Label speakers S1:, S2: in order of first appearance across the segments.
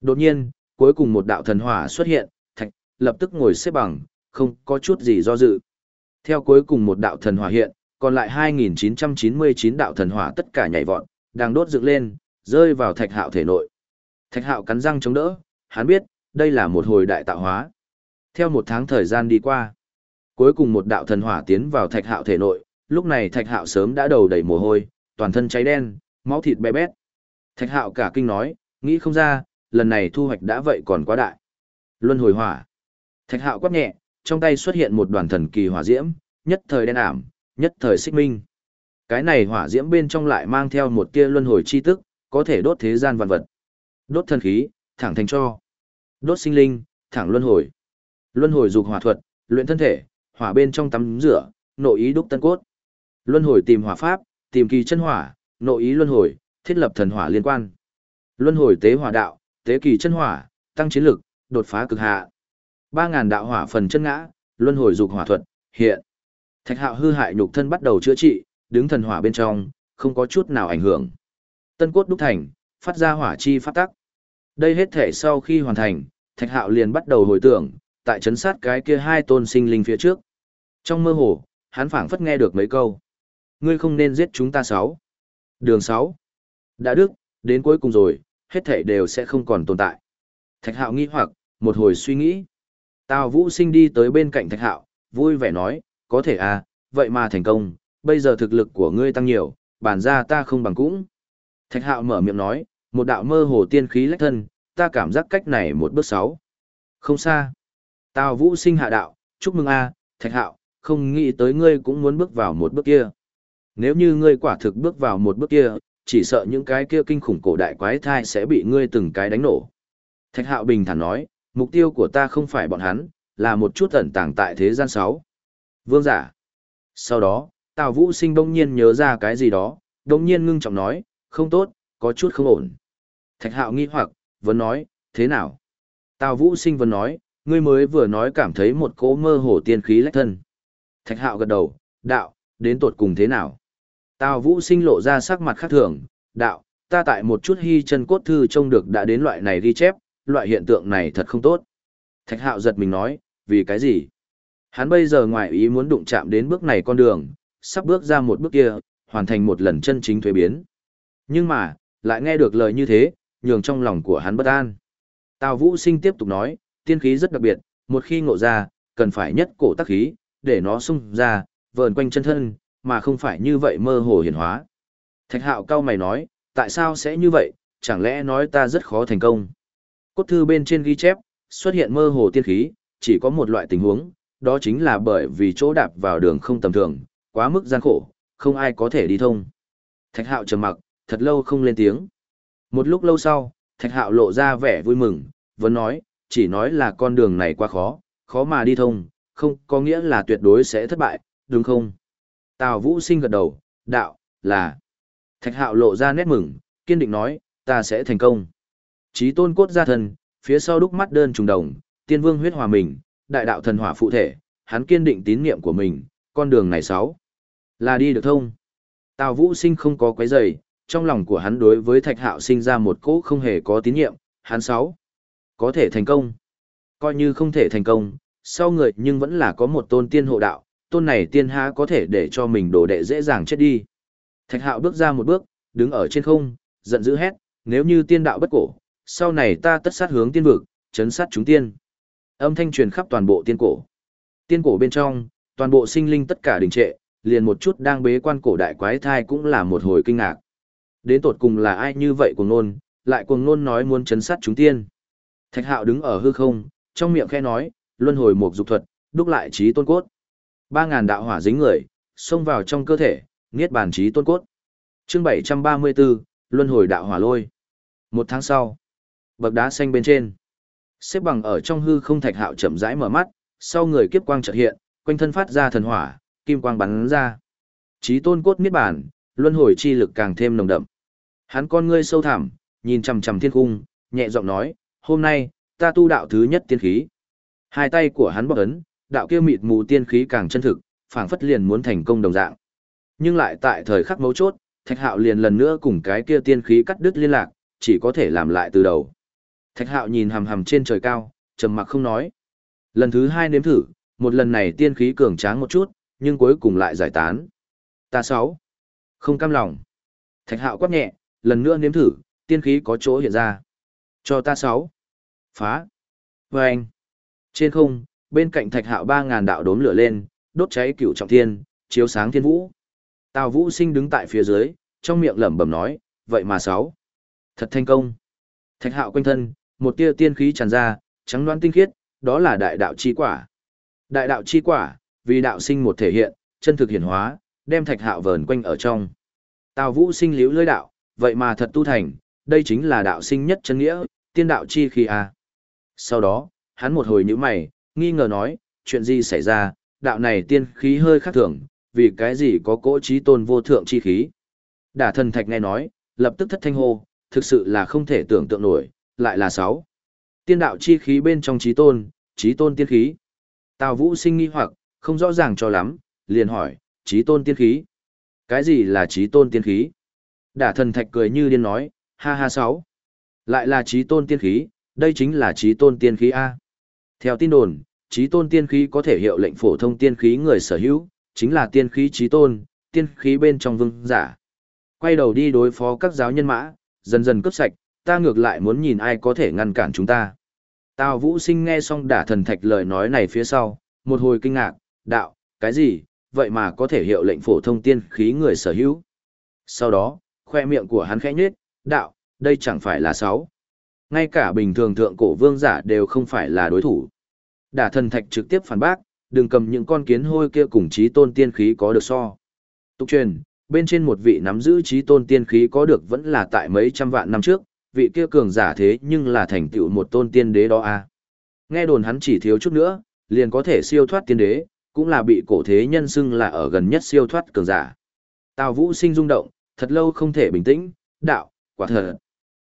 S1: Đột nhiên, cuối cùng một đạo thần hỏa xuất hiện, thạch, lập tức ngồi xếp bằng, không có chút gì do dự. Theo cuối cùng một đạo thần hỏa hiện, còn lại 2.999 đạo thần hỏa tất cả nhảy vọt, đang đốt dựng lên, rơi vào thạch hạo thể nội. Thạch hạo cắn răng chống đỡ, hắn biết, đây là một hồi đại tạo hóa. Theo một tháng thời gian đi qua, cuối cùng một đạo thần hỏa tiến vào thạch hạo thể nội, lúc này thạch hạo sớm đã đầu đầy mồ hôi, toàn thân cháy đen, máu thịt bé bét. Thạch hạo cả kinh nói, nghĩ không ra, lần này thu hoạch đã vậy còn quá đại. Luân hồi hỏa. Thạch hạo quát nhẹ, trong tay xuất hiện một đoàn thần kỳ hỏa diễm, nhất thời đen ảm, nhất thời xích minh. Cái này hỏa diễm bên trong lại mang theo một tia luân hồi chi tức, có thể đốt thế gian vạn vật. Đốt thần khí, thẳng thành cho. Đốt sinh linh, thẳng luân hồi. Luân hồi dục hỏa thuật, luyện thân thể, hỏa bên trong tắm rửa, nội ý đúc tân cốt. Luân hồi tìm hỏa pháp, tìm kỳ chân hỏa, nội ý luân hồi, thiết lập thần hỏa liên quan. Luân hồi tế hỏa đạo, tế kỳ chân hỏa, tăng chiến lực, đột phá cực hạ. Ba ngàn đạo hỏa phần chân ngã, luân hồi dục hỏa thuật, hiện. Thạch Hạo hư hại nhục thân bắt đầu chữa trị, đứng thần hỏa bên trong, không có chút nào ảnh hưởng. Tân cốt đúc thành, phát ra hỏa chi phát tắc. Đây hết thể sau khi hoàn thành, Thạch Hạo liền bắt đầu hồi tưởng, tại chấn sát cái kia hai tôn sinh linh phía trước. Trong mơ hồ, hắn phảng phất nghe được mấy câu. Ngươi không nên giết chúng ta sáu. Đường sáu. Đã đức, đến cuối cùng rồi, hết thể đều sẽ không còn tồn tại. Thạch Hạo nghi hoặc, một hồi suy nghĩ. Tào Vũ Sinh đi tới bên cạnh Thạch Hạo, vui vẻ nói, có thể à, vậy mà thành công, bây giờ thực lực của ngươi tăng nhiều, bản ra ta không bằng cũng. Thạch Hạo mở miệng nói, một đạo mơ hồ tiên khí lách thân, ta cảm giác cách này một bước sáu. Không xa. Tào Vũ Sinh hạ đạo, chúc mừng a, Thạch Hạo, không nghĩ tới ngươi cũng muốn bước vào một bước kia. Nếu như ngươi quả thực bước vào một bước kia, chỉ sợ những cái kia kinh khủng cổ đại quái thai sẽ bị ngươi từng cái đánh nổ. Thạch Hạo bình thản nói, mục tiêu của ta không phải bọn hắn, là một chút ẩn tàng tại thế gian sáu. Vương giả. Sau đó, Tào Vũ Sinh đông nhiên nhớ ra cái gì đó, đông nhiên ngưng trọng nói, không tốt, có chút không ổn. Thạch Hạo nghi hoặc, vẫn nói, thế nào? Tào Vũ Sinh vẫn nói, ngươi mới vừa nói cảm thấy một cỗ mơ hồ tiên khí lách thân. Thạch Hạo gật đầu, đạo, đến tột cùng thế nào? Tào Vũ Sinh lộ ra sắc mặt khác thường, đạo, ta tại một chút hy chân cốt thư trông được đã đến loại này ghi chép, loại hiện tượng này thật không tốt. Thạch Hạo giật mình nói, vì cái gì? Hắn bây giờ ngoài ý muốn đụng chạm đến bước này con đường, sắp bước ra một bước kia, hoàn thành một lần chân chính thuế biến. Nhưng mà, lại nghe được lời như thế, nhường trong lòng của hắn bất an. Tào Vũ Sinh tiếp tục nói, tiên khí rất đặc biệt, một khi ngộ ra, cần phải nhất cổ tác khí, để nó sung ra, vờn quanh chân thân, mà không phải như vậy mơ hồ hiển hóa. Thạch hạo cao mày nói, tại sao sẽ như vậy, chẳng lẽ nói ta rất khó thành công. Cốt thư bên trên ghi chép, xuất hiện mơ hồ tiên khí, chỉ có một loại tình huống, đó chính là bởi vì chỗ đạp vào đường không tầm thường, quá mức gian khổ, không ai có thể đi thông. Thạch hạo trầm mặc, thật lâu không lên tiếng. Một lúc lâu sau, thạch hạo lộ ra vẻ vui mừng, vẫn nói, chỉ nói là con đường này quá khó, khó mà đi thông, không có nghĩa là tuyệt đối sẽ thất bại, đúng không? Tào Vũ sinh gật đầu, đạo, là. Thạch hạo lộ ra nét mừng, kiên định nói, ta sẽ thành công. Chí tôn cốt ra thân, phía sau đúc mắt đơn trùng đồng, tiên vương huyết hòa mình, đại đạo thần hỏa phụ thể, hắn kiên định tín niệm của mình, con đường này sáu. Là đi được thông. Tào Vũ sinh không có quấy giày, trong lòng của hắn đối với thạch hạo sinh ra một cỗ không hề có tín niệm, hắn sáu. Có thể thành công. Coi như không thể thành công, sau người nhưng vẫn là có một tôn tiên hộ đạo, tôn này tiên há có thể để cho mình đổ đệ dễ dàng chết đi. Thạch hạo bước ra một bước, đứng ở trên không, giận dữ hét, nếu như tiên đạo bất cổ, sau này ta tất sát hướng tiên vực, chấn sát chúng tiên. Âm thanh truyền khắp toàn bộ tiên cổ. Tiên cổ bên trong, toàn bộ sinh linh tất cả đình trệ, liền một chút đang bế quan cổ đại quái thai cũng là một hồi kinh ngạc. Đến tột cùng là ai như vậy cuồng nôn, lại cuồng nôn nói muốn chấn sát chúng tiên. Thạch hạo đứng ở hư không, trong miệng khe nói, luân hồi một dục thuật, đúc lại trí tôn cốt. Ba ngàn đạo hỏa dính người, xông vào trong cơ thể, niết bàn trí tôn cốt. Chương 734, luân hồi đạo hỏa lôi. Một tháng sau, bậc đá xanh bên trên. Xếp bằng ở trong hư không thạch hạo chậm rãi mở mắt, sau người kiếp quang chợt hiện, quanh thân phát ra thần hỏa, kim quang bắn ra. trí tôn cốt niết bàn, luân hồi chi lực càng thêm nồng đậm. Hắn con ngươi sâu thẳm, nhìn chằm chằm thiên cung, nhẹ giọng nói, "Hôm nay, ta tu đạo thứ nhất tiên khí." Hai tay của hắn bọc ấn, đạo kia mịt mù tiên khí càng chân thực, phảng phất liền muốn thành công đồng dạng. Nhưng lại tại thời khắc mấu chốt, Thạch Hạo liền lần nữa cùng cái kia tiên khí cắt đứt liên lạc, chỉ có thể làm lại từ đầu. Thạch hạo nhìn hầm hầm trên trời cao, trầm mặc không nói. Lần thứ hai nếm thử, một lần này tiên khí cường tráng một chút, nhưng cuối cùng lại giải tán. Ta sáu. Không cam lòng. Thạch hạo quát nhẹ, lần nữa nếm thử, tiên khí có chỗ hiện ra. Cho ta sáu. Phá. Và anh. Trên không, bên cạnh thạch hạo ba ngàn đạo đốm lửa lên, đốt cháy cửu trọng thiên, chiếu sáng thiên vũ. Tào vũ sinh đứng tại phía dưới, trong miệng lẩm bẩm nói, vậy mà sáu. Thật thành công. Thạch hạo quanh thân, một tia tiên khí tràn ra, trắng đoán tinh khiết, đó là đại đạo chi quả. Đại đạo chi quả, vì đạo sinh một thể hiện, chân thực hiển hóa, đem thạch hạo vờn quanh ở trong. Tào Vũ sinh liễu lưỡi đạo, vậy mà thật tu thành, đây chính là đạo sinh nhất chân nghĩa, tiên đạo chi khí à. Sau đó, hắn một hồi nhíu mày, nghi ngờ nói, chuyện gì xảy ra, đạo này tiên khí hơi khác thường, vì cái gì có cỗ trí tôn vô thượng chi khí. Đả thần thạch nghe nói, lập tức thất thanh hô, thực sự là không thể tưởng tượng nổi, lại là sáu. Tiên đạo chi khí bên trong trí tôn, trí tôn tiên khí. Tào Vũ sinh nghi hoặc, không rõ ràng cho lắm, liền hỏi, trí tôn tiên khí. Cái gì là trí tôn tiên khí? Đả thần thạch cười như điên nói, ha ha sáu. Lại là trí tôn tiên khí, đây chính là trí tôn tiên khí A. Theo tin đồn, trí tôn tiên khí có thể hiệu lệnh phổ thông tiên khí người sở hữu, chính là tiên khí trí tôn, tiên khí bên trong vương giả. Quay đầu đi đối phó các giáo nhân mã, dần dần cướp sạch, ta ngược lại muốn nhìn ai có thể ngăn cản chúng ta. Tào Vũ Sinh nghe xong đả thần thạch lời nói này phía sau, một hồi kinh ngạc, đạo, cái gì, vậy mà có thể hiệu lệnh phổ thông tiên khí người sở hữu. Sau đó, khoe miệng của hắn khẽ nhếch, đạo, đây chẳng phải là sáu. Ngay cả bình thường thượng cổ vương giả đều không phải là đối thủ. Đả thần thạch trực tiếp phản bác, đừng cầm những con kiến hôi kia cùng trí tôn tiên khí có được so. Tục truyền, bên trên một vị nắm giữ trí tôn tiên khí có được vẫn là tại mấy trăm vạn năm trước, vị kia cường giả thế nhưng là thành tựu một tôn tiên đế đó a. À. Nghe đồn hắn chỉ thiếu chút nữa, liền có thể siêu thoát tiên đế, cũng là bị cổ thế nhân xưng là ở gần nhất siêu thoát cường giả. Tào Vũ sinh rung động, thật lâu không thể bình tĩnh, đạo, quả thật.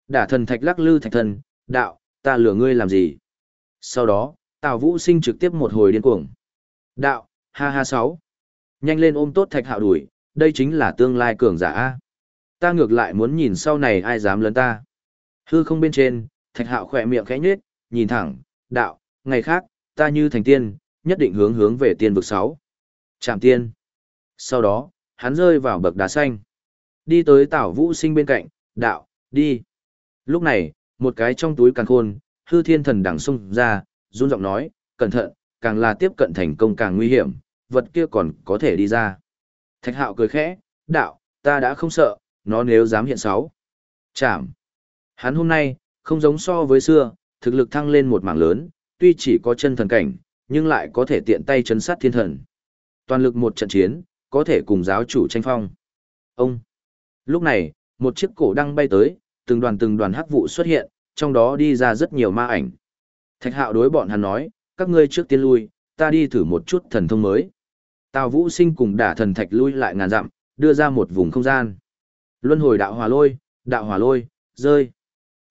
S1: Đả thần thạch lắc lư thạch thần, đạo, ta lừa ngươi làm gì? Sau đó, Tào Vũ sinh trực tiếp một hồi điên cuồng. Đạo, ha ha sáu. Nhanh lên ôm tốt thạch hạo đuổi, đây chính là tương lai cường giả A. Ta ngược lại muốn nhìn sau này ai dám lớn ta. Hư không bên trên, thạch hạo khỏe miệng khẽ nhếch, nhìn thẳng, đạo, ngày khác, ta như thành tiên, nhất định hướng hướng về tiên vực sáu. Trạm tiên. Sau đó, hắn rơi vào bậc đá xanh. Đi tới tảo vũ sinh bên cạnh, đạo, đi. Lúc này, một cái trong túi càng khôn, hư thiên thần đằng xung ra, run giọng nói, cẩn thận, càng là tiếp cận thành công càng nguy hiểm, vật kia còn có thể đi ra. Thạch hạo cười khẽ, đạo, ta đã không sợ, nó nếu dám hiện sáu. Chạm. Hắn hôm nay, không giống so với xưa, thực lực thăng lên một mảng lớn, tuy chỉ có chân thần cảnh, nhưng lại có thể tiện tay chấn sát thiên thần. Toàn lực một trận chiến, có thể cùng giáo chủ tranh phong. Ông. Lúc này, một chiếc cổ đăng bay tới, từng đoàn từng đoàn hắc vụ xuất hiện, trong đó đi ra rất nhiều ma ảnh. Thạch hạo đối bọn hắn nói, các ngươi trước tiên lui, ta đi thử một chút thần thông mới. Tào Vũ Sinh cùng đả thần thạch lui lại ngàn dặm, đưa ra một vùng không gian. Luân hồi đạo hòa lôi, đạo hòa lôi, rơi.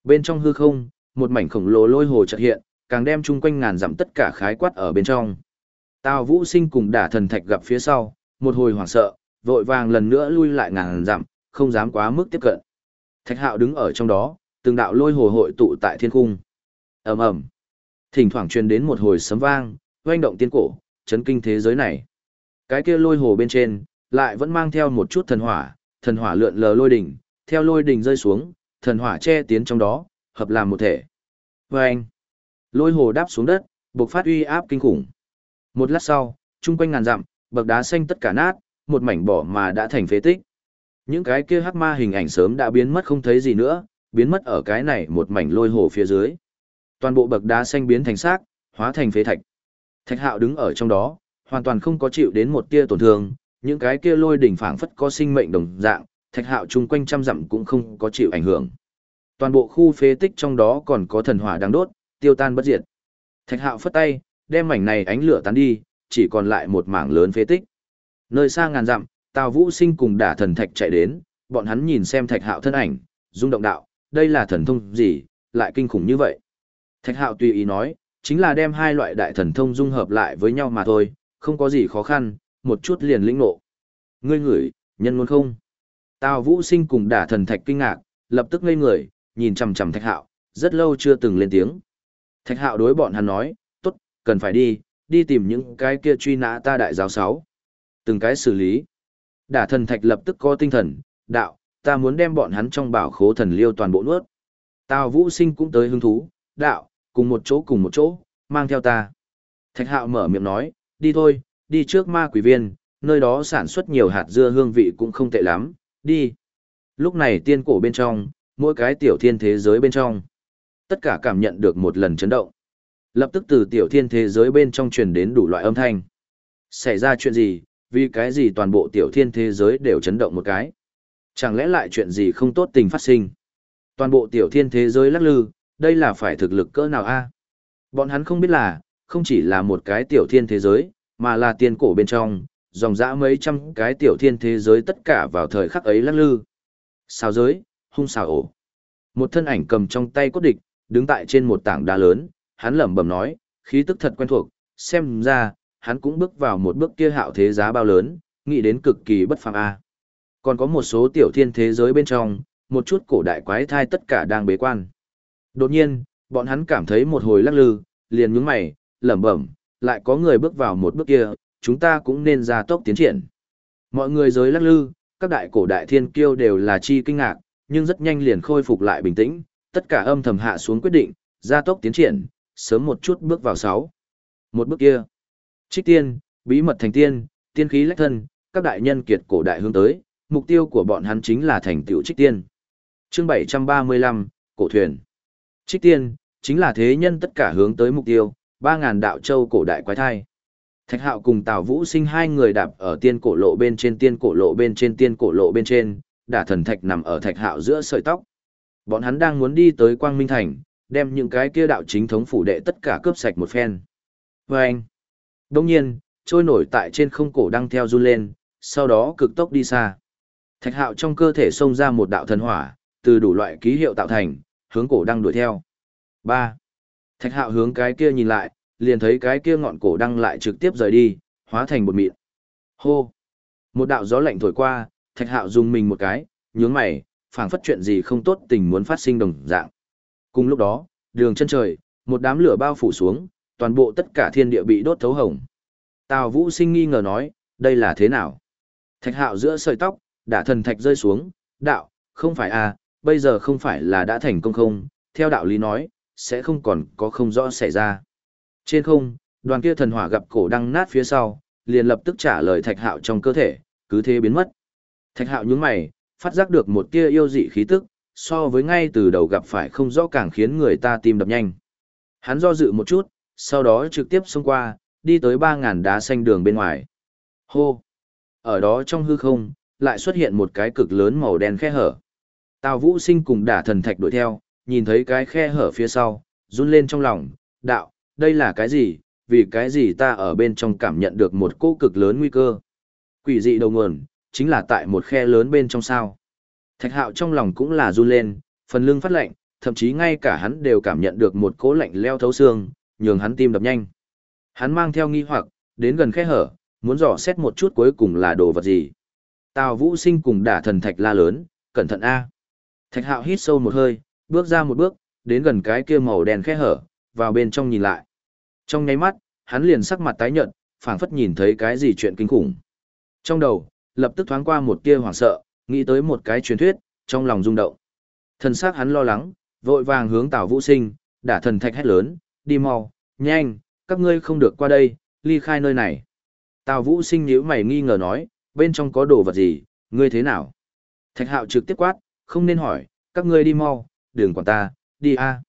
S1: Bên trong hư không, một mảnh khổng lồ lôi hồ chợt hiện, càng đem chung quanh ngàn dặm tất cả khái quát ở bên trong. Tào Vũ Sinh cùng đả thần thạch gặp phía sau, một hồi hoảng sợ, vội vàng lần nữa lui lại ngàn dặm, không dám quá mức tiếp cận. Thạch Hạo đứng ở trong đó, từng đạo lôi hồ hội tụ tại thiên cung. Ầm ầm. Thỉnh thoảng truyền đến một hồi sấm vang, oanh động tiên cổ, chấn kinh thế giới này. Cái kia lôi hồ bên trên, lại vẫn mang theo một chút thần hỏa, thần hỏa lượn lờ lôi đỉnh, theo lôi đỉnh rơi xuống, thần hỏa che tiến trong đó, hợp làm một thể. Vâng! Lôi hồ đáp xuống đất, bộc phát uy áp kinh khủng. Một lát sau, chung quanh ngàn dặm, bậc đá xanh tất cả nát, một mảnh bỏ mà đã thành phế tích. Những cái kia hắc ma hình ảnh sớm đã biến mất không thấy gì nữa, biến mất ở cái này một mảnh lôi hồ phía dưới. Toàn bộ bậc đá xanh biến thành xác, hóa thành phế thạch. Thạch Hạo đứng ở trong đó, hoàn toàn không có chịu đến một tia tổn thương, những cái kia lôi đỉnh phảng phất có sinh mệnh đồng dạng, Thạch Hạo chung quanh trăm dặm cũng không có chịu ảnh hưởng. Toàn bộ khu phế tích trong đó còn có thần hỏa đang đốt, tiêu tan bất diệt. Thạch Hạo phất tay, đem mảnh này ánh lửa tán đi, chỉ còn lại một mảng lớn phế tích. Nơi xa ngàn dặm, Tào Vũ Sinh cùng đả thần thạch chạy đến, bọn hắn nhìn xem Thạch Hạo thân ảnh, rung động đạo, đây là thần thông gì, lại kinh khủng như vậy. Thạch Hạo tùy ý nói, chính là đem hai loại đại thần thông dung hợp lại với nhau mà thôi, không có gì khó khăn, một chút liền lĩnh ngộ. Ngươi ngửi, nhân muốn không? Tào Vũ Sinh cùng đả thần thạch kinh ngạc, lập tức ngây người, nhìn chằm chằm Thạch Hạo, rất lâu chưa từng lên tiếng. Thạch hạo đối bọn hắn nói, tốt, cần phải đi, đi tìm những cái kia truy nã ta đại giáo sáu. Từng cái xử lý. Đả thần thạch lập tức có tinh thần, đạo, ta muốn đem bọn hắn trong bảo khố thần liêu toàn bộ nuốt. Tào vũ sinh cũng tới hứng thú, đạo, cùng một chỗ cùng một chỗ, mang theo ta. Thạch hạo mở miệng nói, đi thôi, đi trước ma quỷ viên, nơi đó sản xuất nhiều hạt dưa hương vị cũng không tệ lắm, đi. Lúc này tiên cổ bên trong, mỗi cái tiểu thiên thế giới bên trong, tất cả cảm nhận được một lần chấn động. Lập tức từ tiểu thiên thế giới bên trong truyền đến đủ loại âm thanh. Xảy ra chuyện gì, vì cái gì toàn bộ tiểu thiên thế giới đều chấn động một cái. Chẳng lẽ lại chuyện gì không tốt tình phát sinh. Toàn bộ tiểu thiên thế giới lắc lư, đây là phải thực lực cỡ nào a? Bọn hắn không biết là, không chỉ là một cái tiểu thiên thế giới, mà là tiền cổ bên trong, dòng dã mấy trăm cái tiểu thiên thế giới tất cả vào thời khắc ấy lắc lư. Sao giới, hung xào ổ. Một thân ảnh cầm trong tay cốt địch, đứng tại trên một tảng đá lớn, hắn lẩm bẩm nói, khí tức thật quen thuộc, xem ra, hắn cũng bước vào một bước kia hạo thế giá bao lớn, nghĩ đến cực kỳ bất phàm a. Còn có một số tiểu thiên thế giới bên trong, một chút cổ đại quái thai tất cả đang bế quan. Đột nhiên, bọn hắn cảm thấy một hồi lắc lư, liền nhướng mày, lẩm bẩm, lại có người bước vào một bước kia, chúng ta cũng nên ra tốc tiến triển. Mọi người giới lắc lư, các đại cổ đại thiên kiêu đều là chi kinh ngạc, nhưng rất nhanh liền khôi phục lại bình tĩnh, tất cả âm thầm hạ xuống quyết định, ra tốc tiến triển, sớm một chút bước vào sáu. Một bước kia. Trích tiên, bí mật thành tiên, tiên khí lách thân, các đại nhân kiệt cổ đại hướng tới, mục tiêu của bọn hắn chính là thành tựu trích tiên. Chương 735, cổ thuyền. Trích tiên, chính là thế nhân tất cả hướng tới mục tiêu, 3.000 đạo châu cổ đại quái thai. Thạch hạo cùng Tào Vũ sinh hai người đạp ở tiên cổ lộ bên trên tiên cổ lộ bên trên tiên cổ lộ bên trên, đả thần thạch nằm ở thạch hạo giữa sợi tóc. Bọn hắn đang muốn đi tới Quang Minh Thành, đem những cái kia đạo chính thống phủ đệ tất cả cướp sạch một phen. Và anh, đông nhiên, trôi nổi tại trên không cổ đang theo run lên, sau đó cực tốc đi xa. Thạch hạo trong cơ thể xông ra một đạo thần hỏa, từ đủ loại ký hiệu tạo thành, hướng cổ đang đuổi theo. 3. Thạch hạo hướng cái kia nhìn lại, liền thấy cái kia ngọn cổ đăng lại trực tiếp rời đi, hóa thành một mịn. Hô! Một đạo gió lạnh thổi qua, thạch hạo dùng mình một cái, nhướng mày, phảng phất chuyện gì không tốt tình muốn phát sinh đồng dạng. Cùng lúc đó, đường chân trời, một đám lửa bao phủ xuống, toàn bộ tất cả thiên địa bị đốt thấu hồng. Tào Vũ sinh nghi ngờ nói, đây là thế nào? Thạch hạo giữa sợi tóc, đã thần thạch rơi xuống, đạo, không phải à, bây giờ không phải là đã thành công không, theo đạo lý nói, sẽ không còn có không rõ xảy ra. Trên không, đoàn kia thần hỏa gặp cổ đăng nát phía sau, liền lập tức trả lời thạch hạo trong cơ thể, cứ thế biến mất. Thạch hạo nhướng mày, phát giác được một tia yêu dị khí tức, so với ngay từ đầu gặp phải không rõ càng khiến người ta tim đập nhanh. Hắn do dự một chút, sau đó trực tiếp xông qua, đi tới 3.000 đá xanh đường bên ngoài. Hô! Ở đó trong hư không, lại xuất hiện một cái cực lớn màu đen khe hở. Tào Vũ Sinh cùng đả thần thạch đuổi theo, nhìn thấy cái khe hở phía sau, run lên trong lòng, đạo, đây là cái gì, vì cái gì ta ở bên trong cảm nhận được một cỗ cực lớn nguy cơ. Quỷ dị đầu nguồn, chính là tại một khe lớn bên trong sao. Thạch hạo trong lòng cũng là run lên, phần lưng phát lạnh, thậm chí ngay cả hắn đều cảm nhận được một cỗ lạnh leo thấu xương, nhường hắn tim đập nhanh. Hắn mang theo nghi hoặc, đến gần khe hở, muốn dò xét một chút cuối cùng là đồ vật gì. Tào Vũ Sinh cùng đả thần thạch la lớn, cẩn thận a. Thạch Hạo hít sâu một hơi, bước ra một bước, đến gần cái kia màu đen khe hở, vào bên trong nhìn lại. Trong nháy mắt, hắn liền sắc mặt tái nhợt, phảng phất nhìn thấy cái gì chuyện kinh khủng. Trong đầu, lập tức thoáng qua một tia hoảng sợ, nghĩ tới một cái truyền thuyết, trong lòng rung động. Thần sắc hắn lo lắng, vội vàng hướng Tào Vũ Sinh, đả thần thạch hét lớn, đi mau, nhanh, các ngươi không được qua đây, ly khai nơi này. Tào Vũ Sinh nhíu mày nghi ngờ nói, bên trong có đồ vật gì, ngươi thế nào? Thạch Hạo trực tiếp quát, không nên hỏi, các ngươi đi mau, đừng quản ta, đi a.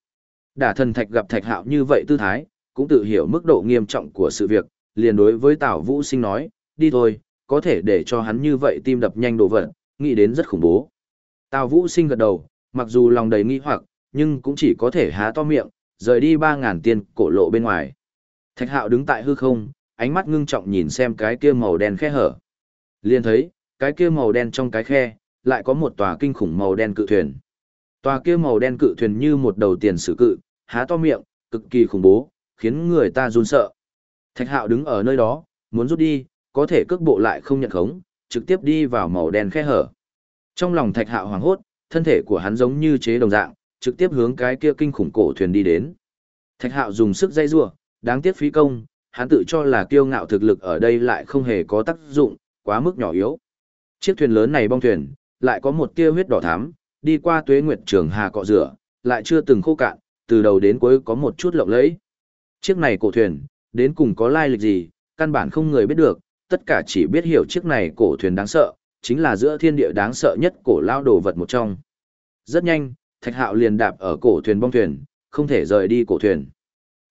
S1: Đả thần thạch gặp thạch hạo như vậy tư thái, cũng tự hiểu mức độ nghiêm trọng của sự việc, liền đối với Tào Vũ Sinh nói, đi thôi, có thể để cho hắn như vậy tim đập nhanh đồ vật, nghĩ đến rất khủng bố. Tào Vũ Sinh gật đầu, mặc dù lòng đầy nghi hoặc, nhưng cũng chỉ có thể há to miệng, rời đi ba ngàn tiên cổ lộ bên ngoài. Thạch hạo đứng tại hư không, ánh mắt ngưng trọng nhìn xem cái kia màu đen khe hở. Liền thấy, cái kia màu đen trong cái khe, lại có một tòa kinh khủng màu đen cự thuyền. Tòa kia màu đen cự thuyền như một đầu tiền sử cự, há to miệng, cực kỳ khủng bố, khiến người ta run sợ. Thạch hạo đứng ở nơi đó, muốn rút đi, có thể cước bộ lại không nhận khống, trực tiếp đi vào màu đen khe hở. Trong lòng thạch hạo hoảng hốt, thân thể của hắn giống như chế đồng dạng, trực tiếp hướng cái kia kinh khủng cổ thuyền đi đến. Thạch Hạo dùng sức dây rủa, đáng tiếc phí công, hắn tự cho là kiêu ngạo thực lực ở đây lại không hề có tác dụng, quá mức nhỏ yếu. Chiếc thuyền lớn này bong thuyền, lại có một tia huyết đỏ thắm, đi qua tuế nguyệt trường hà cọ rửa, lại chưa từng khô cạn, từ đầu đến cuối có một chút lộng lẫy. Chiếc này cổ thuyền, đến cùng có lai lịch gì, căn bản không người biết được, tất cả chỉ biết hiểu chiếc này cổ thuyền đáng sợ, chính là giữa thiên địa đáng sợ nhất cổ lao đồ vật một trong. Rất nhanh, Thạch Hạo liền đạp ở cổ thuyền bong thuyền, không thể rời đi cổ thuyền.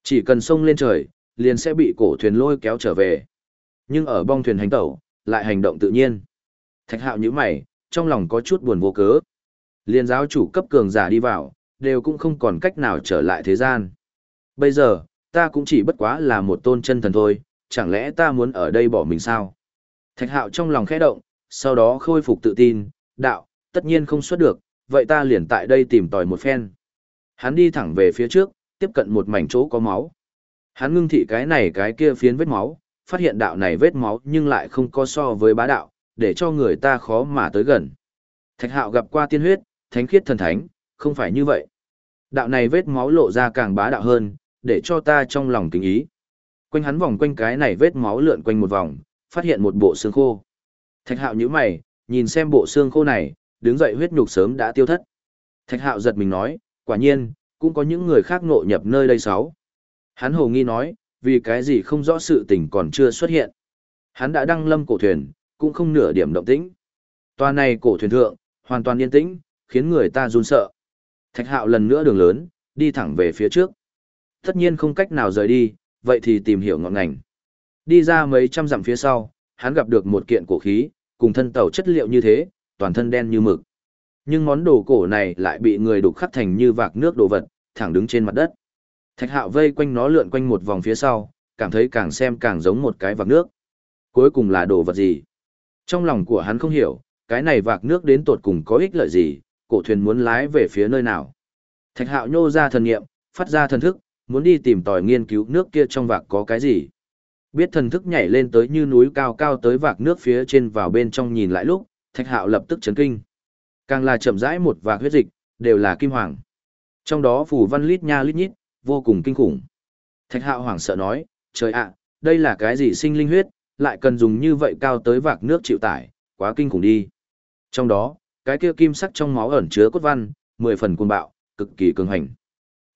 S1: Chỉ cần sông lên trời, liền sẽ bị cổ thuyền lôi kéo trở về. Nhưng ở bong thuyền hành tẩu, lại hành động tự nhiên. Thạch Hạo nhíu mày, trong lòng có chút buồn vô cớ. Liên giáo chủ cấp cường giả đi vào, đều cũng không còn cách nào trở lại thế gian. Bây giờ, ta cũng chỉ bất quá là một tôn chân thần thôi, chẳng lẽ ta muốn ở đây bỏ mình sao? Thạch hạo trong lòng khẽ động, sau đó khôi phục tự tin, đạo, tất nhiên không xuất được, vậy ta liền tại đây tìm tòi một phen. Hắn đi thẳng về phía trước, tiếp cận một mảnh chỗ có máu. Hắn ngưng thị cái này cái kia phiến vết máu, phát hiện đạo này vết máu nhưng lại không có so với bá đạo, để cho người ta khó mà tới gần. Thạch hạo gặp qua tiên huyết, thánh khiết thần thánh, không phải như vậy. Đạo này vết máu lộ ra càng bá đạo hơn, để cho ta trong lòng kính ý. Quanh hắn vòng quanh cái này vết máu lượn quanh một vòng, phát hiện một bộ xương khô. Thạch hạo nhíu mày, nhìn xem bộ xương khô này, đứng dậy huyết nhục sớm đã tiêu thất. Thạch hạo giật mình nói, quả nhiên, cũng có những người khác ngộ nhập nơi đây sáu. Hắn hồ nghi nói, vì cái gì không rõ sự tình còn chưa xuất hiện. Hắn đã đăng lâm cổ thuyền, cũng không nửa điểm động tĩnh. Toa này cổ thuyền thượng, hoàn toàn yên tĩnh, khiến người ta run sợ. Thạch hạo lần nữa đường lớn, đi thẳng về phía trước. Tất nhiên không cách nào rời đi, vậy thì tìm hiểu ngọn ngành. Đi ra mấy trăm dặm phía sau, hắn gặp được một kiện cổ khí, cùng thân tàu chất liệu như thế, toàn thân đen như mực. Nhưng món đồ cổ này lại bị người đục khắc thành như vạc nước đồ vật, thẳng đứng trên mặt đất. Thạch hạo vây quanh nó lượn quanh một vòng phía sau, cảm thấy càng xem càng giống một cái vạc nước. Cuối cùng là đồ vật gì? Trong lòng của hắn không hiểu, cái này vạc nước đến tột cùng có ích lợi gì, cổ thuyền muốn lái về phía nơi nào. Thạch hạo nhô ra thần nghiệm, phát ra thần thức, muốn đi tìm tòi nghiên cứu nước kia trong vạc có cái gì. Biết thần thức nhảy lên tới như núi cao cao tới vạc nước phía trên vào bên trong nhìn lại lúc, thạch hạo lập tức chấn kinh. Càng là chậm rãi một vạc huyết dịch, đều là kim hoàng. Trong đó phủ văn lít nha lít nhít, vô cùng kinh khủng. Thạch hạo hoảng sợ nói, trời ạ, đây là cái gì sinh linh huyết, lại cần dùng như vậy cao tới vạc nước chịu tải, quá kinh khủng đi. Trong đó, cái kia kim sắc trong máu ẩn chứa cốt văn, mười phần cuồng bạo, cực kỳ cường hành.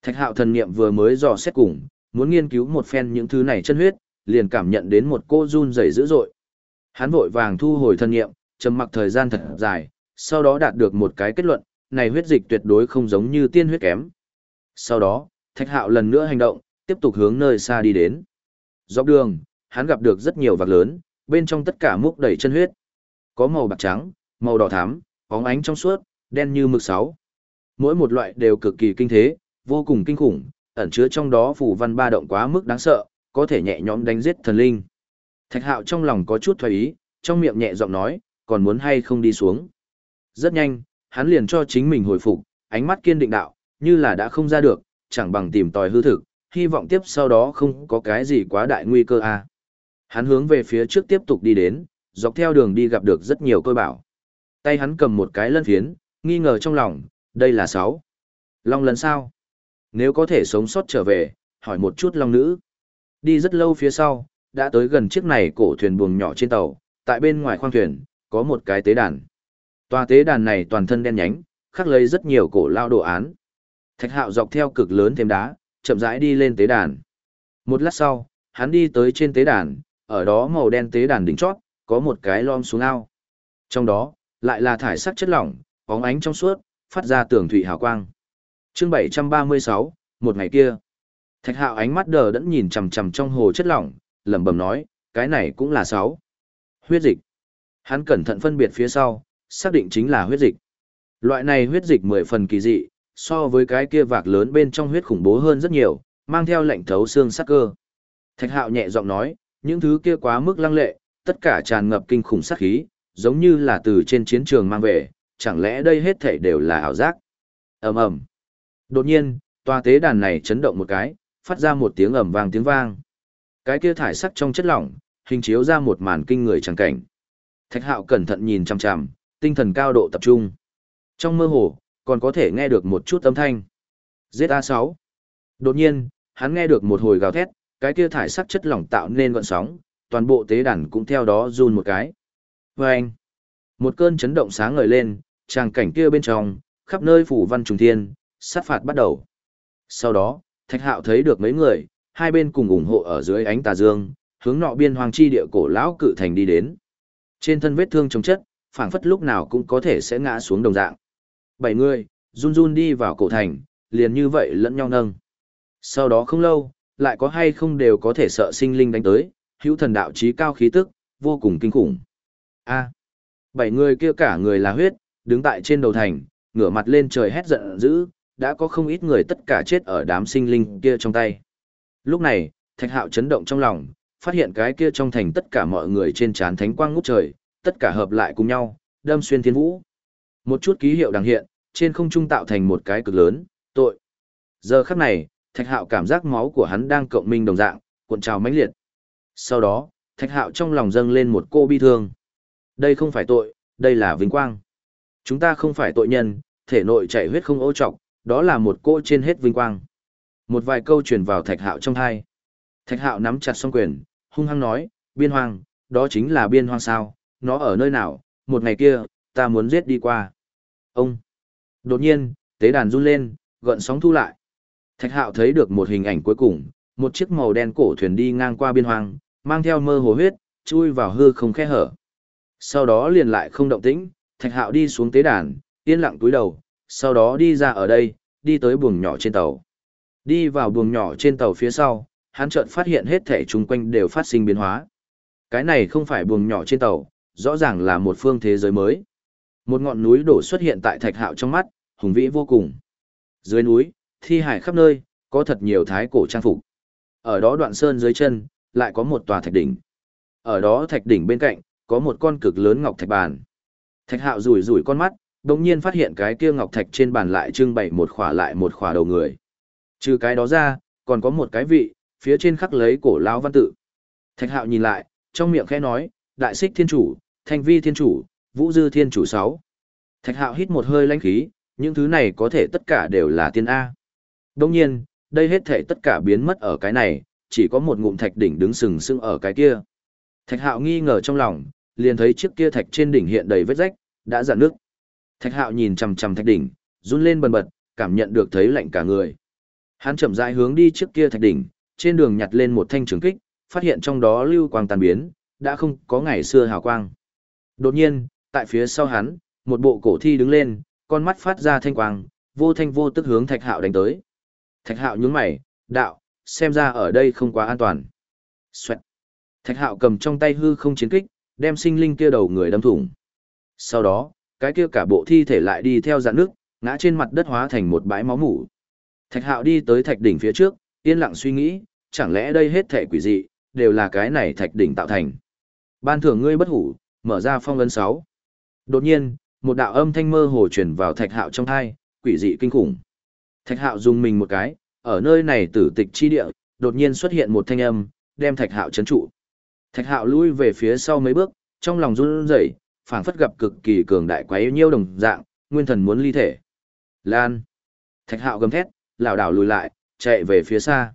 S1: Thạch hạo thần niệm vừa mới dò xét cùng, muốn nghiên cứu một phen những thứ này chân huyết, liền cảm nhận đến một cô run rẩy dữ dội. Hắn vội vàng thu hồi thần niệm, trầm mặc thời gian thật dài, sau đó đạt được một cái kết luận, này huyết dịch tuyệt đối không giống như tiên huyết kém. Sau đó, Thạch Hạo lần nữa hành động, tiếp tục hướng nơi xa đi đến. Dọc đường, hắn gặp được rất nhiều vạc lớn, bên trong tất cả múc đầy chân huyết. Có màu bạc trắng, màu đỏ thắm, bóng ánh trong suốt, đen như mực sáu. Mỗi một loại đều cực kỳ kinh thế, vô cùng kinh khủng, ẩn chứa trong đó phù văn ba động quá mức đáng sợ, có thể nhẹ nhõm đánh giết thần linh. Thạch Hạo trong lòng có chút thoái ý, trong miệng nhẹ giọng nói, còn muốn hay không đi xuống. Rất nhanh, hắn liền cho chính mình hồi phục, ánh mắt kiên định đạo, như là đã không ra được, chẳng bằng tìm tòi hư thực, hy vọng tiếp sau đó không có cái gì quá đại nguy cơ a. À. Hắn hướng về phía trước tiếp tục đi đến, dọc theo đường đi gặp được rất nhiều côi bảo. Tay hắn cầm một cái lân phiến, nghi ngờ trong lòng, đây là sáu. Long lần sao? Nếu có thể sống sót trở về, hỏi một chút long nữ. Đi rất lâu phía sau, đã tới gần chiếc này cổ thuyền buồng nhỏ trên tàu, tại bên ngoài khoang thuyền, có một cái tế đàn. Tòa tế đàn này toàn thân đen nhánh, khắc lấy rất nhiều cổ lao đồ án. Thạch hạo dọc theo cực lớn thêm đá, chậm rãi đi lên tế đàn. Một lát sau, hắn đi tới trên tế đàn, ở đó màu đen tế đàn đỉnh chót, có một cái lom xuống ao. Trong đó, lại là thải sắc chất lỏng, bóng ánh trong suốt, phát ra tường thủy hào quang. Chương 736, một ngày kia. Thạch Hạo ánh mắt đờ đẫn nhìn chằm chằm trong hồ chất lỏng, lẩm bẩm nói, cái này cũng là sáu. Huyết dịch. Hắn cẩn thận phân biệt phía sau, xác định chính là huyết dịch. Loại này huyết dịch mười phần kỳ dị, so với cái kia vạc lớn bên trong huyết khủng bố hơn rất nhiều, mang theo lệnh thấu xương sắc cơ. Thạch Hạo nhẹ giọng nói, những thứ kia quá mức lăng lệ, tất cả tràn ngập kinh khủng sát khí, giống như là từ trên chiến trường mang về, chẳng lẽ đây hết thảy đều là ảo giác? Ầm ầm. Đột nhiên, tòa tế đàn này chấn động một cái, phát ra một tiếng ầm vang tiếng vang. Cái kia thải sắc trong chất lỏng, hình chiếu ra một màn kinh người chẳng cảnh. Thạch Hạo cẩn thận nhìn chằm chằm, tinh thần cao độ tập trung. Trong mơ hồ, còn có thể nghe được một chút âm thanh. Giết A6. Đột nhiên, hắn nghe được một hồi gào thét, cái kia thải sắc chất lỏng tạo nên gọn sóng, toàn bộ tế đàn cũng theo đó run một cái. Vâng. một cơn chấn động sáng ngời lên, tràng cảnh kia bên trong, khắp nơi phủ văn trùng thiên, sát phạt bắt đầu. Sau đó, Thạch Hạo thấy được mấy người, hai bên cùng ủng hộ ở dưới ánh tà dương, hướng nọ biên hoàng chi địa cổ lão cự thành đi đến. Trên thân vết thương chống chất, phảng phất lúc nào cũng có thể sẽ ngã xuống đồng dạng. Bảy người, run run đi vào cổ thành, liền như vậy lẫn nhau nâng. Sau đó không lâu, lại có hay không đều có thể sợ sinh linh đánh tới, hữu thần đạo trí cao khí tức, vô cùng kinh khủng. A. bảy người kia cả người là huyết, đứng tại trên đầu thành, ngửa mặt lên trời hét giận dữ, đã có không ít người tất cả chết ở đám sinh linh kia trong tay. Lúc này, Thạch Hạo chấn động trong lòng, phát hiện cái kia trong thành tất cả mọi người trên trán thánh quang ngút trời, tất cả hợp lại cùng nhau, đâm xuyên thiên vũ. Một chút ký hiệu đằng hiện, trên không trung tạo thành một cái cực lớn, tội. Giờ khắc này, Thạch Hạo cảm giác máu của hắn đang cộng minh đồng dạng, cuộn trào mãnh liệt. Sau đó, Thạch Hạo trong lòng dâng lên một cô bi thương. Đây không phải tội, đây là vinh quang. Chúng ta không phải tội nhân, thể nội chảy huyết không ô trọc, đó là một cô trên hết vinh quang. Một vài câu truyền vào Thạch Hạo trong tai. Thạch Hạo nắm chặt song quyền, hung hăng nói, biên hoang, đó chính là biên hoang sao, nó ở nơi nào, một ngày kia, ta muốn giết đi qua. Ông! Đột nhiên, tế đàn run lên, gợn sóng thu lại. Thạch Hạo thấy được một hình ảnh cuối cùng, một chiếc màu đen cổ thuyền đi ngang qua biên hoang, mang theo mơ hồ huyết, chui vào hư không khe hở. Sau đó liền lại không động tĩnh, Thạch Hạo đi xuống tế đàn, yên lặng túi đầu, sau đó đi ra ở đây, đi tới buồng nhỏ trên tàu. Đi vào buồng nhỏ trên tàu phía sau, hắn chợt phát hiện hết thể chung quanh đều phát sinh biến hóa. Cái này không phải buồng nhỏ trên tàu, rõ ràng là một phương thế giới mới. Một ngọn núi đổ xuất hiện tại Thạch Hạo trong mắt, hùng vĩ vô cùng. Dưới núi, thi hải khắp nơi, có thật nhiều thái cổ trang phục. Ở đó đoạn sơn dưới chân, lại có một tòa thạch đỉnh. Ở đó thạch đỉnh bên cạnh, có một con cực lớn ngọc thạch bàn. Thạch hạo rủi rủi con mắt, đồng nhiên phát hiện cái kia ngọc thạch trên bàn lại trưng bày một khỏa lại một khỏa đầu người. Trừ cái đó ra, còn có một cái vị, phía trên khắc lấy cổ lão văn tự. Thạch hạo nhìn lại, trong miệng khẽ nói, đại Sích thiên chủ, thanh vi thiên chủ, vũ dư thiên chủ sáu. Thạch hạo hít một hơi lãnh khí, những thứ này có thể tất cả đều là tiên A. Đông nhiên, đây hết thể tất cả biến mất ở cái này, chỉ có một ngụm thạch đỉnh đứng sừng sững ở cái kia. Thạch hạo nghi ngờ trong lòng, liền thấy chiếc kia thạch trên đỉnh hiện đầy vết rách, đã dạn nước. Thạch hạo nhìn chằm chằm thạch đỉnh, run lên bần bật, cảm nhận được thấy lạnh cả người. Hắn chậm rãi hướng đi trước kia thạch đỉnh, trên đường nhặt lên một thanh trường kích, phát hiện trong đó lưu quang tàn biến, đã không có ngày xưa hào quang. Đột nhiên, tại phía sau hắn, một bộ cổ thi đứng lên, con mắt phát ra thanh quang, vô thanh vô tức hướng Thạch Hạo đánh tới. Thạch Hạo nhướng mày, đạo, xem ra ở đây không quá an toàn. Xoẹt. Thạch Hạo cầm trong tay hư không chiến kích, đem sinh linh kia đầu người đâm thủng. Sau đó, cái kia cả bộ thi thể lại đi theo dạn nước, ngã trên mặt đất hóa thành một bãi máu mủ. Thạch Hạo đi tới thạch đỉnh phía trước, yên lặng suy nghĩ, chẳng lẽ đây hết thể quỷ dị, đều là cái này thạch đỉnh tạo thành. Ban thưởng ngươi bất hủ, mở ra phong ấn 6. Đột nhiên, một đạo âm thanh mơ hồ truyền vào Thạch Hạo trong thai, quỷ dị kinh khủng. Thạch Hạo dùng mình một cái, ở nơi này tử tịch chi địa, đột nhiên xuất hiện một thanh âm, đem Thạch Hạo chấn trụ. Thạch Hạo lui về phía sau mấy bước, trong lòng run rẩy, phảng phất gặp cực kỳ cường đại quá yêu nhiêu đồng dạng, nguyên thần muốn ly thể. Lan. Thạch Hạo gầm thét, lảo đảo lùi lại, chạy về phía xa.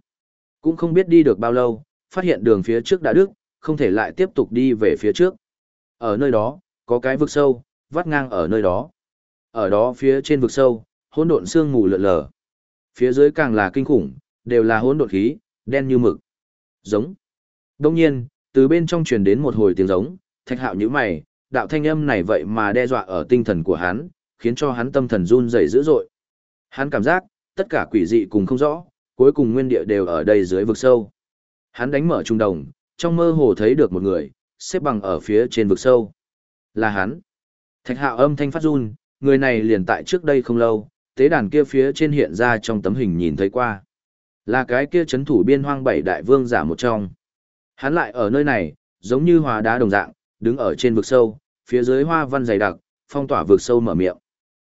S1: Cũng không biết đi được bao lâu, phát hiện đường phía trước đã đứt, không thể lại tiếp tục đi về phía trước. Ở nơi đó, có cái vực sâu, vắt ngang ở nơi đó. Ở đó phía trên vực sâu, hỗn độn sương mù lượn lờ. Phía dưới càng là kinh khủng, đều là hỗn độn khí, đen như mực. Giống. Đông nhiên, từ bên trong truyền đến một hồi tiếng giống, thạch hạo như mày, đạo thanh âm này vậy mà đe dọa ở tinh thần của hắn, khiến cho hắn tâm thần run rẩy dữ dội. Hắn cảm giác, tất cả quỷ dị cùng không rõ, cuối cùng nguyên địa đều ở đây dưới vực sâu. Hắn đánh mở trung đồng, trong mơ hồ thấy được một người, xếp bằng ở phía trên vực sâu. Là hắn. Thạch hạo âm thanh phát run, người này liền tại trước đây không lâu, tế đàn kia phía trên hiện ra trong tấm hình nhìn thấy qua. Là cái kia chấn thủ biên hoang bảy đại vương giả một trong. Hắn lại ở nơi này, giống như hòa đá đồng dạng, đứng ở trên vực sâu, phía dưới hoa văn dày đặc, phong tỏa vực sâu mở miệng.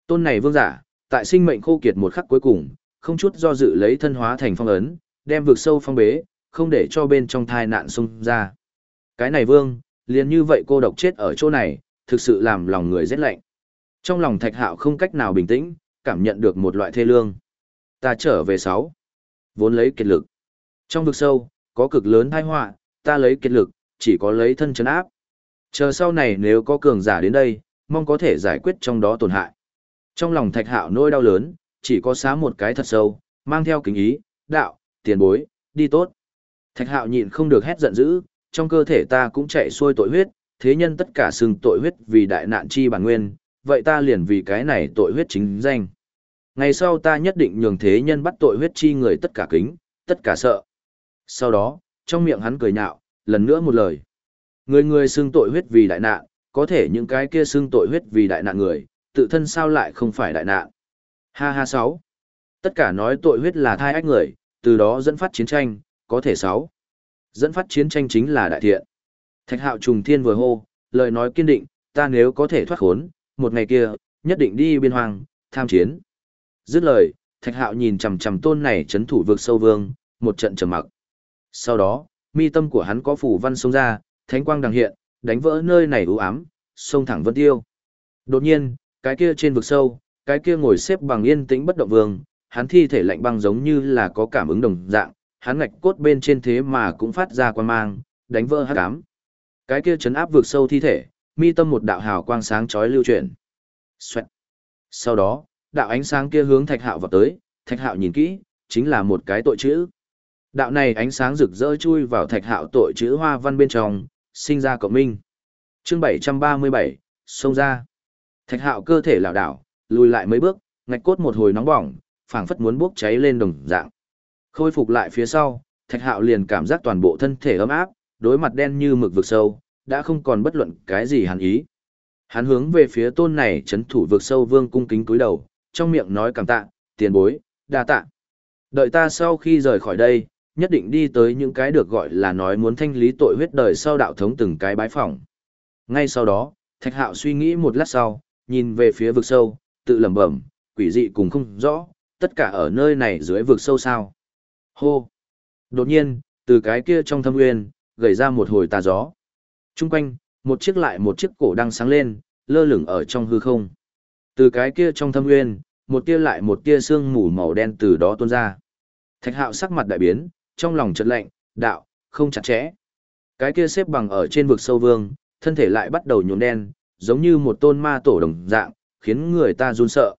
S1: Tôn này vương giả, tại sinh mệnh khô kiệt một khắc cuối cùng, không chút do dự lấy thân hóa thành phong ấn, đem vực sâu phong bế, không để cho bên trong thai nạn xung ra. Cái này vương, liền như vậy cô độc chết ở chỗ này, thực sự làm lòng người rét lạnh. Trong lòng thạch hạo không cách nào bình tĩnh, cảm nhận được một loại thê lương. Ta trở về sáu, vốn lấy kiệt lực. Trong vực sâu, có cực lớn tai họa, ta lấy kiệt lực, chỉ có lấy thân chấn áp. Chờ sau này nếu có cường giả đến đây, mong có thể giải quyết trong đó tổn hại. Trong lòng thạch hạo nỗi đau lớn, chỉ có xá một cái thật sâu, mang theo kính ý, đạo, tiền bối, đi tốt. Thạch hạo nhịn không được hét giận dữ, trong cơ thể ta cũng chạy xuôi tội huyết, thế nhân tất cả xưng tội huyết vì đại nạn chi bản nguyên, vậy ta liền vì cái này tội huyết chính danh. Ngày sau ta nhất định nhường thế nhân bắt tội huyết chi người tất cả kính, tất cả sợ. Sau đó, trong miệng hắn cười nhạo, lần nữa một lời. Người người xưng tội huyết vì đại nạn, có thể những cái kia xưng tội huyết vì đại nạn người, tự thân sao lại không phải đại nạn. Ha ha sáu. Tất cả nói tội huyết là thai ách người, từ đó dẫn phát chiến tranh, có thể sáu. Dẫn phát chiến tranh chính là đại thiện. Thạch hạo trùng thiên vừa hô, lời nói kiên định, ta nếu có thể thoát khốn, một ngày kia, nhất định đi biên hoàng, tham chiến. Dứt lời, thạch hạo nhìn chằm chằm tôn này chấn thủ vực sâu vương, một trận trầm mặc. Sau đó, mi tâm của hắn có phủ văn sông ra, thánh quang đằng hiện, đánh vỡ nơi này u ám, sông thẳng vân tiêu. Đột nhiên, cái kia trên vực sâu, cái kia ngồi xếp bằng yên tĩnh bất động vương, hắn thi thể lạnh băng giống như là có cảm ứng đồng dạng, hắn ngạch cốt bên trên thế mà cũng phát ra quan mang, đánh vỡ hắc ám. Cái kia chấn áp vực sâu thi thể, mi tâm một đạo hào quang sáng chói lưu chuyển. Xoẹt. Sau đó, đạo ánh sáng kia hướng Thạch Hạo vào tới, Thạch Hạo nhìn kỹ, chính là một cái tội chữ. Đạo này ánh sáng rực rỡ chui vào Thạch Hạo tội chữ hoa văn bên trong, sinh ra cộng minh. Chương 737, xông ra. Thạch Hạo cơ thể lảo đảo, lùi lại mấy bước, ngạch cốt một hồi nóng bỏng, phảng phất muốn bốc cháy lên đồng dạng. Khôi phục lại phía sau, Thạch Hạo liền cảm giác toàn bộ thân thể ấm áp, đối mặt đen như mực vực sâu, đã không còn bất luận cái gì hàn ý. Hắn hướng về phía tôn này chấn thủ vực sâu vương cung kính cúi đầu, trong miệng nói cảm tạ, tiền bối, đa tạ. Đợi ta sau khi rời khỏi đây, nhất định đi tới những cái được gọi là nói muốn thanh lý tội huyết đời sau đạo thống từng cái bái phỏng. Ngay sau đó, Thạch Hạo suy nghĩ một lát sau, nhìn về phía vực sâu, tự lẩm bẩm, quỷ dị cùng không rõ, tất cả ở nơi này dưới vực sâu sao. Hô! Đột nhiên, từ cái kia trong thâm nguyên, gầy ra một hồi tà gió. Trung quanh, một chiếc lại một chiếc cổ đang sáng lên, lơ lửng ở trong hư không. Từ cái kia trong thâm nguyên, một tia lại một tia sương mù màu đen từ đó tuôn ra. Thạch hạo sắc mặt đại biến, trong lòng chợt lạnh, đạo, không chặt chẽ. Cái kia xếp bằng ở trên vực sâu vương, thân thể lại bắt đầu nhuộm đen, giống như một tôn ma tổ đồng dạng, khiến người ta run sợ.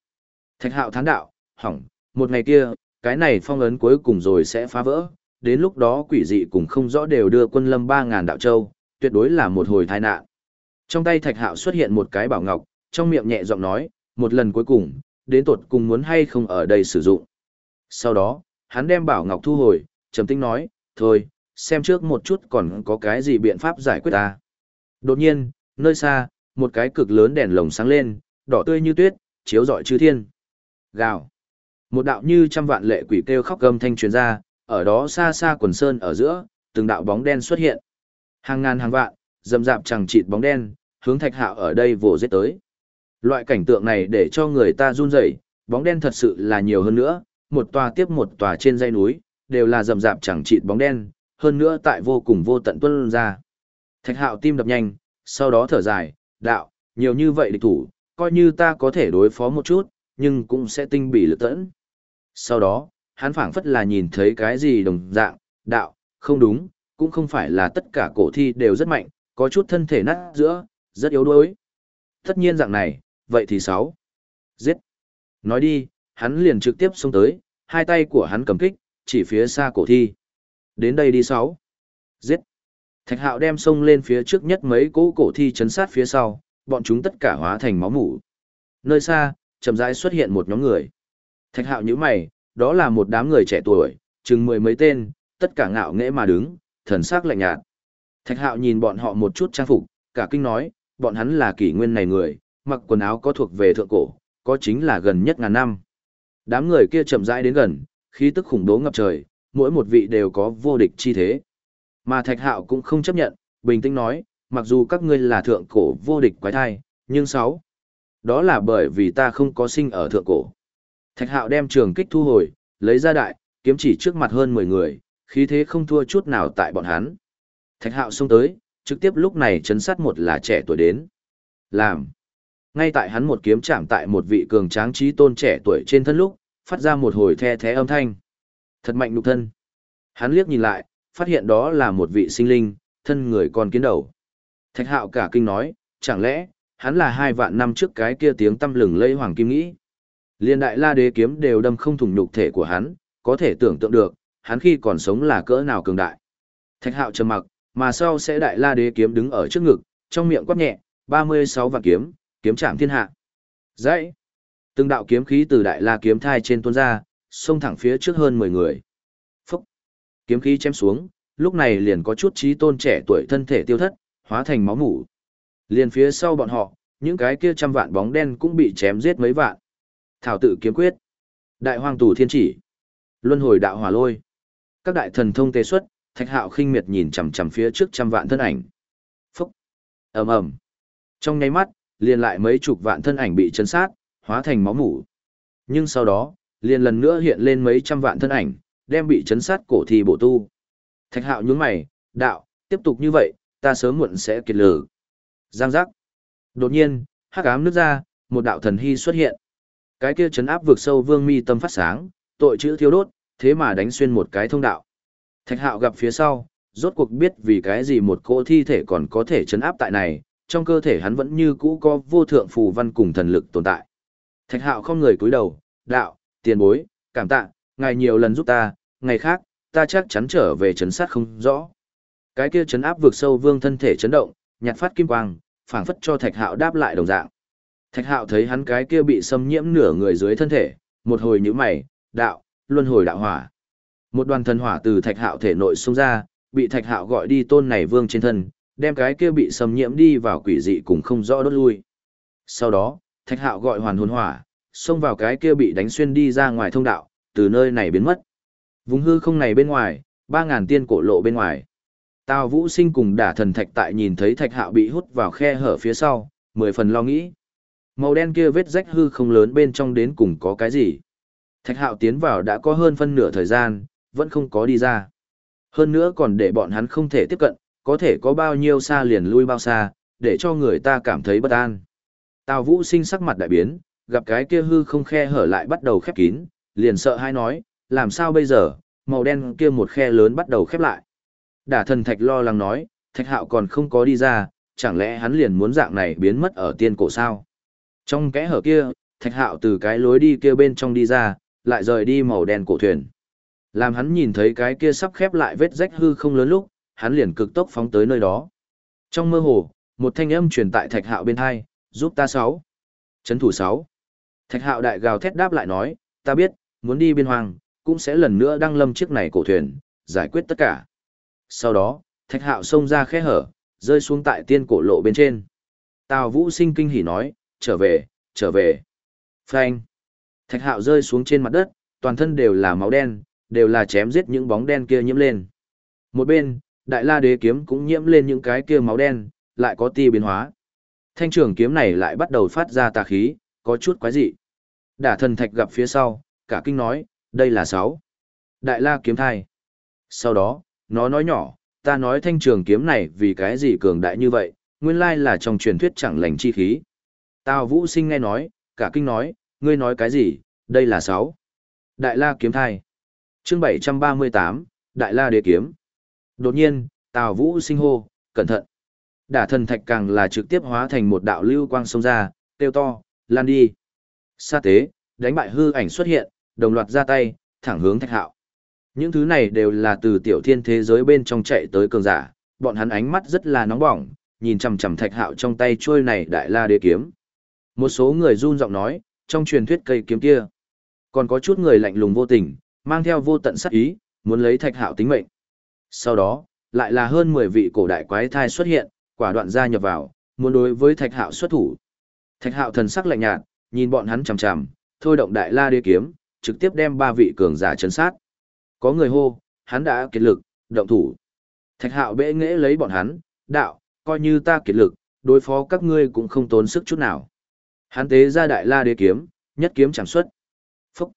S1: Thạch hạo thán đạo, hỏng, một ngày kia, cái này phong ấn cuối cùng rồi sẽ phá vỡ, đến lúc đó quỷ dị cùng không rõ đều đưa quân lâm 3.000 đạo châu, tuyệt đối là một hồi tai nạn. Trong tay thạch hạo xuất hiện một cái bảo ngọc, trong miệng nhẹ giọng nói, một lần cuối cùng, đến tột cùng muốn hay không ở đây sử dụng. Sau đó, hắn đem bảo ngọc thu hồi, trầm tĩnh nói, thôi, xem trước một chút còn có cái gì biện pháp giải quyết ta. Đột nhiên, nơi xa, một cái cực lớn đèn lồng sáng lên, đỏ tươi như tuyết, chiếu rọi chư thiên. Gào. Một đạo như trăm vạn lệ quỷ kêu khóc gầm thanh truyền ra, ở đó xa xa quần sơn ở giữa, từng đạo bóng đen xuất hiện. Hàng ngàn hàng vạn, dầm dạp chẳng chịt bóng đen, hướng thạch hạo ở đây vồ giết tới. Loại cảnh tượng này để cho người ta run rẩy, bóng đen thật sự là nhiều hơn nữa, một tòa tiếp một tòa trên dãy núi, đều là dầm rạp chẳng chịt bóng đen, hơn nữa tại vô cùng vô tận tuân ra. Thạch hạo tim đập nhanh, sau đó thở dài, đạo, nhiều như vậy địch thủ, coi như ta có thể đối phó một chút, nhưng cũng sẽ tinh bị lực tẫn. Sau đó, hắn phảng phất là nhìn thấy cái gì đồng dạng, đạo, không đúng, cũng không phải là tất cả cổ thi đều rất mạnh, có chút thân thể nát giữa, rất yếu đuối. Tất nhiên dạng này, vậy thì sáu. Giết. Nói đi, hắn liền trực tiếp xông tới, hai tay của hắn cầm kích, chỉ phía xa cổ thi. Đến đây đi sáu. Giết. Thạch hạo đem xông lên phía trước nhất mấy cỗ cổ thi chấn sát phía sau, bọn chúng tất cả hóa thành máu mủ. Nơi xa, chậm rãi xuất hiện một nhóm người. Thạch hạo như mày, đó là một đám người trẻ tuổi, chừng mười mấy tên, tất cả ngạo nghễ mà đứng, thần sắc lạnh nhạt. Thạch hạo nhìn bọn họ một chút trang phục, cả kinh nói, bọn hắn là kỷ nguyên này người, mặc quần áo có thuộc về thượng cổ, có chính là gần nhất ngàn năm. Đám người kia chậm rãi đến gần, khí tức khủng bố ngập trời, mỗi một vị đều có vô địch chi thế. Mà Thạch Hạo cũng không chấp nhận, bình tĩnh nói, mặc dù các ngươi là thượng cổ vô địch quái thai, nhưng sáu, đó là bởi vì ta không có sinh ở thượng cổ. Thạch Hạo đem trường kích thu hồi, lấy ra đại, kiếm chỉ trước mặt hơn 10 người, khí thế không thua chút nào tại bọn hắn. Thạch Hạo xông tới, trực tiếp lúc này chấn sát một là trẻ tuổi đến. Làm. Ngay tại hắn một kiếm chạm tại một vị cường tráng trí tôn trẻ tuổi trên thân lúc, phát ra một hồi the thế âm thanh. Thật mạnh nụ thân. Hắn liếc nhìn lại, phát hiện đó là một vị sinh linh, thân người còn kiến đầu. Thạch hạo cả kinh nói, chẳng lẽ, hắn là hai vạn năm trước cái kia tiếng tâm lừng lây hoàng kim nghĩ. Liên đại la đế kiếm đều đâm không thủng nhục thể của hắn, có thể tưởng tượng được, hắn khi còn sống là cỡ nào cường đại. Thạch hạo trầm mặc, mà sau sẽ đại la đế kiếm đứng ở trước ngực, trong miệng quát nhẹ, 36 vạn kiếm, kiếm chạm thiên hạ. Dãy. Từng đạo kiếm khí từ đại la kiếm thai trên tuôn ra, xông thẳng phía trước hơn 10 người. Phúc. Kiếm khí chém xuống, lúc này liền có chút trí tôn trẻ tuổi thân thể tiêu thất, hóa thành máu mủ. Liền phía sau bọn họ, những cái kia trăm vạn bóng đen cũng bị chém giết mấy vạn. Thảo tự kiếm quyết. Đại hoàng tù thiên chỉ. Luân hồi đạo hỏa lôi. Các đại thần thông tê xuất, thạch hạo khinh miệt nhìn chằm chằm phía trước trăm vạn thân ảnh. Phúc. ầm ầm Trong nháy mắt, liền lại mấy chục vạn thân ảnh bị chấn sát, hóa thành máu mủ. Nhưng sau đó, liền lần nữa hiện lên mấy trăm vạn thân ảnh, đem bị chấn sát cổ thi bổ tu. Thạch hạo nhướng mày, đạo, tiếp tục như vậy, ta sớm muộn sẽ kiệt lử. Giang giác. Đột nhiên, hắc ám nước ra, một đạo thần hy xuất hiện. Cái kia chấn áp vực sâu vương mi tâm phát sáng, tội chữ thiếu đốt, thế mà đánh xuyên một cái thông đạo. Thạch hạo gặp phía sau, rốt cuộc biết vì cái gì một cỗ thi thể còn có thể chấn áp tại này, trong cơ thể hắn vẫn như cũ có vô thượng phù văn cùng thần lực tồn tại. Thạch hạo không người cúi đầu, đạo, tiền bối, cảm tạ, ngài nhiều lần giúp ta, ngày khác, ta chắc chắn trở về chấn sát không rõ. Cái kia chấn áp vượt sâu vương thân thể chấn động, nhạt phát kim quang, phảng phất cho Thạch Hạo đáp lại đồng dạng. Thạch Hạo thấy hắn cái kia bị xâm nhiễm nửa người dưới thân thể, một hồi nhíu mày, đạo, luân hồi đạo hỏa. Một đoàn thần hỏa từ Thạch Hạo thể nội xung ra, bị Thạch Hạo gọi đi tôn này vương trên thân, đem cái kia bị xâm nhiễm đi vào quỷ dị cùng không rõ đốt lui. Sau đó, Thạch Hạo gọi hoàn hồn hỏa, xông vào cái kia bị đánh xuyên đi ra ngoài thông đạo, từ nơi này biến mất. Vùng hư không này bên ngoài, ba ngàn tiên cổ lộ bên ngoài. Tào Vũ Sinh cùng đả thần thạch tại nhìn thấy thạch hạo bị hút vào khe hở phía sau, mười phần lo nghĩ. Màu đen kia vết rách hư không lớn bên trong đến cùng có cái gì. Thạch hạo tiến vào đã có hơn phân nửa thời gian, vẫn không có đi ra. Hơn nữa còn để bọn hắn không thể tiếp cận, có thể có bao nhiêu xa liền lui bao xa, để cho người ta cảm thấy bất an. Tào Vũ Sinh sắc mặt đại biến, gặp cái kia hư không khe hở lại bắt đầu khép kín, liền sợ hai nói, làm sao bây giờ, màu đen kia một khe lớn bắt đầu khép lại. Đả thần thạch lo lắng nói, thạch hạo còn không có đi ra, chẳng lẽ hắn liền muốn dạng này biến mất ở tiên cổ sao? Trong kẽ hở kia, thạch hạo từ cái lối đi kia bên trong đi ra, lại rời đi màu đen cổ thuyền. Làm hắn nhìn thấy cái kia sắp khép lại vết rách hư không lớn lúc, hắn liền cực tốc phóng tới nơi đó. Trong mơ hồ, một thanh âm truyền tại thạch hạo bên hai, giúp ta sáu. Chấn thủ sáu. Thạch hạo đại gào thét đáp lại nói, ta biết, muốn đi biên hoàng, cũng sẽ lần nữa đăng lâm chiếc này cổ thuyền, giải quyết tất cả. Sau đó, thạch hạo xông ra khe hở, rơi xuống tại tiên cổ lộ bên trên. Tào vũ sinh kinh hỉ nói, trở về, trở về. Phanh. Thạch hạo rơi xuống trên mặt đất, toàn thân đều là máu đen, đều là chém giết những bóng đen kia nhiễm lên. Một bên, đại la đế kiếm cũng nhiễm lên những cái kia máu đen, lại có ti biến hóa. Thanh trường kiếm này lại bắt đầu phát ra tà khí, có chút quái dị. Đả thần thạch gặp phía sau, cả kinh nói, đây là sáu. Đại la kiếm thai. Sau đó, nó nói nhỏ, ta nói thanh trường kiếm này vì cái gì cường đại như vậy, nguyên lai là trong truyền thuyết chẳng lành chi khí. Tào vũ sinh nghe nói, cả kinh nói, ngươi nói cái gì, đây là sáu. Đại la kiếm thai. chương 738, Đại la đế kiếm. Đột nhiên, Tào vũ sinh hô, cẩn thận. Đả thần thạch càng là trực tiếp hóa thành một đạo lưu quang sông ra, tiêu to, lan đi. Sa tế, đánh bại hư ảnh xuất hiện, đồng loạt ra tay, thẳng hướng thạch hạo. Những thứ này đều là từ tiểu thiên thế giới bên trong chạy tới cường giả, bọn hắn ánh mắt rất là nóng bỏng, nhìn chằm chằm thạch hạo trong tay trôi này đại la đế kiếm. Một số người run giọng nói, trong truyền thuyết cây kiếm kia. Còn có chút người lạnh lùng vô tình, mang theo vô tận sát ý, muốn lấy thạch hạo tính mệnh. Sau đó, lại là hơn 10 vị cổ đại quái thai xuất hiện, quả đoạn gia nhập vào, muốn đối với thạch hạo xuất thủ. Thạch hạo thần sắc lạnh nhạt, nhìn bọn hắn chằm chằm, thôi động đại la đế kiếm, trực tiếp đem ba vị cường giả chấn sát. Có người hô, hắn đã kiệt lực, động thủ. Thạch hạo bệ nghễ lấy bọn hắn, đạo, coi như ta kiệt lực, đối phó các ngươi cũng không tốn sức chút nào. Hắn tế ra đại la đế kiếm, nhất kiếm chẳng xuất. Phúc.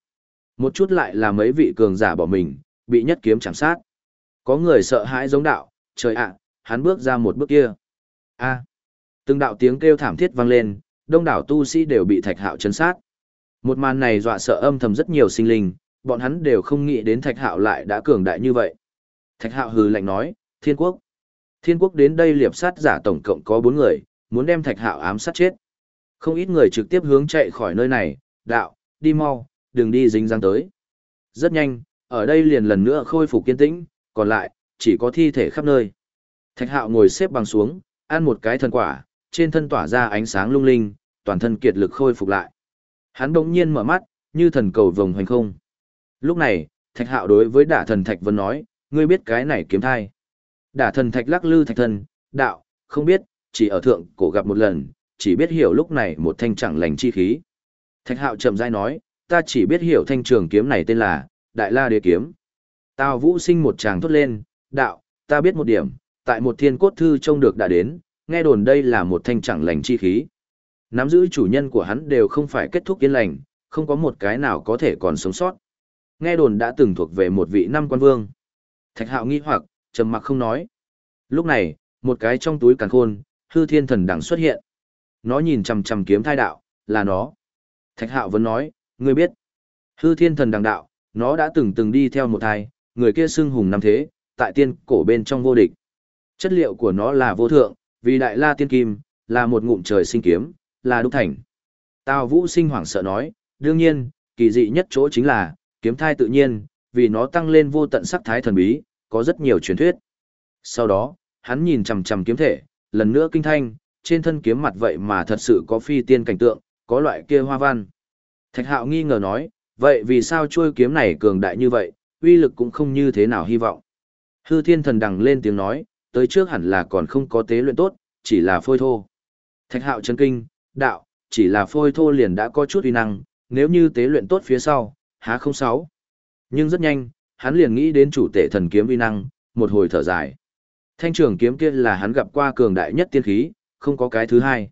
S1: Một chút lại là mấy vị cường giả bỏ mình, bị nhất kiếm chẳng sát. Có người sợ hãi giống đạo, trời ạ, hắn bước ra một bước kia. A. Từng đạo tiếng kêu thảm thiết vang lên, đông đảo tu sĩ đều bị thạch hạo chấn sát. Một màn này dọa sợ âm thầm rất nhiều sinh linh, bọn hắn đều không nghĩ đến thạch hạo lại đã cường đại như vậy. Thạch hạo hừ lạnh nói, thiên quốc. Thiên quốc đến đây liệp sát giả tổng cộng có bốn người, muốn đem thạch hạo ám sát chết. Không ít người trực tiếp hướng chạy khỏi nơi này, đạo, đi mau, đừng đi dính răng tới. Rất nhanh, ở đây liền lần nữa khôi phục kiên tĩnh, còn lại, chỉ có thi thể khắp nơi. Thạch hạo ngồi xếp bằng xuống, ăn một cái thần quả, trên thân tỏa ra ánh sáng lung linh, toàn thân kiệt lực khôi phục lại. Hắn đống nhiên mở mắt, như thần cầu vồng hoành không. Lúc này, thạch hạo đối với đả thần thạch vân nói, ngươi biết cái này kiếm thai. Đả thần thạch lắc lư thạch thần, đạo, không biết, chỉ ở thượng cổ gặp một lần, chỉ biết hiểu lúc này một thanh chẳng lành chi khí. Thạch hạo chậm rãi nói, ta chỉ biết hiểu thanh trường kiếm này tên là, Đại La Đế Kiếm. Tào Vũ sinh một tràng thốt lên, đạo, ta biết một điểm, tại một thiên cốt thư trông được đã đến, nghe đồn đây là một thanh chẳng lành chi khí. Nắm giữ chủ nhân của hắn đều không phải kết thúc yên lành, không có một cái nào có thể còn sống sót. Nghe đồn đã từng thuộc về một vị năm quan vương. Thạch hạo nghi hoặc, trầm mặc không nói. Lúc này, một cái trong túi càn khôn, hư thiên thần đẳng xuất hiện. Nó nhìn chằm chằm kiếm thai đạo, là nó. Thạch hạo vẫn nói, ngươi biết. Hư thiên thần đằng đạo, nó đã từng từng đi theo một thai, người kia xưng hùng năm thế, tại tiên cổ bên trong vô địch. Chất liệu của nó là vô thượng, vì đại la tiên kim, là một ngụm trời sinh kiếm, là đúc thành. Tào vũ sinh hoảng sợ nói, đương nhiên, kỳ dị nhất chỗ chính là, kiếm thai tự nhiên, vì nó tăng lên vô tận sắc thái thần bí, có rất nhiều truyền thuyết. Sau đó, hắn nhìn chằm chằm kiếm thể, lần nữa kinh thanh, trên thân kiếm mặt vậy mà thật sự có phi tiên cảnh tượng, có loại kia hoa văn. Thạch hạo nghi ngờ nói, vậy vì sao chuôi kiếm này cường đại như vậy, uy lực cũng không như thế nào hy vọng. Hư thiên thần đằng lên tiếng nói, tới trước hẳn là còn không có tế luyện tốt, chỉ là phôi thô. Thạch hạo chấn kinh, đạo, chỉ là phôi thô liền đã có chút uy năng, nếu như tế luyện tốt phía sau, há không sáu. Nhưng rất nhanh, hắn liền nghĩ đến chủ tể thần kiếm uy năng, một hồi thở dài. Thanh trường kiếm kia là hắn gặp qua cường đại nhất tiên khí, không có cái thứ hai.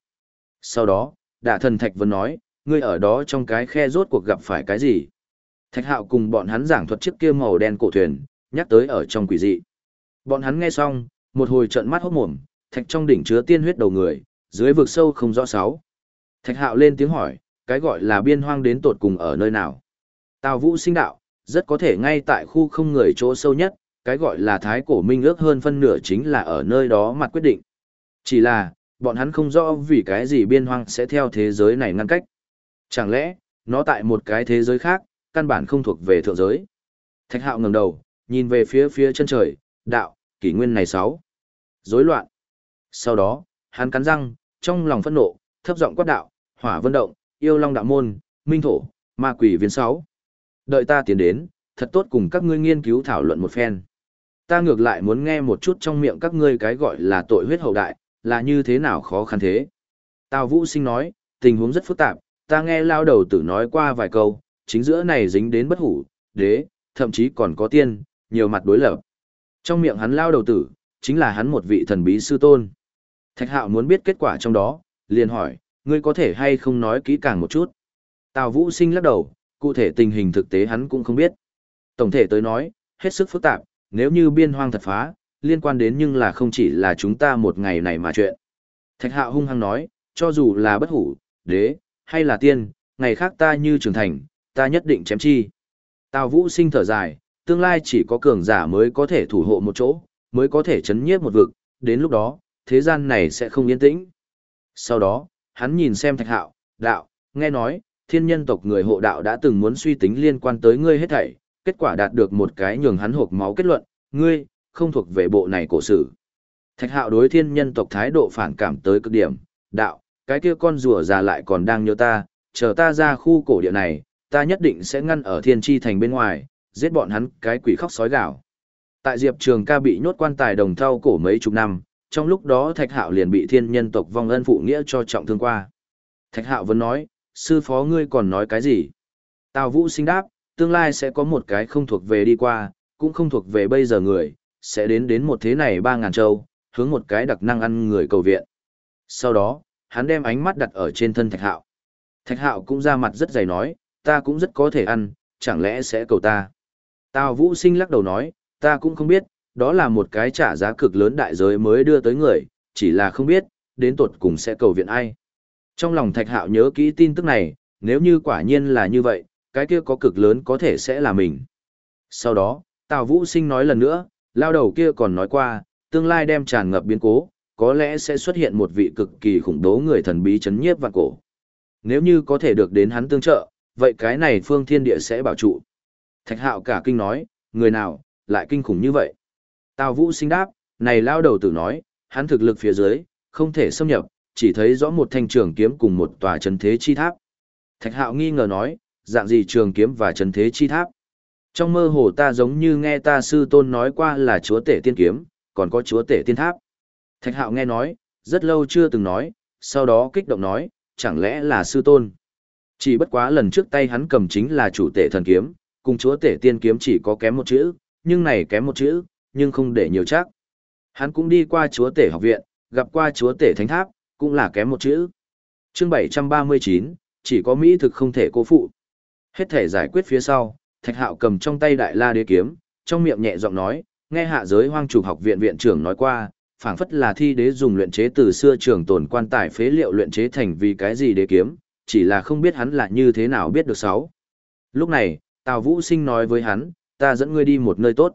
S1: Sau đó, đạ thần Thạch Vân nói, ngươi ở đó trong cái khe rốt cuộc gặp phải cái gì? Thạch hạo cùng bọn hắn giảng thuật chiếc kia màu đen cổ thuyền, nhắc tới ở trong quỷ dị. Bọn hắn nghe xong, một hồi trận mắt hốt mồm, thạch trong đỉnh chứa tiên huyết đầu người, dưới vực sâu không rõ sáu. Thạch hạo lên tiếng hỏi, cái gọi là biên hoang đến tột cùng ở nơi nào? Tào vũ sinh đạo, rất có thể ngay tại khu không người chỗ sâu nhất, cái gọi là thái cổ minh ước hơn phân nửa chính là ở nơi đó mặt quyết định. Chỉ là, bọn hắn không rõ vì cái gì biên hoang sẽ theo thế giới này ngăn cách. Chẳng lẽ, nó tại một cái thế giới khác, căn bản không thuộc về thượng giới. Thạch hạo ngẩng đầu, nhìn về phía phía chân trời, đạo, kỷ nguyên này sáu. Rối loạn. Sau đó, hắn cắn răng, trong lòng phẫn nộ, thấp giọng quát đạo, hỏa vân động, yêu long đạo môn, minh thổ, ma quỷ viên sáu. Đợi ta tiến đến, thật tốt cùng các ngươi nghiên cứu thảo luận một phen. Ta ngược lại muốn nghe một chút trong miệng các ngươi cái gọi là tội huyết hậu đại, là như thế nào khó khăn thế. Tào Vũ Sinh nói, tình huống rất phức tạp, ta nghe lao đầu tử nói qua vài câu, chính giữa này dính đến bất hủ, đế, thậm chí còn có tiên, nhiều mặt đối lập. Trong miệng hắn lao đầu tử, chính là hắn một vị thần bí sư tôn. Thạch hạo muốn biết kết quả trong đó, liền hỏi, ngươi có thể hay không nói kỹ càng một chút. Tào Vũ Sinh lắc đầu, cụ thể tình hình thực tế hắn cũng không biết. Tổng thể tới nói, hết sức phức tạp, nếu như biên hoang thật phá, liên quan đến nhưng là không chỉ là chúng ta một ngày này mà chuyện. Thạch hạo hung hăng nói, cho dù là bất hủ, đế, hay là tiên, ngày khác ta như trưởng thành, ta nhất định chém chi. Tào vũ sinh thở dài, tương lai chỉ có cường giả mới có thể thủ hộ một chỗ, mới có thể chấn nhiếp một vực, đến lúc đó, thế gian này sẽ không yên tĩnh. Sau đó, hắn nhìn xem thạch hạo, đạo, nghe nói, thiên nhân tộc người hộ đạo đã từng muốn suy tính liên quan tới ngươi hết thảy, kết quả đạt được một cái nhường hắn hộp máu kết luận, ngươi, không thuộc về bộ này cổ sử. Thạch hạo đối thiên nhân tộc thái độ phản cảm tới cực điểm, đạo, cái kia con rùa già lại còn đang nhớ ta, chờ ta ra khu cổ địa này, ta nhất định sẽ ngăn ở thiên tri thành bên ngoài, giết bọn hắn cái quỷ khóc sói gạo. Tại Diệp Trường ca bị nhốt quan tài đồng thau cổ mấy chục năm, trong lúc đó Thạch Hạo liền bị thiên nhân tộc vong ân phụ nghĩa cho trọng thương qua. Thạch Hạo vẫn nói, sư phó ngươi còn nói cái gì? Tào Vũ sinh đáp, tương lai sẽ có một cái không thuộc về đi qua, cũng không thuộc về bây giờ người, sẽ đến đến một thế này ba ngàn châu, hướng một cái đặc năng ăn người cầu viện. Sau đó, hắn đem ánh mắt đặt ở trên thân Thạch Hạo. Thạch Hạo cũng ra mặt rất dày nói, ta cũng rất có thể ăn, chẳng lẽ sẽ cầu ta. Tào Vũ sinh lắc đầu nói, ta cũng không biết, đó là một cái trả giá cực lớn đại giới mới đưa tới người, chỉ là không biết, đến tột cùng sẽ cầu viện ai. Trong lòng thạch hạo nhớ kỹ tin tức này, nếu như quả nhiên là như vậy, cái kia có cực lớn có thể sẽ là mình. Sau đó, Tào Vũ Sinh nói lần nữa, lao đầu kia còn nói qua, tương lai đem tràn ngập biến cố, có lẽ sẽ xuất hiện một vị cực kỳ khủng bố người thần bí chấn nhiếp vạn cổ. Nếu như có thể được đến hắn tương trợ, vậy cái này phương thiên địa sẽ bảo trụ. Thạch hạo cả kinh nói, người nào, lại kinh khủng như vậy. Tào Vũ sinh đáp, này lao đầu tử nói, hắn thực lực phía dưới, không thể xâm nhập, chỉ thấy rõ một thanh trường kiếm cùng một tòa chấn thế chi tháp. Thạch hạo nghi ngờ nói, dạng gì trường kiếm và chấn thế chi tháp. Trong mơ hồ ta giống như nghe ta sư tôn nói qua là chúa tể tiên kiếm, còn có chúa tể tiên tháp. Thạch hạo nghe nói, rất lâu chưa từng nói, sau đó kích động nói, chẳng lẽ là sư tôn. Chỉ bất quá lần trước tay hắn cầm chính là chủ tể thần kiếm, cùng chúa tể tiên kiếm chỉ có kém một chữ, nhưng này kém một chữ, nhưng không để nhiều chắc. Hắn cũng đi qua chúa tể học viện, gặp qua chúa tể thánh tháp, cũng là kém một chữ. Chương 739, chỉ có Mỹ thực không thể cố phụ. Hết thể giải quyết phía sau, Thạch Hạo cầm trong tay đại la đế kiếm, trong miệng nhẹ giọng nói, nghe hạ giới hoang chủ học viện viện trưởng nói qua, phảng phất là thi đế dùng luyện chế từ xưa trường tồn quan tài phế liệu luyện chế thành vì cái gì đế kiếm, chỉ là không biết hắn là như thế nào biết được sáu. Lúc này, Tào Vũ Sinh nói với hắn, ta dẫn ngươi đi một nơi tốt.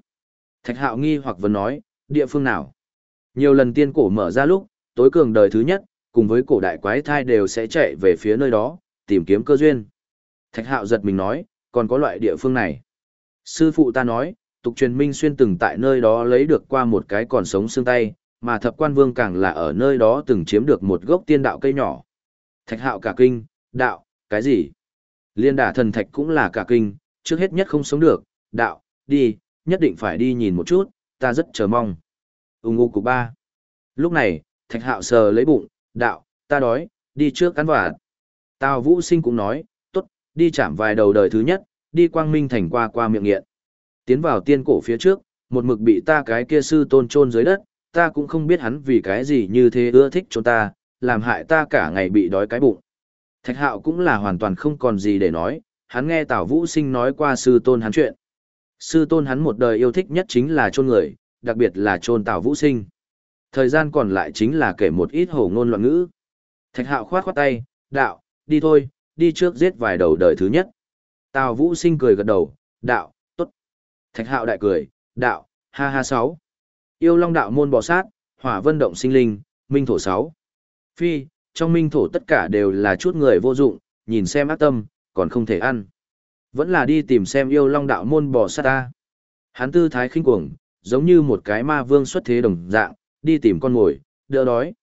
S1: Thạch Hạo nghi hoặc vấn nói, địa phương nào? Nhiều lần tiên cổ mở ra lúc, tối cường đời thứ nhất, cùng với cổ đại quái thai đều sẽ chạy về phía nơi đó, tìm kiếm cơ duyên. Thạch Hạo giật mình nói, còn có loại địa phương này. Sư phụ ta nói, tục truyền Minh Xuyên từng tại nơi đó lấy được qua một cái còn sống xương tay, mà thập quan vương càng là ở nơi đó từng chiếm được một gốc tiên đạo cây nhỏ. Thạch hạo cả kinh, đạo, cái gì? Liên đả thần thạch cũng là cả kinh, trước hết nhất không sống được, đạo, đi, nhất định phải đi nhìn một chút, ta rất chờ mong. Úng u của ba. Lúc này, thạch hạo sờ lấy bụng, đạo, ta đói, đi trước cắn vả. Tào vũ sinh cũng nói, đi chạm vài đầu đời thứ nhất, đi quang minh thành qua qua miệng nghiện. Tiến vào tiên cổ phía trước, một mực bị ta cái kia sư tôn chôn dưới đất, ta cũng không biết hắn vì cái gì như thế ưa thích cho ta, làm hại ta cả ngày bị đói cái bụng. Thạch hạo cũng là hoàn toàn không còn gì để nói, hắn nghe Tào Vũ Sinh nói qua sư tôn hắn chuyện. Sư tôn hắn một đời yêu thích nhất chính là chôn người, đặc biệt là chôn Tào Vũ Sinh. Thời gian còn lại chính là kể một ít hổ ngôn loạn ngữ. Thạch hạo khoát khoát tay, đạo, đi thôi, đi trước giết vài đầu đời thứ nhất. Tào Vũ Sinh cười gật đầu, đạo, tốt. Thạch hạo đại cười, đạo, ha ha sáu. Yêu long đạo môn bò sát, hỏa vân động sinh linh, minh thổ sáu. Phi, trong minh thổ tất cả đều là chút người vô dụng, nhìn xem ác tâm, còn không thể ăn. Vẫn là đi tìm xem yêu long đạo môn bò sát ta. Hắn tư thái khinh cuồng, giống như một cái ma vương xuất thế đồng dạng, đi tìm con mồi, đỡ đói.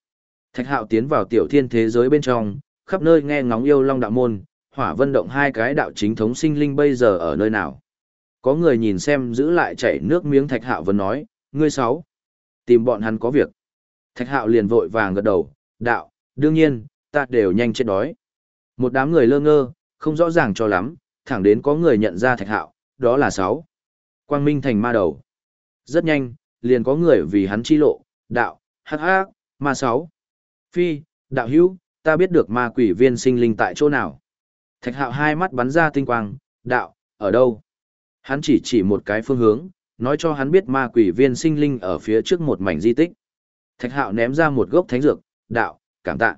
S1: Thạch hạo tiến vào tiểu thiên thế giới bên trong, khắp nơi nghe ngóng yêu long đạo môn, hỏa vân động hai cái đạo chính thống sinh linh bây giờ ở nơi nào. Có người nhìn xem giữ lại chảy nước miếng thạch hạo vẫn nói, ngươi sáu. Tìm bọn hắn có việc. Thạch hạo liền vội vàng gật đầu, đạo, đương nhiên, ta đều nhanh chết đói. Một đám người lơ ngơ, không rõ ràng cho lắm, thẳng đến có người nhận ra thạch hạo, đó là sáu. Quang Minh thành ma đầu. Rất nhanh, liền có người vì hắn chi lộ, đạo, hắc hắc, ma sáu. Phi, đạo hữu, ta biết được ma quỷ viên sinh linh tại chỗ nào. Thạch hạo hai mắt bắn ra tinh quang, đạo, ở đâu? Hắn chỉ chỉ một cái phương hướng, nói cho hắn biết ma quỷ viên sinh linh ở phía trước một mảnh di tích. Thạch hạo ném ra một gốc thánh dược, đạo, cảm tạ.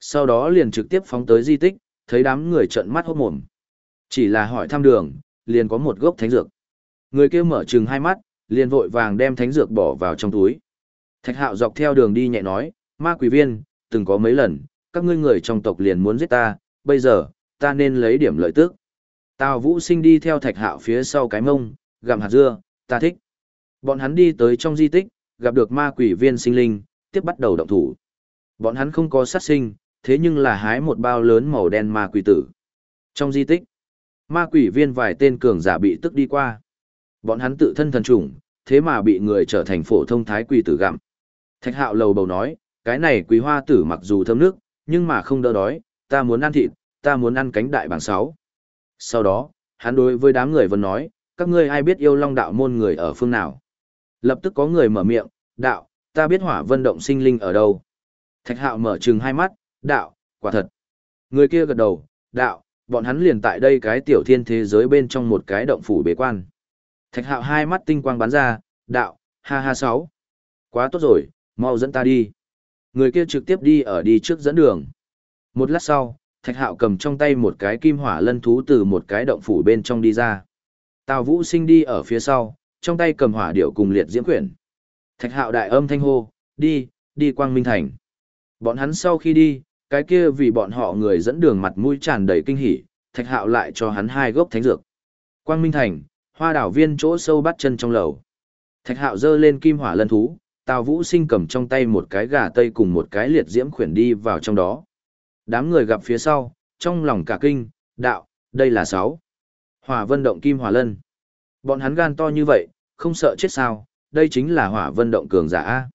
S1: Sau đó liền trực tiếp phóng tới di tích, thấy đám người trợn mắt hốt mồm. Chỉ là hỏi thăm đường, liền có một gốc thánh dược. Người kia mở trừng hai mắt, liền vội vàng đem thánh dược bỏ vào trong túi. Thạch hạo dọc theo đường đi nhẹ nói, ma quỷ viên, từng có mấy lần, các ngươi người trong tộc liền muốn giết ta, bây giờ, ta nên lấy điểm lợi tức. Tào Vũ Sinh đi theo Thạch Hạo phía sau cái mông, gặm hạt dưa, ta thích. Bọn hắn đi tới trong di tích, gặp được ma quỷ viên sinh linh, tiếp bắt đầu động thủ. Bọn hắn không có sát sinh, thế nhưng là hái một bao lớn màu đen ma quỷ tử. Trong di tích, ma quỷ viên vài tên cường giả bị tức đi qua. Bọn hắn tự thân thần trùng, thế mà bị người trở thành phổ thông thái quỷ tử gặm. Thạch hạo lầu bầu nói, cái này quý hoa tử mặc dù thơm nước, nhưng mà không đỡ đói, ta muốn ăn thịt, ta muốn ăn cánh đại bảng sáu. Sau đó, hắn đối với đám người vẫn nói, các ngươi ai biết yêu long đạo môn người ở phương nào? Lập tức có người mở miệng, đạo, ta biết hỏa vân động sinh linh ở đâu. Thạch hạo mở trừng hai mắt, đạo, quả thật. Người kia gật đầu, đạo, bọn hắn liền tại đây cái tiểu thiên thế giới bên trong một cái động phủ bế quan. Thạch hạo hai mắt tinh quang bắn ra, đạo, ha ha sáu. Quá tốt rồi, mau dẫn ta đi. Người kia trực tiếp đi ở đi trước dẫn đường. Một lát sau, Thạch Hạo cầm trong tay một cái kim hỏa lân thú từ một cái động phủ bên trong đi ra. Tào Vũ Sinh đi ở phía sau, trong tay cầm hỏa điệu cùng liệt diễm quyển. Thạch Hạo đại âm thanh hô, đi, đi Quang Minh Thành. Bọn hắn sau khi đi, cái kia vì bọn họ người dẫn đường mặt mũi tràn đầy kinh hỉ, Thạch Hạo lại cho hắn hai gốc thánh dược. Quang Minh Thành, hoa đảo viên chỗ sâu bắt chân trong lầu. Thạch Hạo giơ lên kim hỏa lân thú, Tào Vũ Sinh cầm trong tay một cái gà tây cùng một cái liệt diễm khuyển đi vào trong đó. Đám người gặp phía sau, trong lòng cả kinh, đạo, đây là sáu. Hỏa vân động kim hỏa lân. Bọn hắn gan to như vậy, không sợ chết sao, đây chính là hỏa vân động cường giả A.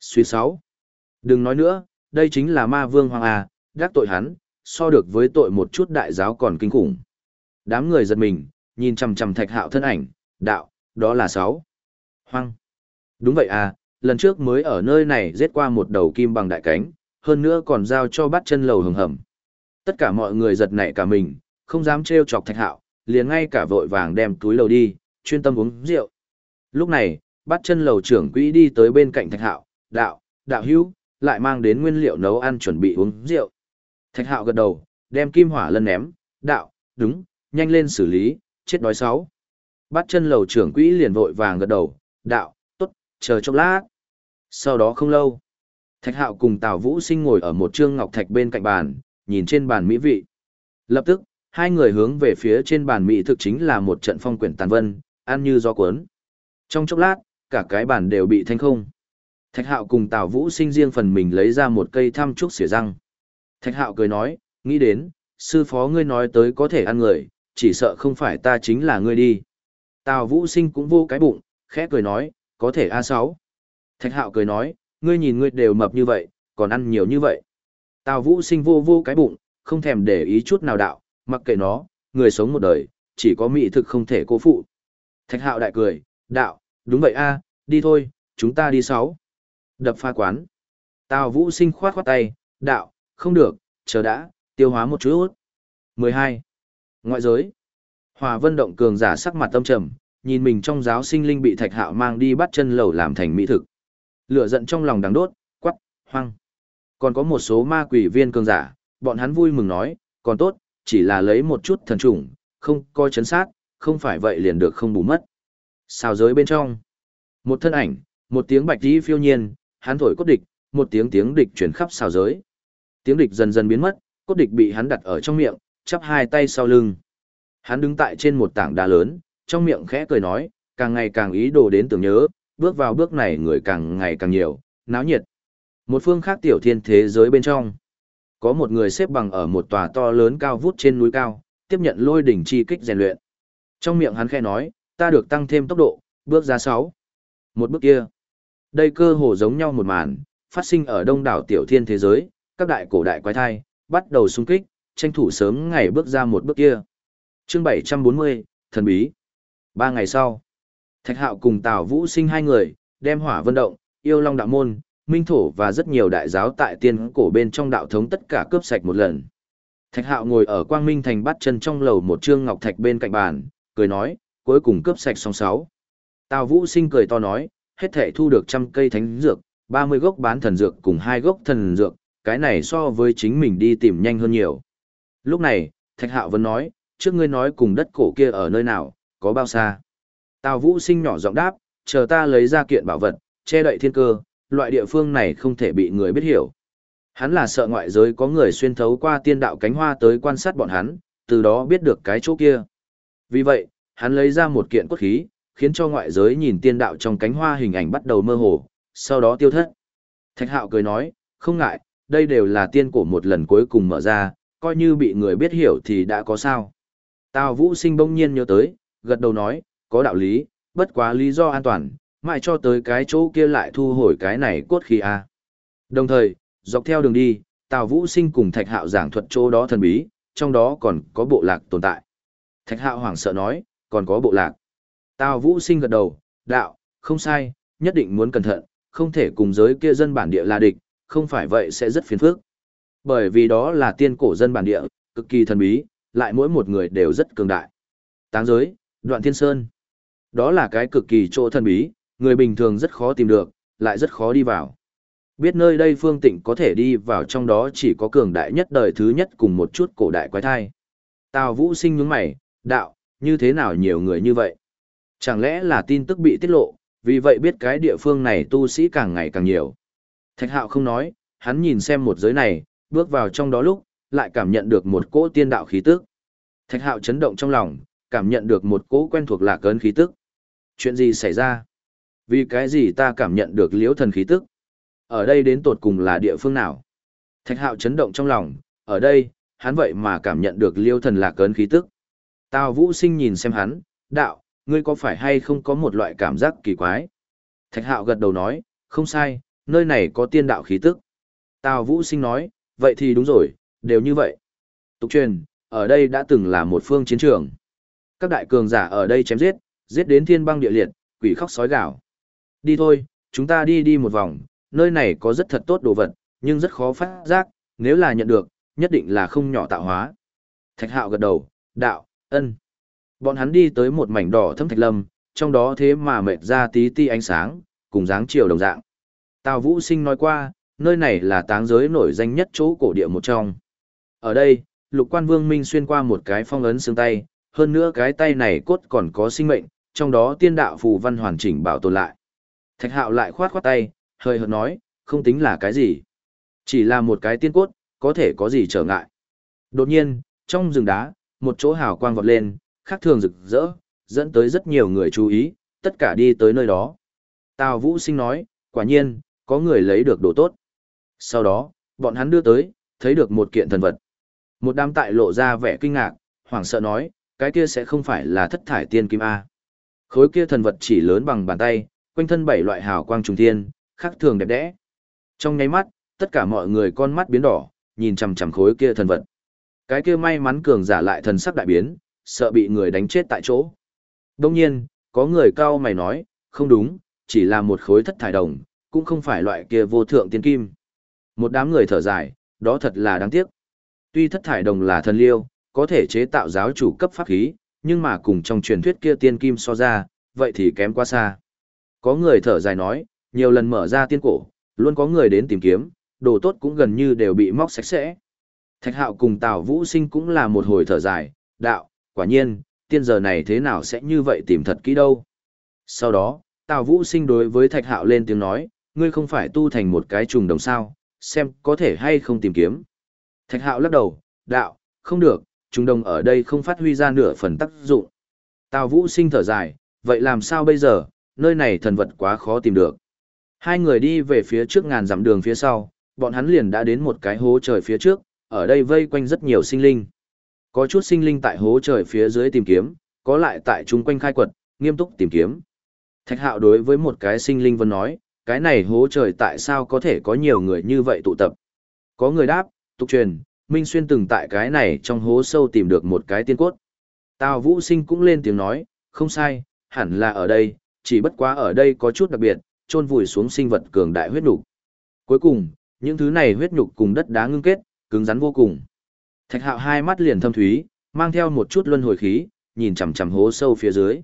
S1: Suy sáu. Đừng nói nữa, đây chính là ma vương hoàng A, gác tội hắn, so được với tội một chút đại giáo còn kinh khủng. Đám người giật mình, nhìn chằm chằm thạch hạo thân ảnh, đạo, đó là sáu. Hoang. Đúng vậy à, lần trước mới ở nơi này giết qua một đầu kim bằng đại cánh, hơn nữa còn giao cho bắt chân lầu hừng hầm. Tất cả mọi người giật nảy cả mình, không dám trêu chọc thạch hạo, liền ngay cả vội vàng đem túi lầu đi, chuyên tâm uống rượu. Lúc này, bắt chân lầu trưởng quỹ đi tới bên cạnh thạch hạo, đạo, đạo hữu, lại mang đến nguyên liệu nấu ăn chuẩn bị uống rượu. Thạch hạo gật đầu, đem kim hỏa lân ném, đạo, đúng, nhanh lên xử lý, chết đói sáu. Bắt chân lầu trưởng quỹ liền vội vàng gật đầu, đạo, chờ chốc lát. Sau đó không lâu, Thạch Hạo cùng Tào Vũ Sinh ngồi ở một trương ngọc thạch bên cạnh bàn, nhìn trên bàn mỹ vị. Lập tức, hai người hướng về phía trên bàn mỹ thực chính là một trận phong quyển tàn vân, ăn như gió cuốn. Trong chốc lát, cả cái bàn đều bị thanh không. Thạch Hạo cùng Tào Vũ Sinh riêng phần mình lấy ra một cây thăm trúc xỉa răng. Thạch Hạo cười nói, nghĩ đến, sư phó ngươi nói tới có thể ăn người, chỉ sợ không phải ta chính là ngươi đi. Tào Vũ Sinh cũng vô cái bụng, khẽ cười nói, có thể a sáu, Thạch Hạo cười nói, ngươi nhìn ngươi đều mập như vậy, còn ăn nhiều như vậy. Tào Vũ Sinh vô vô cái bụng, không thèm để ý chút nào đạo, mặc kệ nó, người sống một đời, chỉ có mỹ thực không thể cố phụ. Thạch Hạo đại cười, đạo, đúng vậy a, đi thôi, chúng ta đi sáu. Đập pha quán. Tào Vũ Sinh khoát khoát tay, đạo, không được, chờ đã, tiêu hóa một chút. 12. Ngoại giới. Hòa Vân động cường giả sắc mặt tâm trầm, nhìn mình trong giáo sinh linh bị Thạch Hạo mang đi bắt chân lầu làm thành mỹ thực. Lửa giận trong lòng đằng đốt, quắc, hoang. Còn có một số ma quỷ viên cường giả, bọn hắn vui mừng nói, còn tốt, chỉ là lấy một chút thần trùng, không coi chấn sát, không phải vậy liền được không bù mất. Sao giới bên trong. Một thân ảnh, một tiếng bạch tí phiêu nhiên, hắn thổi cốt địch, một tiếng tiếng địch chuyển khắp xào giới. Tiếng địch dần dần biến mất, cốt địch bị hắn đặt ở trong miệng, chắp hai tay sau lưng. Hắn đứng tại trên một tảng đá lớn, trong miệng khẽ cười nói, càng ngày càng ý đồ đến tưởng nhớ, bước vào bước này người càng ngày càng nhiều, náo nhiệt. Một phương khác tiểu thiên thế giới bên trong. Có một người xếp bằng ở một tòa to lớn cao vút trên núi cao, tiếp nhận lôi đỉnh chi kích rèn luyện. Trong miệng hắn khẽ nói, ta được tăng thêm tốc độ, bước ra sáu. Một bước kia. Đây cơ hồ giống nhau một màn, phát sinh ở đông đảo tiểu thiên thế giới, các đại cổ đại quái thai, bắt đầu xung kích, tranh thủ sớm ngày bước ra một bước kia. Chương 740, thần bí. Ba ngày sau, Thạch Hạo cùng Tào Vũ sinh hai người, đem hỏa vân động, yêu long đạo môn, minh thổ và rất nhiều đại giáo tại tiên cổ bên trong đạo thống tất cả cướp sạch một lần. Thạch Hạo ngồi ở Quang Minh thành bắt chân trong lầu một trương ngọc thạch bên cạnh bàn, cười nói, cuối cùng cướp sạch xong sáu. Tào Vũ sinh cười to nói, hết thể thu được trăm cây thánh dược, 30 gốc bán thần dược cùng hai gốc thần dược, cái này so với chính mình đi tìm nhanh hơn nhiều. Lúc này, Thạch Hạo vẫn nói, trước ngươi nói cùng đất cổ kia ở nơi nào, có bao xa. Tào Vũ sinh nhỏ giọng đáp, chờ ta lấy ra kiện bảo vật, che đậy thiên cơ, loại địa phương này không thể bị người biết hiểu. Hắn là sợ ngoại giới có người xuyên thấu qua tiên đạo cánh hoa tới quan sát bọn hắn, từ đó biết được cái chỗ kia. Vì vậy, hắn lấy ra một kiện cốt khí, khiến cho ngoại giới nhìn tiên đạo trong cánh hoa hình ảnh bắt đầu mơ hồ, sau đó tiêu thất. Thạch hạo cười nói, không ngại, đây đều là tiên cổ một lần cuối cùng mở ra, coi như bị người biết hiểu thì đã có sao. Tào Vũ sinh bỗng nhiên nhớ tới, gật đầu nói, có đạo lý, bất quá lý do an toàn, mãi cho tới cái chỗ kia lại thu hồi cái này cốt khí a. Đồng thời, dọc theo đường đi, Tào Vũ Sinh cùng Thạch Hạo giảng thuật chỗ đó thần bí, trong đó còn có bộ lạc tồn tại. Thạch Hạo hoảng sợ nói, còn có bộ lạc. Tào Vũ Sinh gật đầu, đạo, không sai, nhất định muốn cẩn thận, không thể cùng giới kia dân bản địa là địch, không phải vậy sẽ rất phiền phức. Bởi vì đó là tiên cổ dân bản địa, cực kỳ thần bí, lại mỗi một người đều rất cường đại. Táng giới, đoạn thiên sơn. Đó là cái cực kỳ chỗ thần bí, người bình thường rất khó tìm được, lại rất khó đi vào. Biết nơi đây Phương Tịnh có thể đi vào trong đó chỉ có cường đại nhất đời thứ nhất cùng một chút cổ đại quái thai. Tào Vũ sinh nhướng mày, đạo, như thế nào nhiều người như vậy? Chẳng lẽ là tin tức bị tiết lộ, vì vậy biết cái địa phương này tu sĩ càng ngày càng nhiều. Thạch hạo không nói, hắn nhìn xem một giới này, bước vào trong đó lúc, lại cảm nhận được một cỗ tiên đạo khí tức. Thạch hạo chấn động trong lòng, cảm nhận được một cỗ quen thuộc lạc cơn khí tức. Chuyện gì xảy ra? Vì cái gì ta cảm nhận được liễu thần khí tức? Ở đây đến tột cùng là địa phương nào? Thạch hạo chấn động trong lòng, ở đây, hắn vậy mà cảm nhận được liễu thần lạc cơn khí tức. Tào vũ sinh nhìn xem hắn, đạo, ngươi có phải hay không có một loại cảm giác kỳ quái? Thạch hạo gật đầu nói, không sai, nơi này có tiên đạo khí tức. Tào vũ sinh nói, vậy thì đúng rồi, đều như vậy. Tục truyền, ở đây đã từng là một phương chiến trường. Các đại cường giả ở đây chém giết, giết đến thiên băng địa liệt, quỷ khóc sói gào. Đi thôi, chúng ta đi đi một vòng, nơi này có rất thật tốt đồ vật, nhưng rất khó phát giác, nếu là nhận được, nhất định là không nhỏ tạo hóa. Thạch hạo gật đầu, đạo, ân. Bọn hắn đi tới một mảnh đỏ thâm thạch lâm, trong đó thế mà mệt ra tí ti ánh sáng, cùng dáng chiều đồng dạng. Tào Vũ Sinh nói qua, nơi này là táng giới nổi danh nhất chỗ cổ địa một trong. Ở đây, lục quan vương minh xuyên qua một cái phong ấn xương tay, hơn nữa cái tay này cốt còn có sinh mệnh, trong đó tiên đạo phù văn hoàn chỉnh bảo tồn lại. Thạch hạo lại khoát khoát tay, hơi hợt nói, không tính là cái gì. Chỉ là một cái tiên cốt, có thể có gì trở ngại. Đột nhiên, trong rừng đá, một chỗ hào quang vọt lên, khác thường rực rỡ, dẫn tới rất nhiều người chú ý, tất cả đi tới nơi đó. Tào Vũ Sinh nói, quả nhiên, có người lấy được đồ tốt. Sau đó, bọn hắn đưa tới, thấy được một kiện thần vật. Một đám tại lộ ra vẻ kinh ngạc, hoảng sợ nói, cái kia sẽ không phải là thất thải tiên kim A. Khối kia thần vật chỉ lớn bằng bàn tay, quanh thân bảy loại hào quang trùng thiên, khác thường đẹp đẽ. Trong nháy mắt, tất cả mọi người con mắt biến đỏ, nhìn chằm chằm khối kia thần vật. Cái kia may mắn cường giả lại thần sắc đại biến, sợ bị người đánh chết tại chỗ. Đông nhiên, có người cao mày nói, không đúng, chỉ là một khối thất thải đồng, cũng không phải loại kia vô thượng tiên kim. Một đám người thở dài, đó thật là đáng tiếc. Tuy thất thải đồng là thần liêu, có thể chế tạo giáo chủ cấp pháp khí, nhưng mà cùng trong truyền thuyết kia tiên kim so ra, vậy thì kém quá xa. Có người thở dài nói, nhiều lần mở ra tiên cổ, luôn có người đến tìm kiếm, đồ tốt cũng gần như đều bị móc sạch sẽ. Thạch hạo cùng Tào Vũ Sinh cũng là một hồi thở dài, đạo, quả nhiên, tiên giờ này thế nào sẽ như vậy tìm thật kỹ đâu. Sau đó, Tào Vũ Sinh đối với Thạch hạo lên tiếng nói, ngươi không phải tu thành một cái trùng đồng sao, xem có thể hay không tìm kiếm. Thạch hạo lắc đầu, đạo, không được, Trung đồng ở đây không phát huy ra nửa phần tác dụng. Tào Vũ Sinh thở dài, vậy làm sao bây giờ, nơi này thần vật quá khó tìm được. Hai người đi về phía trước ngàn dặm đường phía sau, bọn hắn liền đã đến một cái hố trời phía trước, ở đây vây quanh rất nhiều sinh linh. Có chút sinh linh tại hố trời phía dưới tìm kiếm, có lại tại chung quanh khai quật, nghiêm túc tìm kiếm. Thạch hạo đối với một cái sinh linh vẫn nói, cái này hố trời tại sao có thể có nhiều người như vậy tụ tập. Có người đáp, tục truyền, Minh Xuyên từng tại cái này trong hố sâu tìm được một cái tiên cốt. Tào Vũ Sinh cũng lên tiếng nói, không sai, hẳn là ở đây, chỉ bất quá ở đây có chút đặc biệt, chôn vùi xuống sinh vật cường đại huyết nhục. Cuối cùng, những thứ này huyết nhục cùng đất đá ngưng kết, cứng rắn vô cùng. Thạch Hạo hai mắt liền thâm thúy, mang theo một chút luân hồi khí, nhìn chằm chằm hố sâu phía dưới.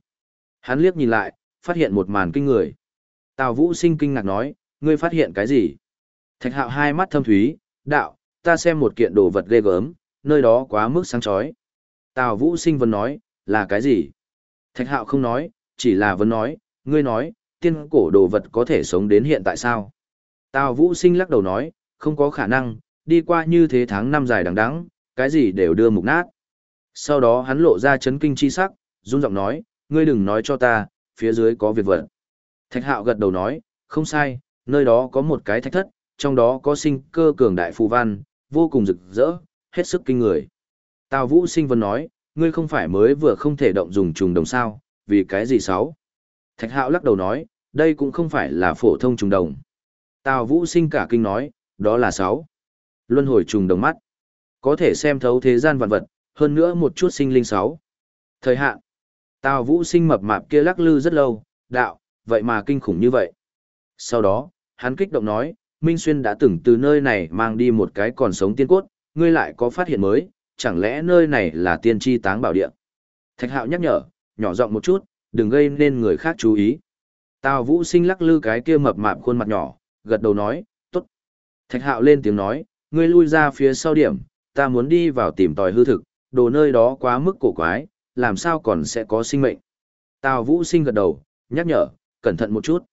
S1: Hắn liếc nhìn lại, phát hiện một màn kinh người. Tào Vũ Sinh kinh ngạc nói, ngươi phát hiện cái gì? Thạch Hạo hai mắt thâm thúy, đạo, ta xem một kiện đồ vật ghê gớm, nơi đó quá mức sáng chói. Tào Vũ Sinh vẫn nói, là cái gì? Thạch Hạo không nói, chỉ là vẫn nói, ngươi nói, tiên cổ đồ vật có thể sống đến hiện tại sao? Tào Vũ Sinh lắc đầu nói, không có khả năng, đi qua như thế tháng năm dài đằng đẵng, cái gì đều đưa mục nát. Sau đó hắn lộ ra chấn kinh chi sắc, run giọng nói, ngươi đừng nói cho ta, phía dưới có việc vật. Thạch Hạo gật đầu nói, không sai, nơi đó có một cái thạch thất, trong đó có sinh cơ cường đại phù văn, vô cùng rực rỡ, hết sức kinh người. Tào Vũ Sinh Vân nói, ngươi không phải mới vừa không thể động dùng trùng đồng sao, vì cái gì sáu? Thạch Hạo lắc đầu nói, đây cũng không phải là phổ thông trùng đồng. Tào Vũ Sinh cả kinh nói, đó là sáu. Luân hồi trùng đồng mắt. Có thể xem thấu thế gian vạn vật, hơn nữa một chút sinh linh sáu. Thời hạn. Tào Vũ Sinh mập mạp kia lắc lư rất lâu, đạo, vậy mà kinh khủng như vậy. Sau đó, hắn kích động nói, Minh Xuyên đã từng từ nơi này mang đi một cái còn sống tiên cốt, ngươi lại có phát hiện mới, chẳng lẽ nơi này là tiên tri táng bảo địa. Thạch hạo nhắc nhở, nhỏ giọng một chút, đừng gây nên người khác chú ý. Tào Vũ sinh lắc lư cái kia mập mạp khuôn mặt nhỏ, gật đầu nói, tốt. Thạch hạo lên tiếng nói, ngươi lui ra phía sau điểm, ta muốn đi vào tìm tòi hư thực, đồ nơi đó quá mức cổ quái, làm sao còn sẽ có sinh mệnh. Tào Vũ sinh gật đầu, nhắc nhở, cẩn thận một chút.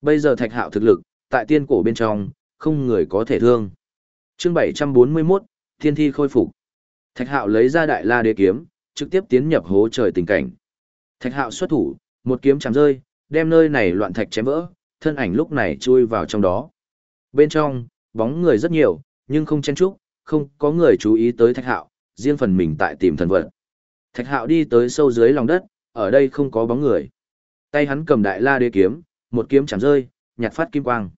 S1: Bây giờ thạch hạo thực lực, tại tiên cổ bên trong, không người có thể thương. chương 741, thiên thi khôi phục. Thạch hạo lấy ra đại la đế kiếm, trực tiếp tiến nhập hố trời tình cảnh. Thạch hạo xuất thủ, một kiếm chạm rơi, đem nơi này loạn thạch chém vỡ, thân ảnh lúc này chui vào trong đó. Bên trong, bóng người rất nhiều, nhưng không chen chúc, không có người chú ý tới thạch hạo, riêng phần mình tại tìm thần vật. Thạch hạo đi tới sâu dưới lòng đất, ở đây không có bóng người. Tay hắn cầm đại la đế kiếm, một kiếm chạm rơi, nhạt phát kim quang.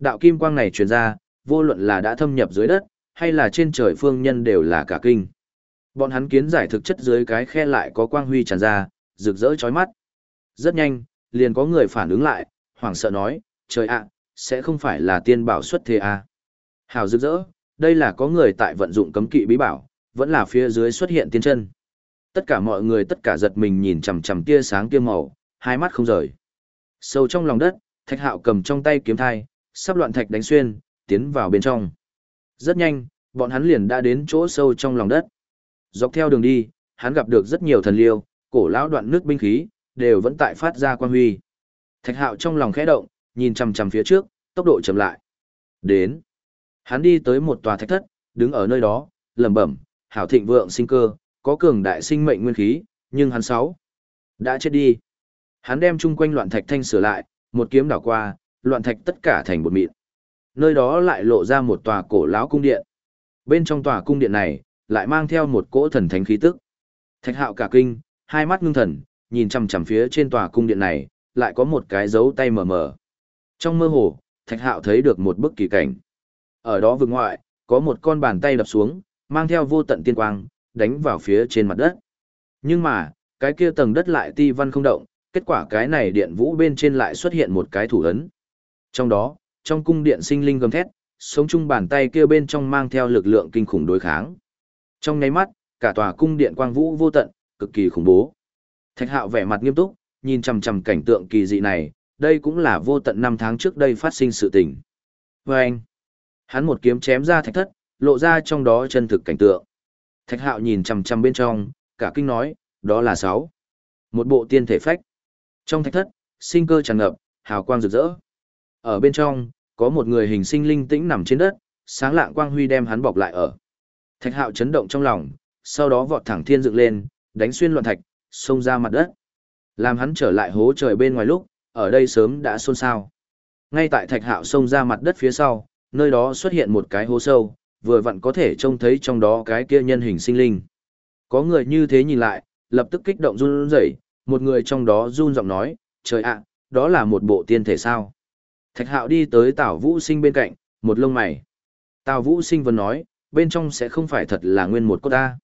S1: Đạo kim quang này truyền ra, vô luận là đã thâm nhập dưới đất, hay là trên trời phương nhân đều là cả kinh. Bọn hắn kiến giải thực chất dưới cái khe lại có quang huy tràn ra, rực rỡ chói mắt. Rất nhanh, liền có người phản ứng lại, hoảng sợ nói, trời ạ, sẽ không phải là tiên bảo xuất thế à. Hào rực rỡ, đây là có người tại vận dụng cấm kỵ bí bảo, vẫn là phía dưới xuất hiện tiên chân. Tất cả mọi người tất cả giật mình nhìn chằm chằm tia sáng kia màu, hai mắt không rời. Sâu trong lòng đất, Thạch Hạo cầm trong tay kiếm thai, sắp loạn thạch đánh xuyên, tiến vào bên trong. Rất nhanh, bọn hắn liền đã đến chỗ sâu trong lòng đất. Dọc theo đường đi, hắn gặp được rất nhiều thần liêu, cổ lão đoạn nước binh khí, đều vẫn tại phát ra quan huy. Thạch Hạo trong lòng khẽ động, nhìn chằm chằm phía trước, tốc độ chậm lại. Đến. Hắn đi tới một tòa thạch thất, đứng ở nơi đó, lẩm bẩm, hảo thịnh vượng sinh cơ, có cường đại sinh mệnh nguyên khí, nhưng hắn sáu đã chết đi. Hắn đem chung quanh loạn thạch thanh sửa lại, một kiếm đảo qua, loạn thạch tất cả thành bột mịn. Nơi đó lại lộ ra một tòa cổ lão cung điện. Bên trong tòa cung điện này, lại mang theo một cỗ thần thánh khí tức. Thạch hạo cả kinh, hai mắt ngưng thần, nhìn chằm chằm phía trên tòa cung điện này, lại có một cái dấu tay mờ mờ. Trong mơ hồ, Thạch hạo thấy được một bức kỳ cảnh. Ở đó vực ngoại, có một con bàn tay đập xuống, mang theo vô tận tiên quang, đánh vào phía trên mặt đất. Nhưng mà, cái kia tầng đất lại ti văn không động, kết quả cái này điện vũ bên trên lại xuất hiện một cái thủ ấn. Trong đó, trong cung điện sinh linh gầm thét, sống chung bàn tay kia bên trong mang theo lực lượng kinh khủng đối kháng. Trong nháy mắt, cả tòa cung điện quang vũ vô tận, cực kỳ khủng bố. Thạch Hạo vẻ mặt nghiêm túc, nhìn chằm chằm cảnh tượng kỳ dị này, đây cũng là vô tận năm tháng trước đây phát sinh sự tình. Và anh, hắn một kiếm chém ra thạch thất, lộ ra trong đó chân thực cảnh tượng. Thạch Hạo nhìn chằm chằm bên trong, cả kinh nói, đó là sáu. Một bộ tiên thể phách. Trong thạch thất, sinh cơ tràn ngập, hào quang rực rỡ. Ở bên trong, có một người hình sinh linh tĩnh nằm trên đất, sáng lạng quang huy đem hắn bọc lại ở. Thạch hạo chấn động trong lòng, sau đó vọt thẳng thiên dựng lên, đánh xuyên loạn thạch, xông ra mặt đất. Làm hắn trở lại hố trời bên ngoài lúc, ở đây sớm đã xôn xao. Ngay tại thạch hạo xông ra mặt đất phía sau, nơi đó xuất hiện một cái hố sâu, vừa vặn có thể trông thấy trong đó cái kia nhân hình sinh linh. Có người như thế nhìn lại, lập tức kích động run rẩy, một người trong đó run giọng nói, trời ạ, đó là một bộ tiên thể sao. Thạch hạo đi tới Tào Vũ Sinh bên cạnh, một lông mày. Tào Vũ Sinh vẫn nói, bên trong sẽ không phải thật là nguyên một cốt ta.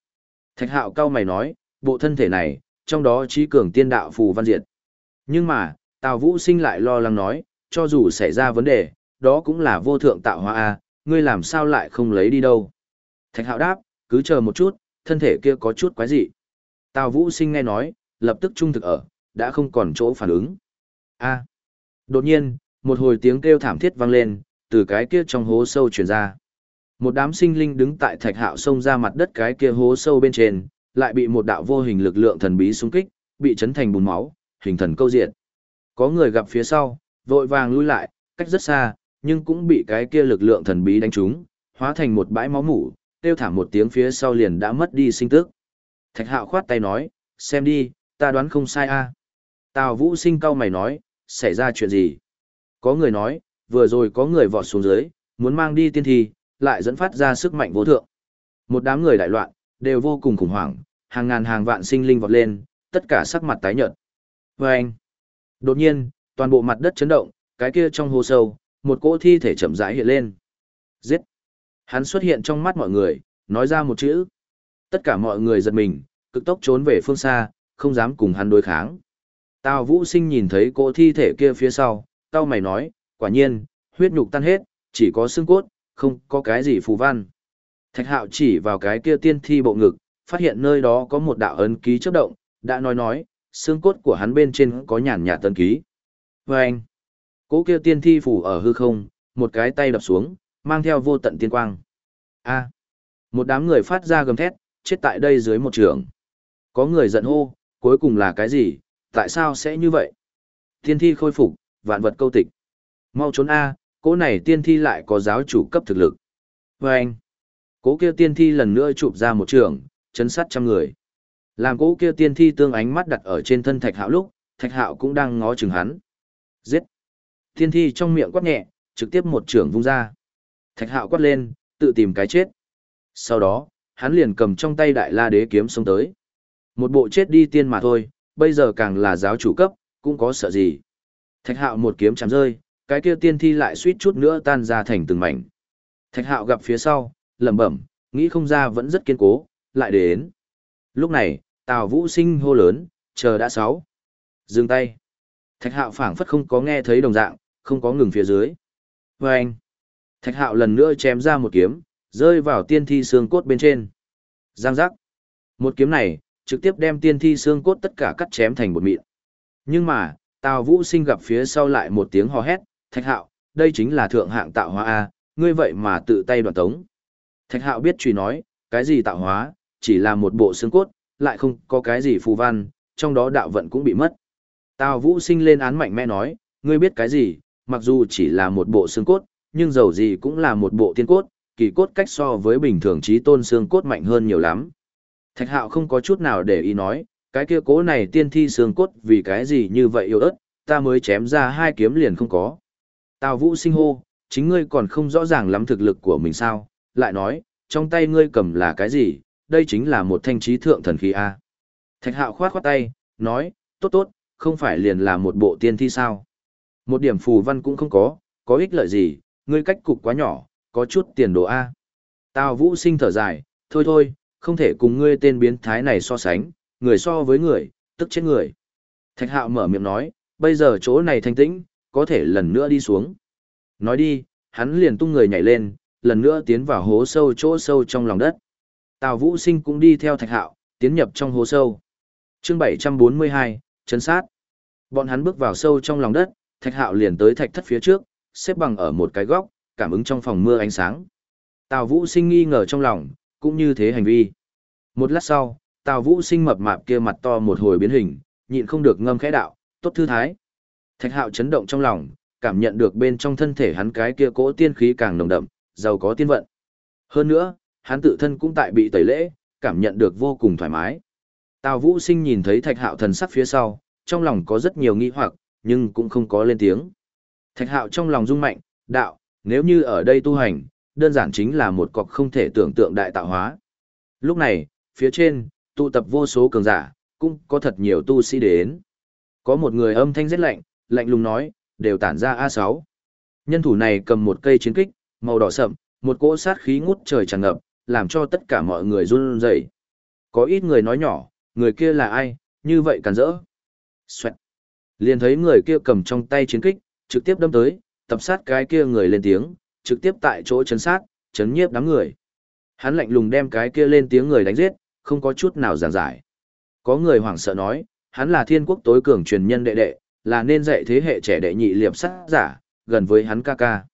S1: Thạch hạo cao mày nói, bộ thân thể này, trong đó trí cường tiên đạo phù văn diệt. Nhưng mà, Tào Vũ Sinh lại lo lắng nói, cho dù xảy ra vấn đề, đó cũng là vô thượng tạo hóa a, ngươi làm sao lại không lấy đi đâu. Thạch hạo đáp, cứ chờ một chút, thân thể kia có chút quái dị. Tào Vũ Sinh nghe nói, lập tức trung thực ở, đã không còn chỗ phản ứng. A. Đột nhiên, một hồi tiếng kêu thảm thiết vang lên, từ cái kia trong hố sâu truyền ra. Một đám sinh linh đứng tại thạch hạo sông ra mặt đất cái kia hố sâu bên trên, lại bị một đạo vô hình lực lượng thần bí xung kích, bị chấn thành bùn máu, hình thần câu diệt. Có người gặp phía sau, vội vàng lui lại, cách rất xa, nhưng cũng bị cái kia lực lượng thần bí đánh trúng, hóa thành một bãi máu mủ, kêu thảm một tiếng phía sau liền đã mất đi sinh tức. Thạch hạo khoát tay nói, xem đi, ta đoán không sai a. Tào Vũ sinh cau mày nói, xảy ra chuyện gì? Có người nói, vừa rồi có người vọt xuống dưới, muốn mang đi tiên thi, lại dẫn phát ra sức mạnh vô thượng. Một đám người đại loạn, đều vô cùng khủng hoảng, hàng ngàn hàng vạn sinh linh vọt lên, tất cả sắc mặt tái nhợt. Và anh, đột nhiên, toàn bộ mặt đất chấn động, cái kia trong hồ sâu, một cỗ thi thể chậm rãi hiện lên. Giết! Hắn xuất hiện trong mắt mọi người, nói ra một chữ. Tất cả mọi người giật mình, cực tốc trốn về phương xa, không dám cùng hắn đối kháng. Tào Vũ Sinh nhìn thấy cỗ thi thể kia phía sau, cao mày nói, quả nhiên, huyết nhục tan hết, chỉ có xương cốt, không có cái gì phù văn. Thạch hạo chỉ vào cái kia tiên thi bộ ngực, phát hiện nơi đó có một đạo ấn ký chấp động, đã nói nói, xương cốt của hắn bên trên có nhàn nhạt tân ký. Vâng! anh, kia tiên thi phủ ở hư không, một cái tay đập xuống, mang theo vô tận tiên quang. A. một đám người phát ra gầm thét, chết tại đây dưới một trường. Có người giận hô, cuối cùng là cái gì, tại sao sẽ như vậy? Tiên thi khôi phục, vạn vật câu tịch. Mau trốn A, cỗ này tiên thi lại có giáo chủ cấp thực lực. Và anh, cố kia tiên thi lần nữa chụp ra một trường, chấn sát trăm người. Làm cố kia tiên thi tương ánh mắt đặt ở trên thân thạch hạo lúc, thạch hạo cũng đang ngó chừng hắn. Giết! Tiên thi trong miệng quát nhẹ, trực tiếp một trường vung ra. Thạch hạo quát lên, tự tìm cái chết. Sau đó, hắn liền cầm trong tay đại la đế kiếm xông tới. Một bộ chết đi tiên mà thôi, bây giờ càng là giáo chủ cấp, cũng có sợ gì. Thạch hạo một kiếm chạm rơi, cái kia tiên thi lại suýt chút nữa tan ra thành từng mảnh. Thạch hạo gặp phía sau, lẩm bẩm, nghĩ không ra vẫn rất kiên cố, lại đến. Lúc này, Tào Vũ Sinh hô lớn, chờ đã sáu. Dừng tay. Thạch hạo phảng phất không có nghe thấy đồng dạng, không có ngừng phía dưới. Và anh. Thạch hạo lần nữa chém ra một kiếm, rơi vào tiên thi xương cốt bên trên. Giang giác. Một kiếm này, trực tiếp đem tiên thi xương cốt tất cả cắt chém thành một mịn. Nhưng mà, Tào Vũ Sinh gặp phía sau lại một tiếng hò hét, Thạch Hạo, đây chính là thượng hạng tạo hóa A, ngươi vậy mà tự tay đoạn tống. Thạch Hạo biết truy nói, cái gì tạo hóa, chỉ là một bộ xương cốt, lại không có cái gì phù văn, trong đó đạo vận cũng bị mất. Tào Vũ Sinh lên án mạnh mẽ nói, ngươi biết cái gì, mặc dù chỉ là một bộ xương cốt, nhưng dầu gì cũng là một bộ tiên cốt, kỳ cốt cách so với bình thường trí tôn xương cốt mạnh hơn nhiều lắm. Thạch Hạo không có chút nào để ý nói, cái kia cố này tiên thi xương cốt vì cái gì như vậy yêu ớt, ta mới chém ra hai kiếm liền không có. Tào Vũ sinh hô, chính ngươi còn không rõ ràng lắm thực lực của mình sao, lại nói, trong tay ngươi cầm là cái gì, đây chính là một thanh trí thượng thần khí A. Thạch hạo khoát khoát tay, nói, tốt tốt, không phải liền là một bộ tiên thi sao. Một điểm phù văn cũng không có, có ích lợi gì, ngươi cách cục quá nhỏ, có chút tiền đồ A. Tào Vũ sinh thở dài, thôi thôi, không thể cùng ngươi tên biến thái này so sánh, người so với người, tức chết người. Thạch hạo mở miệng nói, bây giờ chỗ này thanh tĩnh, có thể lần nữa đi xuống. Nói đi, hắn liền tung người nhảy lên, lần nữa tiến vào hố sâu chỗ sâu trong lòng đất. Tào Vũ Sinh cũng đi theo Thạch Hạo, tiến nhập trong hố sâu. Chương 742, chấn sát. Bọn hắn bước vào sâu trong lòng đất, Thạch Hạo liền tới thạch thất phía trước, xếp bằng ở một cái góc, cảm ứng trong phòng mưa ánh sáng. Tào Vũ Sinh nghi ngờ trong lòng, cũng như thế hành vi. Một lát sau, Tào Vũ Sinh mập mạp kia mặt to một hồi biến hình, nhịn không được ngâm khẽ đạo, tốt thư thái. Thạch hạo chấn động trong lòng, cảm nhận được bên trong thân thể hắn cái kia cỗ tiên khí càng nồng đậm, giàu có tiên vận. Hơn nữa, hắn tự thân cũng tại bị tẩy lễ, cảm nhận được vô cùng thoải mái. Tào Vũ Sinh nhìn thấy Thạch Hạo thần sắc phía sau, trong lòng có rất nhiều nghi hoặc, nhưng cũng không có lên tiếng. Thạch Hạo trong lòng rung mạnh, đạo, nếu như ở đây tu hành, đơn giản chính là một cọc không thể tưởng tượng đại tạo hóa. Lúc này, phía trên, tụ tập vô số cường giả, cũng có thật nhiều tu sĩ đến. Có một người âm thanh rất lạnh, lạnh lùng nói, đều tản ra A6. Nhân thủ này cầm một cây chiến kích, màu đỏ sậm, một cỗ sát khí ngút trời tràn ngập, làm cho tất cả mọi người run rẩy. Có ít người nói nhỏ, người kia là ai, như vậy càn rỡ. Xoẹt. Liền thấy người kia cầm trong tay chiến kích, trực tiếp đâm tới, tập sát cái kia người lên tiếng, trực tiếp tại chỗ chấn sát, chấn nhiếp đám người. Hắn lạnh lùng đem cái kia lên tiếng người đánh giết, không có chút nào giảng giải. Có người hoảng sợ nói, hắn là thiên quốc tối cường truyền nhân đệ đệ, là nên dạy thế hệ trẻ đệ nhị liệp sát giả, gần với hắn ca ca.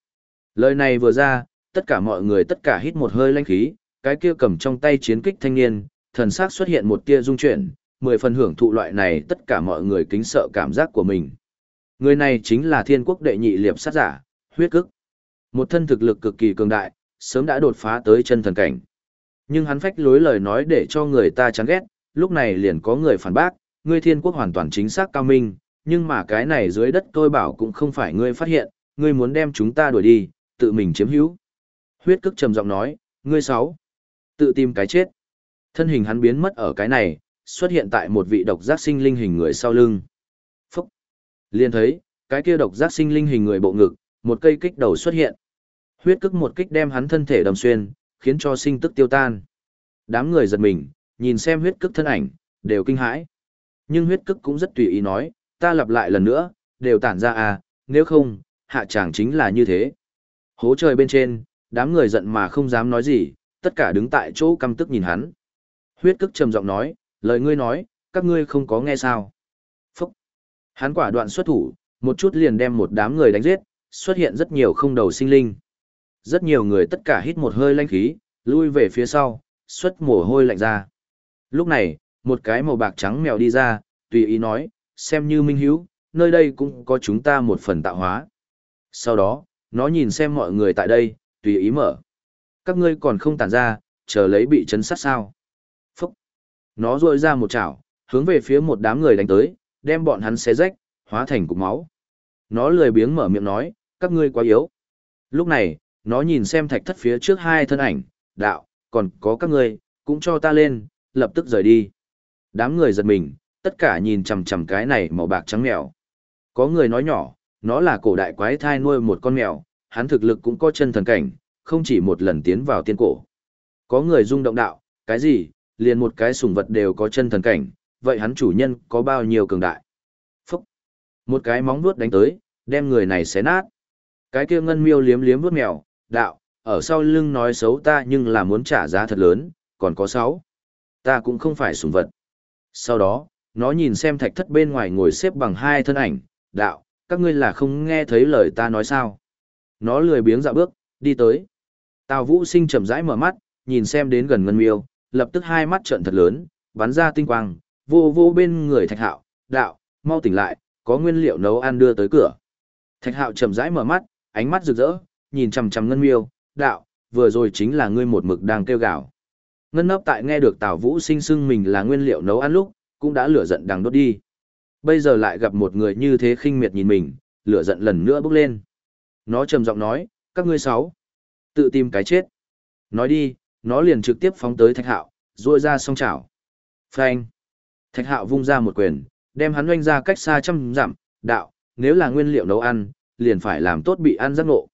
S1: Lời này vừa ra, tất cả mọi người tất cả hít một hơi lanh khí, cái kia cầm trong tay chiến kích thanh niên, thần sắc xuất hiện một tia rung chuyển, mười phần hưởng thụ loại này tất cả mọi người kính sợ cảm giác của mình. Người này chính là thiên quốc đệ nhị liệp sát giả, huyết cức. Một thân thực lực cực kỳ cường đại, sớm đã đột phá tới chân thần cảnh. Nhưng hắn phách lối lời nói để cho người ta chán ghét, lúc này liền có người phản bác, ngươi thiên quốc hoàn toàn chính xác cao minh, nhưng mà cái này dưới đất tôi bảo cũng không phải ngươi phát hiện, ngươi muốn đem chúng ta đuổi đi, tự mình chiếm hữu. Huyết cức trầm giọng nói, ngươi sáu, tự tìm cái chết. Thân hình hắn biến mất ở cái này, xuất hiện tại một vị độc giác sinh linh hình người sau lưng. Phúc! Liên thấy, cái kia độc giác sinh linh hình người bộ ngực, một cây kích đầu xuất hiện. Huyết cức một kích đem hắn thân thể đầm xuyên, khiến cho sinh tức tiêu tan. Đám người giật mình, nhìn xem huyết cức thân ảnh, đều kinh hãi. Nhưng huyết cức cũng rất tùy ý nói, ta lặp lại lần nữa, đều tản ra à, nếu không, hạ tràng chính là như thế. Hố trời bên trên, đám người giận mà không dám nói gì, tất cả đứng tại chỗ căm tức nhìn hắn. Huyết cức trầm giọng nói, lời ngươi nói, các ngươi không có nghe sao. Phúc! Hắn quả đoạn xuất thủ, một chút liền đem một đám người đánh giết, xuất hiện rất nhiều không đầu sinh linh. Rất nhiều người tất cả hít một hơi lanh khí, lui về phía sau, xuất mồ hôi lạnh ra. Lúc này, một cái màu bạc trắng mèo đi ra, tùy ý nói, xem như minh hiếu, nơi đây cũng có chúng ta một phần tạo hóa. Sau đó, nó nhìn xem mọi người tại đây, tùy ý mở. Các ngươi còn không tản ra, chờ lấy bị chấn sát sao. Phúc! Nó rôi ra một chảo, hướng về phía một đám người đánh tới, đem bọn hắn xé rách, hóa thành cục máu. Nó lười biếng mở miệng nói, các ngươi quá yếu. Lúc này, nó nhìn xem thạch thất phía trước hai thân ảnh, đạo, còn có các ngươi, cũng cho ta lên, lập tức rời đi. Đám người giật mình, tất cả nhìn chằm chằm cái này màu bạc trắng mèo. Có người nói nhỏ, nó là cổ đại quái thai nuôi một con mèo, hắn thực lực cũng có chân thần cảnh, không chỉ một lần tiến vào tiên cổ. Có người rung động đạo, cái gì, liền một cái sùng vật đều có chân thần cảnh, vậy hắn chủ nhân có bao nhiêu cường đại? Phúc! Một cái móng vuốt đánh tới, đem người này xé nát. Cái kia ngân miêu liếm liếm vuốt mèo, đạo, ở sau lưng nói xấu ta nhưng là muốn trả giá thật lớn, còn có sáu. Ta cũng không phải sùng vật. Sau đó, nó nhìn xem thạch thất bên ngoài ngồi xếp bằng hai thân ảnh, đạo, các ngươi là không nghe thấy lời ta nói sao. Nó lười biếng dạo bước, đi tới. Tào Vũ Sinh chậm rãi mở mắt, nhìn xem đến gần Ngân Miêu, lập tức hai mắt trợn thật lớn, bắn ra tinh quang, vô vô bên người Thạch Hạo, đạo, mau tỉnh lại, có nguyên liệu nấu ăn đưa tới cửa. Thạch Hạo chậm rãi mở mắt, ánh mắt rực rỡ, nhìn chằm chằm Ngân Miêu, đạo, vừa rồi chính là ngươi một mực đang kêu gào. Ngân nấp tại nghe được Tào Vũ Sinh sưng mình là nguyên liệu nấu ăn lúc, cũng đã lửa giận đang đốt đi. Bây giờ lại gặp một người như thế khinh miệt nhìn mình, lửa giận lần nữa bốc lên. Nó trầm giọng nói, các ngươi sáu, tự tìm cái chết. Nói đi, nó liền trực tiếp phóng tới Thạch Hạo, ruôi ra song chảo. Phanh. Thạch Hạo vung ra một quyền, đem hắn oanh ra cách xa trăm dặm, đạo, nếu là nguyên liệu nấu ăn, liền phải làm tốt bị ăn giác ngộ.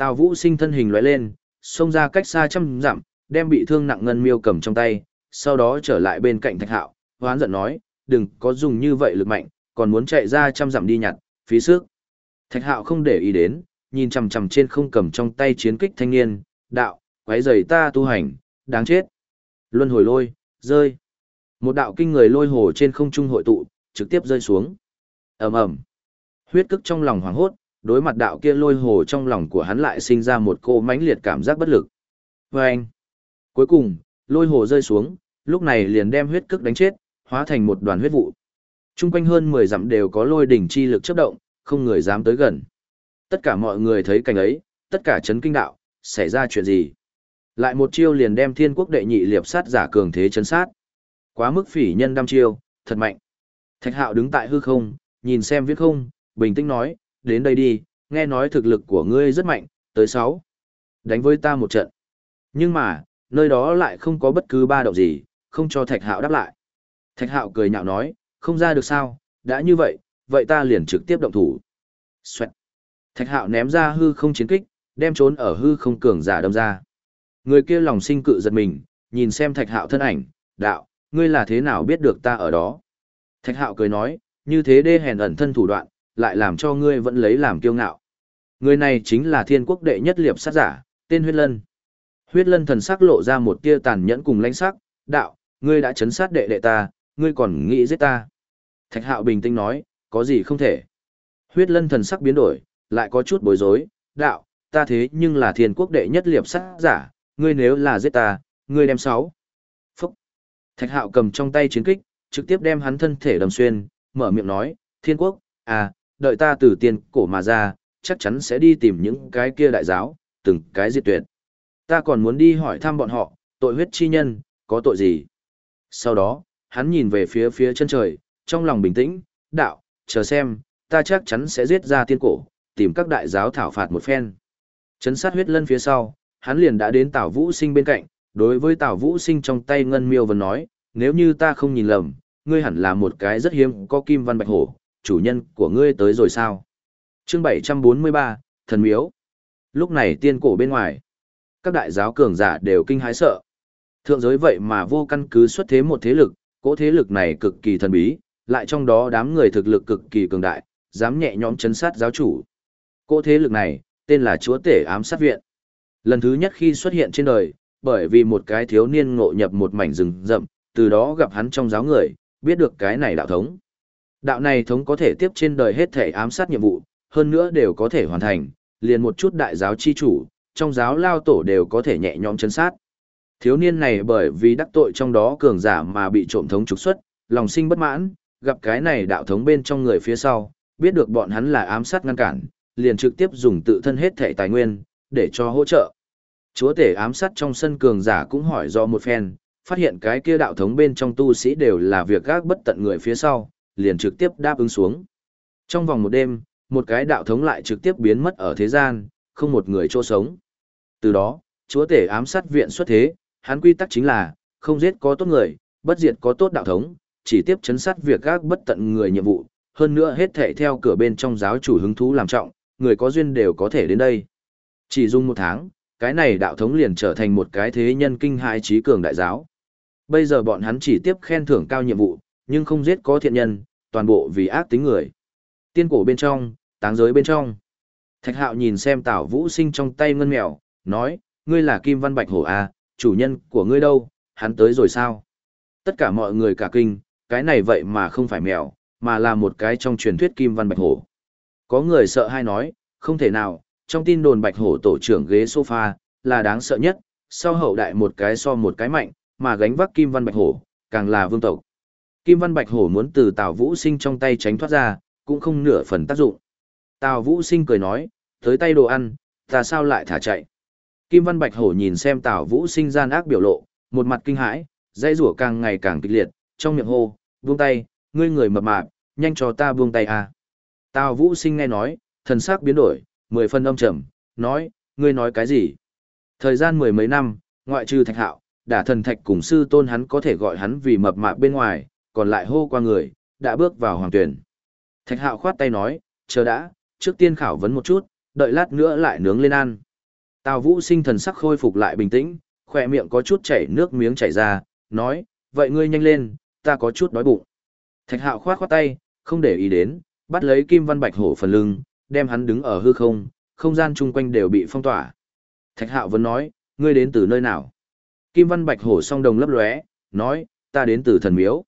S1: Tào Vũ sinh thân hình lóe lên, xông ra cách xa trăm dặm, đem bị thương nặng ngân miêu cầm trong tay, sau đó trở lại bên cạnh Thạch Hạo, hoán giận nói, đừng có dùng như vậy lực mạnh, còn muốn chạy ra trăm dặm đi nhặt, phí sức. Thạch Hạo không để ý đến, nhìn chằm chằm trên không cầm trong tay chiến kích thanh niên, đạo, quấy rầy ta tu hành, đáng chết. Luân hồi lôi, rơi. Một đạo kinh người lôi hồ trên không trung hội tụ, trực tiếp rơi xuống. ầm ầm, huyết cức trong lòng hoảng hốt, đối mặt đạo kia lôi hồ trong lòng của hắn lại sinh ra một cô mãnh liệt cảm giác bất lực. Và anh, cuối cùng, lôi hồ rơi xuống, lúc này liền đem huyết cức đánh chết, hóa thành một đoàn huyết vụ. Trung quanh hơn 10 dặm đều có lôi đỉnh chi lực chấp động, không người dám tới gần. Tất cả mọi người thấy cảnh ấy, tất cả chấn kinh đạo, xảy ra chuyện gì? Lại một chiêu liền đem thiên quốc đệ nhị liệp sát giả cường thế chấn sát. Quá mức phỉ nhân đăm chiêu, thật mạnh. Thạch hạo đứng tại hư không, nhìn xem viết không, bình tĩnh nói, đến đây đi, nghe nói thực lực của ngươi rất mạnh, tới sáu. Đánh với ta một trận. Nhưng mà, nơi đó lại không có bất cứ ba động gì, không cho thạch hạo đáp lại. Thạch hạo cười nhạo nói, không ra được sao, đã như vậy, vậy ta liền trực tiếp động thủ. Xoẹt. Thạch hạo ném ra hư không chiến kích, đem trốn ở hư không cường giả đâm ra. Người kia lòng sinh cự giật mình, nhìn xem thạch hạo thân ảnh, đạo, ngươi là thế nào biết được ta ở đó. Thạch hạo cười nói, như thế đê hèn ẩn thân thủ đoạn, lại làm cho ngươi vẫn lấy làm kiêu ngạo. Người này chính là thiên quốc đệ nhất liệp sát giả, tên huyết lân. Huyết lân thần sắc lộ ra một tia tàn nhẫn cùng lãnh sắc, đạo, ngươi đã chấn sát đệ đệ ta, ngươi còn nghĩ giết ta. Thạch hạo bình tĩnh nói, có gì không thể. Huyết lân thần sắc biến đổi, lại có chút bối rối, đạo, ta thế nhưng là thiên quốc đệ nhất liệp sát giả, ngươi nếu là giết ta, ngươi đem sáu. Phúc. Thạch hạo cầm trong tay chiến kích, trực tiếp đem hắn thân thể đầm xuyên, mở miệng nói, thiên quốc, à, đợi ta từ tiền cổ mà ra, chắc chắn sẽ đi tìm những cái kia đại giáo, từng cái diệt tuyệt. Ta còn muốn đi hỏi thăm bọn họ, tội huyết chi nhân, có tội gì? Sau đó, hắn nhìn về phía phía chân trời, trong lòng bình tĩnh, đạo, chờ xem, ta chắc chắn sẽ giết ra tiên cổ, tìm các đại giáo thảo phạt một phen. Chấn sát huyết lân phía sau, hắn liền đã đến Tào Vũ Sinh bên cạnh, đối với Tào Vũ Sinh trong tay ngân miêu vẫn nói, nếu như ta không nhìn lầm, ngươi hẳn là một cái rất hiếm có kim văn bạch hổ, chủ nhân của ngươi tới rồi sao? Chương 743, Thần Miếu. Lúc này tiên cổ bên ngoài, các đại giáo cường giả đều kinh hãi sợ. Thượng giới vậy mà vô căn cứ xuất thế một thế lực, cỗ thế lực này cực kỳ thần bí, lại trong đó đám người thực lực cực kỳ cường đại, dám nhẹ nhõm chấn sát giáo chủ. Cỗ thế lực này, tên là Chúa Tể Ám Sát Viện. Lần thứ nhất khi xuất hiện trên đời, bởi vì một cái thiếu niên ngộ nhập một mảnh rừng rậm, từ đó gặp hắn trong giáo người, biết được cái này đạo thống. Đạo này thống có thể tiếp trên đời hết thể ám sát nhiệm vụ, hơn nữa đều có thể hoàn thành, liền một chút đại giáo chi chủ, trong giáo lao tổ đều có thể nhẹ nhõm chân sát. Thiếu niên này bởi vì đắc tội trong đó cường giả mà bị trộm thống trục xuất, lòng sinh bất mãn, gặp cái này đạo thống bên trong người phía sau, biết được bọn hắn là ám sát ngăn cản, liền trực tiếp dùng tự thân hết thể tài nguyên, để cho hỗ trợ. Chúa tể ám sát trong sân cường giả cũng hỏi do một phen, phát hiện cái kia đạo thống bên trong tu sĩ đều là việc gác bất tận người phía sau, liền trực tiếp đáp ứng xuống. Trong vòng một đêm, một cái đạo thống lại trực tiếp biến mất ở thế gian, không một người chỗ sống. Từ đó, chúa tể ám sát viện xuất thế, hắn quy tắc chính là, không giết có tốt người, bất diệt có tốt đạo thống, chỉ tiếp chấn sát việc các bất tận người nhiệm vụ, hơn nữa hết thảy theo cửa bên trong giáo chủ hứng thú làm trọng, người có duyên đều có thể đến đây. Chỉ dùng một tháng, cái này đạo thống liền trở thành một cái thế nhân kinh hại trí cường đại giáo. Bây giờ bọn hắn chỉ tiếp khen thưởng cao nhiệm vụ, nhưng không giết có thiện nhân, toàn bộ vì ác tính người. Tiên cổ bên trong, táng giới bên trong. Thạch hạo nhìn xem tảo vũ sinh trong tay ngân mèo, nói, ngươi là Kim Văn Bạch Hổ à, chủ nhân của ngươi đâu, hắn tới rồi sao? Tất cả mọi người cả kinh, cái này vậy mà không phải mèo, mà là một cái trong truyền thuyết Kim Văn Bạch Hổ. Có người sợ hay nói, không thể nào, trong tin đồn Bạch Hổ tổ trưởng ghế sofa, là đáng sợ nhất, sau hậu đại một cái so một cái mạnh, mà gánh vác Kim Văn Bạch Hổ, càng là vương tộc. Kim Văn Bạch Hổ muốn từ Tào Vũ Sinh trong tay tránh thoát ra, cũng không nửa phần tác dụng. Tào Vũ Sinh cười nói, tới tay đồ ăn, ta sao lại thả chạy. Kim Văn Bạch Hổ nhìn xem Tào Vũ Sinh gian ác biểu lộ, một mặt kinh hãi, dây rủa càng ngày càng kịch liệt, trong miệng hô, buông tay, ngươi người mập mạp, nhanh cho ta buông tay à. Tào Vũ Sinh nghe nói, thần sắc biến đổi, mười phân âm trầm, nói, ngươi nói cái gì? Thời gian mười mấy năm, ngoại trừ Thạch Hạo, đả thần Thạch cùng sư tôn hắn có thể gọi hắn vì mập mạp bên ngoài, còn lại hô qua người, đã bước vào hoàng tuyển. Thạch Hạo khoát tay nói, chờ đã, trước tiên khảo vấn một chút, đợi lát nữa lại nướng lên ăn. Tào Vũ Sinh thần sắc khôi phục lại bình tĩnh, khỏe miệng có chút chảy nước miếng chảy ra, nói, vậy ngươi nhanh lên, ta có chút đói bụng. Thạch hạo khoát khoát tay, không để ý đến, bắt lấy kim văn bạch hổ phần lưng, đem hắn đứng ở hư không, không gian chung quanh đều bị phong tỏa. Thạch hạo vẫn nói, ngươi đến từ nơi nào? Kim văn bạch hổ song đồng lấp lóe, nói, ta đến từ thần miếu.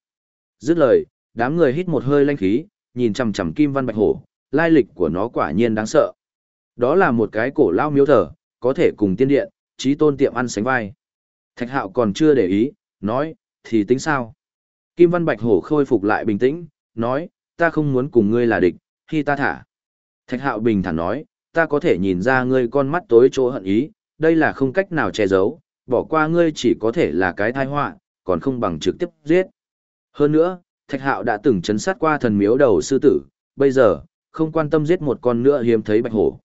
S1: Dứt lời, đám người hít một hơi lanh khí, nhìn chằm chằm kim văn bạch hổ, lai lịch của nó quả nhiên đáng sợ. Đó là một cái cổ lao miếu thờ, có thể cùng tiên điện, trí tôn tiệm ăn sánh vai. Thạch hạo còn chưa để ý, nói, thì tính sao? Kim Văn Bạch Hổ khôi phục lại bình tĩnh, nói, ta không muốn cùng ngươi là địch, khi ta thả. Thạch hạo bình thản nói, ta có thể nhìn ra ngươi con mắt tối chỗ hận ý, đây là không cách nào che giấu, bỏ qua ngươi chỉ có thể là cái tai họa, còn không bằng trực tiếp giết. Hơn nữa, Thạch hạo đã từng chấn sát qua thần miếu đầu sư tử, bây giờ, không quan tâm giết một con nữa hiếm thấy bạch hổ.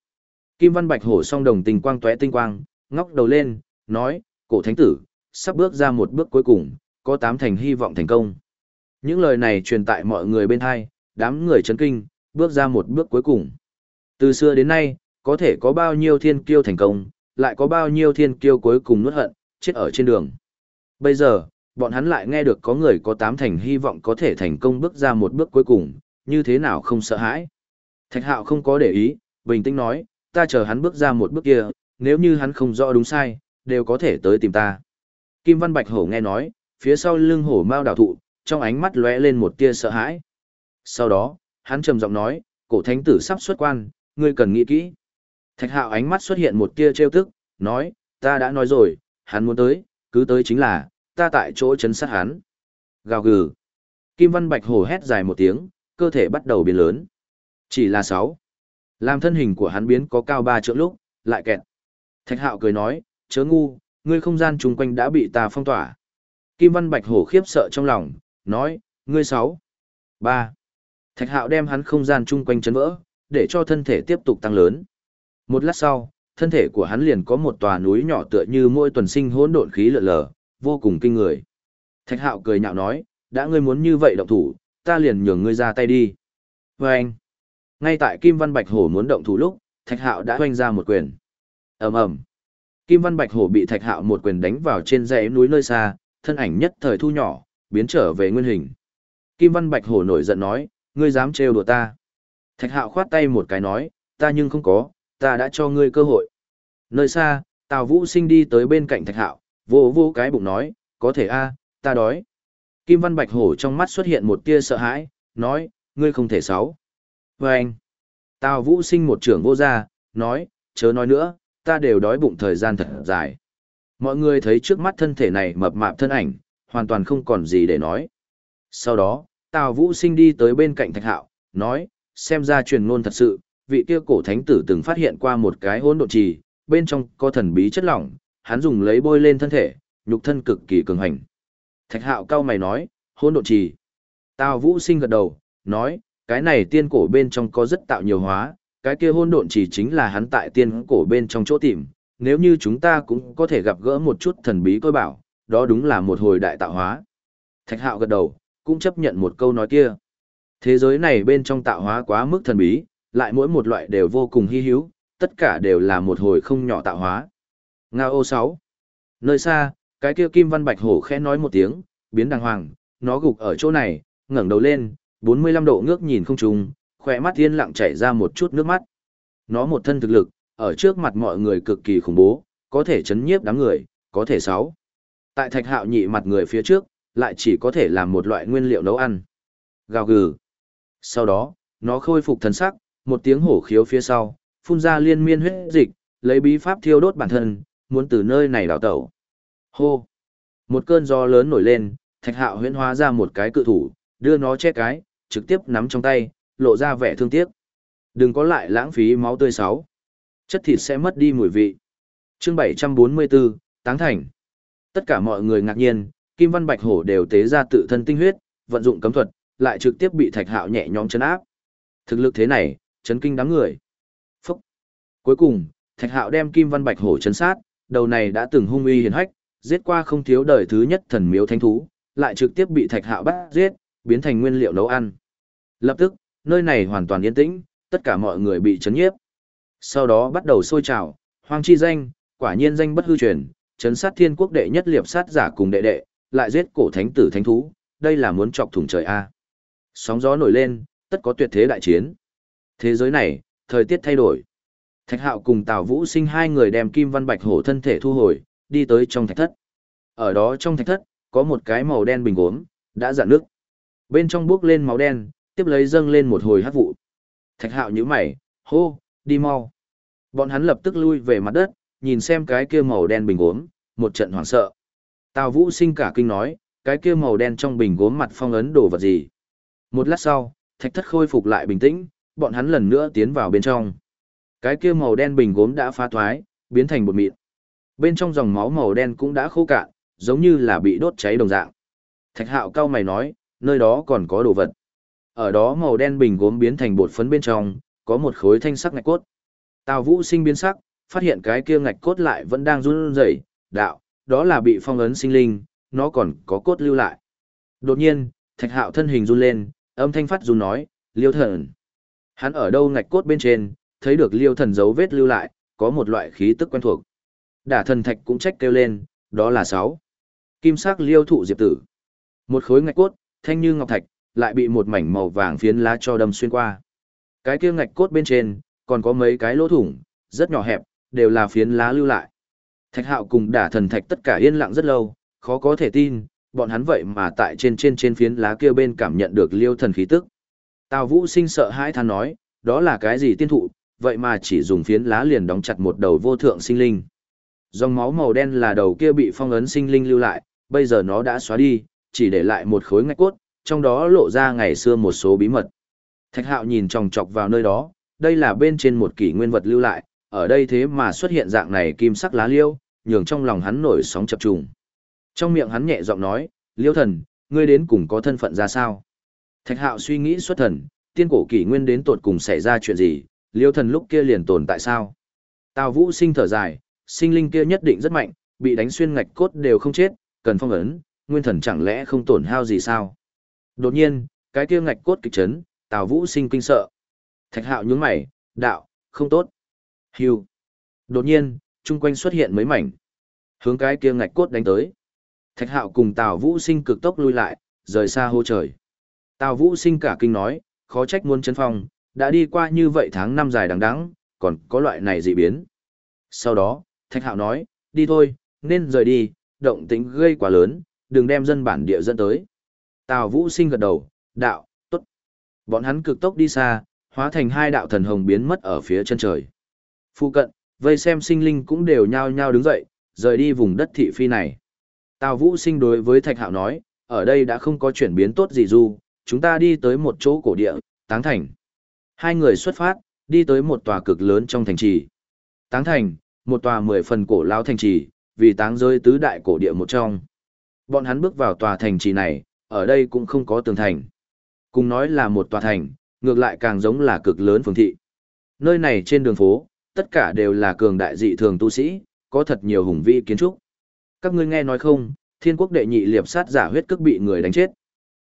S1: Kim Văn Bạch Hổ song đồng tình quang tóe tinh quang, ngóc đầu lên, nói, cổ thánh tử, sắp bước ra một bước cuối cùng, có tám thành hy vọng thành công. Những lời này truyền tại mọi người bên hai, đám người chấn kinh, bước ra một bước cuối cùng. Từ xưa đến nay, có thể có bao nhiêu thiên kiêu thành công, lại có bao nhiêu thiên kiêu cuối cùng nuốt hận, chết ở trên đường. Bây giờ, bọn hắn lại nghe được có người có tám thành hy vọng có thể thành công bước ra một bước cuối cùng, như thế nào không sợ hãi. Thạch hạo không có để ý, bình tĩnh nói, ta chờ hắn bước ra một bước kia, nếu như hắn không rõ đúng sai, đều có thể tới tìm ta. Kim Văn Bạch Hổ nghe nói, phía sau lưng hổ mao đào thụ, trong ánh mắt lóe lên một tia sợ hãi. Sau đó, hắn trầm giọng nói, cổ thánh tử sắp xuất quan, ngươi cần nghĩ kỹ. Thạch hạo ánh mắt xuất hiện một tia trêu tức, nói, ta đã nói rồi, hắn muốn tới, cứ tới chính là, ta tại chỗ chấn sát hắn. Gào gừ. Kim Văn Bạch Hổ hét dài một tiếng, cơ thể bắt đầu biến lớn. Chỉ là sáu. Làm thân hình của hắn biến có cao ba trượng lúc, lại kẹt. Thạch hạo cười nói, chớ ngu, ngươi không gian chung quanh đã bị ta phong tỏa. Kim Văn Bạch Hổ khiếp sợ trong lòng, nói, ngươi sáu. ba. Thạch hạo đem hắn không gian chung quanh chấn vỡ, để cho thân thể tiếp tục tăng lớn. Một lát sau, thân thể của hắn liền có một tòa núi nhỏ tựa như mỗi tuần sinh hỗn độn khí lở lờ, vô cùng kinh người. Thạch hạo cười nhạo nói, đã ngươi muốn như vậy động thủ, ta liền nhường ngươi ra tay đi. Vâng! ngay tại Kim Văn Bạch Hổ muốn động thủ lúc, Thạch Hạo đã hoanh ra một quyền. ầm ầm, Kim Văn Bạch Hổ bị Thạch Hạo một quyền đánh vào trên dãy núi nơi xa, thân ảnh nhất thời thu nhỏ, biến trở về nguyên hình. Kim Văn Bạch Hổ nổi giận nói, ngươi dám trêu đùa ta. Thạch Hạo khoát tay một cái nói, ta nhưng không có, ta đã cho ngươi cơ hội. Nơi xa, Tào Vũ Sinh đi tới bên cạnh Thạch Hạo, vô vô cái bụng nói, có thể a, ta đói. Kim Văn Bạch Hổ trong mắt xuất hiện một tia sợ hãi, nói, ngươi không thể sáu. Và anh, Tào Vũ sinh một trưởng vô gia, nói, chớ nói nữa, ta đều đói bụng thời gian thật dài. Mọi người thấy trước mắt thân thể này mập mạp thân ảnh, hoàn toàn không còn gì để nói. Sau đó, Tào Vũ Sinh đi tới bên cạnh Thạch Hạo, nói, xem ra truyền ngôn thật sự, vị kia cổ thánh tử từng phát hiện qua một cái hỗn độn trì, bên trong có thần bí chất lỏng, hắn dùng lấy bôi lên thân thể, nhục thân cực kỳ cường hành. Thạch Hạo cao mày nói, hôn độn trì. Tào Vũ Sinh gật đầu, nói, cái này tiên cổ bên trong có rất tạo nhiều hóa, cái kia hôn độn trì chính là hắn tại tiên cổ bên trong chỗ tìm, nếu như chúng ta cũng có thể gặp gỡ một chút thần bí tôi bảo, đó đúng là một hồi đại tạo hóa. Thạch Hạo gật đầu, cũng chấp nhận một câu nói kia. Thế giới này bên trong tạo hóa quá mức thần bí, lại mỗi một loại đều vô cùng hy hữu, tất cả đều là một hồi không nhỏ tạo hóa. Ngao ô 6. Nơi xa, cái kia kim văn bạch hổ khẽ nói một tiếng, biến đàng hoàng, nó gục ở chỗ này, ngẩng đầu lên, 45 độ ngước nhìn không trùng, khỏe mắt yên lặng chảy ra một chút nước mắt. Nó một thân thực lực, ở trước mặt mọi người cực kỳ khủng bố, có thể chấn nhiếp đám người, có thể sáu. Tại thạch hạo nhị mặt người phía trước, lại chỉ có thể làm một loại nguyên liệu nấu ăn. Gào gừ. Sau đó, nó khôi phục thần sắc, một tiếng hổ khiếu phía sau, phun ra liên miên huyết dịch, lấy bí pháp thiêu đốt bản thân, muốn từ nơi này đào tẩu. Hô! Một cơn gió lớn nổi lên, thạch hạo huyễn hóa ra một cái cự thủ, đưa nó che cái, trực tiếp nắm trong tay, lộ ra vẻ thương tiếc. Đừng có lại lãng phí máu tươi sáu. Chất thịt sẽ mất đi mùi vị. Chương 744, Táng Thành. Tất cả mọi người ngạc nhiên, Kim Văn Bạch Hổ đều tế ra tự thân tinh huyết, vận dụng cấm thuật, lại trực tiếp bị Thạch Hạo nhẹ nhõm chấn áp. Thực lực thế này, chấn kinh đám người. Phúc. Cuối cùng, Thạch Hạo đem Kim Văn Bạch Hổ chấn sát, đầu này đã từng hung uy hiền hách, giết qua không thiếu đời thứ nhất thần miếu thánh thú, lại trực tiếp bị Thạch Hạo bắt giết, biến thành nguyên liệu nấu ăn. Lập tức, nơi này hoàn toàn yên tĩnh, tất cả mọi người bị chấn nhiếp. Sau đó bắt đầu sôi trào, hoang chi danh, quả nhiên danh bất hư truyền, chấn sát thiên quốc đệ nhất liệp sát giả cùng đệ đệ, lại giết cổ thánh tử thánh thú, đây là muốn chọc thủng trời A. Sóng gió nổi lên, tất có tuyệt thế đại chiến. Thế giới này, thời tiết thay đổi. Thạch hạo cùng Tào Vũ sinh hai người đem kim văn bạch hổ thân thể thu hồi, đi tới trong thạch thất. Ở đó trong thạch thất, có một cái màu đen bình gốm, đã dạn nước. Bên trong bước lên máu đen, tiếp lấy dâng lên một hồi hát vụ. Thạch hạo nhíu mày, hô, đi mau. Bọn hắn lập tức lui về mặt đất, nhìn xem cái kia màu đen bình gốm, một trận hoảng sợ. Tào Vũ sinh cả kinh nói, cái kia màu đen trong bình gốm mặt phong ấn đồ vật gì. Một lát sau, thạch thất khôi phục lại bình tĩnh, bọn hắn lần nữa tiến vào bên trong. Cái kia màu đen bình gốm đã phá thoái, biến thành bột mịn. Bên trong dòng máu màu đen cũng đã khô cạn, giống như là bị đốt cháy đồng dạng. Thạch hạo cao mày nói, nơi đó còn có đồ vật. Ở đó màu đen bình gốm biến thành bột phấn bên trong, có một khối thanh sắc ngạch cốt. Tào Vũ sinh biến sắc, phát hiện cái kia ngạch cốt lại vẫn đang run rẩy, đạo, đó là bị phong ấn sinh linh, nó còn có cốt lưu lại. Đột nhiên, Thạch Hạo thân hình run lên, âm thanh phát run nói, Liêu Thần. Hắn ở đâu ngạch cốt bên trên, thấy được Liêu Thần dấu vết lưu lại, có một loại khí tức quen thuộc. Đả thần thạch cũng trách kêu lên, đó là sáu. Kim sắc liêu thụ diệp tử. Một khối ngạch cốt, thanh như ngọc thạch, lại bị một mảnh màu vàng phiến lá cho đâm xuyên qua. Cái kia ngạch cốt bên trên, còn có mấy cái lỗ thủng, rất nhỏ hẹp, đều là phiến lá lưu lại. Thạch hạo cùng đả thần thạch tất cả yên lặng rất lâu, khó có thể tin, bọn hắn vậy mà tại trên trên trên phiến lá kia bên cảm nhận được liêu thần khí tức. Tào vũ sinh sợ hãi than nói, đó là cái gì tiên thụ, vậy mà chỉ dùng phiến lá liền đóng chặt một đầu vô thượng sinh linh. Dòng máu màu đen là đầu kia bị phong ấn sinh linh lưu lại, bây giờ nó đã xóa đi, chỉ để lại một khối ngạch cốt, trong đó lộ ra ngày xưa một số bí mật. Thạch hạo nhìn tròng trọc vào nơi đó, đây là bên trên một kỷ nguyên vật lưu lại, ở đây thế mà xuất hiện dạng này kim sắc lá liêu, nhường trong lòng hắn nổi sóng chập trùng. Trong miệng hắn nhẹ giọng nói, liêu thần, ngươi đến cùng có thân phận ra sao? Thạch hạo suy nghĩ xuất thần, tiên cổ kỷ nguyên đến tột cùng xảy ra chuyện gì, liêu thần lúc kia liền tồn tại sao? Tào vũ sinh thở dài, sinh linh kia nhất định rất mạnh, bị đánh xuyên ngạch cốt đều không chết, cần phong ấn, nguyên thần chẳng lẽ không tổn hao gì sao? Đột nhiên, cái kia ngạch cốt kịch chấn, Tào Vũ sinh kinh sợ. Thạch Hạo nhướng mày, đạo, không tốt. Hưu. Đột nhiên, chung quanh xuất hiện mấy mảnh. Hướng cái kia ngạch cốt đánh tới. Thạch Hạo cùng Tào Vũ sinh cực tốc lui lại, rời xa hô trời. Tào Vũ sinh cả kinh nói, khó trách muốn chấn phong, đã đi qua như vậy tháng năm dài đằng đẵng, còn có loại này dị biến. Sau đó, Thạch Hạo nói, đi thôi, nên rời đi, động tĩnh gây quá lớn, đừng đem dân bản địa dẫn tới. Tào Vũ sinh gật đầu, đạo, tốt. Bọn hắn cực tốc đi xa, hóa thành hai đạo thần hồng biến mất ở phía chân trời. Phu cận, vây xem sinh linh cũng đều nhao nhao đứng dậy, rời đi vùng đất thị phi này. Tào Vũ Sinh đối với Thạch Hạo nói, ở đây đã không có chuyển biến tốt gì du, chúng ta đi tới một chỗ cổ địa, Táng Thành. Hai người xuất phát, đi tới một tòa cực lớn trong thành trì. Táng Thành, một tòa mười phần cổ lao thành trì, vì táng rơi tứ đại cổ địa một trong. Bọn hắn bước vào tòa thành trì này, ở đây cũng không có tường thành. Cùng nói là một tòa thành, ngược lại càng giống là cực lớn phường thị. Nơi này trên đường phố, tất cả đều là cường đại dị thường tu sĩ, có thật nhiều hùng vi kiến trúc. Các ngươi nghe nói không, thiên quốc đệ nhị liệp sát giả huyết cước bị người đánh chết.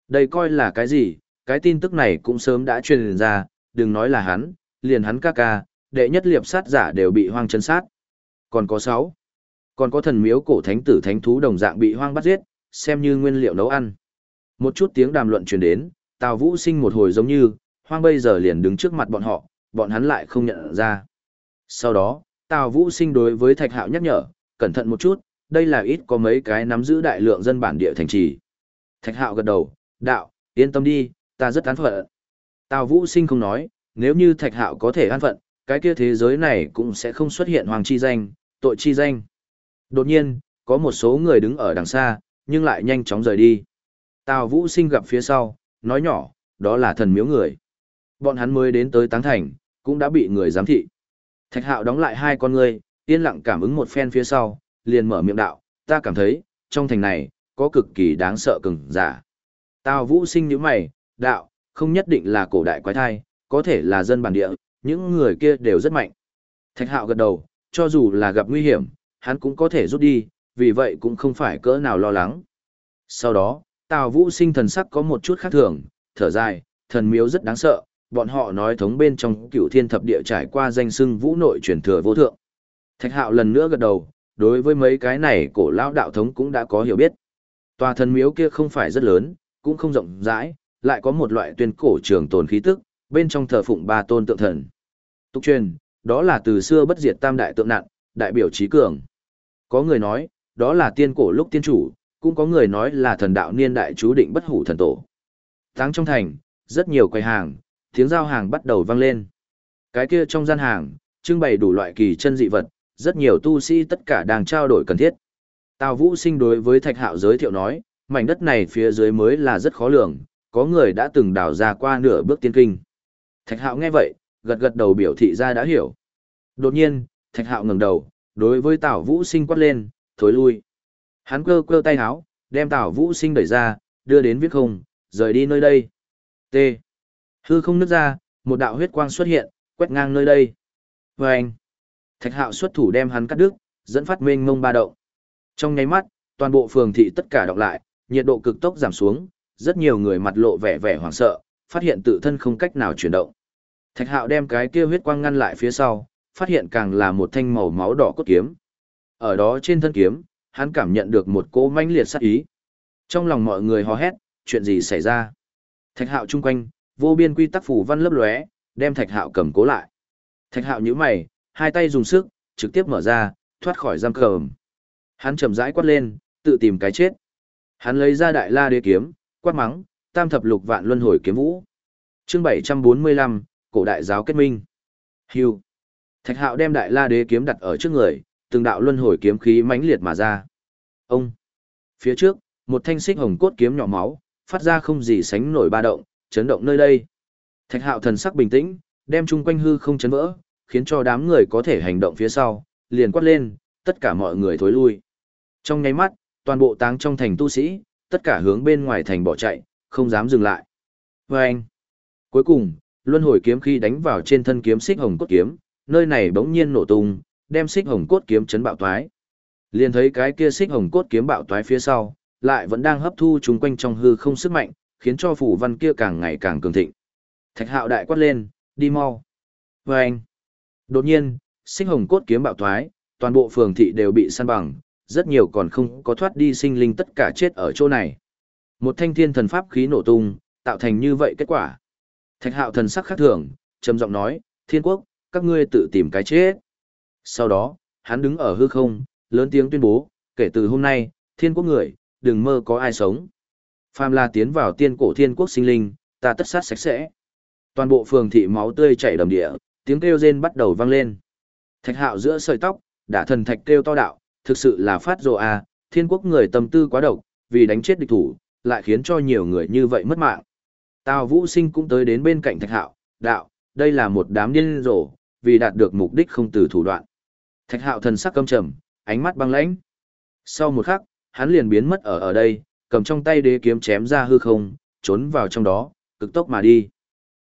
S1: Đây coi là cái gì, cái tin tức này cũng sớm đã truyền ra, đừng nói là hắn, liền hắn ca ca, đệ nhất liệp sát giả đều bị hoang chân sát. Còn có sáu, còn có thần miếu cổ thánh tử thánh thú đồng dạng bị hoang bắt giết, xem như nguyên liệu nấu ăn. Một chút tiếng đàm luận truyền đến, Tào Vũ sinh một hồi giống như, hoang bây giờ liền đứng trước mặt bọn họ, bọn hắn lại không nhận ra. Sau đó, Tào Vũ sinh đối với Thạch Hạo nhắc nhở, cẩn thận một chút, đây là ít có mấy cái nắm giữ đại lượng dân bản địa thành trì. Thạch Hạo gật đầu, đạo, yên tâm đi, ta rất tán phận. Tào Vũ sinh không nói, nếu như Thạch Hạo có thể an phận, cái kia thế giới này cũng sẽ không xuất hiện hoàng chi danh, tội chi danh. Đột nhiên, có một số người đứng ở đằng xa, nhưng lại nhanh chóng rời đi. Tào Vũ sinh gặp phía sau, nói nhỏ, đó là thần miếu người. Bọn hắn mới đến tới Táng Thành, cũng đã bị người giám thị. Thạch Hạo đóng lại hai con người, yên lặng cảm ứng một phen phía sau, liền mở miệng đạo, ta cảm thấy, trong thành này, có cực kỳ đáng sợ cứng, giả. Tào Vũ sinh như mày, đạo, không nhất định là cổ đại quái thai, có thể là dân bản địa, những người kia đều rất mạnh. Thạch Hạo gật đầu, cho dù là gặp nguy hiểm, hắn cũng có thể rút đi, vì vậy cũng không phải cỡ nào lo lắng. Sau đó, Tào Vũ sinh thần sắc có một chút khác thường, thở dài, thần miếu rất đáng sợ, bọn họ nói thống bên trong cựu thiên thập địa trải qua danh xưng vũ nội truyền thừa vô thượng. Thạch hạo lần nữa gật đầu, đối với mấy cái này cổ lão đạo thống cũng đã có hiểu biết. Tòa thần miếu kia không phải rất lớn, cũng không rộng rãi, lại có một loại tuyên cổ trường tồn khí tức, bên trong thờ phụng ba tôn tượng thần. Tục truyền, đó là từ xưa bất diệt tam đại tượng nạn đại biểu trí cường. Có người nói, đó là tiên cổ lúc tiên chủ, cũng có người nói là thần đạo niên đại chú định bất hủ thần tổ. Tháng trong thành, rất nhiều quầy hàng, tiếng giao hàng bắt đầu vang lên. Cái kia trong gian hàng, trưng bày đủ loại kỳ chân dị vật, rất nhiều tu sĩ tất cả đang trao đổi cần thiết. Tào Vũ Sinh đối với Thạch Hạo giới thiệu nói, mảnh đất này phía dưới mới là rất khó lường, có người đã từng đào ra qua nửa bước tiên kinh. Thạch Hạo nghe vậy, gật gật đầu biểu thị ra đã hiểu. Đột nhiên, Thạch Hạo ngẩng đầu, đối với Tào Vũ Sinh quát lên, thối lui. Hắn cơ cơ tay áo, đem Tào Vũ Sinh đẩy ra, đưa đến viết không, rời đi nơi đây. T. Hư không nứt ra, một đạo huyết quang xuất hiện, quét ngang nơi đây. Và anh, Thạch hạo xuất thủ đem hắn cắt đứt, dẫn phát mênh mông ba động. Trong nháy mắt, toàn bộ phường thị tất cả đọc lại, nhiệt độ cực tốc giảm xuống, rất nhiều người mặt lộ vẻ vẻ hoảng sợ, phát hiện tự thân không cách nào chuyển động. Thạch hạo đem cái kia huyết quang ngăn lại phía sau, phát hiện càng là một thanh màu máu đỏ cốt kiếm. Ở đó trên thân kiếm, hắn cảm nhận được một cỗ mãnh liệt sát ý. Trong lòng mọi người hò hét, chuyện gì xảy ra? Thạch hạo chung quanh, vô biên quy tắc phủ văn lấp lóe, đem thạch hạo cầm cố lại. Thạch hạo nhíu mày, hai tay dùng sức, trực tiếp mở ra, thoát khỏi giam cầm. Hắn chậm rãi quát lên, tự tìm cái chết. Hắn lấy ra đại la đế kiếm, quát mắng, tam thập lục vạn luân hồi kiếm vũ. Chương 745, cổ đại giáo kết minh. Hưu. Thạch Hạo đem đại la đế kiếm đặt ở trước người, từng đạo luân hồi kiếm khí mãnh liệt mà ra. Ông. Phía trước, một thanh xích hồng cốt kiếm nhỏ máu, phát ra không gì sánh nổi ba động, chấn động nơi đây. Thạch hạo thần sắc bình tĩnh, đem chung quanh hư không chấn vỡ, khiến cho đám người có thể hành động phía sau, liền quát lên, tất cả mọi người thối lui. Trong nháy mắt, toàn bộ táng trong thành tu sĩ, tất cả hướng bên ngoài thành bỏ chạy, không dám dừng lại. Và anh, cuối cùng, luân hồi kiếm khi đánh vào trên thân kiếm xích hồng cốt kiếm, nơi này bỗng nhiên nổ tung, đem xích hồng cốt kiếm chấn bạo toái. Liền thấy cái kia xích hồng cốt kiếm bạo toái phía sau, lại vẫn đang hấp thu chúng quanh trong hư không sức mạnh, khiến cho phủ văn kia càng ngày càng cường thịnh. Thạch hạo đại quát lên, đi mau. Và anh. Đột nhiên, xích hồng cốt kiếm bạo toái, toàn bộ phường thị đều bị săn bằng, rất nhiều còn không có thoát đi sinh linh tất cả chết ở chỗ này. Một thanh thiên thần pháp khí nổ tung, tạo thành như vậy kết quả. Thạch hạo thần sắc khác thường, trầm giọng nói, thiên quốc, các ngươi tự tìm cái chết. Sau đó, hắn đứng ở hư không, lớn tiếng tuyên bố, kể từ hôm nay, thiên quốc người, đừng mơ có ai sống. Phàm là tiến vào tiên cổ thiên quốc sinh linh, ta tất sát sạch sẽ. Toàn bộ phường thị máu tươi chảy đầm địa, tiếng kêu rên bắt đầu vang lên. Thạch hạo giữa sợi tóc, đã thần thạch kêu to đạo, thực sự là phát rồ à, thiên quốc người tâm tư quá độc, vì đánh chết địch thủ, lại khiến cho nhiều người như vậy mất mạng. Tào Vũ Sinh cũng tới đến bên cạnh Thạch Hạo, đạo, đây là một đám điên rồ, vì đạt được mục đích không từ thủ đoạn. Thạch Hạo thần sắc căm trầm, ánh mắt băng lãnh. Sau một khắc, hắn liền biến mất ở ở đây, cầm trong tay đế kiếm chém ra hư không, trốn vào trong đó, cực tốc mà đi.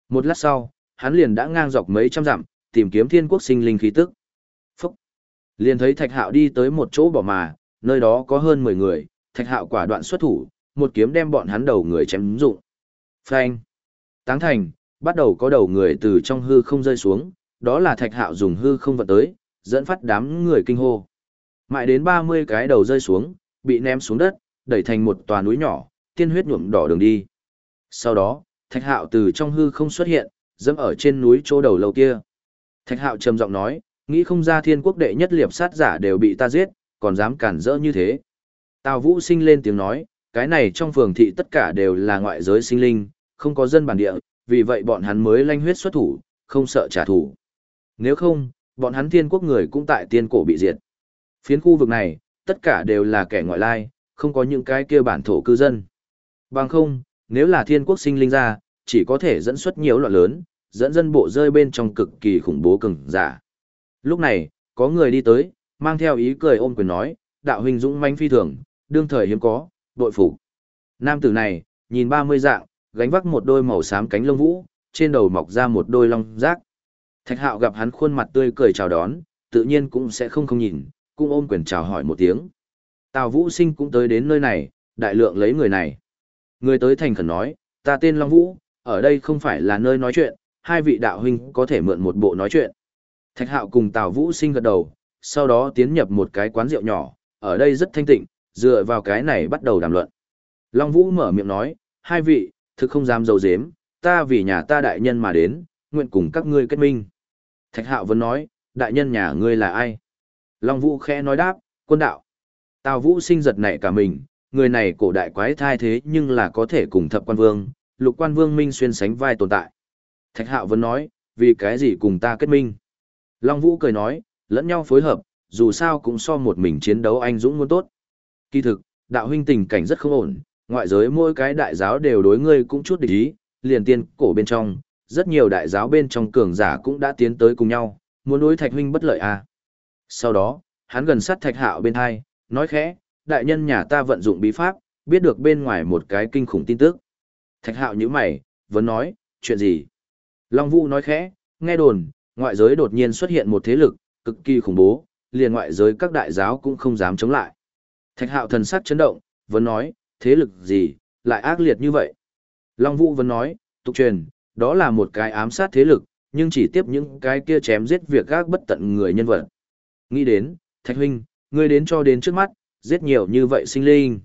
S1: Một lát sau, hắn liền đã ngang dọc mấy trăm dặm, tìm kiếm thiên quốc sinh linh khí tức. Liền thấy Thạch Hạo đi tới một chỗ bỏ mà, nơi đó có hơn 10 người, Thạch Hạo quả đoạn xuất thủ, một kiếm đem bọn hắn đầu người chém dụng. Phanh! Táng thành, bắt đầu có đầu người từ trong hư không rơi xuống, đó là Thạch Hạo dùng hư không vận tới, dẫn phát đám người kinh hô. Mãi đến 30 cái đầu rơi xuống, bị ném xuống đất, đẩy thành một tòa núi nhỏ, tiên huyết nhuộm đỏ đường đi. Sau đó, Thạch Hạo từ trong hư không xuất hiện, dẫm ở trên núi chỗ đầu lâu kia. Thạch Hạo trầm giọng nói, nghĩ không ra thiên quốc đệ nhất liệp sát giả đều bị ta giết, còn dám cản rỡ như thế. Tào Vũ sinh lên tiếng nói, cái này trong phường thị tất cả đều là ngoại giới sinh linh, không có dân bản địa, vì vậy bọn hắn mới lanh huyết xuất thủ, không sợ trả thù. Nếu không, bọn hắn thiên quốc người cũng tại tiên cổ bị diệt. Phiến khu vực này, tất cả đều là kẻ ngoại lai, không có những cái kia bản thổ cư dân. Bằng không, nếu là thiên quốc sinh linh ra, chỉ có thể dẫn xuất nhiều loạn lớn, dẫn dân bộ rơi bên trong cực kỳ khủng bố cứng giả. Lúc này, có người đi tới, mang theo ý cười ôm quyền nói, đạo huynh dũng manh phi thường, đương thời hiếm có, đội phủ Nam tử này, nhìn 30 dạng, gánh vác một đôi màu xám cánh lông vũ, trên đầu mọc ra một đôi long rác. Thạch hạo gặp hắn khuôn mặt tươi cười chào đón, tự nhiên cũng sẽ không không nhìn, cũng ôm quyền chào hỏi một tiếng. Tào Vũ Sinh cũng tới đến nơi này, đại lượng lấy người này. Người tới thành khẩn nói, ta tên Long Vũ, ở đây không phải là nơi nói chuyện, hai vị đạo huynh có thể mượn một bộ nói chuyện. Thạch Hạo cùng Tào Vũ Sinh gật đầu, sau đó tiến nhập một cái quán rượu nhỏ, ở đây rất thanh tịnh, dựa vào cái này bắt đầu đàm luận. Long Vũ mở miệng nói, hai vị, thực không dám dầu dếm, ta vì nhà ta đại nhân mà đến, nguyện cùng các ngươi kết minh. Thạch Hạo vẫn nói, đại nhân nhà ngươi là ai? Long Vũ khẽ nói đáp, quân đạo. Tào Vũ sinh giật nảy cả mình, người này cổ đại quái thai thế nhưng là có thể cùng thập quan vương, lục quan vương minh xuyên sánh vai tồn tại. Thạch Hạo vẫn nói, vì cái gì cùng ta kết minh? Long Vũ cười nói, lẫn nhau phối hợp, dù sao cũng so một mình chiến đấu anh dũng muốn tốt. Kỳ thực, đạo huynh tình cảnh rất không ổn, ngoại giới mỗi cái đại giáo đều đối ngươi cũng chút địch ý, liền tiên cổ bên trong, rất nhiều đại giáo bên trong cường giả cũng đã tiến tới cùng nhau, muốn đối thạch huynh bất lợi à. Sau đó, hắn gần sát thạch hạo bên hai, nói khẽ, đại nhân nhà ta vận dụng bí pháp, biết được bên ngoài một cái kinh khủng tin tức. Thạch hạo như mày, vẫn nói, chuyện gì? Long Vũ nói khẽ, nghe đồn, ngoại giới đột nhiên xuất hiện một thế lực, cực kỳ khủng bố, liền ngoại giới các đại giáo cũng không dám chống lại. Thạch hạo thần sắc chấn động, vẫn nói, thế lực gì, lại ác liệt như vậy? Long Vũ vẫn nói, tục truyền, đó là một cái ám sát thế lực, nhưng chỉ tiếp những cái kia chém giết việc gác bất tận người nhân vật. Nghĩ đến, Thạch huynh, ngươi đến cho đến trước mắt, giết nhiều như vậy sinh linh.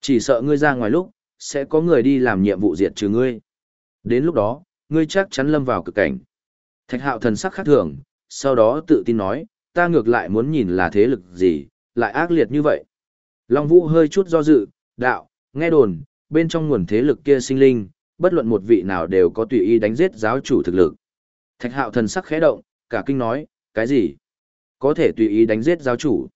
S1: Chỉ sợ ngươi ra ngoài lúc, sẽ có người đi làm nhiệm vụ diệt trừ ngươi. Đến lúc đó, ngươi chắc chắn lâm vào cực cảnh. Thạch hạo thần sắc khác thường, sau đó tự tin nói, ta ngược lại muốn nhìn là thế lực gì, lại ác liệt như vậy. Long Vũ hơi chút do dự, đạo, nghe đồn, bên trong nguồn thế lực kia sinh linh, bất luận một vị nào đều có tùy ý đánh giết giáo chủ thực lực. Thạch hạo thần sắc khẽ động, cả kinh nói, cái gì? Có thể tùy ý đánh giết giáo chủ.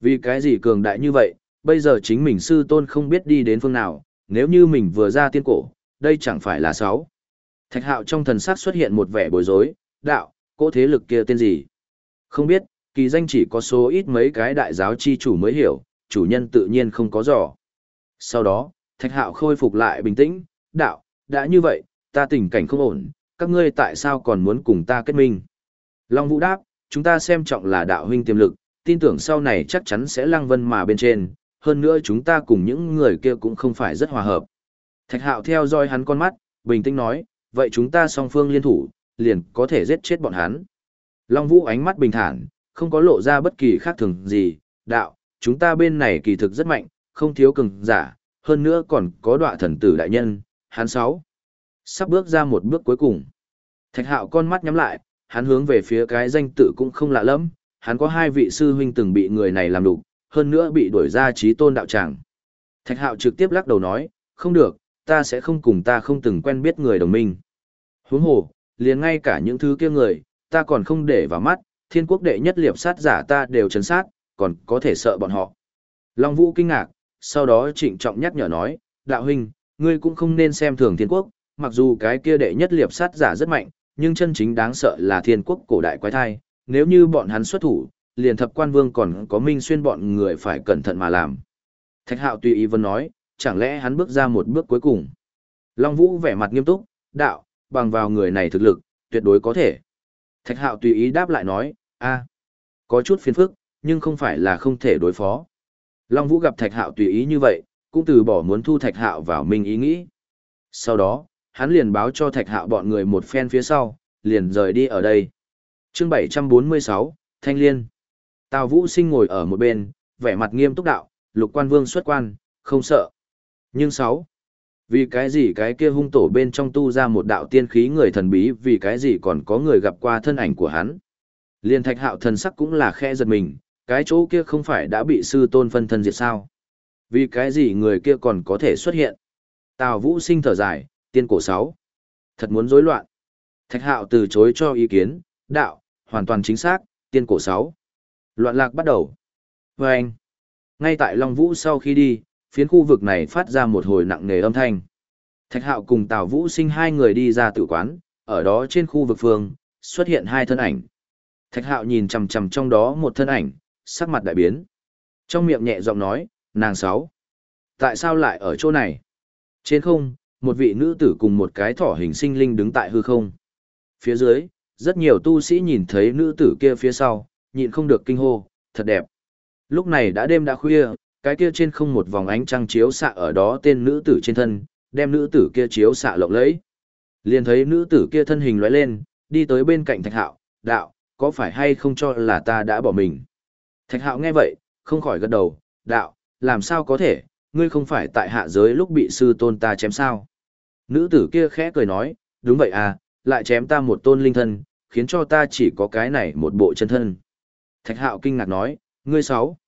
S1: Vì cái gì cường đại như vậy, bây giờ chính mình sư tôn không biết đi đến phương nào, nếu như mình vừa ra tiên cổ, đây chẳng phải là sáu. Thạch hạo trong thần sắc xuất hiện một vẻ bối rối, đạo, cỗ thế lực kia tên gì? Không biết, kỳ danh chỉ có số ít mấy cái đại giáo chi chủ mới hiểu, chủ nhân tự nhiên không có dò. Sau đó, thạch hạo khôi phục lại bình tĩnh, đạo, đã như vậy, ta tình cảnh không ổn, các ngươi tại sao còn muốn cùng ta kết minh? Long Vũ đáp, chúng ta xem trọng là đạo huynh tiềm lực, tin tưởng sau này chắc chắn sẽ lăng vân mà bên trên, hơn nữa chúng ta cùng những người kia cũng không phải rất hòa hợp. Thạch hạo theo dõi hắn con mắt, bình tĩnh nói, vậy chúng ta song phương liên thủ, liền có thể giết chết bọn hắn. Long Vũ ánh mắt bình thản, không có lộ ra bất kỳ khác thường gì, đạo, chúng ta bên này kỳ thực rất mạnh, không thiếu cường giả, hơn nữa còn có đọa thần tử đại nhân, hắn sáu. Sắp bước ra một bước cuối cùng. Thạch hạo con mắt nhắm lại, hắn hướng về phía cái danh tự cũng không lạ lắm, hắn có hai vị sư huynh từng bị người này làm đục, hơn nữa bị đuổi ra trí tôn đạo tràng. Thạch hạo trực tiếp lắc đầu nói, không được, ta sẽ không cùng ta không từng quen biết người đồng minh. Huống hồ, liền ngay cả những thứ kia người, ta còn không để vào mắt, thiên quốc đệ nhất liệp sát giả ta đều chấn sát, còn có thể sợ bọn họ. Long Vũ kinh ngạc, sau đó trịnh trọng nhắc nhở nói, đạo huynh, ngươi cũng không nên xem thường thiên quốc, mặc dù cái kia đệ nhất liệp sát giả rất mạnh, nhưng chân chính đáng sợ là thiên quốc cổ đại quái thai, nếu như bọn hắn xuất thủ, liền thập quan vương còn có minh xuyên bọn người phải cẩn thận mà làm. Thạch hạo tùy ý vân nói, chẳng lẽ hắn bước ra một bước cuối cùng. Long Vũ vẻ mặt nghiêm túc, đạo, bằng vào người này thực lực, tuyệt đối có thể. Thạch hạo tùy ý đáp lại nói, a, có chút phiền phức, nhưng không phải là không thể đối phó. Long Vũ gặp Thạch hạo tùy ý như vậy, cũng từ bỏ muốn thu Thạch hạo vào mình ý nghĩ. Sau đó, hắn liền báo cho Thạch hạo bọn người một phen phía sau, liền rời đi ở đây. chương 746, Thanh Liên. Tào Vũ sinh ngồi ở một bên, vẻ mặt nghiêm túc đạo, lục quan vương xuất quan, không sợ. Nhưng sáu, vì cái gì cái kia hung tổ bên trong tu ra một đạo tiên khí người thần bí vì cái gì còn có người gặp qua thân ảnh của hắn. Liên thạch hạo thần sắc cũng là khe giật mình, cái chỗ kia không phải đã bị sư tôn phân thân diệt sao. Vì cái gì người kia còn có thể xuất hiện. Tào vũ sinh thở dài, tiên cổ sáu, Thật muốn rối loạn. Thạch hạo từ chối cho ý kiến, đạo, hoàn toàn chính xác, tiên cổ sáu, Loạn lạc bắt đầu. vâng anh, ngay tại Long Vũ sau khi đi, phiến khu vực này phát ra một hồi nặng nề âm thanh. Thạch Hạo cùng Tào Vũ Sinh hai người đi ra tử quán, ở đó trên khu vực phương, xuất hiện hai thân ảnh. Thạch Hạo nhìn chằm chằm trong đó một thân ảnh, sắc mặt đại biến. Trong miệng nhẹ giọng nói, nàng sáu. Tại sao lại ở chỗ này? Trên không, một vị nữ tử cùng một cái thỏ hình sinh linh đứng tại hư không. Phía dưới, rất nhiều tu sĩ nhìn thấy nữ tử kia phía sau, nhịn không được kinh hô, thật đẹp. Lúc này đã đêm đã khuya, cái kia trên không một vòng ánh trăng chiếu xạ ở đó tên nữ tử trên thân, đem nữ tử kia chiếu xạ lộng lẫy. Liền thấy nữ tử kia thân hình lóe lên, đi tới bên cạnh Thạch Hạo, "Đạo, có phải hay không cho là ta đã bỏ mình?" Thạch Hạo nghe vậy, không khỏi gật đầu, "Đạo, làm sao có thể, ngươi không phải tại hạ giới lúc bị sư tôn ta chém sao?" Nữ tử kia khẽ cười nói, "Đúng vậy à, lại chém ta một tôn linh thân, khiến cho ta chỉ có cái này một bộ chân thân." Thạch Hạo kinh ngạc nói, "Ngươi sáu,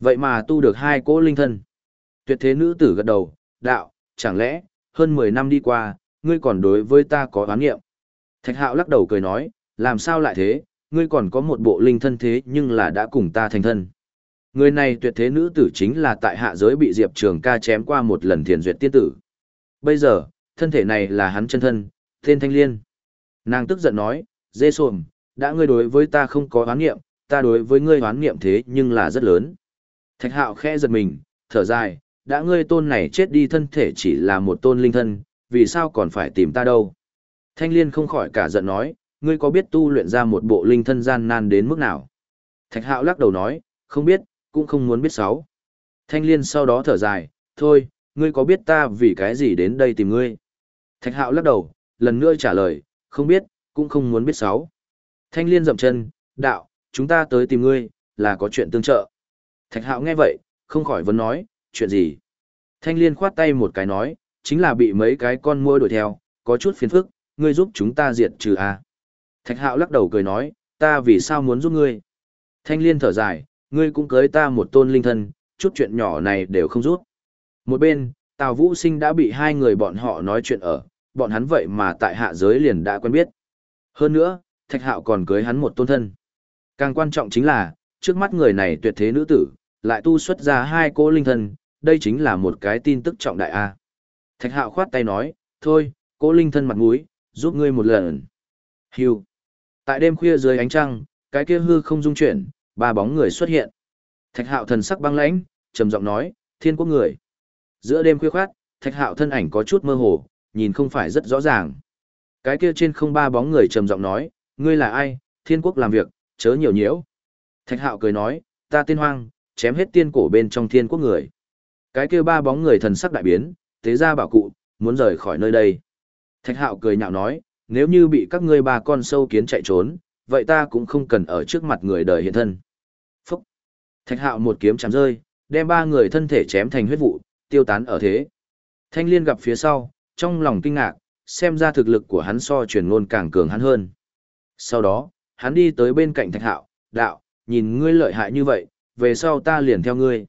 S1: Vậy mà tu được hai cỗ linh thân. Tuyệt thế nữ tử gật đầu, đạo, chẳng lẽ, hơn 10 năm đi qua, ngươi còn đối với ta có oán nghiệm. Thạch hạo lắc đầu cười nói, làm sao lại thế, ngươi còn có một bộ linh thân thế nhưng là đã cùng ta thành thân. Người này tuyệt thế nữ tử chính là tại hạ giới bị Diệp Trường ca chém qua một lần thiền duyệt tiên tử. Bây giờ, thân thể này là hắn chân thân, tên Thanh Liên. Nàng tức giận nói, dê sồm, đã ngươi đối với ta không có oán nghiệm, ta đối với ngươi oán nghiệm thế nhưng là rất lớn. Thạch hạo khẽ giật mình, thở dài, đã ngươi tôn này chết đi thân thể chỉ là một tôn linh thân, vì sao còn phải tìm ta đâu? Thanh liên không khỏi cả giận nói, ngươi có biết tu luyện ra một bộ linh thân gian nan đến mức nào? Thạch hạo lắc đầu nói, không biết, cũng không muốn biết sáu. Thanh liên sau đó thở dài, thôi, ngươi có biết ta vì cái gì đến đây tìm ngươi? Thạch hạo lắc đầu, lần nữa trả lời, không biết, cũng không muốn biết sáu. Thanh liên dậm chân, đạo, chúng ta tới tìm ngươi, là có chuyện tương trợ. Thạch hạo nghe vậy, không khỏi vấn nói, chuyện gì? Thanh liên khoát tay một cái nói, chính là bị mấy cái con mua đuổi theo, có chút phiền phức, ngươi giúp chúng ta diệt trừ à. Thạch hạo lắc đầu cười nói, ta vì sao muốn giúp ngươi? Thanh liên thở dài, ngươi cũng cưới ta một tôn linh thân, chút chuyện nhỏ này đều không giúp. Một bên, Tào Vũ Sinh đã bị hai người bọn họ nói chuyện ở, bọn hắn vậy mà tại hạ giới liền đã quen biết. Hơn nữa, Thạch Hạo còn cưới hắn một tôn thân. Càng quan trọng chính là, trước mắt người này tuyệt thế nữ tử, lại tu xuất ra hai cỗ linh thân, đây chính là một cái tin tức trọng đại a. Thạch Hạo khoát tay nói, thôi, cỗ linh thân mặt mũi, giúp ngươi một lần. Hưu. Tại đêm khuya dưới ánh trăng, cái kia hư không dung chuyển, ba bóng người xuất hiện. Thạch Hạo thần sắc băng lãnh, trầm giọng nói, thiên quốc người. Giữa đêm khuya khoát, Thạch Hạo thân ảnh có chút mơ hồ, nhìn không phải rất rõ ràng. Cái kia trên không ba bóng người trầm giọng nói, ngươi là ai, thiên quốc làm việc, chớ nhiều nhiễu. Thạch hạo cười nói, ta tiên hoang, chém hết tiên cổ bên trong thiên quốc người. Cái kia ba bóng người thần sắc đại biến, thế ra bảo cụ, muốn rời khỏi nơi đây. Thạch hạo cười nhạo nói, nếu như bị các ngươi ba con sâu kiến chạy trốn, vậy ta cũng không cần ở trước mặt người đời hiện thân. Phúc! Thạch hạo một kiếm chém rơi, đem ba người thân thể chém thành huyết vụ, tiêu tán ở thế. Thanh liên gặp phía sau, trong lòng kinh ngạc, xem ra thực lực của hắn so truyền ngôn càng cường hắn hơn. Sau đó, hắn đi tới bên cạnh thạch hạo, đạo, nhìn ngươi lợi hại như vậy, về sau ta liền theo ngươi.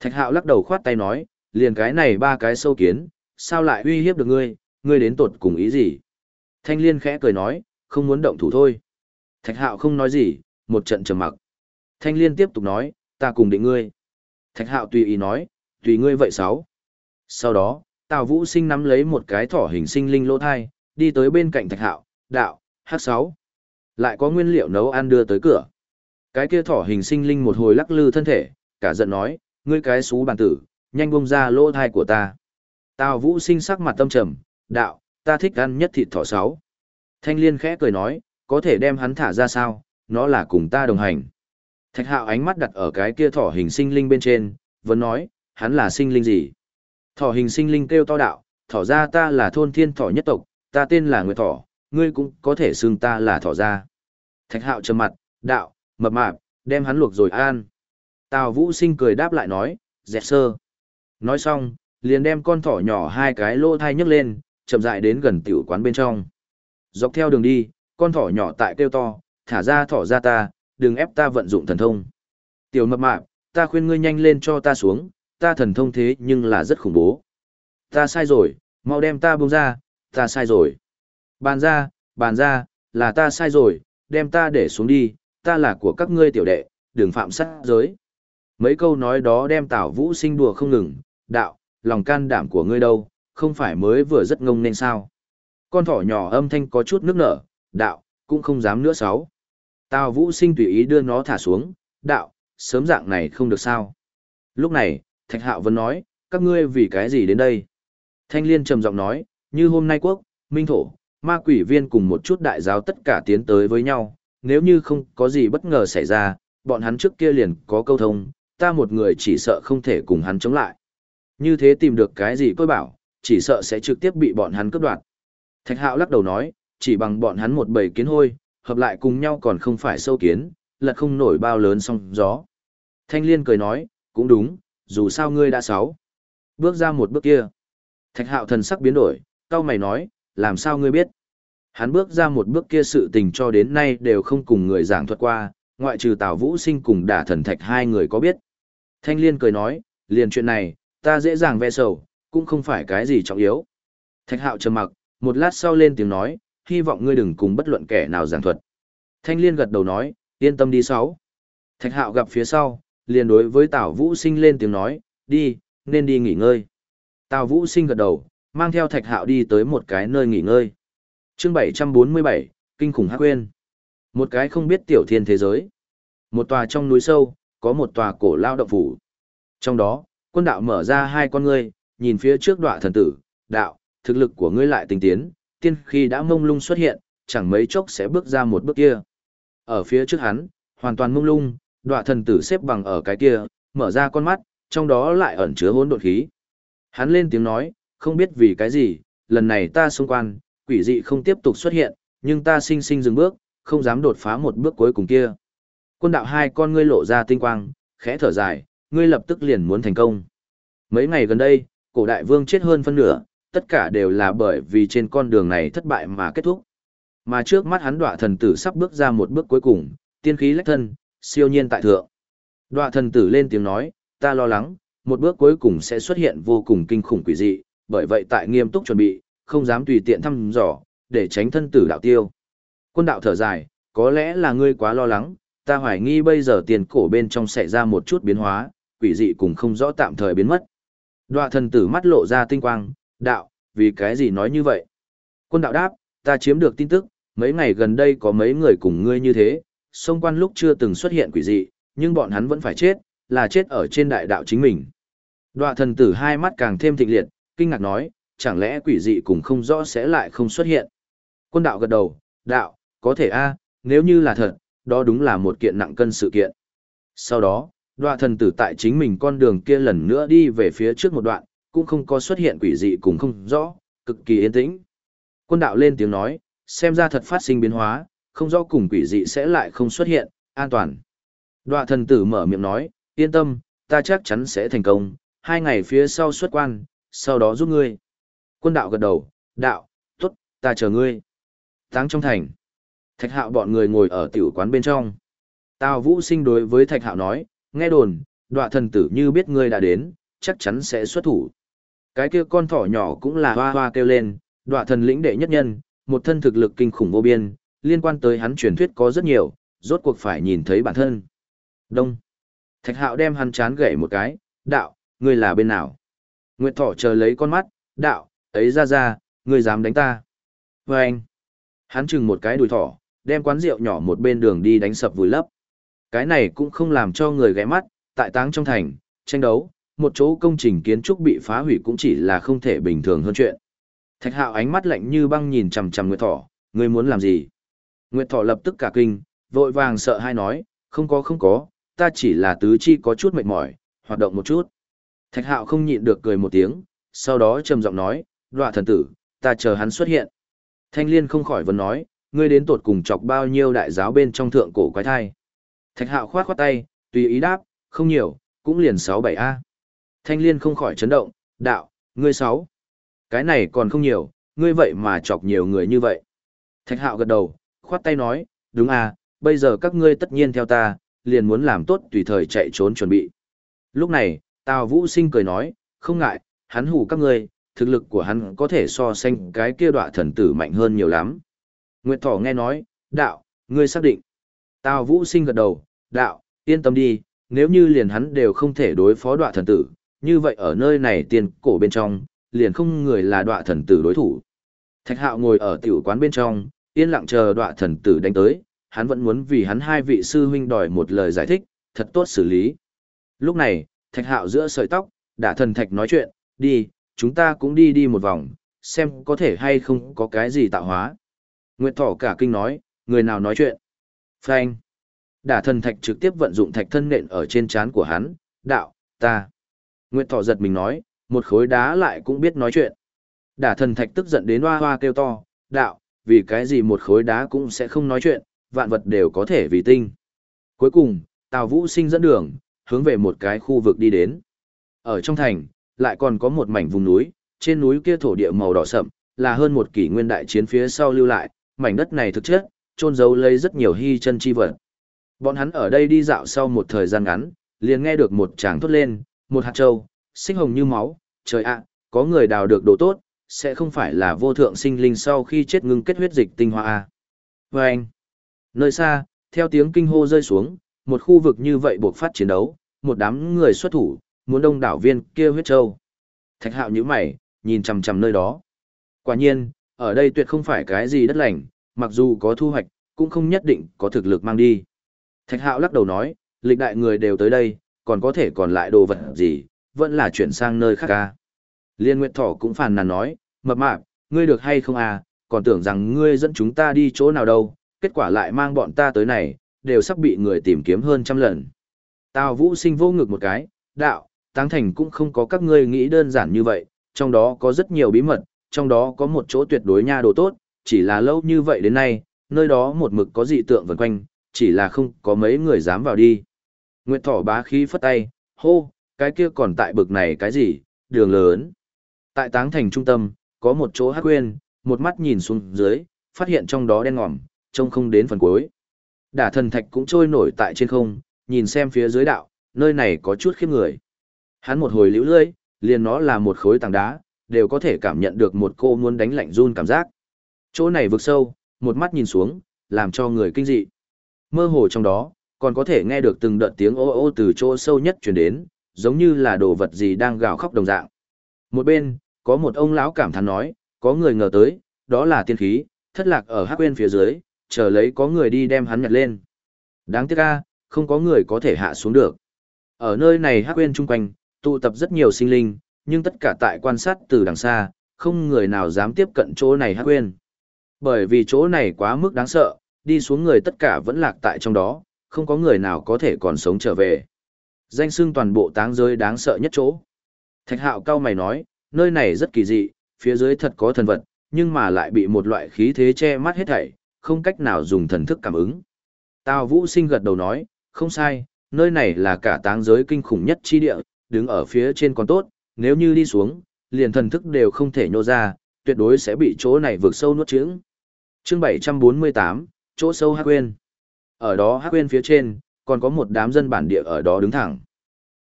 S1: Thạch hạo lắc đầu khoát tay nói, liền cái này ba cái sâu kiến, sao lại uy hiếp được ngươi, ngươi đến tột cùng ý gì? Thanh liên khẽ cười nói, không muốn động thủ thôi. Thạch hạo không nói gì, một trận trầm mặc. Thanh liên tiếp tục nói, ta cùng định ngươi. Thạch hạo tùy ý nói, tùy ngươi vậy sáu. Sau đó, Tào Vũ sinh nắm lấy một cái thỏ hình sinh linh lỗ thai, đi tới bên cạnh thạch hạo, đạo, hát sáu. Lại có nguyên liệu nấu ăn đưa tới cửa. Cái kia thỏ hình sinh linh một hồi lắc lư thân thể, cả giận nói, ngươi cái xú bản tử, nhanh bông ra lỗ thai của ta. Tào Vũ sinh sắc mặt tâm trầm, đạo, ta thích ăn nhất thịt thỏ sáu. Thanh liên khẽ cười nói, có thể đem hắn thả ra sao, nó là cùng ta đồng hành. Thạch hạo ánh mắt đặt ở cái kia thỏ hình sinh linh bên trên, vẫn nói, hắn là sinh linh gì? Thỏ hình sinh linh kêu to đạo, thỏ ra ta là thôn thiên thỏ nhất tộc, ta tên là Nguyệt Thỏ, ngươi cũng có thể xưng ta là thỏ ra. Thạch hạo trầm mặt, đạo, mập mạp, đem hắn luộc rồi an. Tào vũ sinh cười đáp lại nói, dẹt sơ. Nói xong, liền đem con thỏ nhỏ hai cái lỗ thai nhấc lên, chậm dại đến gần tiểu quán bên trong. Dọc theo đường đi, con thỏ nhỏ tại kêu to, thả ra thỏ ra ta, đừng ép ta vận dụng thần thông. Tiểu mập mạp, ta khuyên ngươi nhanh lên cho ta xuống, ta thần thông thế nhưng là rất khủng bố. Ta sai rồi, mau đem ta buông ra, ta sai rồi. Bàn ra, bàn ra, là ta sai rồi, đem ta để xuống đi, ta là của các ngươi tiểu đệ, đừng phạm sát giới. Mấy câu nói đó đem Tào Vũ sinh đùa không ngừng, đạo, lòng can đảm của ngươi đâu, không phải mới vừa rất ngông nên sao. Con thỏ nhỏ âm thanh có chút nước nở, đạo, cũng không dám nữa sáu. Tào Vũ sinh tùy ý đưa nó thả xuống, đạo, sớm dạng này không được sao. Lúc này, Thạch Hạo vẫn nói, các ngươi vì cái gì đến đây? Thanh Liên trầm giọng nói, như hôm nay quốc, minh thổ, ma quỷ viên cùng một chút đại giáo tất cả tiến tới với nhau, nếu như không có gì bất ngờ xảy ra, bọn hắn trước kia liền có câu thông, ta một người chỉ sợ không thể cùng hắn chống lại. Như thế tìm được cái gì tôi bảo, chỉ sợ sẽ trực tiếp bị bọn hắn cướp đoạt. Thạch Hạo lắc đầu nói, chỉ bằng bọn hắn một bầy kiến hôi, hợp lại cùng nhau còn không phải sâu kiến, lật không nổi bao lớn song gió. Thanh Liên cười nói, cũng đúng, dù sao ngươi đã sáu. Bước ra một bước kia. Thạch hạo thần sắc biến đổi, cao mày nói, làm sao ngươi biết? Hắn bước ra một bước kia sự tình cho đến nay đều không cùng người giảng thuật qua, ngoại trừ Tào Vũ Sinh cùng đả thần thạch hai người có biết. Thanh Liên cười nói, liền chuyện này, ta dễ dàng ve sầu, cũng không phải cái gì trọng yếu. Thạch hạo trầm mặc, một lát sau lên tiếng nói, hy vọng ngươi đừng cùng bất luận kẻ nào giảng thuật. Thanh Liên gật đầu nói, yên tâm đi sáu. Thạch hạo gặp phía sau, liền đối với Tào Vũ Sinh lên tiếng nói, đi, nên đi nghỉ ngơi. Tào Vũ Sinh gật đầu, mang theo Thạch Hạo đi tới một cái nơi nghỉ ngơi. Chương 747, Kinh khủng hắc quên. Một cái không biết tiểu thiên thế giới. Một tòa trong núi sâu, có một tòa cổ lao động phủ. Trong đó, quân đạo mở ra hai con ngươi, nhìn phía trước đọa thần tử, đạo, thực lực của ngươi lại tinh tiến, tiên khi đã mông lung xuất hiện, chẳng mấy chốc sẽ bước ra một bước kia. Ở phía trước hắn, hoàn toàn mông lung, đọa thần tử xếp bằng ở cái kia, mở ra con mắt, trong đó lại ẩn chứa hỗn độn khí. Hắn lên tiếng nói, không biết vì cái gì, lần này ta xung quan, quỷ dị không tiếp tục xuất hiện, nhưng ta sinh sinh dừng bước, không dám đột phá một bước cuối cùng kia. Quân đạo hai con ngươi lộ ra tinh quang, khẽ thở dài, ngươi lập tức liền muốn thành công. Mấy ngày gần đây, cổ đại vương chết hơn phân nửa, tất cả đều là bởi vì trên con đường này thất bại mà kết thúc. Mà trước mắt hắn đọa thần tử sắp bước ra một bước cuối cùng, tiên khí lách thân, siêu nhiên tại thượng. Đọa thần tử lên tiếng nói, ta lo lắng, một bước cuối cùng sẽ xuất hiện vô cùng kinh khủng quỷ dị, bởi vậy tại nghiêm túc chuẩn bị, không dám tùy tiện thăm dò, để tránh thân tử đạo tiêu. Quân đạo thở dài, có lẽ là ngươi quá lo lắng, ta hoài nghi bây giờ tiền cổ bên trong xảy ra một chút biến hóa, quỷ dị cùng không rõ tạm thời biến mất. Đoạ thần tử mắt lộ ra tinh quang, đạo, vì cái gì nói như vậy? Quân đạo đáp, ta chiếm được tin tức, mấy ngày gần đây có mấy người cùng ngươi như thế, xung quan lúc chưa từng xuất hiện quỷ dị, nhưng bọn hắn vẫn phải chết, là chết ở trên đại đạo chính mình. Đoạ thần tử hai mắt càng thêm thịnh liệt, kinh ngạc nói, chẳng lẽ quỷ dị cũng không rõ sẽ lại không xuất hiện. Quân đạo gật đầu, đạo, có thể a, nếu như là thật, đó đúng là một kiện nặng cân sự kiện. Sau đó, đoạ thần tử tại chính mình con đường kia lần nữa đi về phía trước một đoạn, cũng không có xuất hiện quỷ dị cũng không rõ, cực kỳ yên tĩnh. Quân đạo lên tiếng nói, xem ra thật phát sinh biến hóa, không rõ cùng quỷ dị sẽ lại không xuất hiện, an toàn. Đoạ thần tử mở miệng nói, yên tâm, ta chắc chắn sẽ thành công, hai ngày phía sau xuất quan, sau đó giúp ngươi. Quân đạo gật đầu, đạo, tốt, ta chờ ngươi. Táng trong thành. Thạch hạo bọn người ngồi ở tiểu quán bên trong. Tào vũ sinh đối với thạch hạo nói, nghe đồn, đọa thần tử như biết ngươi đã đến, chắc chắn sẽ xuất thủ. Cái kia con thỏ nhỏ cũng là hoa hoa kêu lên, đọa thần lĩnh đệ nhất nhân, một thân thực lực kinh khủng vô biên, liên quan tới hắn truyền thuyết có rất nhiều, rốt cuộc phải nhìn thấy bản thân. Đông. Thạch hạo đem hắn chán gậy một cái, đạo, ngươi là bên nào? Nguyệt thỏ chờ lấy con mắt, đạo, ấy ra ra, ngươi dám đánh ta. Và anh. Hắn chừng một cái đùi thỏ, đem quán rượu nhỏ một bên đường đi đánh sập vùi lấp. Cái này cũng không làm cho người ghé mắt, tại táng trong thành, tranh đấu, một chỗ công trình kiến trúc bị phá hủy cũng chỉ là không thể bình thường hơn chuyện. Thạch hạo ánh mắt lạnh như băng nhìn chằm chằm Nguyệt Thỏ, ngươi muốn làm gì? Nguyệt Thỏ lập tức cả kinh, vội vàng sợ hai nói, không có không có, ta chỉ là tứ chi có chút mệt mỏi, hoạt động một chút. Thạch hạo không nhịn được cười một tiếng, sau đó trầm giọng nói, đọa thần tử, ta chờ hắn xuất hiện. Thanh liên không khỏi vấn nói, ngươi đến tột cùng chọc bao nhiêu đại giáo bên trong thượng cổ quái thai. Thạch hạo khoát khoát tay, tùy ý đáp, không nhiều, cũng liền 6-7A. Thanh liên không khỏi chấn động, đạo, ngươi 6. Cái này còn không nhiều, ngươi vậy mà chọc nhiều người như vậy. Thạch hạo gật đầu, khoát tay nói, đúng à, bây giờ các ngươi tất nhiên theo ta, liền muốn làm tốt tùy thời chạy trốn chuẩn bị. Lúc này, Tào Vũ Sinh cười nói, không ngại, hắn hù các ngươi, thực lực của hắn có thể so sánh cái kia đọa thần tử mạnh hơn nhiều lắm. Nguyệt Thỏ nghe nói, đạo, ngươi xác định. Tào Vũ Sinh gật đầu, đạo, yên tâm đi, nếu như liền hắn đều không thể đối phó đọa thần tử, như vậy ở nơi này tiền cổ bên trong, liền không người là đọa thần tử đối thủ. Thạch Hạo ngồi ở tiểu quán bên trong, yên lặng chờ đọa thần tử đánh tới, hắn vẫn muốn vì hắn hai vị sư huynh đòi một lời giải thích, thật tốt xử lý. Lúc này, Thạch Hạo giữa sợi tóc, đã thần thạch nói chuyện, đi, chúng ta cũng đi đi một vòng, xem có thể hay không có cái gì tạo hóa. Nguyệt Thỏ cả kinh nói, người nào nói chuyện? Phanh. Đả thần thạch trực tiếp vận dụng thạch thân nện ở trên trán của hắn, đạo, ta. Nguyệt Thỏ giật mình nói, một khối đá lại cũng biết nói chuyện. Đả thần thạch tức giận đến hoa hoa kêu to, đạo, vì cái gì một khối đá cũng sẽ không nói chuyện, vạn vật đều có thể vì tinh. Cuối cùng, Tào Vũ sinh dẫn đường, hướng về một cái khu vực đi đến. Ở trong thành, lại còn có một mảnh vùng núi, trên núi kia thổ địa màu đỏ sậm, là hơn một kỷ nguyên đại chiến phía sau lưu lại, mảnh đất này thực chất, trôn giấu lấy rất nhiều hy chân chi vật. Bọn hắn ở đây đi dạo sau một thời gian ngắn, liền nghe được một tràng thốt lên, một hạt châu, sinh hồng như máu, trời ạ, có người đào được đồ tốt, sẽ không phải là vô thượng sinh linh sau khi chết ngưng kết huyết dịch tinh hoa à. Và anh, nơi xa, theo tiếng kinh hô rơi xuống, một khu vực như vậy buộc phát chiến đấu, một đám người xuất thủ, muốn đông đảo viên kia huyết châu. Thạch hạo như mày, nhìn chằm chằm nơi đó. Quả nhiên, ở đây tuyệt không phải cái gì đất lành, mặc dù có thu hoạch, cũng không nhất định có thực lực mang đi. Thạch hạo lắc đầu nói, lịch đại người đều tới đây, còn có thể còn lại đồ vật gì, vẫn là chuyển sang nơi khác ca. Liên Nguyệt Thỏ cũng phàn nàn nói, mập mạp, ngươi được hay không à, còn tưởng rằng ngươi dẫn chúng ta đi chỗ nào đâu, kết quả lại mang bọn ta tới này, đều sắp bị người tìm kiếm hơn trăm lần. Tào Vũ sinh vô ngực một cái, đạo, táng thành cũng không có các ngươi nghĩ đơn giản như vậy, trong đó có rất nhiều bí mật, trong đó có một chỗ tuyệt đối nha đồ tốt, chỉ là lâu như vậy đến nay, nơi đó một mực có dị tượng vần quanh, chỉ là không có mấy người dám vào đi. Nguyệt Thỏ bá khí phất tay, hô, cái kia còn tại bực này cái gì, đường lớn. Tại táng thành trung tâm, có một chỗ hát quên, một mắt nhìn xuống dưới, phát hiện trong đó đen ngòm, trông không đến phần cuối. Đả thần thạch cũng trôi nổi tại trên không, nhìn xem phía dưới đạo, nơi này có chút khiếp người. Hắn một hồi liễu lưỡi, liền nó là một khối tảng đá, đều có thể cảm nhận được một cô muốn đánh lạnh run cảm giác. Chỗ này vực sâu, một mắt nhìn xuống, làm cho người kinh dị. Mơ hồ trong đó, còn có thể nghe được từng đợt tiếng ô ô từ chỗ sâu nhất truyền đến, giống như là đồ vật gì đang gào khóc đồng dạng. Một bên, có một ông lão cảm thán nói, có người ngờ tới, đó là tiên khí, thất lạc ở hắc quên phía dưới, chờ lấy có người đi đem hắn nhặt lên. Đáng tiếc a, không có người có thể hạ xuống được. Ở nơi này hắc quên chung quanh, tụ tập rất nhiều sinh linh, nhưng tất cả tại quan sát từ đằng xa, không người nào dám tiếp cận chỗ này hắc quên. Bởi vì chỗ này quá mức đáng sợ, đi xuống người tất cả vẫn lạc tại trong đó, không có người nào có thể còn sống trở về. Danh xưng toàn bộ táng giới đáng sợ nhất chỗ. Thạch hạo cao mày nói, nơi này rất kỳ dị, phía dưới thật có thần vật, nhưng mà lại bị một loại khí thế che mắt hết thảy, không cách nào dùng thần thức cảm ứng. Tào Vũ Sinh gật đầu nói, không sai, nơi này là cả táng giới kinh khủng nhất chi địa, đứng ở phía trên còn tốt, nếu như đi xuống, liền thần thức đều không thể nhô ra, tuyệt đối sẽ bị chỗ này vượt sâu nuốt chửng. Chương 748, chỗ sâu Hắc Quên. Ở đó Hắc Quên phía trên, còn có một đám dân bản địa ở đó đứng thẳng.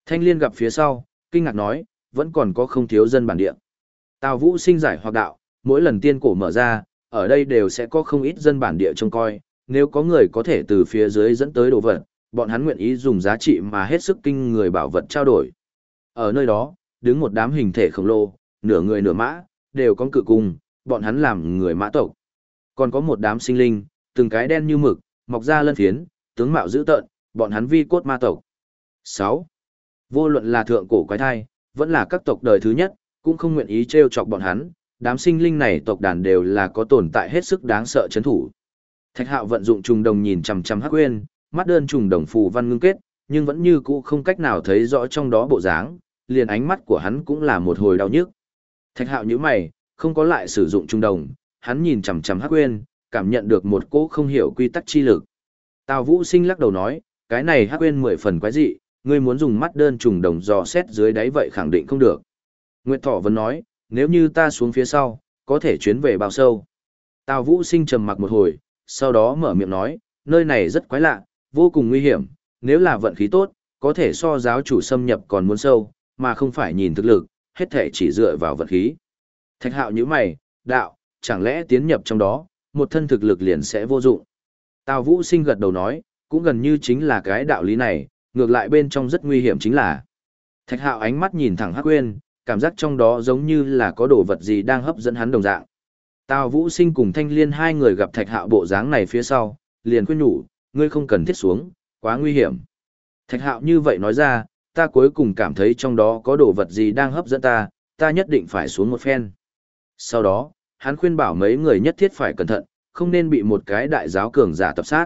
S1: Thanh Liên gặp phía sau, kinh ngạc nói, vẫn còn có không thiếu dân bản địa. Tào Vũ sinh giải hoặc đạo, mỗi lần tiên cổ mở ra, ở đây đều sẽ có không ít dân bản địa trông coi, nếu có người có thể từ phía dưới dẫn tới đồ vật, bọn hắn nguyện ý dùng giá trị mà hết sức kinh người bảo vật trao đổi. Ở nơi đó, đứng một đám hình thể khổng lồ, nửa người nửa mã, đều có cự cung, bọn hắn làm người mã tộc. Còn có một đám sinh linh, từng cái đen như mực, mọc ra lân phiến, tướng mạo dữ tợn, bọn hắn vi cốt ma tộc. 6. Vô luận là thượng cổ quái thai, vẫn là các tộc đời thứ nhất, cũng không nguyện ý trêu chọc bọn hắn, đám sinh linh này tộc đàn đều là có tồn tại hết sức đáng sợ chấn thủ. Thạch Hạo vận dụng trùng đồng nhìn chằm chằm Hắc Uyên, mắt đơn trùng đồng phù văn ngưng kết, nhưng vẫn như cũ không cách nào thấy rõ trong đó bộ dáng, liền ánh mắt của hắn cũng là một hồi đau nhức. Thạch Hạo nhíu mày, không có lại sử dụng trùng đồng, hắn nhìn chằm chằm Hắc Uyên, cảm nhận được một cỗ không hiểu quy tắc chi lực. Tào Vũ Sinh lắc đầu nói, cái này Hắc Uyên mười phần quái dị, ngươi muốn dùng mắt đơn trùng đồng dò xét dưới đáy vậy khẳng định không được. Nguyệt Thọ vẫn nói, nếu như ta xuống phía sau, có thể chuyến về bao sâu. Tào Vũ Sinh trầm mặc một hồi, sau đó mở miệng nói, nơi này rất quái lạ, vô cùng nguy hiểm, nếu là vận khí tốt, có thể so giáo chủ xâm nhập còn muốn sâu, mà không phải nhìn thực lực, hết thể chỉ dựa vào vật khí. Thạch hạo như mày, đạo, chẳng lẽ tiến nhập trong đó, một thân thực lực liền sẽ vô dụng. Tào Vũ Sinh gật đầu nói, cũng gần như chính là cái đạo lý này, ngược lại bên trong rất nguy hiểm chính là. Thạch hạo ánh mắt nhìn thẳng Hắc Quyên, cảm giác trong đó giống như là có đồ vật gì đang hấp dẫn hắn đồng dạng. Tào Vũ Sinh cùng Thanh Liên hai người gặp Thạch Hạo bộ dáng này phía sau, liền khuyên nhủ, ngươi không cần thiết xuống, quá nguy hiểm. Thạch Hạo như vậy nói ra, ta cuối cùng cảm thấy trong đó có đồ vật gì đang hấp dẫn ta, ta nhất định phải xuống một phen. Sau đó, hắn khuyên bảo mấy người nhất thiết phải cẩn thận, không nên bị một cái đại giáo cường giả tập sát.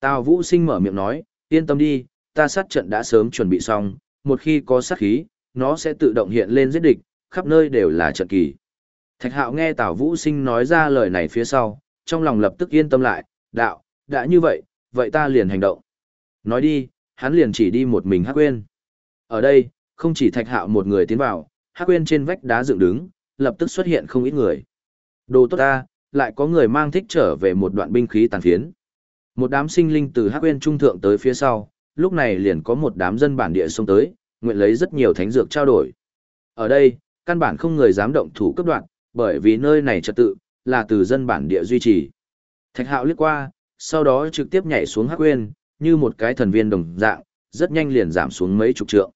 S1: Tào Vũ Sinh mở miệng nói, yên tâm đi, ta sát trận đã sớm chuẩn bị xong, một khi có sát khí, nó sẽ tự động hiện lên giết địch, khắp nơi đều là trận kỳ. Thạch hạo nghe Tào Vũ Sinh nói ra lời này phía sau, trong lòng lập tức yên tâm lại, đạo, đã như vậy, vậy ta liền hành động. Nói đi, hắn liền chỉ đi một mình Hắc uyên. Ở đây, không chỉ Thạch hạo một người tiến vào, Hắc Uyên trên vách đá dựng đứng, lập tức xuất hiện không ít người. Đồ tốt ta, lại có người mang thích trở về một đoạn binh khí tàn phiến. Một đám sinh linh từ Hắc Uyên trung thượng tới phía sau, lúc này liền có một đám dân bản địa xông tới, nguyện lấy rất nhiều thánh dược trao đổi. Ở đây, căn bản không người dám động thủ cấp đoạn, bởi vì nơi này trật tự, là từ dân bản địa duy trì. Thạch hạo liếc qua, sau đó trực tiếp nhảy xuống hắc quên, như một cái thần viên đồng dạng, rất nhanh liền giảm xuống mấy chục trượng.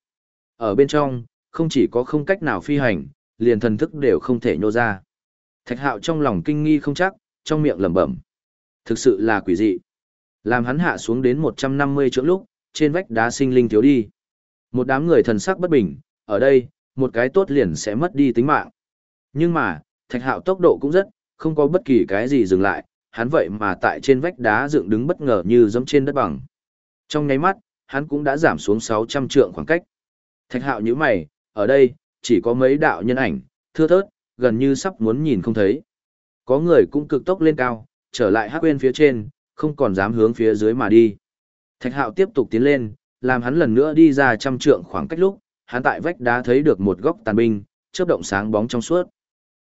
S1: Ở bên trong, không chỉ có không cách nào phi hành, liền thần thức đều không thể nhô ra. Thạch hạo trong lòng kinh nghi không chắc, trong miệng lẩm bẩm. Thực sự là quỷ dị. Làm hắn hạ xuống đến 150 trượng lúc, trên vách đá sinh linh thiếu đi. Một đám người thần sắc bất bình, ở đây, một cái tốt liền sẽ mất đi tính mạng. Nhưng mà, thạch hạo tốc độ cũng rất, không có bất kỳ cái gì dừng lại, hắn vậy mà tại trên vách đá dựng đứng bất ngờ như giống trên đất bằng. Trong nháy mắt, hắn cũng đã giảm xuống 600 trượng khoảng cách. Thạch hạo như mày, ở đây, chỉ có mấy đạo nhân ảnh, thưa thớt, gần như sắp muốn nhìn không thấy. Có người cũng cực tốc lên cao, trở lại hắc quên phía trên, không còn dám hướng phía dưới mà đi. Thạch hạo tiếp tục tiến lên, làm hắn lần nữa đi ra trăm trượng khoảng cách lúc, hắn tại vách đá thấy được một góc tàn binh, chớp động sáng bóng trong suốt.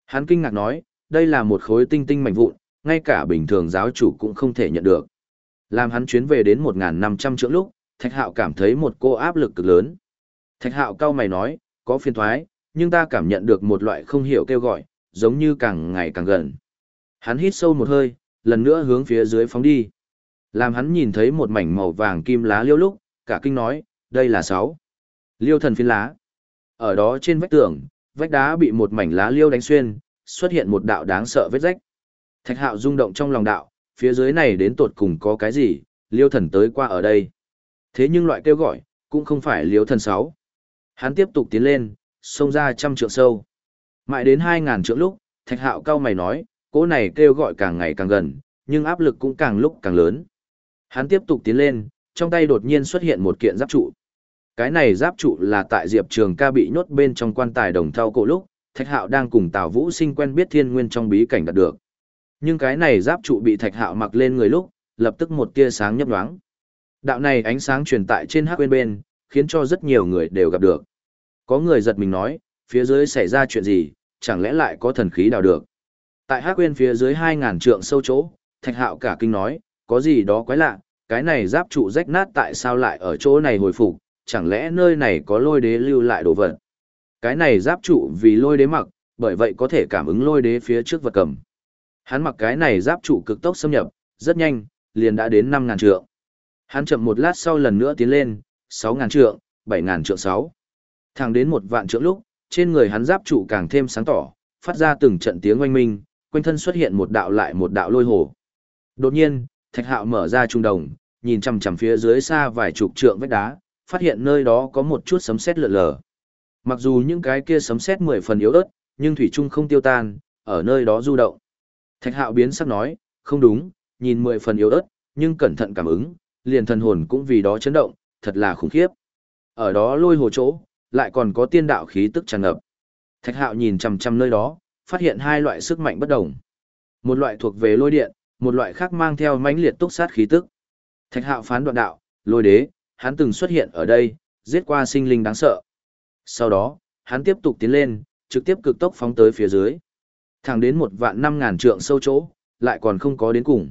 S1: Hắn kinh ngạc nói, đây là một khối tinh tinh mảnh vụn, ngay cả bình thường giáo chủ cũng không thể nhận được. Làm hắn chuyến về đến 1.500 trượng lúc, Thạch Hạo cảm thấy một cô áp lực cực lớn. Thạch Hạo cao mày nói, có phiền thoái, nhưng ta cảm nhận được một loại không hiểu kêu gọi, giống như càng ngày càng gần. Hắn hít sâu một hơi, lần nữa hướng phía dưới phóng đi. Làm hắn nhìn thấy một mảnh màu vàng kim lá liêu lúc, cả kinh nói, đây là sáu. Liêu thần phiến lá. Ở đó trên vách tường, vách đá bị một mảnh lá liêu đánh xuyên, xuất hiện một đạo đáng sợ vết rách. Thạch hạo rung động trong lòng đạo, phía dưới này đến tột cùng có cái gì, liêu thần tới qua ở đây. Thế nhưng loại kêu gọi, cũng không phải liêu thần sáu. Hắn tiếp tục tiến lên, xông ra trăm trượng sâu. Mãi đến hai ngàn trượng lúc, thạch hạo cao mày nói, cỗ này kêu gọi càng ngày càng gần, nhưng áp lực cũng càng lúc càng lớn. Hắn tiếp tục tiến lên, trong tay đột nhiên xuất hiện một kiện giáp trụ. Cái này giáp trụ là tại Diệp Trường ca bị nhốt bên trong quan tài đồng thau cổ lúc, Thạch Hạo đang cùng Tào Vũ Sinh quen biết thiên nguyên trong bí cảnh đạt được. Nhưng cái này giáp trụ bị Thạch Hạo mặc lên người lúc, lập tức một tia sáng nhấp nhoáng. Đạo này ánh sáng truyền tại trên hắc bên bên, khiến cho rất nhiều người đều gặp được. Có người giật mình nói, phía dưới xảy ra chuyện gì, chẳng lẽ lại có thần khí đào được. Tại hắc quên phía dưới 2.000 trượng sâu chỗ, Thạch Hạo cả kinh nói, có gì đó quái lạ, cái này giáp trụ rách nát tại sao lại ở chỗ này hồi phục, chẳng lẽ nơi này có lôi đế lưu lại đồ vật. Cái này giáp trụ vì lôi đế mặc, bởi vậy có thể cảm ứng lôi đế phía trước vật cầm. Hắn mặc cái này giáp trụ cực tốc xâm nhập, rất nhanh, liền đã đến 5.000 trượng. Hắn chậm một lát sau lần nữa tiến lên, sáu ngàn trượng, bảy ngàn trượng sáu, Thẳng đến một vạn trượng lúc, trên người hắn giáp trụ càng thêm sáng tỏ, phát ra từng trận tiếng oanh minh, quanh thân xuất hiện một đạo lại một đạo lôi hồ. Đột nhiên, Thạch Hạo mở ra trung đồng, nhìn chằm chằm phía dưới xa vài chục trượng vách đá, phát hiện nơi đó có một chút sấm sét lượn lờ. Mặc dù những cái kia sấm sét mười phần yếu ớt, nhưng thủy trung không tiêu tan, ở nơi đó du động. Thạch Hạo biến sắc nói, không đúng, nhìn mười phần yếu ớt, nhưng cẩn thận cảm ứng, liền thần hồn cũng vì đó chấn động, thật là khủng khiếp. Ở đó lôi hồ chỗ, lại còn có tiên đạo khí tức tràn ngập. Thạch Hạo nhìn chằm chằm nơi đó, phát hiện hai loại sức mạnh bất đồng. Một loại thuộc về lôi điện, một loại khác mang theo mãnh liệt túc sát khí tức. Thạch Hạo phán đoạn đạo, lôi đế, hắn từng xuất hiện ở đây, giết qua sinh linh đáng sợ. Sau đó, hắn tiếp tục tiến lên, trực tiếp cực tốc phóng tới phía dưới. Thẳng đến một vạn năm ngàn trượng sâu chỗ, lại còn không có đến cùng.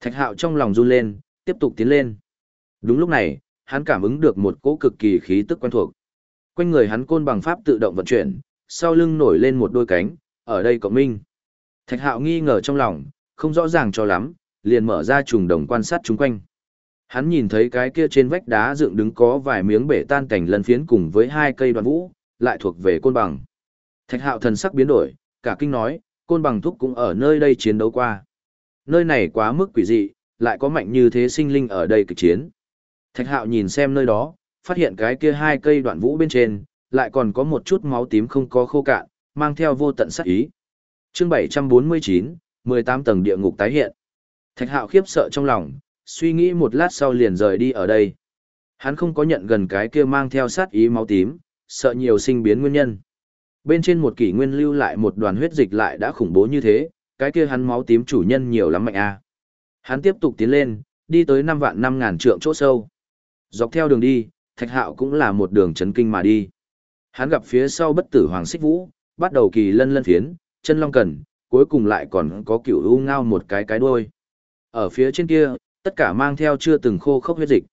S1: Thạch Hạo trong lòng run lên, tiếp tục tiến lên. Đúng lúc này, hắn cảm ứng được một cỗ cực kỳ khí tức quen thuộc. Quanh người hắn côn bằng pháp tự động vận chuyển, sau lưng nổi lên một đôi cánh, ở đây cộng minh. Thạch hạo nghi ngờ trong lòng, không rõ ràng cho lắm, liền mở ra trùng đồng quan sát chung quanh. Hắn nhìn thấy cái kia trên vách đá dựng đứng có vài miếng bể tan cảnh lân phiến cùng với hai cây đoàn vũ, lại thuộc về côn bằng. Thạch hạo thần sắc biến đổi, cả kinh nói, côn bằng thúc cũng ở nơi đây chiến đấu qua. Nơi này quá mức quỷ dị, lại có mạnh như thế sinh linh ở đây kịch chiến. Thạch hạo nhìn xem nơi đó, phát hiện cái kia hai cây đoạn vũ bên trên, lại còn có một chút máu tím không có khô cạn, mang theo vô tận sát ý. Chương 749, 18 tầng địa ngục tái hiện. Thạch Hạo khiếp sợ trong lòng, suy nghĩ một lát sau liền rời đi ở đây. Hắn không có nhận gần cái kia mang theo sát ý máu tím, sợ nhiều sinh biến nguyên nhân. Bên trên một kỷ nguyên lưu lại một đoàn huyết dịch lại đã khủng bố như thế, cái kia hắn máu tím chủ nhân nhiều lắm mạnh a. Hắn tiếp tục tiến lên, đi tới 5 vạn 5 ngàn trượng chỗ sâu. Dọc theo đường đi, Thạch Hạo cũng là một đường chấn kinh mà đi. Hắn gặp phía sau bất tử hoàng xích vũ, bắt đầu kỳ lân lân phiến, chân long cần, cuối cùng lại còn có cựu u ngao một cái cái đuôi. Ở phía trên kia, tất cả mang theo chưa từng khô khốc huyết dịch.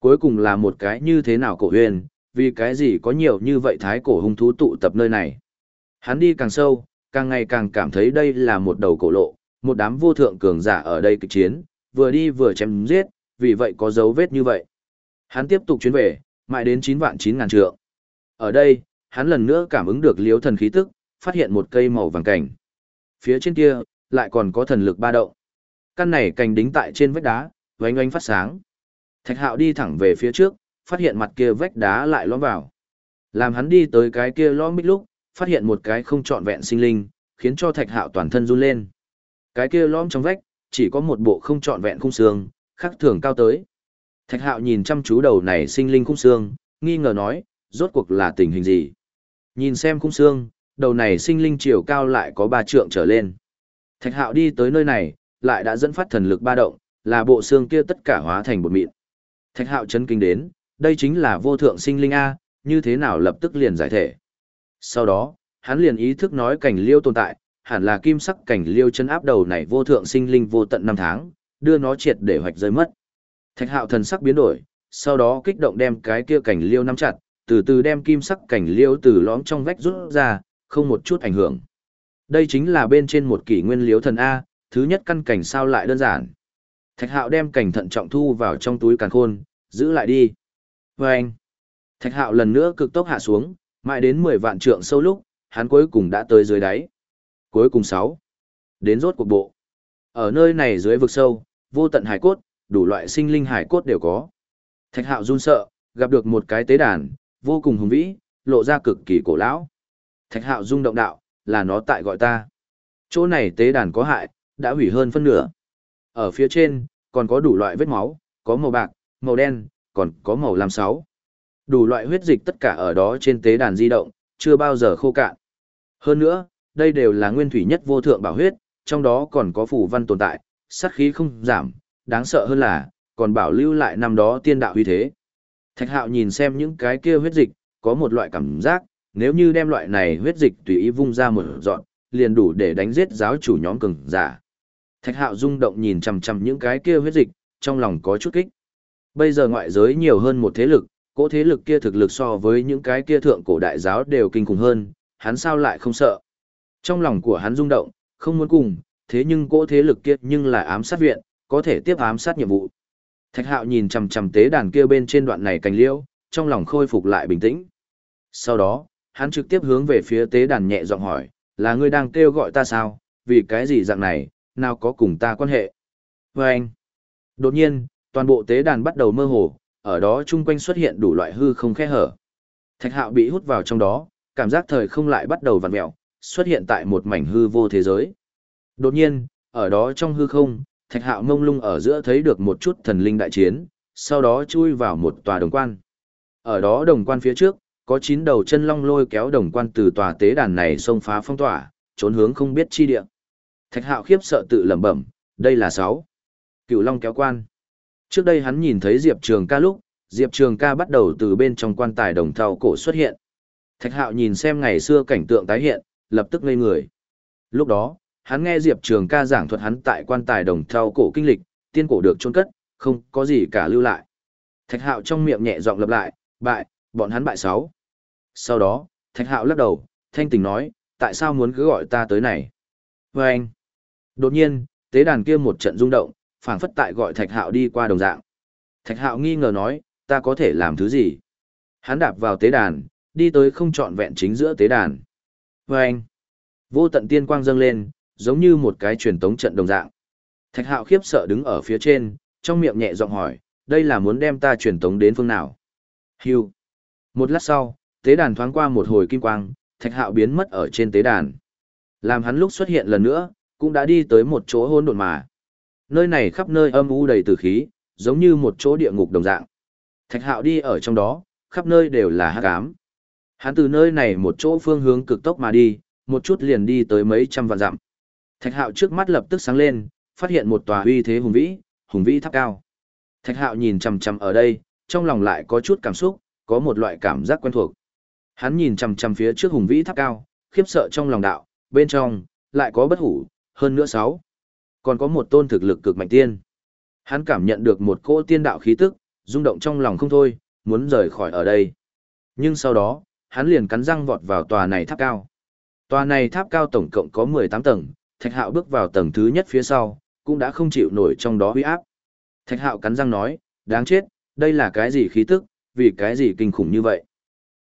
S1: Cuối cùng là một cái như thế nào cổ huyền, vì cái gì có nhiều như vậy thái cổ hung thú tụ tập nơi này. Hắn đi càng sâu, càng ngày càng cảm thấy đây là một đầu cổ lộ, một đám vô thượng cường giả ở đây kịch chiến, vừa đi vừa chém giết, vì vậy có dấu vết như vậy. Hắn tiếp tục chuyến về, mãi đến 9 vạn 9 ngàn trượng. Ở đây, hắn lần nữa cảm ứng được liếu thần khí tức, phát hiện một cây màu vàng cảnh. Phía trên kia, lại còn có thần lực ba động. Căn này cành đính tại trên vách đá, vánh oanh phát sáng. Thạch hạo đi thẳng về phía trước, phát hiện mặt kia vách đá lại lõm vào. Làm hắn đi tới cái kia lõm mít lúc, phát hiện một cái không trọn vẹn sinh linh, khiến cho thạch hạo toàn thân run lên. Cái kia lõm trong vách, chỉ có một bộ không trọn vẹn khung xương, khắc thường cao tới. Thạch hạo nhìn chăm chú đầu này sinh linh khung xương, nghi ngờ nói, rốt cuộc là tình hình gì? Nhìn xem khung xương, đầu này sinh linh chiều cao lại có ba trượng trở lên. Thạch hạo đi tới nơi này, lại đã dẫn phát thần lực ba động, là bộ xương kia tất cả hóa thành bột mịn. Thạch hạo chấn kinh đến, đây chính là vô thượng sinh linh A, như thế nào lập tức liền giải thể. Sau đó, hắn liền ý thức nói cảnh liêu tồn tại, hẳn là kim sắc cảnh liêu chân áp đầu này vô thượng sinh linh vô tận năm tháng, đưa nó triệt để hoạch rơi mất. Thạch hạo thần sắc biến đổi, sau đó kích động đem cái kia cảnh liêu nắm chặt, từ từ đem kim sắc cảnh liêu từ lõm trong vách rút ra, không một chút ảnh hưởng. Đây chính là bên trên một kỷ nguyên liếu thần A, thứ nhất căn cảnh sao lại đơn giản. Thạch hạo đem cảnh thận trọng thu vào trong túi càn khôn, giữ lại đi. Và anh, thạch hạo lần nữa cực tốc hạ xuống, mãi đến 10 vạn trượng sâu lúc, hắn cuối cùng đã tới dưới đáy. Cuối cùng 6. Đến rốt cuộc bộ. Ở nơi này dưới vực sâu, vô tận hải cốt, đủ loại sinh linh hải cốt đều có. Thạch hạo run sợ, gặp được một cái tế đàn, vô cùng hùng vĩ, lộ ra cực kỳ cổ lão. Thạch hạo rung động đạo, là nó tại gọi ta. Chỗ này tế đàn có hại, đã hủy hơn phân nửa. Ở phía trên, còn có đủ loại vết máu, có màu bạc, màu đen, còn có màu lam sáu. Đủ loại huyết dịch tất cả ở đó trên tế đàn di động, chưa bao giờ khô cạn. Hơn nữa, đây đều là nguyên thủy nhất vô thượng bảo huyết, trong đó còn có phù văn tồn tại, sát khí không giảm, đáng sợ hơn là, còn bảo lưu lại năm đó tiên đạo huy thế. Thạch hạo nhìn xem những cái kia huyết dịch, có một loại cảm giác, nếu như đem loại này huyết dịch tùy ý vung ra một dọn, liền đủ để đánh giết giáo chủ nhóm cường giả. Thạch hạo rung động nhìn chằm chằm những cái kia huyết dịch, trong lòng có chút kích. Bây giờ ngoại giới nhiều hơn một thế lực, cỗ thế lực kia thực lực so với những cái kia thượng cổ đại giáo đều kinh khủng hơn, hắn sao lại không sợ. Trong lòng của hắn rung động, không muốn cùng, thế nhưng cỗ thế lực kia nhưng lại ám sát viện, có thể tiếp ám sát nhiệm vụ. Thạch hạo nhìn chằm chằm tế đàn kia bên trên đoạn này cành liễu, trong lòng khôi phục lại bình tĩnh. Sau đó, hắn trực tiếp hướng về phía tế đàn nhẹ giọng hỏi, là ngươi đang kêu gọi ta sao, vì cái gì dạng này, nào có cùng ta quan hệ. Và anh, đột nhiên, toàn bộ tế đàn bắt đầu mơ hồ, ở đó chung quanh xuất hiện đủ loại hư không khe hở. Thạch hạo bị hút vào trong đó, cảm giác thời không lại bắt đầu vặn mẹo, xuất hiện tại một mảnh hư vô thế giới. Đột nhiên, ở đó trong hư không, thạch hạo mông lung ở giữa thấy được một chút thần linh đại chiến, sau đó chui vào một tòa đồng quan. Ở đó đồng quan phía trước, có chín đầu chân long lôi kéo đồng quan từ tòa tế đàn này xông phá phong tỏa, trốn hướng không biết chi địa. Thạch hạo khiếp sợ tự lẩm bẩm, đây là sáu. Cựu long kéo quan. Trước đây hắn nhìn thấy Diệp Trường ca lúc, Diệp Trường ca bắt đầu từ bên trong quan tài đồng thau cổ xuất hiện. Thạch hạo nhìn xem ngày xưa cảnh tượng tái hiện, lập tức ngây người. Lúc đó, hắn nghe Diệp Trường ca giảng thuật hắn tại quan tài đồng theo cổ kinh lịch, tiên cổ được chôn cất, không có gì cả lưu lại. Thạch hạo trong miệng nhẹ giọng lặp lại, bại, bọn hắn bại sáu. Sau đó, Thạch hạo lắc đầu, thanh tình nói, tại sao muốn cứ gọi ta tới này? Và anh, đột nhiên, tế đàn kia một trận rung động, phảng phất tại gọi Thạch hạo đi qua đồng dạng. Thạch hạo nghi ngờ nói, ta có thể làm thứ gì? Hắn đạp vào tế đàn, đi tới không trọn vẹn chính giữa tế đàn. Và anh, vô tận tiên quang dâng lên, giống như một cái truyền tống trận đồng dạng. Thạch hạo khiếp sợ đứng ở phía trên, trong miệng nhẹ giọng hỏi, đây là muốn đem ta truyền tống đến phương nào? Hưu. Một lát sau, tế đàn thoáng qua một hồi kim quang, thạch hạo biến mất ở trên tế đàn. Làm hắn lúc xuất hiện lần nữa, cũng đã đi tới một chỗ hôn độn mà. Nơi này khắp nơi âm u đầy tử khí, giống như một chỗ địa ngục đồng dạng. Thạch hạo đi ở trong đó, khắp nơi đều là hắc ám. Hắn từ nơi này một chỗ phương hướng cực tốc mà đi, một chút liền đi tới mấy trăm vạn dặm. Thạch hạo trước mắt lập tức sáng lên, phát hiện một tòa uy thế hùng vĩ, hùng vĩ tháp cao. Thạch hạo nhìn chằm chằm ở đây, trong lòng lại có chút cảm xúc, có một loại cảm giác quen thuộc. Hắn nhìn chằm chằm phía trước hùng vĩ tháp cao, khiếp sợ trong lòng đạo, bên trong, lại có bất hủ, hơn nữa sáu. Còn có một tôn thực lực cực mạnh tiên. Hắn cảm nhận được một cỗ tiên đạo khí tức, rung động trong lòng không thôi, muốn rời khỏi ở đây. Nhưng sau đó, hắn liền cắn răng vọt vào tòa này tháp cao. Tòa này tháp cao tổng cộng có 18 tầng, Thạch Hạo bước vào tầng thứ nhất phía sau, cũng đã không chịu nổi trong đó uy áp. Thạch Hạo cắn răng nói, đáng chết, đây là cái gì khí tức, vì cái gì kinh khủng như vậy.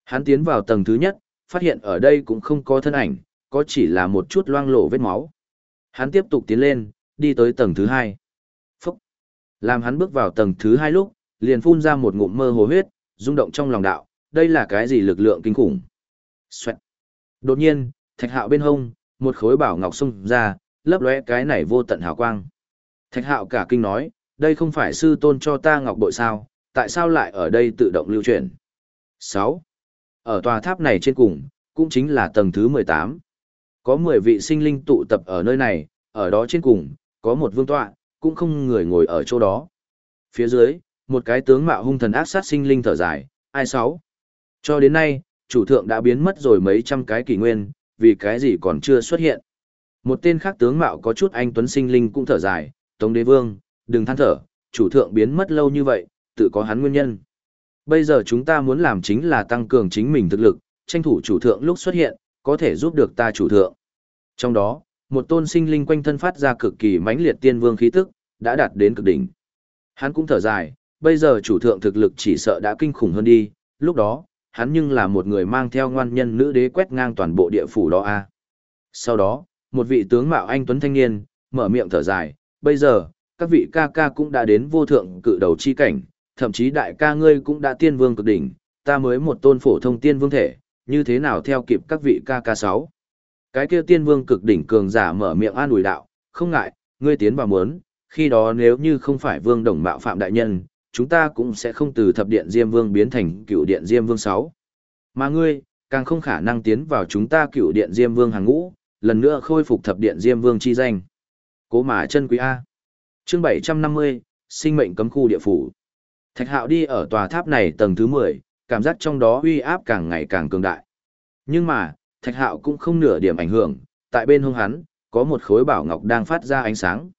S1: Hắn tiến vào tầng thứ nhất, phát hiện ở đây cũng không có thân ảnh, có chỉ là một chút loang lổ vết máu. Hắn tiếp tục tiến lên, đi tới tầng thứ hai. Phúc! Làm hắn bước vào tầng thứ hai lúc, liền phun ra một ngụm mơ hồ huyết, rung động trong lòng đạo, đây là cái gì lực lượng kinh khủng. Xoẹt! Đột nhiên, thạch hạo bên hông, một khối bảo ngọc xung ra, lấp lóe cái này vô tận hào quang. Thạch hạo cả kinh nói, đây không phải sư tôn cho ta ngọc bội sao, tại sao lại ở đây tự động lưu chuyển? 6. Ở tòa tháp này trên cùng, cũng chính là tầng thứ 18. Có 10 vị sinh linh tụ tập ở nơi này, ở đó trên cùng, có một vương tọa, cũng không người ngồi ở chỗ đó. Phía dưới, một cái tướng mạo hung thần ác sát sinh linh thở dài, ai sáu. Cho đến nay, chủ thượng đã biến mất rồi mấy trăm cái kỷ nguyên, vì cái gì còn chưa xuất hiện. Một tên khác tướng mạo có chút anh tuấn sinh linh cũng thở dài, Tống đế vương, đừng than thở, chủ thượng biến mất lâu như vậy, tự có hắn nguyên nhân. Bây giờ chúng ta muốn làm chính là tăng cường chính mình thực lực, tranh thủ chủ thượng lúc xuất hiện, có thể giúp được ta chủ thượng. Trong đó, một tôn sinh linh quanh thân phát ra cực kỳ mãnh liệt tiên vương khí tức, đã đạt đến cực đỉnh. Hắn cũng thở dài, bây giờ chủ thượng thực lực chỉ sợ đã kinh khủng hơn đi, lúc đó, hắn nhưng là một người mang theo ngoan nhân nữ đế quét ngang toàn bộ địa phủ đó a. Sau đó, một vị tướng mạo anh tuấn thanh niên, mở miệng thở dài, bây giờ, các vị ca ca cũng đã đến vô thượng cự đầu chi cảnh, thậm chí đại ca ngươi cũng đã tiên vương cực đỉnh, ta mới một tôn phổ thông tiên vương thể, như thế nào theo kịp các vị ca ca sáu. Cái kia tiên vương cực đỉnh cường giả mở miệng an ủi đạo, không ngại, ngươi tiến vào muốn, khi đó nếu như không phải vương đồng mạo phạm đại nhân, chúng ta cũng sẽ không từ thập điện Diêm Vương biến thành cựu điện Diêm Vương 6. Mà ngươi, càng không khả năng tiến vào chúng ta cựu điện Diêm Vương hàng ngũ, lần nữa khôi phục thập điện Diêm Vương chi danh. Cố mà chân quý A. chương 750, sinh mệnh cấm khu địa phủ. Thạch hạo đi ở tòa tháp này tầng thứ 10, cảm giác trong đó uy áp càng ngày càng cường đại. Nhưng mà, thạch hạo cũng không nửa điểm ảnh hưởng, tại bên hông hắn, có một khối bảo ngọc đang phát ra ánh sáng.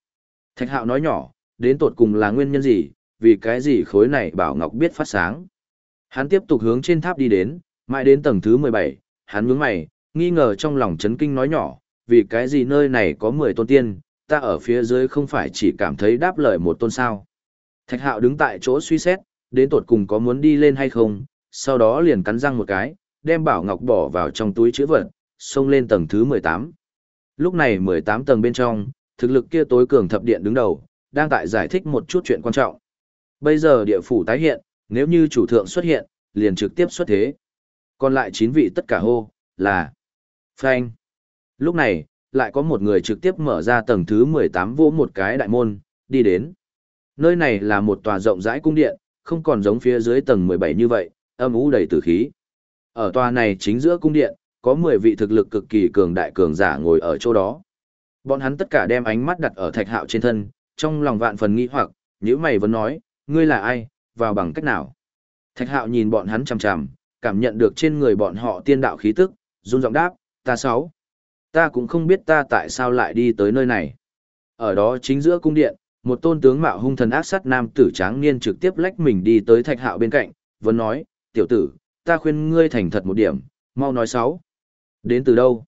S1: Thạch hạo nói nhỏ, đến tột cùng là nguyên nhân gì, vì cái gì khối này bảo ngọc biết phát sáng. Hắn tiếp tục hướng trên tháp đi đến, mãi đến tầng thứ 17, hắn nhướng mày, nghi ngờ trong lòng chấn kinh nói nhỏ, vì cái gì nơi này có 10 tôn tiên, ta ở phía dưới không phải chỉ cảm thấy đáp lời một tôn sao. Thạch hạo đứng tại chỗ suy xét, đến tột cùng có muốn đi lên hay không, sau đó liền cắn răng một cái, đem bảo ngọc bỏ vào trong túi chữ vật, xông lên tầng thứ 18. Lúc này 18 tầng bên trong, thực lực kia tối cường thập điện đứng đầu, đang tại giải thích một chút chuyện quan trọng. Bây giờ địa phủ tái hiện, nếu như chủ thượng xuất hiện, liền trực tiếp xuất thế. Còn lại 9 vị tất cả hô, là Phanh. Lúc này, lại có một người trực tiếp mở ra tầng thứ 18 vô một cái đại môn, đi đến. Nơi này là một tòa rộng rãi cung điện, không còn giống phía dưới tầng 17 như vậy, âm u đầy tử khí. Ở tòa này chính giữa cung điện, có 10 vị thực lực cực kỳ cường đại cường giả ngồi ở chỗ đó. Bọn hắn tất cả đem ánh mắt đặt ở thạch hạo trên thân, trong lòng vạn phần nghi hoặc, nếu mày vẫn nói, ngươi là ai, vào bằng cách nào. Thạch hạo nhìn bọn hắn chằm chằm, cảm nhận được trên người bọn họ tiên đạo khí tức, run giọng đáp, ta sáu. Ta cũng không biết ta tại sao lại đi tới nơi này. Ở đó chính giữa cung điện, một tôn tướng mạo hung thần ác sát nam tử tráng niên trực tiếp lách mình đi tới thạch hạo bên cạnh, vẫn nói, tiểu tử, ta khuyên ngươi thành thật một điểm, mau nói sáu. Đến từ đâu?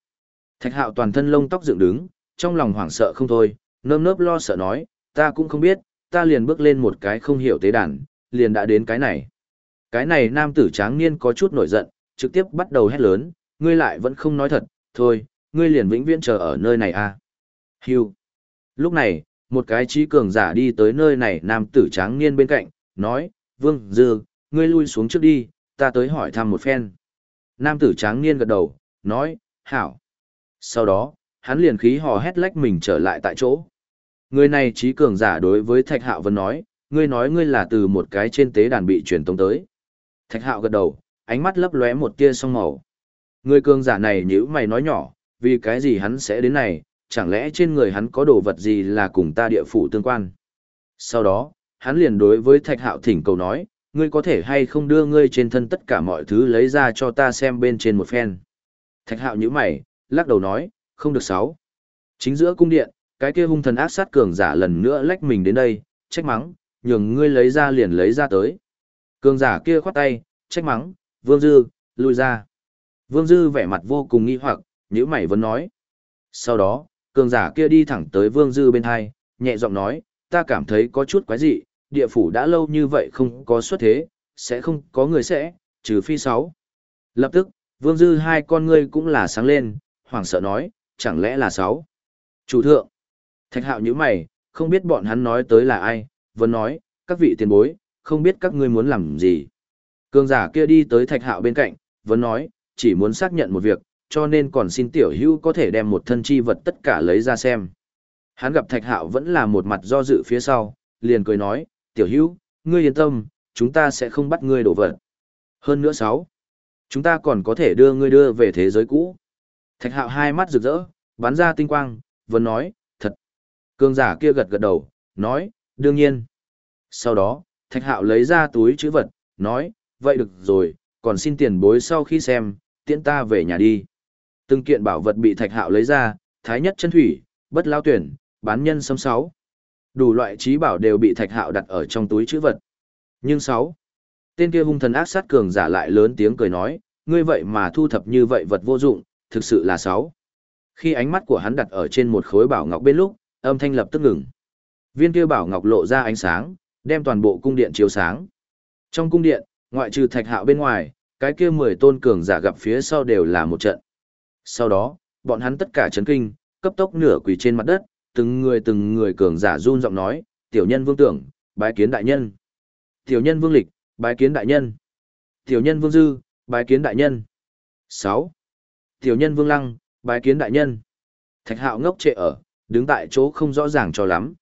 S1: Thạch hạo toàn thân lông tóc dựng đứng, trong lòng hoảng sợ không thôi, nơm nớp lo sợ nói, ta cũng không biết, ta liền bước lên một cái không hiểu tế đàn, liền đã đến cái này. Cái này nam tử tráng niên có chút nổi giận, trực tiếp bắt đầu hét lớn, ngươi lại vẫn không nói thật, thôi, ngươi liền vĩnh viễn chờ ở nơi này à. Hưu. Lúc này, một cái trí cường giả đi tới nơi này nam tử tráng niên bên cạnh, nói, Vương Dư, ngươi lui xuống trước đi, ta tới hỏi thăm một phen. Nam tử tráng niên gật đầu, nói, hảo. Sau đó, hắn liền khí hò hét lách mình trở lại tại chỗ. Người này trí cường giả đối với Thạch Hạo vẫn nói, ngươi nói ngươi là từ một cái trên tế đàn bị truyền tống tới. Thạch Hạo gật đầu, ánh mắt lấp lóe một tia song màu. Người cường giả này nhữ mày nói nhỏ, vì cái gì hắn sẽ đến này, chẳng lẽ trên người hắn có đồ vật gì là cùng ta địa phủ tương quan. Sau đó, hắn liền đối với Thạch Hạo thỉnh cầu nói, ngươi có thể hay không đưa ngươi trên thân tất cả mọi thứ lấy ra cho ta xem bên trên một phen. Thạch Hạo nhíu mày, lắc đầu nói, không được sáu. Chính giữa cung điện, cái kia hung thần ác sát cường giả lần nữa lách mình đến đây, trách mắng, nhường ngươi lấy ra liền lấy ra tới. Cường giả kia khoát tay, trách mắng, Vương Dư, lui ra. Vương Dư vẻ mặt vô cùng nghi hoặc, nhíu mày vẫn nói. Sau đó, cường giả kia đi thẳng tới Vương Dư bên hai, nhẹ giọng nói, ta cảm thấy có chút quái dị, địa phủ đã lâu như vậy không có xuất thế, sẽ không có người sẽ, trừ phi sáu. Lập tức, Vương Dư hai con ngươi cũng là sáng lên, hoảng sợ nói, chẳng lẽ là sáu. Chủ thượng, thạch hạo như mày, không biết bọn hắn nói tới là ai, vẫn nói, các vị tiền bối, không biết các ngươi muốn làm gì. Cường giả kia đi tới thạch hạo bên cạnh, vẫn nói, chỉ muốn xác nhận một việc, cho nên còn xin tiểu hữu có thể đem một thân chi vật tất cả lấy ra xem. Hắn gặp thạch hạo vẫn là một mặt do dự phía sau, liền cười nói, tiểu hữu, ngươi yên tâm, chúng ta sẽ không bắt ngươi đổ vật. Hơn nữa sáu, chúng ta còn có thể đưa ngươi đưa về thế giới cũ. Thạch hạo hai mắt rực rỡ, bắn ra tinh quang, vẫn nói. Cương giả kia gật gật đầu, nói, đương nhiên. Sau đó, thạch hạo lấy ra túi chữ vật, nói, vậy được rồi, còn xin tiền bối sau khi xem, tiễn ta về nhà đi. Từng kiện bảo vật bị thạch hạo lấy ra, thái nhất chân thủy, bất lao tuyển, bán nhân sâm sáu. Đủ loại trí bảo đều bị thạch hạo đặt ở trong túi chữ vật. Nhưng sáu, tên kia hung thần ác sát cường giả lại lớn tiếng cười nói, ngươi vậy mà thu thập như vậy vật vô dụng, thực sự là sáu. Khi ánh mắt của hắn đặt ở trên một khối bảo ngọc bên lúc, âm thanh lập tức ngừng. Viên kia bảo ngọc lộ ra ánh sáng, đem toàn bộ cung điện chiếu sáng. Trong cung điện, ngoại trừ thạch hạo bên ngoài, cái kia mười tôn cường giả gặp phía sau đều là một trận. Sau đó, bọn hắn tất cả chấn kinh, cấp tốc nửa quỳ trên mặt đất, từng người từng người cường giả run giọng nói, tiểu nhân vương tưởng, bái kiến đại nhân. Tiểu nhân vương lịch, bái kiến đại nhân. Tiểu nhân vương dư, bái kiến đại nhân. 6. Tiểu nhân vương lăng, bái kiến đại nhân. Thạch hạo ngốc trệ ở, đứng tại chỗ không rõ ràng cho lắm.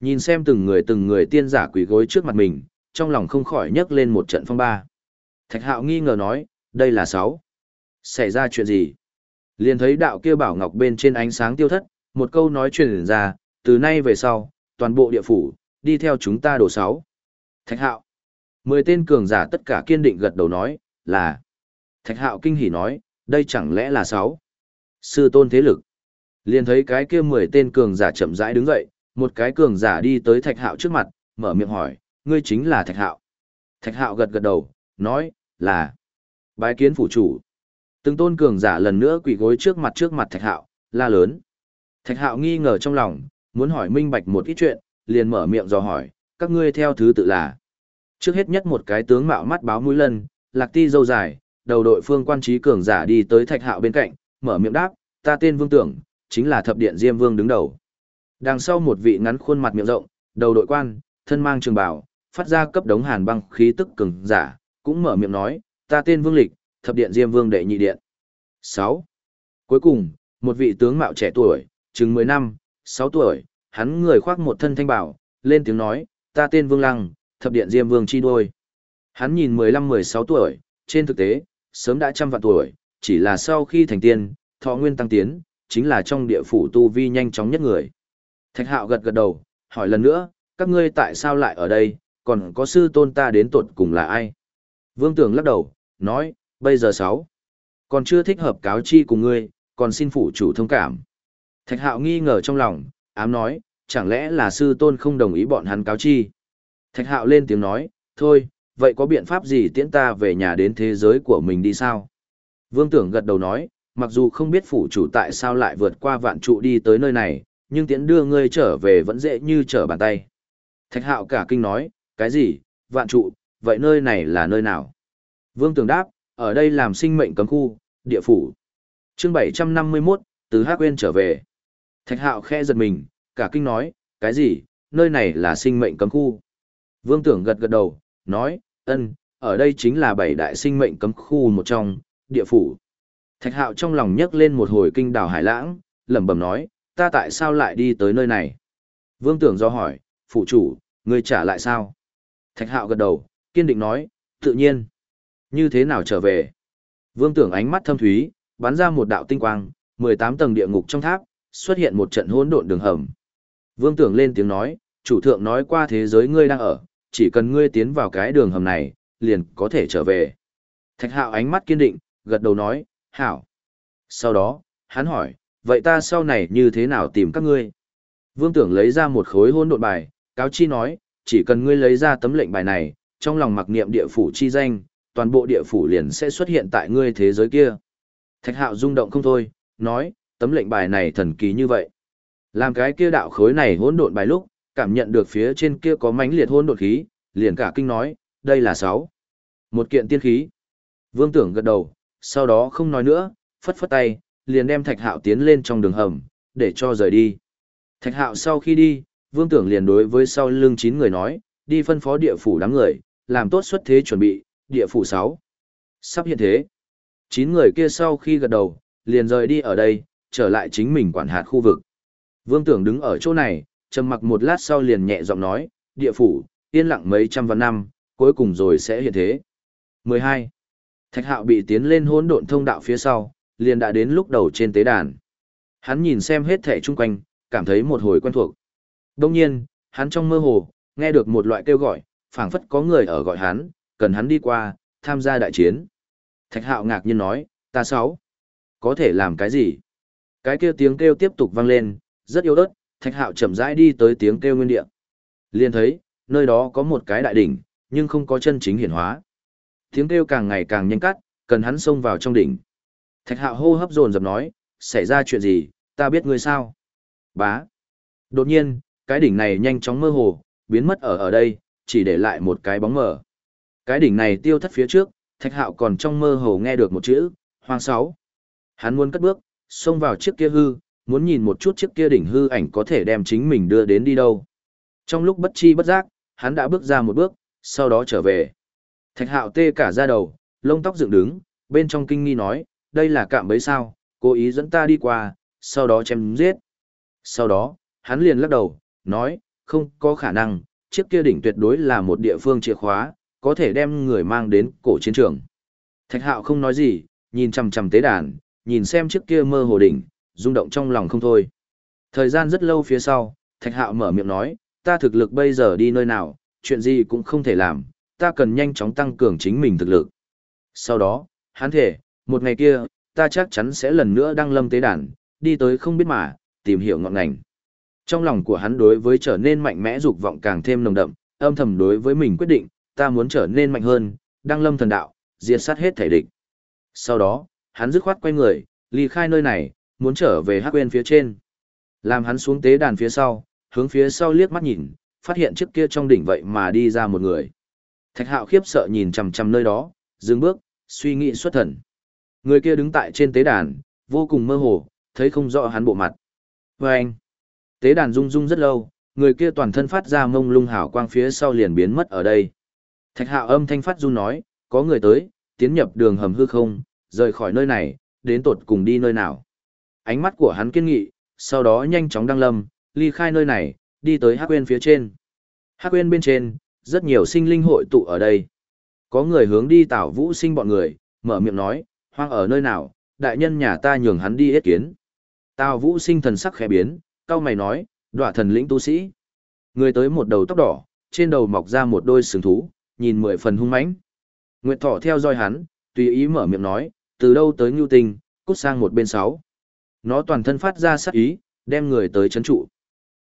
S1: Nhìn xem từng người từng người tiên giả quỳ gối trước mặt mình, trong lòng không khỏi nhấc lên một trận phong ba. Thạch hạo nghi ngờ nói, đây là sáu. Xảy ra chuyện gì? Liền thấy đạo kia bảo ngọc bên trên ánh sáng tiêu thất, một câu nói truyền ra, từ nay về sau, toàn bộ địa phủ, đi theo chúng ta đổ sáu. Thạch hạo. Mười tên cường giả tất cả kiên định gật đầu nói, là. Thạch hạo kinh hỉ nói, đây chẳng lẽ là sáu. Sư tôn thế lực. Liền thấy cái kia mười tên cường giả chậm rãi đứng dậy, một cái cường giả đi tới thạch hạo trước mặt, mở miệng hỏi, ngươi chính là thạch hạo. Thạch hạo gật gật đầu, nói, là bái kiến phủ chủ. Từng tôn cường giả lần nữa quỳ gối trước mặt trước mặt thạch hạo, la lớn. Thạch hạo nghi ngờ trong lòng, muốn hỏi minh bạch một ít chuyện, liền mở miệng dò hỏi, các ngươi theo thứ tự là. Trước hết nhất một cái tướng mạo mắt báo mũi lân, lạc ti dâu dài, đầu đội phương quan trí cường giả đi tới thạch hạo bên cạnh, mở miệng đáp, ta tên vương tưởng, chính là thập điện diêm vương đứng đầu. Đằng sau một vị ngắn khuôn mặt miệng rộng, đầu đội quan, thân mang trường bào, phát ra cấp đống hàn băng khí tức cường giả, cũng mở miệng nói, ta tên vương lịch, thập điện diêm vương đệ nhị điện. 6. Cuối cùng, một vị tướng mạo trẻ tuổi, chừng 10 năm, 6 tuổi, hắn người khoác một thân thanh bảo, lên tiếng nói, ta tên Vương Lăng, thập điện Diêm Vương chi đôi. Hắn nhìn 15-16 tuổi, trên thực tế, sớm đã trăm vạn tuổi, chỉ là sau khi thành tiên, thọ nguyên tăng tiến, chính là trong địa phủ tu vi nhanh chóng nhất người. Thạch Hạo gật gật đầu, hỏi lần nữa, các ngươi tại sao lại ở đây, còn có sư tôn ta đến tuột cùng là ai? Vương Tường lắc đầu, nói, bây giờ sáu, còn chưa thích hợp cáo chi cùng ngươi, còn xin phủ chủ thông cảm. Thạch Hạo nghi ngờ trong lòng, ám nói, chẳng lẽ là sư tôn không đồng ý bọn hắn cáo chi. Thạch hạo lên tiếng nói, thôi, vậy có biện pháp gì tiễn ta về nhà đến thế giới của mình đi sao? Vương tưởng gật đầu nói, mặc dù không biết phủ chủ tại sao lại vượt qua vạn trụ đi tới nơi này, nhưng tiễn đưa ngươi trở về vẫn dễ như trở bàn tay. Thạch hạo cả kinh nói, cái gì, vạn trụ, vậy nơi này là nơi nào? Vương tưởng đáp, ở đây làm sinh mệnh cấm khu, địa phủ. chương 751, từ Hắc Quyên trở về. Thạch hạo khe giật mình, cả kinh nói, cái gì, nơi này là sinh mệnh cấm khu. Vương tưởng gật gật đầu, nói, ân, ở đây chính là bảy đại sinh mệnh cấm khu một trong, địa phủ. Thạch hạo trong lòng nhấc lên một hồi kinh đảo hải lãng, lẩm bẩm nói, ta tại sao lại đi tới nơi này? Vương tưởng do hỏi, phụ chủ, người trả lại sao? Thạch hạo gật đầu, kiên định nói, tự nhiên. Như thế nào trở về? Vương tưởng ánh mắt thâm thúy, bắn ra một đạo tinh quang, 18 tầng địa ngục trong tháp, xuất hiện một trận hỗn độn đường hầm. Vương Tưởng lên tiếng nói, chủ thượng nói qua thế giới ngươi đang ở, chỉ cần ngươi tiến vào cái đường hầm này, liền có thể trở về. Thạch hạo ánh mắt kiên định, gật đầu nói, hảo. Sau đó, hắn hỏi, vậy ta sau này như thế nào tìm các ngươi? Vương Tưởng lấy ra một khối hôn độn bài, cáo chi nói, chỉ cần ngươi lấy ra tấm lệnh bài này, trong lòng mặc niệm địa phủ chi danh, toàn bộ địa phủ liền sẽ xuất hiện tại ngươi thế giới kia. Thạch hạo rung động không thôi, nói, tấm lệnh bài này thần kỳ như vậy. Làm cái kia đạo khối này hỗn độn bài lúc, cảm nhận được phía trên kia có mãnh liệt hỗn độn khí, liền cả kinh nói, đây là sáu. Một kiện tiên khí. Vương tưởng gật đầu, sau đó không nói nữa, phất phất tay, liền đem thạch hạo tiến lên trong đường hầm, để cho rời đi. Thạch hạo sau khi đi, vương tưởng liền đối với sau lưng chín người nói, đi phân phó địa phủ đám người, làm tốt xuất thế chuẩn bị, địa phủ 6. Sắp hiện thế. Chín người kia sau khi gật đầu, liền rời đi ở đây, trở lại chính mình quản hạt khu vực. Vương Tưởng đứng ở chỗ này, trầm mặc một lát sau liền nhẹ giọng nói, địa phủ, yên lặng mấy trăm vạn năm, cuối cùng rồi sẽ hiện thế. 12. Thạch hạo bị tiến lên hỗn độn thông đạo phía sau, liền đã đến lúc đầu trên tế đàn. Hắn nhìn xem hết thể chung quanh, cảm thấy một hồi quen thuộc. Đông nhiên, hắn trong mơ hồ, nghe được một loại kêu gọi, phảng phất có người ở gọi hắn, cần hắn đi qua, tham gia đại chiến. Thạch hạo ngạc nhiên nói, ta sáu. Có thể làm cái gì? Cái kia tiếng kêu tiếp tục vang lên, rất yếu ớt, thạch hạo chậm rãi đi tới tiếng kêu nguyên địa. Liền thấy, nơi đó có một cái đại đỉnh, nhưng không có chân chính hiển hóa. Tiếng kêu càng ngày càng nhanh cắt, cần hắn xông vào trong đỉnh. Thạch hạo hô hấp dồn dập nói, xảy ra chuyện gì, ta biết ngươi sao. Bá. Đột nhiên, cái đỉnh này nhanh chóng mơ hồ, biến mất ở ở đây, chỉ để lại một cái bóng mờ. Cái đỉnh này tiêu thất phía trước, thạch hạo còn trong mơ hồ nghe được một chữ, hoang sáu. Hắn muốn cất bước, xông vào chiếc kia hư, muốn nhìn một chút chiếc kia đỉnh hư ảnh có thể đem chính mình đưa đến đi đâu. Trong lúc bất chi bất giác, hắn đã bước ra một bước, sau đó trở về. Thạch hạo tê cả ra đầu, lông tóc dựng đứng, bên trong kinh nghi nói, đây là cạm bấy sao, cố ý dẫn ta đi qua, sau đó chém giết. Sau đó, hắn liền lắc đầu, nói, không có khả năng, chiếc kia đỉnh tuyệt đối là một địa phương chìa khóa, có thể đem người mang đến cổ chiến trường. Thạch hạo không nói gì, nhìn chằm chằm tế đàn, nhìn xem chiếc kia mơ hồ đỉnh, rung động trong lòng không thôi. Thời gian rất lâu phía sau, Thạch Hạo mở miệng nói, ta thực lực bây giờ đi nơi nào, chuyện gì cũng không thể làm, ta cần nhanh chóng tăng cường chính mình thực lực. Sau đó, hắn thể, một ngày kia, ta chắc chắn sẽ lần nữa đăng lâm tế đàn, đi tới không biết mà, tìm hiểu ngọn ngành. Trong lòng của hắn đối với trở nên mạnh mẽ dục vọng càng thêm nồng đậm, âm thầm đối với mình quyết định, ta muốn trở nên mạnh hơn, đăng lâm thần đạo, diệt sát hết thể địch. Sau đó, hắn dứt khoát quay người, ly khai nơi này, muốn trở về hắc quên phía trên. Làm hắn xuống tế đàn phía sau, hướng phía sau liếc mắt nhìn, phát hiện trước kia trong đỉnh vậy mà đi ra một người. Thạch hạo khiếp sợ nhìn chằm chằm nơi đó, dừng bước, suy nghĩ xuất thần. Người kia đứng tại trên tế đàn, vô cùng mơ hồ, thấy không rõ hắn bộ mặt. Và anh, tế đàn rung rung rất lâu, người kia toàn thân phát ra mông lung hào quang phía sau liền biến mất ở đây. Thạch hạo âm thanh phát run nói, có người tới, tiến nhập đường hầm hư không, rời khỏi nơi này, đến tột cùng đi nơi nào. Ánh mắt của hắn kiên nghị, sau đó nhanh chóng đăng lâm, ly khai nơi này, đi tới Hắc quên phía trên. Hắc quên bên trên, rất nhiều sinh linh hội tụ ở đây. Có người hướng đi Tảo Vũ Sinh bọn người, mở miệng nói, hoang ở nơi nào, đại nhân nhà ta nhường hắn đi yết kiến. Tào Vũ Sinh thần sắc khẽ biến, cao mày nói, đọa thần lĩnh tu sĩ. Người tới một đầu tóc đỏ, trên đầu mọc ra một đôi sừng thú, nhìn mười phần hung mãnh. Nguyệt Thỏ theo dõi hắn, tùy ý mở miệng nói, từ đâu tới Ngưu Tinh, cút sang một bên sáu. Nó toàn thân phát ra sát ý, đem người tới chấn trụ.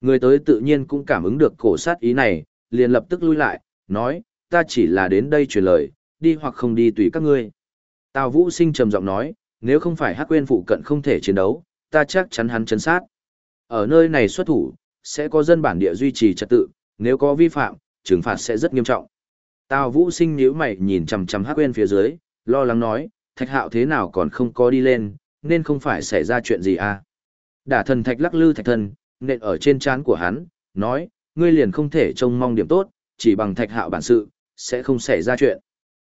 S1: Người tới tự nhiên cũng cảm ứng được cổ sát ý này, liền lập tức lui lại, nói, ta chỉ là đến đây truyền lời, đi hoặc không đi tùy các ngươi. Tào Vũ Sinh trầm giọng nói, nếu không phải Hắc Quyên phụ cận không thể chiến đấu, ta chắc chắn hắn chấn sát. Ở nơi này xuất thủ, sẽ có dân bản địa duy trì trật tự, nếu có vi phạm, trừng phạt sẽ rất nghiêm trọng. Tào Vũ Sinh nhíu mày nhìn chằm chằm Hắc Quyên phía dưới, lo lắng nói, Thạch Hạo thế nào còn không có đi lên, nên không phải xảy ra chuyện gì à? Đả thần Thạch lắc lư Thạch thần, nện ở trên trán của hắn, nói, ngươi liền không thể trông mong điểm tốt, chỉ bằng Thạch Hạo bản sự, sẽ không xảy ra chuyện.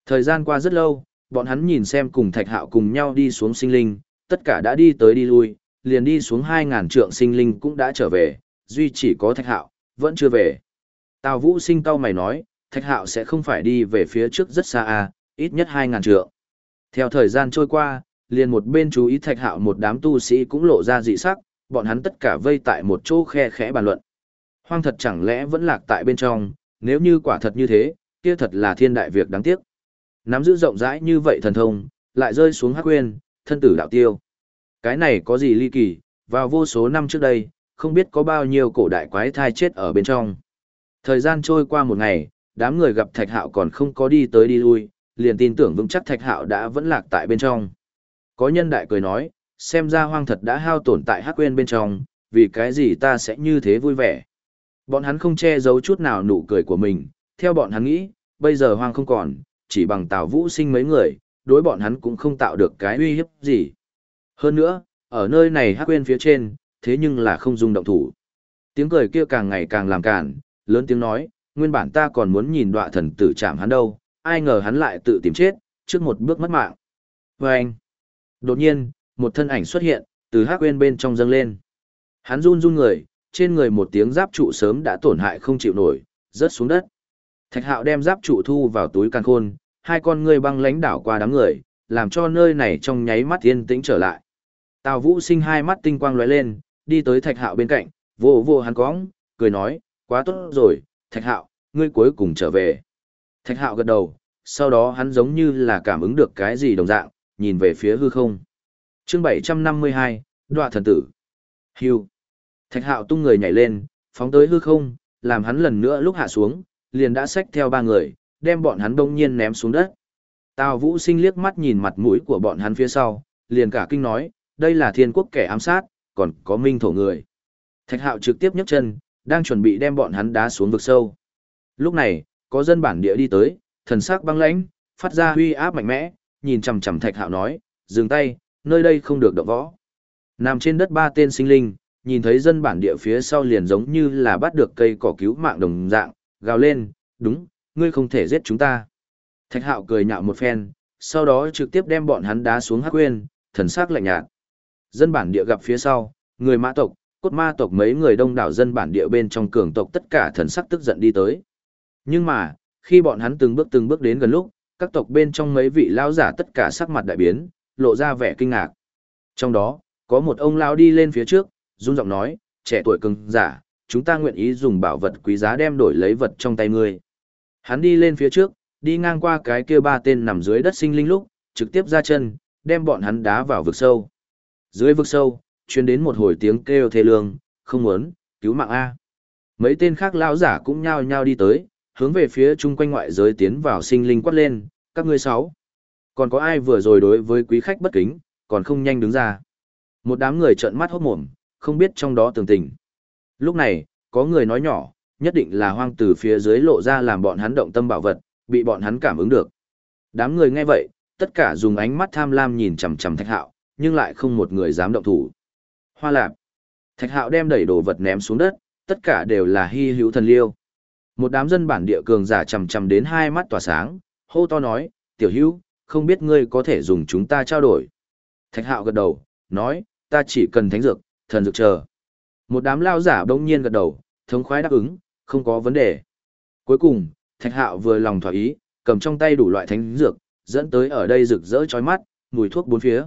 S1: Thời gian qua rất lâu, bọn hắn nhìn xem cùng Thạch Hạo cùng nhau đi xuống sinh linh, tất cả đã đi tới đi lui, liền đi xuống 2.000 trượng sinh linh cũng đã trở về, duy chỉ có Thạch Hạo, vẫn chưa về. Tào Vũ sinh cao mày nói, Thạch Hạo sẽ không phải đi về phía trước rất xa à, ít nhất 2.000 trượng. Theo thời gian trôi qua, liền một bên chú ý Thạch Hạo một đám tu sĩ cũng lộ ra dị sắc, bọn hắn tất cả vây tại một chỗ khe khẽ bàn luận. Hoang thật chẳng lẽ vẫn lạc tại bên trong, nếu như quả thật như thế, kia thật là thiên đại việc đáng tiếc. Nắm giữ rộng rãi như vậy thần thông, lại rơi xuống hắc quên, thân tử đạo tiêu. Cái này có gì ly kỳ, vào vô số năm trước đây, không biết có bao nhiêu cổ đại quái thai chết ở bên trong. Thời gian trôi qua một ngày, đám người gặp Thạch Hạo còn không có đi tới đi lui, liền tin tưởng vững chắc Thạch Hạo đã vẫn lạc tại bên trong. Có nhân đại cười nói, xem ra hoang thật đã hao tổn tại hắc quên bên trong, vì cái gì ta sẽ như thế vui vẻ. Bọn hắn không che giấu chút nào nụ cười của mình, theo bọn hắn nghĩ, bây giờ hoang không còn, chỉ bằng Tào Vũ sinh mấy người, đối bọn hắn cũng không tạo được cái uy hiếp gì. Hơn nữa, ở nơi này hắc quên phía trên, thế nhưng là không dùng động thủ. Tiếng cười kia càng ngày càng làm cản, lớn tiếng nói, nguyên bản ta còn muốn nhìn đọa thần tử chạm hắn đâu, ai ngờ hắn lại tự tìm chết, trước một bước mất mạng. Và anh, đột nhiên, một thân ảnh xuất hiện, từ hắc quên bên trong dâng lên. Hắn run run người, trên người một tiếng giáp trụ sớm đã tổn hại không chịu nổi, rớt xuống đất. Thạch hạo đem giáp trụ thu vào túi càng khôn, hai con ngươi băng lãnh đảo qua đám người, làm cho nơi này trong nháy mắt yên tĩnh trở lại. Tào Vũ sinh hai mắt tinh quang lóe lên, đi tới Thạch Hạo bên cạnh, vô vô hắn cóng, cười nói, quá tốt rồi, Thạch Hạo, ngươi cuối cùng trở về. Thạch Hạo gật đầu, sau đó hắn giống như là cảm ứng được cái gì đồng dạng, nhìn về phía hư không. Chương 752, Đoạ thần tử. Hưu. Thạch Hạo tung người nhảy lên, phóng tới hư không, làm hắn lần nữa lúc hạ xuống, liền đã xách theo ba người, đem bọn hắn đông nhiên ném xuống đất. Tào Vũ Sinh liếc mắt nhìn mặt mũi của bọn hắn phía sau, liền cả kinh nói, đây là thiên quốc kẻ ám sát, còn có minh thổ người. Thạch Hạo trực tiếp nhấc chân, đang chuẩn bị đem bọn hắn đá xuống vực sâu. Lúc này, có dân bản địa đi tới, thần sắc băng lãnh, phát ra huy áp mạnh mẽ, nhìn chằm chằm Thạch Hạo nói, dừng tay, nơi đây không được động võ. Nằm trên đất ba tên sinh linh, nhìn thấy dân bản địa phía sau liền giống như là bắt được cây cỏ cứu mạng đồng dạng, gào lên, đúng, ngươi không thể giết chúng ta. Thạch hạo cười nhạo một phen, sau đó trực tiếp đem bọn hắn đá xuống hắc quên, thần sắc lạnh nhạt. Dân bản địa gặp phía sau, người mã tộc, cốt ma tộc mấy người đông đảo dân bản địa bên trong cường tộc tất cả thần sắc tức giận đi tới. Nhưng mà, khi bọn hắn từng bước từng bước đến gần lúc, các tộc bên trong mấy vị lão giả tất cả sắc mặt đại biến, lộ ra vẻ kinh ngạc. Trong đó, có một ông lão đi lên phía trước, run giọng nói, trẻ tuổi cường giả, chúng ta nguyện ý dùng bảo vật quý giá đem đổi lấy vật trong tay ngươi. Hắn đi lên phía trước, đi ngang qua cái kia ba tên nằm dưới đất sinh linh lúc, trực tiếp ra chân, đem bọn hắn đá vào vực sâu. Dưới vực sâu, truyền đến một hồi tiếng kêu thê lương, không muốn, cứu mạng A. Mấy tên khác lão giả cũng nhao nhao đi tới, hướng về phía chung quanh ngoại giới tiến vào sinh linh quát lên, các ngươi sáu. Còn có ai vừa rồi đối với quý khách bất kính, còn không nhanh đứng ra. Một đám người trợn mắt hốt mồm, không biết trong đó tường tình. Lúc này, có người nói nhỏ, nhất định là hoang từ phía dưới lộ ra làm bọn hắn động tâm bảo vật, bị bọn hắn cảm ứng được. Đám người nghe vậy, tất cả dùng ánh mắt tham lam nhìn chằm chằm Thạch Hạo, nhưng lại không một người dám động thủ. Hoa lạp. Thạch Hạo đem đẩy đồ vật ném xuống đất, tất cả đều là hy hữu thần liêu. Một đám dân bản địa cường giả chằm chằm đến hai mắt tỏa sáng, hô to nói, "Tiểu Hữu, không biết ngươi có thể dùng chúng ta trao đổi?" Thạch Hạo gật đầu, nói, "Ta chỉ cần thánh dược, thần dược chờ." Một đám lao giả đông nhiên gật đầu, thống khoái đáp ứng, không có vấn đề. Cuối cùng, Thạch Hạo vừa lòng thỏa ý, cầm trong tay đủ loại thánh dược, dẫn tới ở đây rực rỡ chói mắt, mùi thuốc bốn phía.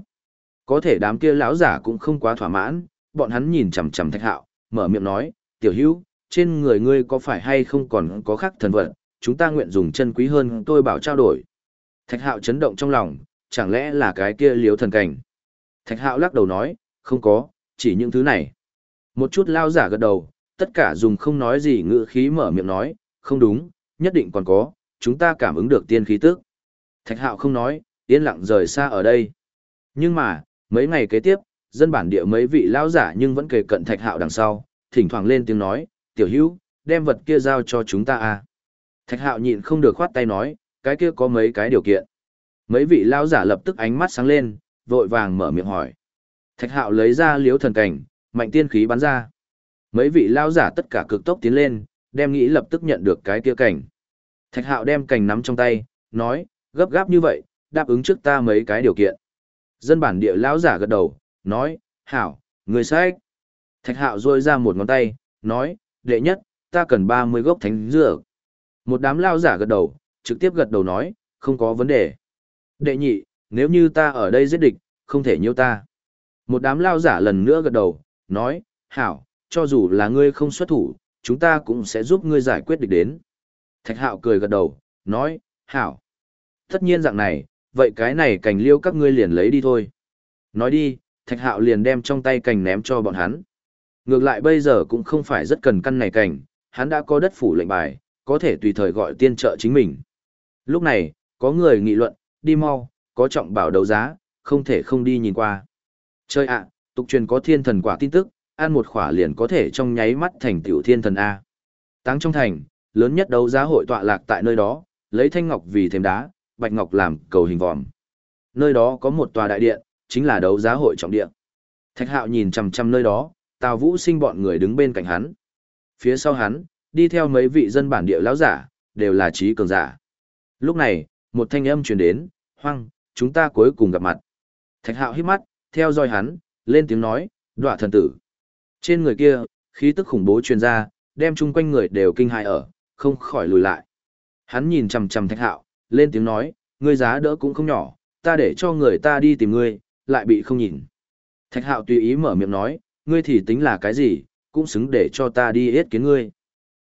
S1: Có thể đám kia lão giả cũng không quá thỏa mãn, bọn hắn nhìn chằm chằm Thạch Hạo, mở miệng nói, "Tiểu Hữu, trên người ngươi có phải hay không còn có khác thần vật, chúng ta nguyện dùng chân quý hơn tôi bảo trao đổi." Thạch Hạo chấn động trong lòng, chẳng lẽ là cái kia liếu thần cảnh. Thạch Hạo lắc đầu nói, "Không có, chỉ những thứ này." Một chút lao giả gật đầu, tất cả dùng không nói gì ngữ khí mở miệng nói, "Không đúng, nhất định còn có, chúng ta cảm ứng được tiên khí tức." Thạch Hạo không nói, yên lặng rời xa ở đây. Nhưng mà, mấy ngày kế tiếp, dân bản địa mấy vị lão giả nhưng vẫn kề cận Thạch Hạo đằng sau, thỉnh thoảng lên tiếng nói, "Tiểu Hữu, đem vật kia giao cho chúng ta à?" Thạch Hạo nhịn không được khoát tay nói, "Cái kia có mấy cái điều kiện." Mấy vị lão giả lập tức ánh mắt sáng lên, vội vàng mở miệng hỏi. Thạch Hạo lấy ra liếu thần cảnh, mạnh tiên khí bắn ra. Mấy vị lão giả tất cả cực tốc tiến lên, đem nghĩ lập tức nhận được cái kia cảnh. Thạch Hạo đem cảnh nắm trong tay, nói, gấp gáp như vậy, đáp ứng trước ta mấy cái điều kiện. Dân bản địa lão giả gật đầu, nói, hảo, người sách. Thạch hạo rôi ra một ngón tay, nói, đệ nhất, ta cần 30 gốc thánh dược. Một đám lão giả gật đầu, trực tiếp gật đầu nói, không có vấn đề. Đệ nhị, nếu như ta ở đây giết địch, không thể nhiêu ta. Một đám lao giả lần nữa gật đầu, nói, hảo, cho dù là ngươi không xuất thủ, chúng ta cũng sẽ giúp ngươi giải quyết địch đến. Thạch hạo cười gật đầu, nói, hảo. Tất nhiên dạng này, vậy cái này cành liêu các ngươi liền lấy đi thôi. Nói đi, thạch hạo liền đem trong tay cành ném cho bọn hắn. Ngược lại bây giờ cũng không phải rất cần căn này cành, hắn đã có đất phủ lệnh bài, có thể tùy thời gọi tiên trợ chính mình. Lúc này, có người nghị luận, đi mau, có trọng bảo đấu giá, không thể không đi nhìn qua. Chơi ạ, tục truyền có thiên thần quả tin tức, ăn một khỏa liền có thể trong nháy mắt thành tiểu thiên thần A. Táng trong thành, lớn nhất đấu giá hội tọa lạc tại nơi đó, lấy thanh ngọc vì thêm đá, bạch ngọc làm cầu hình vòm. Nơi đó có một tòa đại điện, chính là đấu giá hội trọng điện. Thạch Hạo nhìn chằm chằm nơi đó, Tào Vũ Sinh bọn người đứng bên cạnh hắn. Phía sau hắn, đi theo mấy vị dân bản địa lão giả, đều là trí cường giả. Lúc này, một thanh âm truyền đến, "Hoang, chúng ta cuối cùng gặp mặt." Thạch Hạo hít mắt, theo dõi hắn, lên tiếng nói, "Đoạ thần tử." Trên người kia, khí tức khủng bố truyền ra, đem chung quanh người đều kinh hại ở, không khỏi lùi lại. Hắn nhìn chằm chằm Thạch Hạo, lên tiếng nói, ngươi giá đỡ cũng không nhỏ, ta để cho người ta đi tìm ngươi, lại bị không nhìn. Thạch hạo tùy ý mở miệng nói, ngươi thì tính là cái gì, cũng xứng để cho ta đi yết kiến ngươi.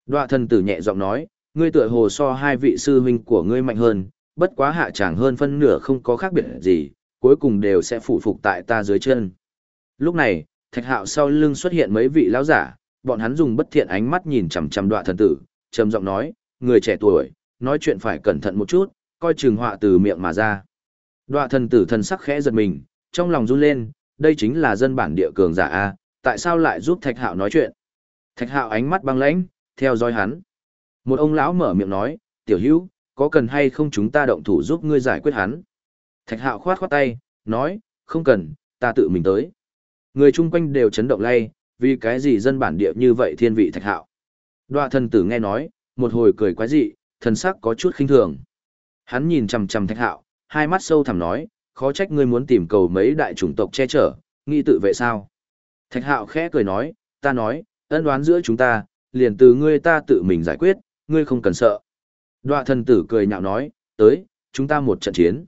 S1: Đoạ thần tử nhẹ giọng nói, ngươi tựa hồ so hai vị sư huynh của ngươi mạnh hơn, bất quá hạ chẳng hơn phân nửa không có khác biệt gì, cuối cùng đều sẽ phụ phục tại ta dưới chân. Lúc này, thạch hạo sau lưng xuất hiện mấy vị lão giả, bọn hắn dùng bất thiện ánh mắt nhìn chằm chằm đoạ thần tử, trầm giọng nói, người trẻ tuổi, nói chuyện phải cẩn thận một chút, coi chừng họa từ miệng mà ra. Đoạ thần tử thần sắc khẽ giật mình, trong lòng run lên, đây chính là dân bản địa cường giả A, tại sao lại giúp Thạch Hạo nói chuyện? Thạch Hạo ánh mắt băng lãnh, theo dõi hắn. Một ông lão mở miệng nói, tiểu hữu, có cần hay không chúng ta động thủ giúp ngươi giải quyết hắn? Thạch Hạo khoát khoát tay, nói, không cần, ta tự mình tới. Người chung quanh đều chấn động lay, vì cái gì dân bản địa như vậy thiên vị Thạch Hạo. Đoạ thần tử nghe nói, một hồi cười quái dị, thần sắc có chút khinh thường. Hắn nhìn chằm chằm Thạch Hạo, hai mắt sâu thẳm nói, khó trách ngươi muốn tìm cầu mấy đại chủng tộc che chở, nghĩ tự vệ sao? Thạch Hạo khẽ cười nói, ta nói, ân đoán giữa chúng ta, liền từ ngươi ta tự mình giải quyết, ngươi không cần sợ. Đoạ thần tử cười nhạo nói, tới, chúng ta một trận chiến.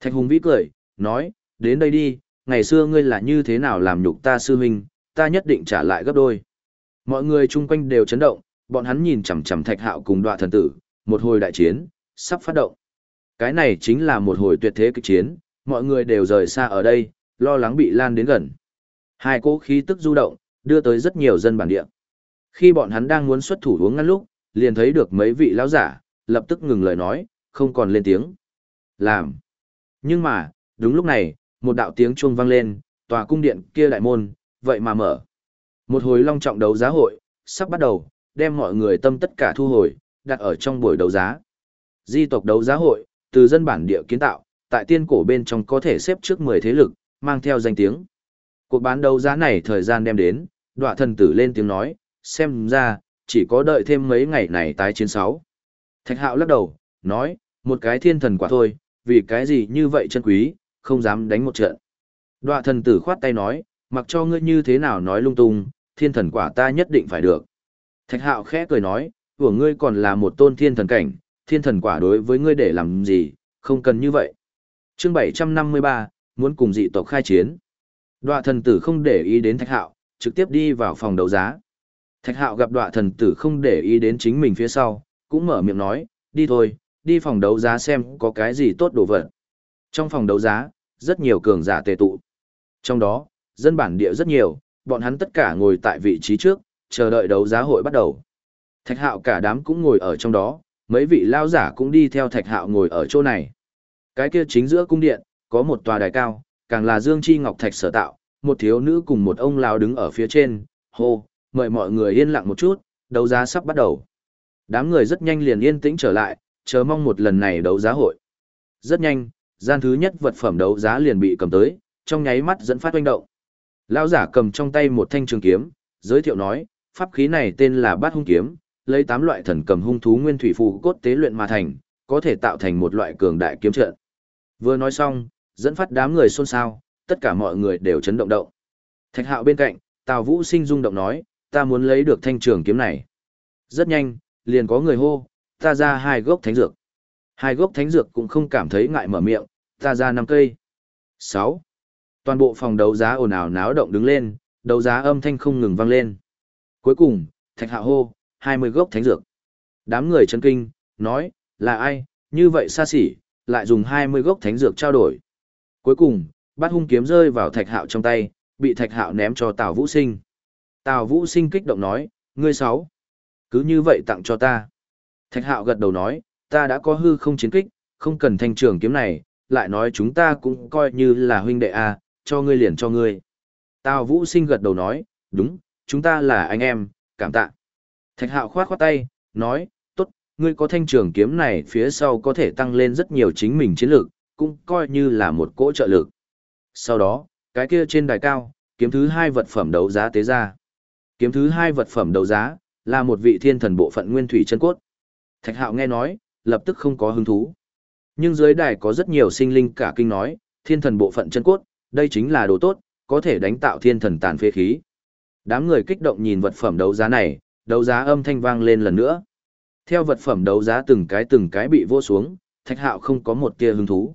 S1: Thạch Hùng vĩ cười, nói, đến đây đi, ngày xưa ngươi là như thế nào làm nhục ta sư huynh, ta nhất định trả lại gấp đôi. Mọi người chung quanh đều chấn động, bọn hắn nhìn chằm chằm Thạch Hạo cùng Đoạ thần tử, một hồi đại chiến, sắp phát động. Cái này chính là một hồi tuyệt thế kịch chiến, mọi người đều rời xa ở đây, lo lắng bị lan đến gần. Hai cỗ khí tức du động, đưa tới rất nhiều dân bản địa. Khi bọn hắn đang muốn xuất thủ uống ngăn lúc, liền thấy được mấy vị lão giả, lập tức ngừng lời nói, không còn lên tiếng. Làm. Nhưng mà, đúng lúc này, một đạo tiếng chuông vang lên, tòa cung điện kia đại môn, vậy mà mở. Một hồi long trọng đấu giá hội, sắp bắt đầu, đem mọi người tâm tất cả thu hồi, đặt ở trong buổi đấu giá. Di tộc đấu giá hội, từ dân bản địa kiến tạo, tại tiên cổ bên trong có thể xếp trước 10 thế lực, mang theo danh tiếng. Cuộc bán đấu giá này thời gian đem đến, đoạ thần tử lên tiếng nói, xem ra, chỉ có đợi thêm mấy ngày này tái chiến sáu. Thạch hạo lắc đầu, nói, một cái thiên thần quả thôi, vì cái gì như vậy chân quý, không dám đánh một trận. Đoạ thần tử khoát tay nói, mặc cho ngươi như thế nào nói lung tung, thiên thần quả ta nhất định phải được. Thạch hạo khẽ cười nói, của ngươi còn là một tôn thiên thần cảnh, thiên thần quả đối với ngươi để làm gì, không cần như vậy. chương 753, muốn cùng dị tộc khai chiến. Đoạ thần tử không để ý đến thạch hạo, trực tiếp đi vào phòng đấu giá. Thạch hạo gặp đoạ thần tử không để ý đến chính mình phía sau, cũng mở miệng nói, đi thôi, đi phòng đấu giá xem có cái gì tốt đồ vật. Trong phòng đấu giá, rất nhiều cường giả tề tụ. Trong đó, dân bản địa rất nhiều, bọn hắn tất cả ngồi tại vị trí trước, chờ đợi đấu giá hội bắt đầu. Thạch hạo cả đám cũng ngồi ở trong đó, mấy vị lao giả cũng đi theo thạch hạo ngồi ở chỗ này. Cái kia chính giữa cung điện, có một tòa đài cao, càng là Dương Chi Ngọc Thạch sở tạo, một thiếu nữ cùng một ông lão đứng ở phía trên, hô, mời mọi người yên lặng một chút, đấu giá sắp bắt đầu. Đám người rất nhanh liền yên tĩnh trở lại, chờ mong một lần này đấu giá hội. Rất nhanh, gian thứ nhất vật phẩm đấu giá liền bị cầm tới, trong nháy mắt dẫn phát oanh động. Lão giả cầm trong tay một thanh trường kiếm, giới thiệu nói, pháp khí này tên là Bát Hung kiếm, lấy tám loại thần cầm hung thú nguyên thủy phù cốt tế luyện mà thành, có thể tạo thành một loại cường đại kiếm trận. Vừa nói xong, dẫn phát đám người xôn xao, tất cả mọi người đều chấn động động. Thạch Hạo bên cạnh, Tào Vũ Sinh rung động nói, ta muốn lấy được thanh trường kiếm này. Rất nhanh, liền có người hô, ta ra hai gốc thánh dược. Hai gốc thánh dược cũng không cảm thấy ngại mở miệng, ta ra năm cây. 6. Toàn bộ phòng đấu giá ồn ào náo động đứng lên, đấu giá âm thanh không ngừng vang lên. Cuối cùng, Thạch Hạo hô, 20 gốc thánh dược. Đám người chấn kinh, nói, là ai, như vậy xa xỉ, lại dùng 20 gốc thánh dược trao đổi. Cuối cùng, bát hung kiếm rơi vào thạch hạo trong tay, bị thạch hạo ném cho Tào Vũ Sinh. Tào Vũ Sinh kích động nói, ngươi sáu. Cứ như vậy tặng cho ta. Thạch hạo gật đầu nói, ta đã có hư không chiến kích, không cần thanh trường kiếm này, lại nói chúng ta cũng coi như là huynh đệ a, cho ngươi liền cho ngươi. Tào Vũ Sinh gật đầu nói, đúng, chúng ta là anh em, cảm tạ. Thạch hạo khoát khoát tay, nói, tốt, ngươi có thanh trường kiếm này phía sau có thể tăng lên rất nhiều chính mình chiến lược, cũng coi như là một cỗ trợ lực. Sau đó, cái kia trên đài cao, kiếm thứ hai vật phẩm đấu giá tế ra. Kiếm thứ hai vật phẩm đấu giá, là một vị thiên thần bộ phận nguyên thủy chân cốt. Thạch hạo nghe nói, lập tức không có hứng thú. Nhưng dưới đài có rất nhiều sinh linh cả kinh nói, thiên thần bộ phận chân cốt, đây chính là đồ tốt, có thể đánh tạo thiên thần tàn phế khí. Đám người kích động nhìn vật phẩm đấu giá này, đấu giá âm thanh vang lên lần nữa. Theo vật phẩm đấu giá từng cái từng cái bị vô xuống, thạch hạo không có một tia hứng thú.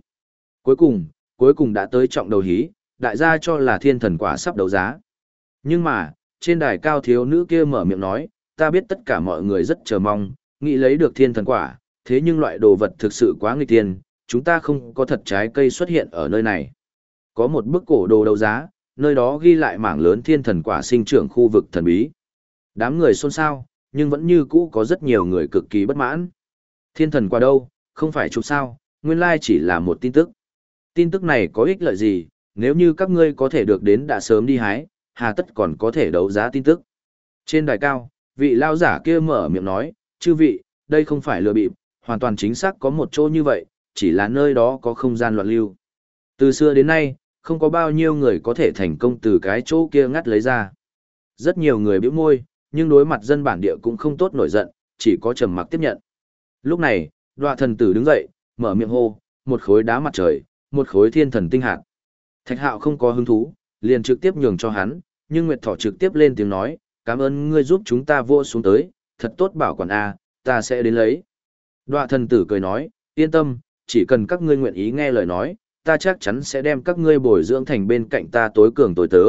S1: Cuối cùng, cuối cùng đã tới trọng đầu hí, đại gia cho là thiên thần quả sắp đấu giá. Nhưng mà, trên đài cao thiếu nữ kia mở miệng nói, ta biết tất cả mọi người rất chờ mong, nghĩ lấy được thiên thần quả, thế nhưng loại đồ vật thực sự quá nghịch tiền, chúng ta không có thật trái cây xuất hiện ở nơi này. Có một bức cổ đồ đấu giá, nơi đó ghi lại mảng lớn thiên thần quả sinh trưởng khu vực thần bí. Đám người xôn xao, nhưng vẫn như cũ có rất nhiều người cực kỳ bất mãn. Thiên thần quả đâu, không phải chụp sao, nguyên lai chỉ là một tin tức. Tin tức này có ích lợi gì, nếu như các ngươi có thể được đến đã sớm đi hái, hà tất còn có thể đấu giá tin tức. Trên đài cao, vị lao giả kia mở miệng nói, chư vị, đây không phải lừa bịp, hoàn toàn chính xác có một chỗ như vậy, chỉ là nơi đó có không gian loạn lưu. Từ xưa đến nay, không có bao nhiêu người có thể thành công từ cái chỗ kia ngắt lấy ra. Rất nhiều người bĩu môi, nhưng đối mặt dân bản địa cũng không tốt nổi giận, chỉ có trầm mặc tiếp nhận. Lúc này, đoạ thần tử đứng dậy, mở miệng hô, một khối đá mặt trời, một khối thiên thần tinh hạt. Thạch hạo không có hứng thú, liền trực tiếp nhường cho hắn, nhưng Nguyệt Thỏ trực tiếp lên tiếng nói, cảm ơn ngươi giúp chúng ta vô xuống tới, thật tốt bảo quản A, ta sẽ đến lấy. Đoạ thần tử cười nói, yên tâm, chỉ cần các ngươi nguyện ý nghe lời nói, ta chắc chắn sẽ đem các ngươi bồi dưỡng thành bên cạnh ta tối cường tối tớ.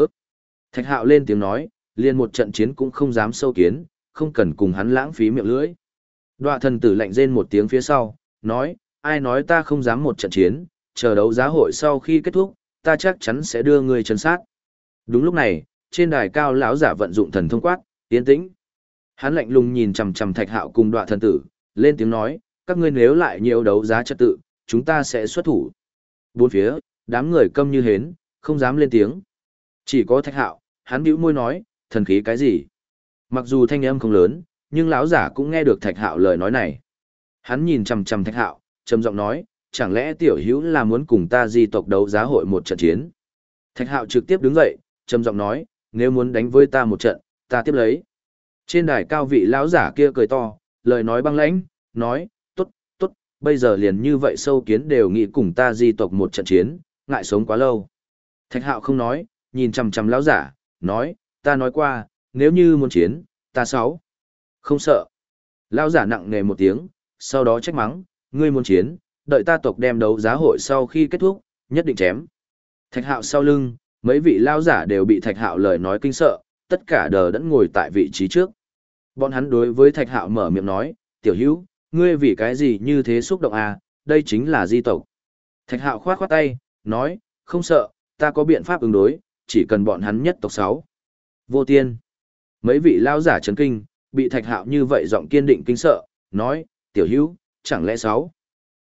S1: Thạch hạo lên tiếng nói, liền một trận chiến cũng không dám sâu kiến, không cần cùng hắn lãng phí miệng lưỡi. Đoạ thần tử lạnh rên một tiếng phía sau, nói, ai nói ta không dám một trận chiến, chờ đấu giá hội sau khi kết thúc, ta chắc chắn sẽ đưa ngươi chân sát. Đúng lúc này, trên đài cao lão giả vận dụng thần thông quát, tiến tĩnh. Hắn lạnh lùng nhìn chằm chằm Thạch Hạo cùng Đoạ thần tử, lên tiếng nói, các ngươi nếu lại nhiều đấu giá trật tự, chúng ta sẽ xuất thủ. Bốn phía, đám người câm như hến, không dám lên tiếng. Chỉ có Thạch Hạo, hắn bĩu môi nói, thần khí cái gì? Mặc dù thanh âm không lớn, nhưng lão giả cũng nghe được Thạch Hạo lời nói này. Hắn nhìn chằm chằm Thạch Hạo, trầm giọng nói, chẳng lẽ tiểu hữu là muốn cùng ta di tộc đấu giá hội một trận chiến? Thạch Hạo trực tiếp đứng dậy, trầm giọng nói, nếu muốn đánh với ta một trận, ta tiếp lấy. Trên đài cao vị lão giả kia cười to, lời nói băng lãnh, nói, tốt, tốt, bây giờ liền như vậy sâu kiến đều nghĩ cùng ta di tộc một trận chiến, ngại sống quá lâu. Thạch hạo không nói, nhìn chằm chằm lão giả, nói, ta nói qua, nếu như muốn chiến, ta sáu. Không sợ. Lão giả nặng nề một tiếng, sau đó trách mắng, ngươi muốn chiến, đợi ta tộc đem đấu giá hội sau khi kết thúc, nhất định chém. Thạch hạo sau lưng, mấy vị lão giả đều bị thạch hạo lời nói kinh sợ, tất cả đờ đẫn ngồi tại vị trí trước. Bọn hắn đối với thạch hạo mở miệng nói, tiểu hữu, ngươi vì cái gì như thế xúc động à, đây chính là di tộc. Thạch hạo khoát khoát tay, nói, không sợ, ta có biện pháp ứng đối, chỉ cần bọn hắn nhất tộc 6. Vô tiên. Mấy vị lao giả chấn kinh, bị thạch hạo như vậy giọng kiên định kinh sợ, nói, tiểu hữu, chẳng lẽ 6.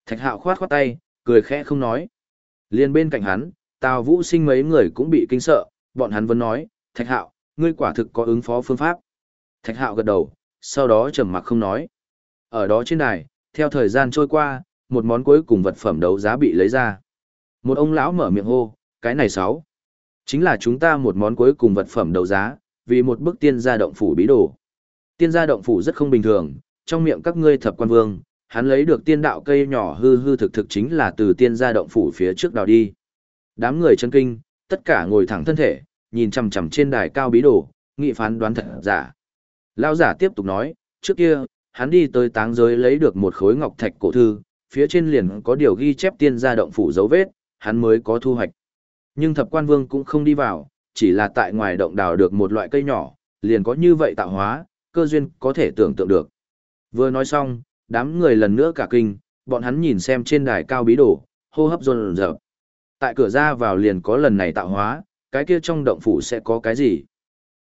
S1: Thạch hạo khoát khoát tay, cười khẽ không nói. Liên bên cạnh hắn, Tào Vũ sinh mấy người cũng bị kinh sợ, bọn hắn vẫn nói, thạch hạo, ngươi quả thực có ứng phó phương pháp. Thạch hạo gật đầu, sau đó trầm mặc không nói. Ở đó trên đài, theo thời gian trôi qua, một món cuối cùng vật phẩm đấu giá bị lấy ra. Một ông lão mở miệng hô, cái này sáu. Chính là chúng ta một món cuối cùng vật phẩm đấu giá, vì một bức tiên gia động phủ bí đồ. Tiên gia động phủ rất không bình thường, trong miệng các ngươi thập quan vương, hắn lấy được tiên đạo cây nhỏ hư hư thực thực chính là từ tiên gia động phủ phía trước đào đi. Đám người chân kinh, tất cả ngồi thẳng thân thể, nhìn chằm chằm trên đài cao bí đồ, nghị phán đoán thật giả. Lão giả tiếp tục nói, trước kia, hắn đi tới táng giới lấy được một khối ngọc thạch cổ thư, phía trên liền có điều ghi chép tiên gia động phủ dấu vết, hắn mới có thu hoạch. Nhưng thập quan vương cũng không đi vào, chỉ là tại ngoài động đào được một loại cây nhỏ, liền có như vậy tạo hóa, cơ duyên có thể tưởng tượng được. Vừa nói xong, đám người lần nữa cả kinh, bọn hắn nhìn xem trên đài cao bí đồ, hô hấp run rợp. Tại cửa ra vào liền có lần này tạo hóa, cái kia trong động phủ sẽ có cái gì?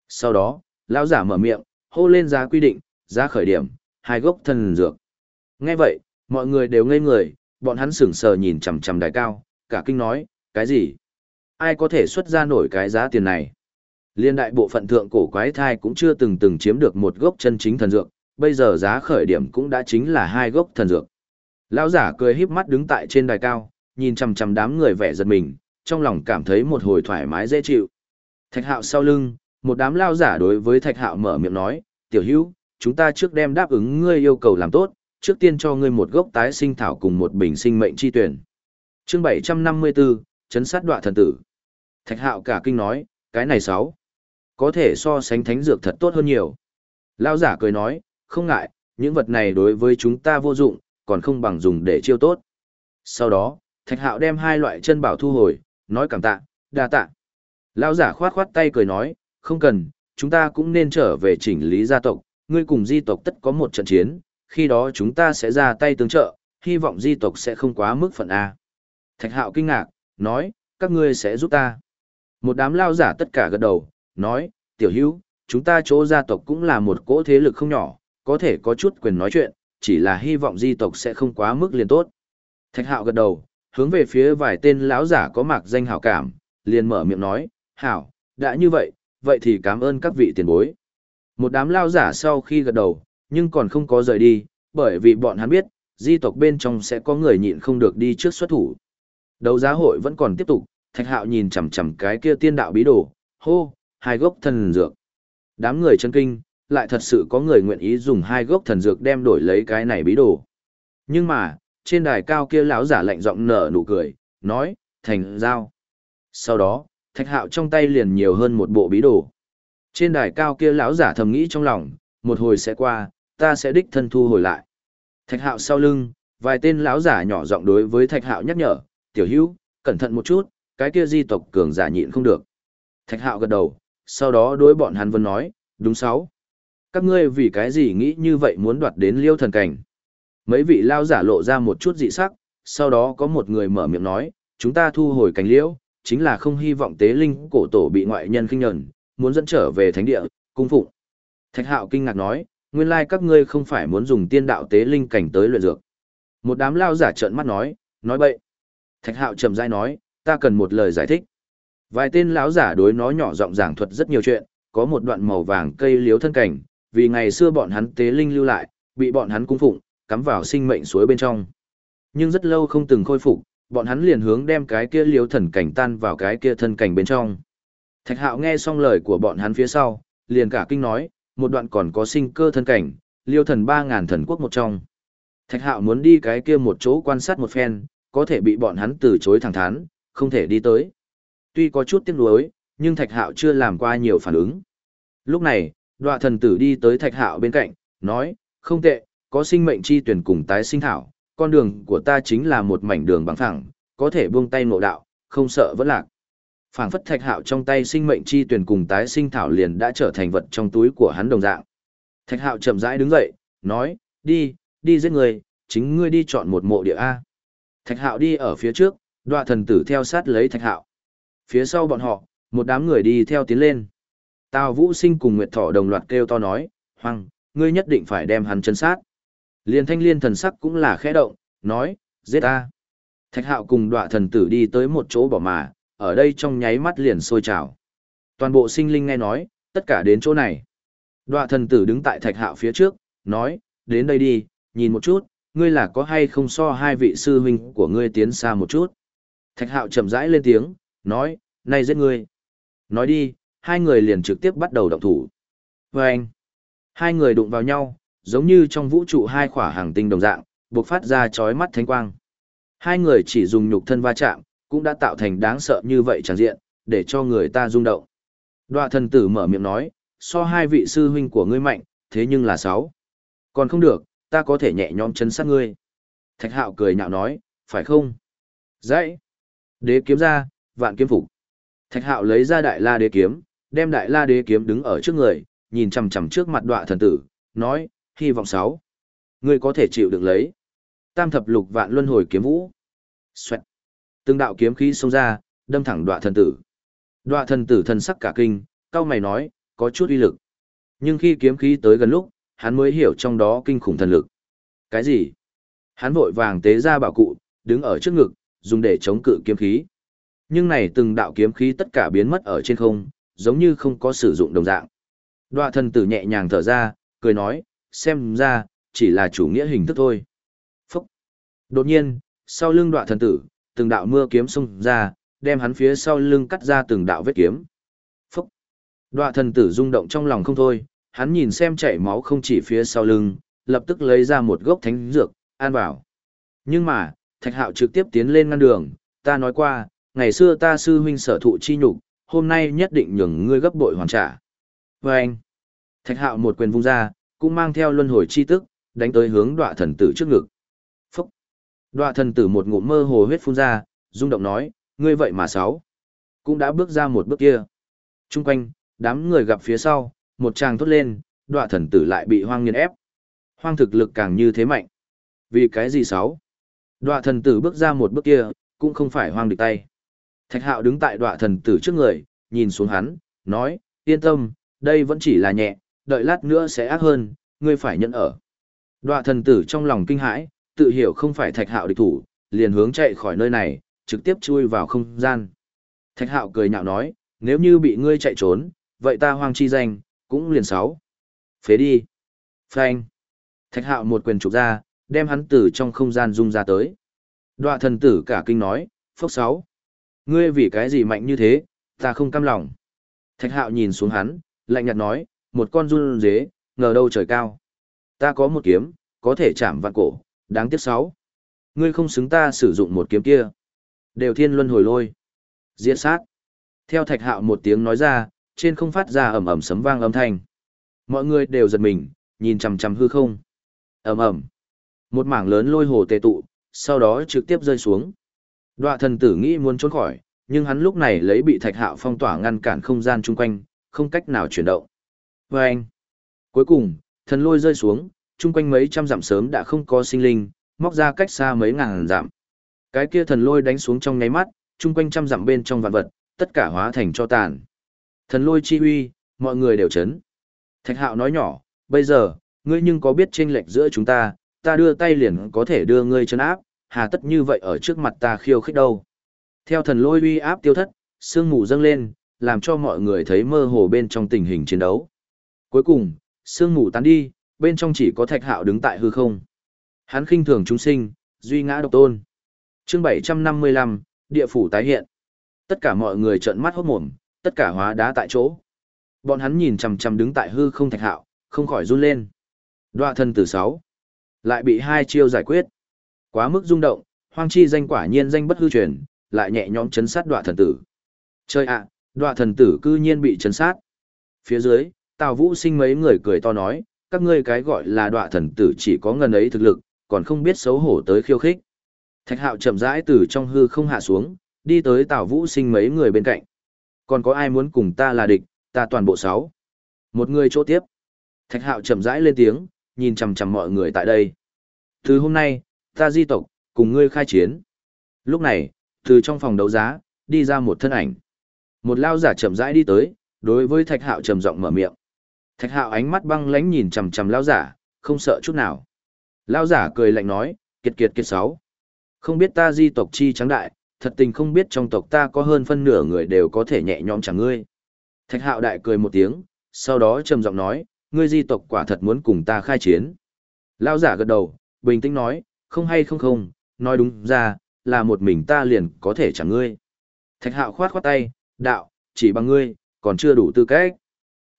S1: Sau đó, lão giả mở miệng, hô lên giá quy định, giá khởi điểm, hai gốc thần dược. Nghe vậy, mọi người đều ngây người, bọn hắn sững sờ nhìn chằm chằm đài cao, cả kinh nói, cái gì? Ai có thể xuất ra nổi cái giá tiền này? Liên đại bộ phận thượng cổ quái thai cũng chưa từng từng chiếm được một gốc chân chính thần dược, bây giờ giá khởi điểm cũng đã chính là hai gốc thần dược. Lão giả cười híp mắt đứng tại trên đài cao, nhìn chằm chằm đám người vẻ giật mình, trong lòng cảm thấy một hồi thoải mái dễ chịu. Thạch Hạo sau lưng, một đám lao giả đối với Thạch Hạo mở miệng nói, "Tiểu Hữu, chúng ta trước đem đáp ứng ngươi yêu cầu làm tốt, trước tiên cho ngươi một gốc tái sinh thảo cùng một bình sinh mệnh chi tuyển." Chương 754, chấn sát đoạ thần tử. Thạch Hạo cả kinh nói, "Cái này sáu, có thể so sánh thánh dược thật tốt hơn nhiều." Lao giả cười nói, "Không ngại, những vật này đối với chúng ta vô dụng, còn không bằng dùng để chiêu tốt." Sau đó, Thạch Hạo đem hai loại chân bảo thu hồi, nói cảm tạ, đa tạ. Lão giả khoát khoát tay cười nói, không cần, chúng ta cũng nên trở về chỉnh lý gia tộc, ngươi cùng di tộc tất có một trận chiến, khi đó chúng ta sẽ ra tay tương trợ, hy vọng di tộc sẽ không quá mức phận A. Thạch Hạo kinh ngạc, nói, các ngươi sẽ giúp ta. Một đám lao giả tất cả gật đầu, nói, tiểu hữu, chúng ta chỗ gia tộc cũng là một cỗ thế lực không nhỏ, có thể có chút quyền nói chuyện, chỉ là hy vọng di tộc sẽ không quá mức liền tốt. Thạch Hạo gật đầu, hướng về phía vài tên lão giả có mạc danh hảo cảm, liền mở miệng nói, hảo, đã như vậy, vậy thì cảm ơn các vị tiền bối. Một đám lão giả sau khi gật đầu, nhưng còn không có rời đi, bởi vì bọn hắn biết, di tộc bên trong sẽ có người nhịn không được đi trước xuất thủ. Đấu giá hội vẫn còn tiếp tục, thạch hạo nhìn chằm chằm cái kia tiên đạo bí đồ, hô, hai gốc thần dược. Đám người chân kinh, lại thật sự có người nguyện ý dùng hai gốc thần dược đem đổi lấy cái này bí đồ. Nhưng mà, trên đài cao kia lão giả lạnh giọng nở nụ cười, nói, thành giao. Sau đó, thạch hạo trong tay liền nhiều hơn một bộ bí đồ. Trên đài cao kia lão giả thầm nghĩ trong lòng, một hồi sẽ qua, ta sẽ đích thân thu hồi lại. Thạch hạo sau lưng, vài tên lão giả nhỏ giọng đối với thạch hạo nhắc nhở, tiểu hữu, cẩn thận một chút, cái kia di tộc cường giả nhịn không được. Thạch hạo gật đầu, sau đó đối bọn hắn vân nói, đúng sáu. Các ngươi vì cái gì nghĩ như vậy muốn đoạt đến liêu thần cảnh. Mấy vị lao giả lộ ra một chút dị sắc, sau đó có một người mở miệng nói, chúng ta thu hồi cánh liễu, chính là không hy vọng tế linh cổ tổ bị ngoại nhân khinh nhẫn, muốn dẫn trở về thánh địa, cung phụng. Thạch hạo kinh ngạc nói, nguyên lai các ngươi không phải muốn dùng tiên đạo tế linh cảnh tới luyện dược. Một đám lao giả trợn mắt nói, nói bậy. Thạch hạo trầm dai nói, ta cần một lời giải thích. Vài tên lão giả đối nó nhỏ giọng giảng thuật rất nhiều chuyện, có một đoạn màu vàng cây liếu thân cảnh, vì ngày xưa bọn hắn tế linh lưu lại, bị bọn hắn cung phụng, cắm vào sinh mệnh suối bên trong. Nhưng rất lâu không từng khôi phục, bọn hắn liền hướng đem cái kia liếu thần cảnh tan vào cái kia thân cảnh bên trong. Thạch hạo nghe xong lời của bọn hắn phía sau, liền cả kinh nói, một đoạn còn có sinh cơ thân cảnh, liêu thần ba ngàn thần quốc một trong. Thạch hạo muốn đi cái kia một chỗ quan sát một phen, có thể bị bọn hắn từ chối thẳng thắn, không thể đi tới. Tuy có chút tiếc nuối, nhưng thạch hạo chưa làm qua nhiều phản ứng. Lúc này, đoạ thần tử đi tới thạch hạo bên cạnh, nói, không tệ, có sinh mệnh chi tuyển cùng tái sinh thảo, con đường của ta chính là một mảnh đường bằng phẳng, có thể buông tay ngộ đạo, không sợ vẫn lạc. Phảng phất thạch hạo trong tay sinh mệnh chi tuyển cùng tái sinh thảo liền đã trở thành vật trong túi của hắn đồng dạng. Thạch hạo chậm rãi đứng dậy, nói, đi, đi giết người, chính ngươi đi chọn một mộ địa A. Thạch hạo đi ở phía trước, đoạ thần tử theo sát lấy thạch hạo. Phía sau bọn họ, một đám người đi theo tiến lên. Tào Vũ Sinh cùng Nguyệt Thọ đồng loạt kêu to nói, Hoàng, ngươi nhất định phải đem hắn chân sát. Liên thanh liên thần sắc cũng là khẽ động, nói, giết ta. Thạch hạo cùng đọa thần tử đi tới một chỗ bỏ mà, ở đây trong nháy mắt liền sôi trào. Toàn bộ sinh linh nghe nói, tất cả đến chỗ này. Đọa thần tử đứng tại thạch hạo phía trước, nói, đến đây đi, nhìn một chút, ngươi là có hay không so hai vị sư huynh của ngươi tiến xa một chút. Thạch hạo chậm rãi lên tiếng, nói, nay giết ngươi. Nói đi, hai người liền trực tiếp bắt đầu động thủ. Và anh, hai người đụng vào nhau, giống như trong vũ trụ hai khỏa hàng tinh đồng dạng, bộc phát ra chói mắt thánh quang. Hai người chỉ dùng nhục thân va chạm, cũng đã tạo thành đáng sợ như vậy chẳng diện, để cho người ta rung động. Đoạ thần tử mở miệng nói, so hai vị sư huynh của ngươi mạnh, thế nhưng là sáu. Còn không được, ta có thể nhẹ nhõm chân sát ngươi. Thạch hạo cười nhạo nói, phải không? Dãy. Đế kiếm ra, vạn kiếm phục. Thạch hạo lấy ra đại la đế kiếm, đem đại la đế kiếm đứng ở trước người, nhìn chằm chằm trước mặt đoạ thần tử, nói, hy vọng sáu. Ngươi có thể chịu được lấy. Tam thập lục vạn luân hồi kiếm vũ. Xoẹt. Từng đạo kiếm khí xông ra, đâm thẳng đoạ thần tử. Đoạ thần tử thần sắc cả kinh, cao mày nói, có chút uy lực. Nhưng khi kiếm khí tới gần lúc, hắn mới hiểu trong đó kinh khủng thần lực. Cái gì? Hắn vội vàng tế ra bảo cụ, đứng ở trước ngực, dùng để chống cự kiếm khí. Nhưng này từng đạo kiếm khí tất cả biến mất ở trên không, giống như không có sử dụng đồng dạng. Đoạ thần tử nhẹ nhàng thở ra, cười nói, xem ra, chỉ là chủ nghĩa hình thức thôi. Phúc! Đột nhiên, sau lưng đoạ thần tử, từng đạo mưa kiếm xông ra, đem hắn phía sau lưng cắt ra từng đạo vết kiếm. Phúc! Đoạ thần tử rung động trong lòng không thôi, hắn nhìn xem chảy máu không chỉ phía sau lưng, lập tức lấy ra một gốc thánh dược, an bảo. Nhưng mà, thạch hạo trực tiếp tiến lên ngăn đường, ta nói qua, ngày xưa ta sư huynh sở thụ chi nhục, hôm nay nhất định nhường ngươi gấp bội hoàn trả. Và anh, thạch hạo một quyền vung ra, cũng mang theo luân hồi chi tức, đánh tới hướng đọa thần tử trước ngực. Phúc! Đọa thần tử một ngụm mơ hồ huyết phun ra, rung động nói, ngươi vậy mà sáu. Cũng đã bước ra một bước kia. Trung quanh, đám người gặp phía sau, một tràng thốt lên, đọa thần tử lại bị hoang nghiền ép. Hoang thực lực càng như thế mạnh. Vì cái gì sáu? Đọa thần tử bước ra một bước kia, cũng không phải hoang địch tay. Thạch hạo đứng tại đọa thần tử trước người, nhìn xuống hắn, nói, yên tâm, đây vẫn chỉ là nhẹ, đợi lát nữa sẽ ác hơn, ngươi phải nhận ở. Đoạ thần tử trong lòng kinh hãi, tự hiểu không phải thạch hạo địch thủ, liền hướng chạy khỏi nơi này, trực tiếp chui vào không gian. Thạch hạo cười nhạo nói, nếu như bị ngươi chạy trốn, vậy ta hoang chi danh, cũng liền sáu. Phế đi. Phanh. Thạch hạo một quyền trục ra, đem hắn tử trong không gian rung ra tới. Đoạ thần tử cả kinh nói, phốc sáu. Ngươi vì cái gì mạnh như thế, ta không cam lòng. Thạch hạo nhìn xuống hắn, lạnh nhạt nói, một con run dế, ngờ đâu trời cao. Ta có một kiếm, có thể chạm vạn cổ, đáng tiếc sáu. Ngươi không xứng ta sử dụng một kiếm kia. Đều thiên luân hồi lôi. Diễn sát. Theo thạch hạo một tiếng nói ra, trên không phát ra ầm ầm sấm vang âm thanh. Mọi người đều giật mình, nhìn chằm chằm hư không. ầm ầm, một mảng lớn lôi hồ tề tụ, sau đó trực tiếp rơi xuống. Đoạ thần tử nghĩ muốn trốn khỏi, nhưng hắn lúc này lấy bị thạch hạo phong tỏa ngăn cản không gian chung quanh, không cách nào chuyển động. Và anh, cuối cùng, thần lôi rơi xuống, chung quanh mấy trăm dặm sớm đã không có sinh linh, móc ra cách xa mấy ngàn dặm. Cái kia thần lôi đánh xuống trong nháy mắt, chung quanh trăm dặm bên trong vạn vật, tất cả hóa thành cho tàn. Thần lôi chi uy, mọi người đều chấn. Thạch hạo nói nhỏ, bây giờ, ngươi nhưng có biết chênh lệch giữa chúng ta, ta đưa tay liền có thể đưa ngươi chân áp, hà tất như vậy ở trước mặt ta khiêu khích đâu. Theo thần lôi uy áp tiêu thất, sương mù dâng lên, làm cho mọi người thấy mơ hồ bên trong tình hình chiến đấu. Cuối cùng, sương mù tán đi, bên trong chỉ có thạch hạo đứng tại hư không. Hắn khinh thường chúng sinh, duy ngã độc tôn. chương 755, địa phủ tái hiện. Tất cả mọi người trợn mắt hốt mồm, tất cả hóa đá tại chỗ. Bọn hắn nhìn chằm chằm đứng tại hư không thạch hạo, không khỏi run lên. Đoạ thân từ 6. Lại bị hai chiêu giải quyết. Quá mức rung động, hoang chi danh quả nhiên danh bất hư truyền, lại nhẹ nhõm chấn sát đoạ thần tử. Chơi ạ, à, đoạ thần tử cư nhiên bị chấn sát. Phía dưới, Tào Vũ sinh mấy người cười to nói, các ngươi cái gọi là đọa thần tử chỉ có ngần ấy thực lực, còn không biết xấu hổ tới khiêu khích. Thạch hạo chậm rãi từ trong hư không hạ xuống, đi tới Tào Vũ sinh mấy người bên cạnh. Còn có ai muốn cùng ta là địch, ta toàn bộ sáu. Một người chỗ tiếp. Thạch hạo chậm rãi lên tiếng, nhìn chằm chằm mọi người tại đây. Từ hôm nay, ta di tộc, cùng ngươi khai chiến. Lúc này, từ trong phòng đấu giá, đi ra một thân ảnh. Một lao giả chậm rãi đi tới, đối với thạch hạo trầm giọng mở miệng. Thạch hạo ánh mắt băng lánh nhìn chằm chằm lao giả, không sợ chút nào. Lao giả cười lạnh nói, kiệt kiệt kiệt sáu. Không biết ta di tộc chi trắng đại, thật tình không biết trong tộc ta có hơn phân nửa người đều có thể nhẹ nhõm chẳng ngươi. Thạch hạo đại cười một tiếng, sau đó trầm giọng nói, ngươi di tộc quả thật muốn cùng ta khai chiến. Lao giả gật đầu, bình tĩnh nói, không hay không không, nói đúng ra, là một mình ta liền có thể chẳng ngươi. Thạch hạo khoát khoát tay, đạo, chỉ bằng ngươi, còn chưa đủ tư cách.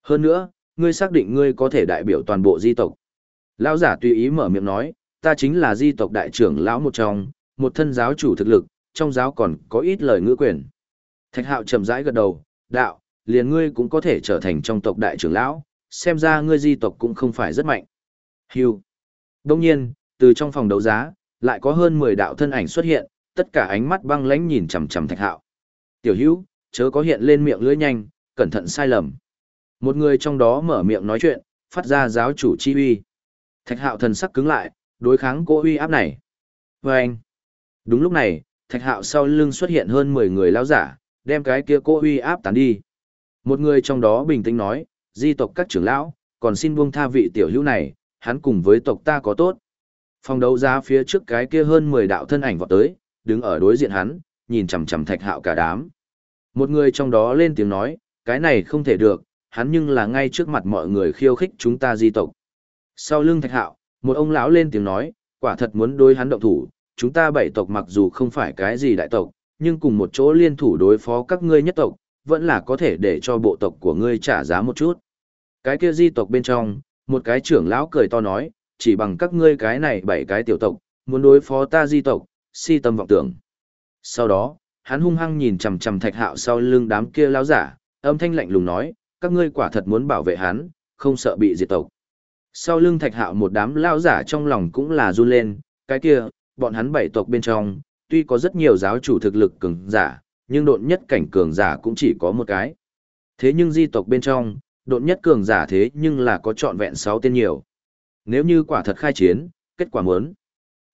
S1: Hơn nữa, ngươi xác định ngươi có thể đại biểu toàn bộ di tộc. Lão giả tùy ý mở miệng nói, ta chính là di tộc đại trưởng lão một trong, một thân giáo chủ thực lực, trong giáo còn có ít lời ngữ quyền. Thạch hạo chậm rãi gật đầu, đạo, liền ngươi cũng có thể trở thành trong tộc đại trưởng lão, xem ra ngươi di tộc cũng không phải rất mạnh. Hưu. Đông nhiên, từ trong phòng đấu giá, lại có hơn 10 đạo thân ảnh xuất hiện, tất cả ánh mắt băng lãnh nhìn chằm chằm Thạch Hạo. "Tiểu Hữu, chớ có hiện lên miệng lưỡi nhanh, cẩn thận sai lầm." Một người trong đó mở miệng nói chuyện, phát ra giáo chủ chi uy. Thạch Hạo thần sắc cứng lại, đối kháng cô uy áp này. Và anh. Đúng lúc này, Thạch Hạo sau lưng xuất hiện hơn 10 người lao giả, đem cái kia cô uy áp tán đi. Một người trong đó bình tĩnh nói, di tộc các trưởng lão, còn xin buông tha vị tiểu hữu này, hắn cùng với tộc ta có tốt. Phòng đấu giá phía trước cái kia hơn 10 đạo thân ảnh vọt tới, đứng ở đối diện hắn, nhìn chằm chằm thạch hạo cả đám. Một người trong đó lên tiếng nói, cái này không thể được, hắn nhưng là ngay trước mặt mọi người khiêu khích chúng ta di tộc. Sau lưng thạch hạo, một ông lão lên tiếng nói, quả thật muốn đối hắn động thủ, chúng ta bảy tộc mặc dù không phải cái gì đại tộc, nhưng cùng một chỗ liên thủ đối phó các ngươi nhất tộc, vẫn là có thể để cho bộ tộc của ngươi trả giá một chút. Cái kia di tộc bên trong, một cái trưởng lão cười to nói, chỉ bằng các ngươi cái này bảy cái tiểu tộc, muốn đối phó ta di tộc, si tâm vọng tưởng. Sau đó, hắn hung hăng nhìn chằm chằm thạch hạo sau lưng đám kia lão giả, âm thanh lạnh lùng nói, các ngươi quả thật muốn bảo vệ hắn, không sợ bị diệt tộc. Sau lưng thạch hạo một đám lão giả trong lòng cũng là run lên, cái kia, bọn hắn bảy tộc bên trong, tuy có rất nhiều giáo chủ thực lực cường giả, nhưng độn nhất cảnh cường giả cũng chỉ có một cái. Thế nhưng di tộc bên trong, độn nhất cường giả thế nhưng là có trọn vẹn 6 tên nhiều. Nếu như quả thật khai chiến, kết quả muốn.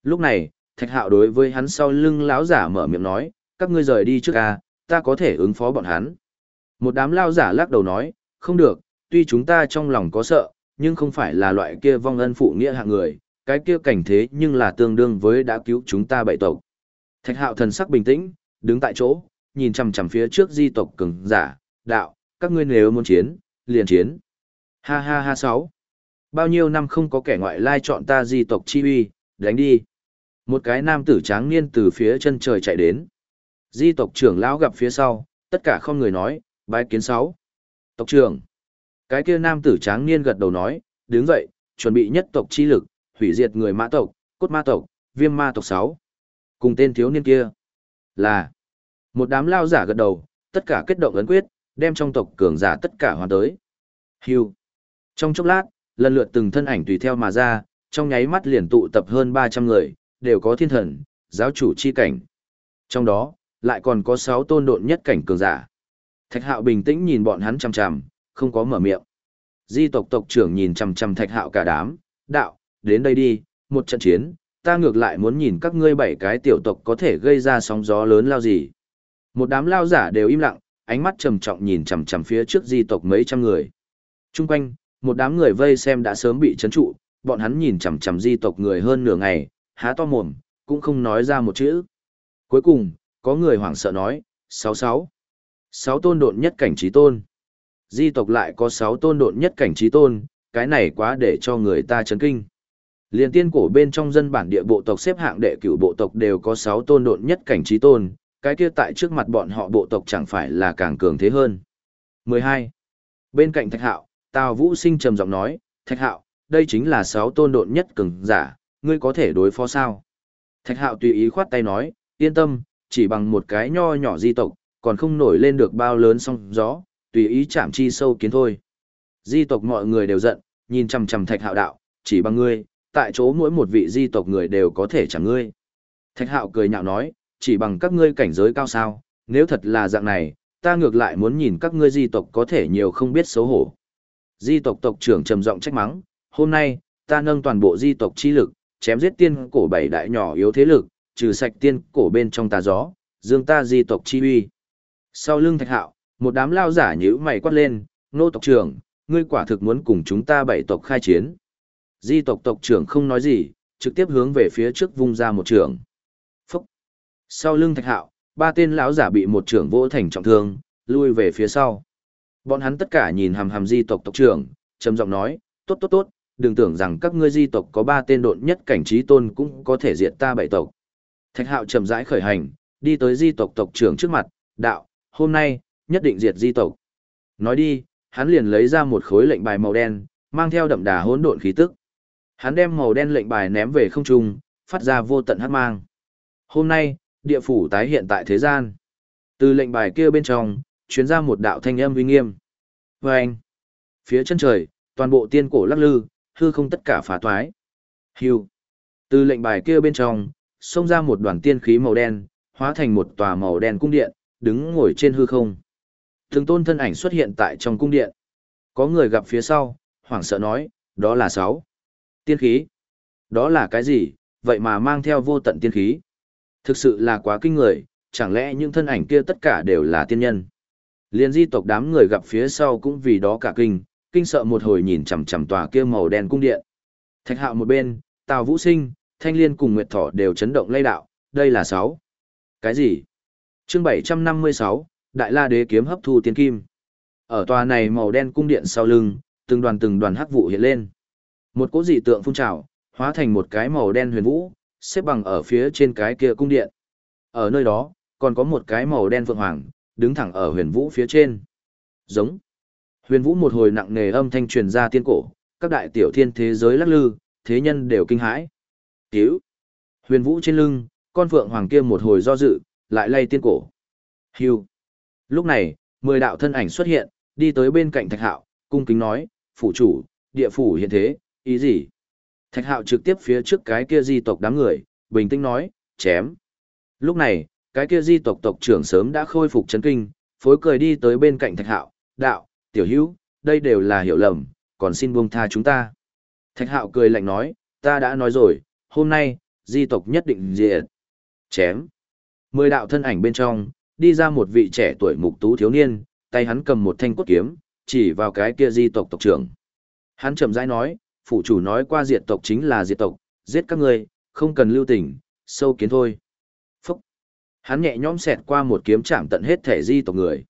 S1: Lúc này, Thạch Hạo đối với hắn sau lưng lão giả mở miệng nói, các ngươi rời đi trước a, ta có thể ứng phó bọn hắn. Một đám lao giả lắc đầu nói, không được, tuy chúng ta trong lòng có sợ, nhưng không phải là loại kia vong ân phụ nghĩa hạng người, cái kia cảnh thế nhưng là tương đương với đã cứu chúng ta bảy tộc. Thạch Hạo thần sắc bình tĩnh, đứng tại chỗ, nhìn chằm chằm phía trước di tộc cường giả, đạo, các ngươi nếu muốn chiến, liền chiến. Ha ha ha sáu. Bao nhiêu năm không có kẻ ngoại lai chọn ta di tộc chi uy, đánh đi. Một cái nam tử tráng niên từ phía chân trời chạy đến. Di tộc trưởng lão gặp phía sau, tất cả không người nói, bái kiến sáu. Tộc trưởng. Cái kia nam tử tráng niên gật đầu nói, đứng dậy, chuẩn bị nhất tộc chi lực, hủy diệt người mã tộc, cốt ma tộc, viêm ma tộc sáu. Cùng tên thiếu niên kia. Là. Một đám lao giả gật đầu, tất cả kết động ấn quyết, đem trong tộc cường giả tất cả hoàn tới. Hưu. Trong chốc lát, lần lượt từng thân ảnh tùy theo mà ra, trong nháy mắt liền tụ tập hơn 300 người, đều có thiên thần, giáo chủ chi cảnh. Trong đó, lại còn có 6 tôn độn nhất cảnh cường giả. Thạch Hạo bình tĩnh nhìn bọn hắn chằm chằm, không có mở miệng. Di tộc tộc trưởng nhìn chằm chằm Thạch Hạo cả đám, đạo, đến đây đi, một trận chiến, ta ngược lại muốn nhìn các ngươi bảy cái tiểu tộc có thể gây ra sóng gió lớn lao gì. Một đám lao giả đều im lặng, ánh mắt trầm trọng nhìn chằm chằm phía trước di tộc mấy trăm người. Trung quanh, một đám người vây xem đã sớm bị chấn trụ, bọn hắn nhìn chằm chằm di tộc người hơn nửa ngày, há to mồm, cũng không nói ra một chữ. Cuối cùng, có người hoảng sợ nói, sáu sáu. Sáu tôn độn nhất cảnh trí tôn. Di tộc lại có sáu tôn độn nhất cảnh trí tôn, cái này quá để cho người ta chấn kinh. Liên tiên cổ bên trong dân bản địa bộ tộc xếp hạng đệ cửu bộ tộc đều có sáu tôn độn nhất cảnh trí tôn, cái kia tại trước mặt bọn họ bộ tộc chẳng phải là càng cường thế hơn. 12. Bên cạnh Thạch Hạo, Tào Vũ Sinh trầm giọng nói, Thạch Hạo, đây chính là sáu tôn độn nhất cường giả, ngươi có thể đối phó sao? Thạch Hạo tùy ý khoát tay nói, yên tâm, chỉ bằng một cái nho nhỏ di tộc, còn không nổi lên được bao lớn song gió, tùy ý chạm chi sâu kiến thôi. Di tộc mọi người đều giận, nhìn chằm chằm Thạch Hạo đạo, chỉ bằng ngươi, tại chỗ mỗi một vị di tộc người đều có thể chẳng ngươi. Thạch Hạo cười nhạo nói, chỉ bằng các ngươi cảnh giới cao sao, nếu thật là dạng này, ta ngược lại muốn nhìn các ngươi di tộc có thể nhiều không biết xấu hổ. Di tộc tộc trưởng trầm giọng trách mắng, hôm nay, ta nâng toàn bộ di tộc chi lực, chém giết tiên cổ bảy đại nhỏ yếu thế lực, trừ sạch tiên cổ bên trong tà gió, dương ta di tộc chi uy. Sau lưng thạch hạo, một đám lao giả nhữ mày quát lên, nô tộc trưởng, ngươi quả thực muốn cùng chúng ta bảy tộc khai chiến. Di tộc tộc trưởng không nói gì, trực tiếp hướng về phía trước vung ra một trường. Phúc! Sau lưng thạch hạo, ba tên lão giả bị một trưởng vỗ thành trọng thương, lui về phía sau. Bọn hắn tất cả nhìn hàm hàm di tộc tộc trưởng, trầm giọng nói, tốt tốt tốt, đừng tưởng rằng các ngươi di tộc có ba tên độn nhất cảnh trí tôn cũng có thể diệt ta bảy tộc. Thạch hạo chậm rãi khởi hành, đi tới di tộc tộc trưởng trước mặt, đạo, hôm nay, nhất định diệt di tộc. Nói đi, hắn liền lấy ra một khối lệnh bài màu đen, mang theo đậm đà hỗn độn khí tức. Hắn đem màu đen lệnh bài ném về không trung, phát ra vô tận hắc mang. Hôm nay, địa phủ tái hiện tại thế gian. Từ lệnh bài kia bên trong, chuyến ra một đạo thanh âm uy nghiêm. Và anh, phía chân trời, toàn bộ tiên cổ lắc lư, hư không tất cả phá thoái. Hưu. Từ lệnh bài kia bên trong, xông ra một đoàn tiên khí màu đen, hóa thành một tòa màu đen cung điện, đứng ngồi trên hư không. Từng tôn thân ảnh xuất hiện tại trong cung điện. Có người gặp phía sau, hoảng sợ nói, đó là sáu. Tiên khí. Đó là cái gì, vậy mà mang theo vô tận tiên khí. Thực sự là quá kinh người, chẳng lẽ những thân ảnh kia tất cả đều là tiên nhân. Liên di tộc đám người gặp phía sau cũng vì đó cả kinh, kinh sợ một hồi nhìn chằm chằm tòa kia màu đen cung điện. Thạch hạo một bên, Tào Vũ Sinh, Thanh Liên cùng Nguyệt Thỏ đều chấn động lay đạo, đây là sáu. Cái gì? Chương 756, Đại La Đế kiếm hấp thu tiên kim. Ở tòa này màu đen cung điện sau lưng, từng đoàn từng đoàn hắc vụ hiện lên. Một cỗ dị tượng phun trào, hóa thành một cái màu đen huyền vũ, xếp bằng ở phía trên cái kia cung điện. Ở nơi đó, còn có một cái màu đen phượng hoàng, đứng thẳng ở huyền vũ phía trên. Giống. Huyền vũ một hồi nặng nề âm thanh truyền ra tiên cổ, các đại tiểu thiên thế giới lắc lư, thế nhân đều kinh hãi. tiểu Huyền vũ trên lưng, con phượng hoàng kia một hồi do dự, lại lay tiên cổ. Hưu. Lúc này, mười đạo thân ảnh xuất hiện, đi tới bên cạnh thạch hạo, cung kính nói, phủ chủ, địa phủ hiện thế, ý gì? Thạch hạo trực tiếp phía trước cái kia di tộc đám người, bình tĩnh nói, chém. Lúc này, cái kia di tộc tộc trưởng sớm đã khôi phục chấn kinh, phối cười đi tới bên cạnh thạch hạo, đạo, tiểu hữu, đây đều là hiểu lầm, còn xin buông tha chúng ta. Thạch hạo cười lạnh nói, ta đã nói rồi, hôm nay, di tộc nhất định diệt. Chém. Mười đạo thân ảnh bên trong, đi ra một vị trẻ tuổi mục tú thiếu niên, tay hắn cầm một thanh cốt kiếm, chỉ vào cái kia di tộc tộc trưởng. Hắn chậm rãi nói, phụ chủ nói qua diệt tộc chính là diệt tộc, giết các ngươi, không cần lưu tình, sâu kiến thôi. Phúc! Hắn nhẹ nhõm xẹt qua một kiếm chạm tận hết thể di tộc người.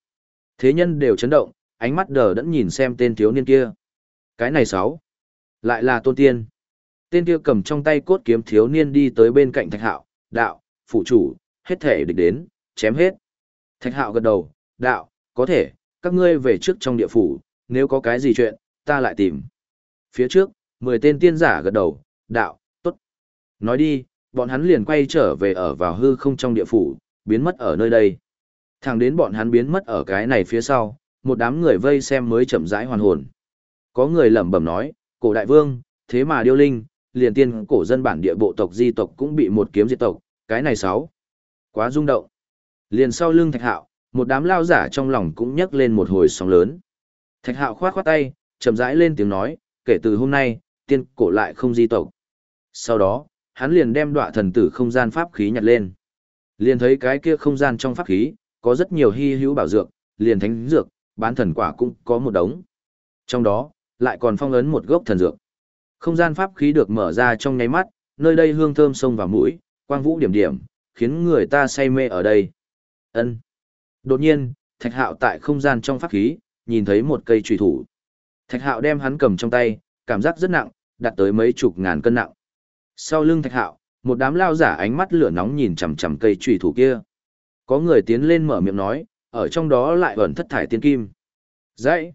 S1: Thế nhân đều chấn động, ánh mắt đờ đẫn nhìn xem tên thiếu niên kia. Cái này sáu. Lại là tôn tiên. Tên kia cầm trong tay cốt kiếm thiếu niên đi tới bên cạnh thạch hạo, đạo, phụ chủ, hết thể địch đến, chém hết. Thạch hạo gật đầu, đạo, có thể, các ngươi về trước trong địa phủ, nếu có cái gì chuyện, ta lại tìm. Phía trước, mười tên tiên giả gật đầu, đạo, tốt. Nói đi, bọn hắn liền quay trở về ở vào hư không trong địa phủ, biến mất ở nơi đây. Thẳng đến bọn hắn biến mất ở cái này phía sau, một đám người vây xem mới chậm rãi hoàn hồn. Có người lẩm bẩm nói, cổ đại vương, thế mà điêu linh, liền tiên cổ dân bản địa bộ tộc di tộc cũng bị một kiếm diệt tộc, cái này sáu. Quá rung động. Liền sau lưng thạch hạo, một đám lao giả trong lòng cũng nhấc lên một hồi sóng lớn. Thạch hạo khoát khoát tay, chậm rãi lên tiếng nói, kể từ hôm nay, tiên cổ lại không di tộc. Sau đó, hắn liền đem đọa thần tử không gian pháp khí nhặt lên. Liền thấy cái kia không gian trong pháp khí, có rất nhiều hy hữu bảo dược, liền thánh dược, bán thần quả cũng có một đống. Trong đó, lại còn phong ấn một gốc thần dược. Không gian pháp khí được mở ra trong nháy mắt, nơi đây hương thơm sông vào mũi, quang vũ điểm điểm, khiến người ta say mê ở đây. Ân. Đột nhiên, Thạch Hạo tại không gian trong pháp khí, nhìn thấy một cây chủy thủ. Thạch Hạo đem hắn cầm trong tay, cảm giác rất nặng, đạt tới mấy chục ngàn cân nặng. Sau lưng Thạch Hạo, một đám lao giả ánh mắt lửa nóng nhìn chằm chằm cây chủy thủ kia. Có người tiến lên mở miệng nói, ở trong đó lại ẩn thất thải tiên kim. Dãy.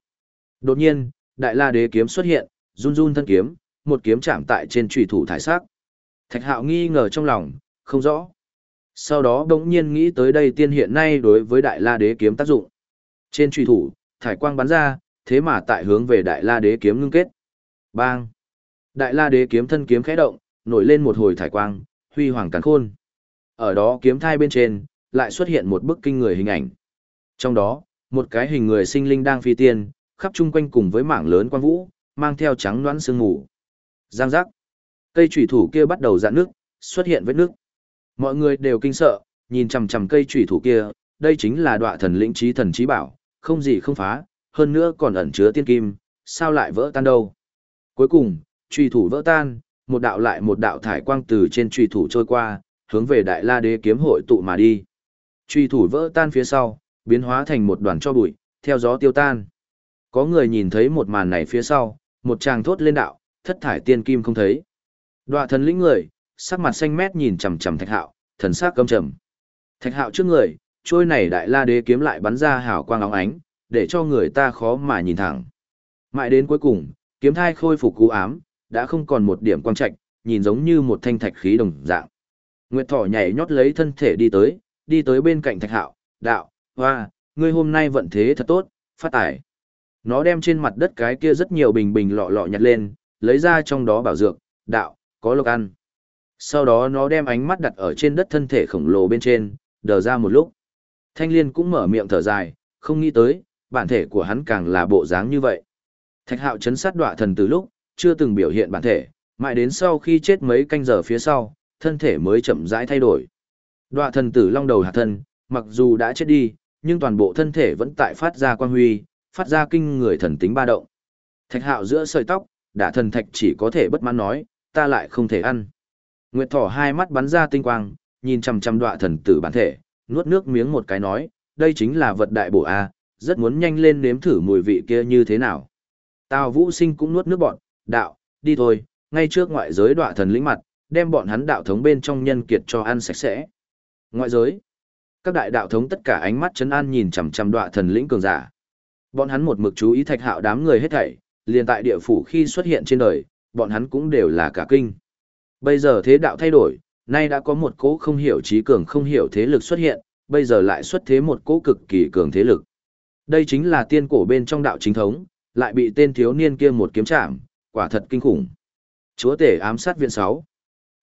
S1: Đột nhiên, Đại La Đế kiếm xuất hiện, run run thân kiếm, một kiếm chạm tại trên chủy thủ thải sắc. Thạch Hạo nghi ngờ trong lòng, không rõ. Sau đó đống nhiên nghĩ tới đây tiên hiện nay đối với Đại La Đế kiếm tác dụng. Trên trùy thủ, thải quang bắn ra, thế mà tại hướng về Đại La Đế kiếm ngưng kết. Bang! Đại La Đế kiếm thân kiếm khẽ động, nổi lên một hồi thải quang, huy hoàng càn khôn. Ở đó kiếm thai bên trên, lại xuất hiện một bức kinh người hình ảnh. Trong đó, một cái hình người sinh linh đang phi tiên, khắp chung quanh cùng với mảng lớn quang vũ, mang theo trắng đoán sương mù. Giang giác. Cây thủy thủ kia bắt đầu dạn nước, xuất hiện vết nước. Mọi người đều kinh sợ, nhìn chằm chằm cây chủy thủ kia, đây chính là đọa thần lĩnh trí thần trí bảo, không gì không phá, hơn nữa còn ẩn chứa tiên kim, sao lại vỡ tan đâu. Cuối cùng, chủy thủ vỡ tan, một đạo lại một đạo thải quang từ trên chủy thủ trôi qua, hướng về Đại La Đế kiếm hội tụ mà đi. Chủy thủ vỡ tan phía sau, biến hóa thành một đoàn cho bụi, theo gió tiêu tan. Có người nhìn thấy một màn này phía sau, một chàng thốt lên đạo, thất thải tiên kim không thấy. Đoạ thần lĩnh người, sắc mặt xanh mét nhìn chằm chằm Thạch Hạo, thần sắc căm trầm. Thạch Hạo trước người, trôi này đại la đế kiếm lại bắn ra hào quang óng ánh, để cho người ta khó mà nhìn thẳng. Mãi đến cuối cùng, kiếm thai khôi phục cú ám, đã không còn một điểm quang trạch, nhìn giống như một thanh thạch khí đồng dạng. Nguyệt Thỏ nhảy nhót lấy thân thể đi tới, đi tới bên cạnh Thạch Hạo, đạo, hoa, ngươi hôm nay vận thế thật tốt, phát tải. Nó đem trên mặt đất cái kia rất nhiều bình bình lọ lọ nhặt lên, lấy ra trong đó bảo dược, đạo, có lộc ăn. Sau đó nó đem ánh mắt đặt ở trên đất thân thể khổng lồ bên trên, đờ ra một lúc. Thanh liên cũng mở miệng thở dài, không nghĩ tới, bản thể của hắn càng là bộ dáng như vậy. Thạch hạo chấn sát đọa thần từ lúc, chưa từng biểu hiện bản thể, mãi đến sau khi chết mấy canh giờ phía sau, thân thể mới chậm rãi thay đổi. Đọa thần tử long đầu hạt thân, mặc dù đã chết đi, nhưng toàn bộ thân thể vẫn tại phát ra quang huy, phát ra kinh người thần tính ba động. Thạch hạo giữa sợi tóc, đả thần thạch chỉ có thể bất mãn nói, ta lại không thể ăn. Nguyệt thỏ hai mắt bắn ra tinh quang, nhìn chằm chằm đọa thần tử bản thể, nuốt nước miếng một cái nói, đây chính là vật đại bổ A, rất muốn nhanh lên nếm thử mùi vị kia như thế nào. Tào vũ sinh cũng nuốt nước bọn, đạo, đi thôi, ngay trước ngoại giới đọa thần lĩnh mặt, đem bọn hắn đạo thống bên trong nhân kiệt cho ăn sạch sẽ. Ngoại giới, các đại đạo thống tất cả ánh mắt chấn an nhìn chằm chằm đọa thần lĩnh cường giả. Bọn hắn một mực chú ý thạch hạo đám người hết thảy, liền tại địa phủ khi xuất hiện trên đời, bọn hắn cũng đều là cả kinh. Bây giờ thế đạo thay đổi, nay đã có một cố không hiểu trí cường không hiểu thế lực xuất hiện, bây giờ lại xuất thế một cố cực kỳ cường thế lực. Đây chính là tiên cổ bên trong đạo chính thống, lại bị tên thiếu niên kia một kiếm chạm, quả thật kinh khủng. Chúa tể ám sát viện 6.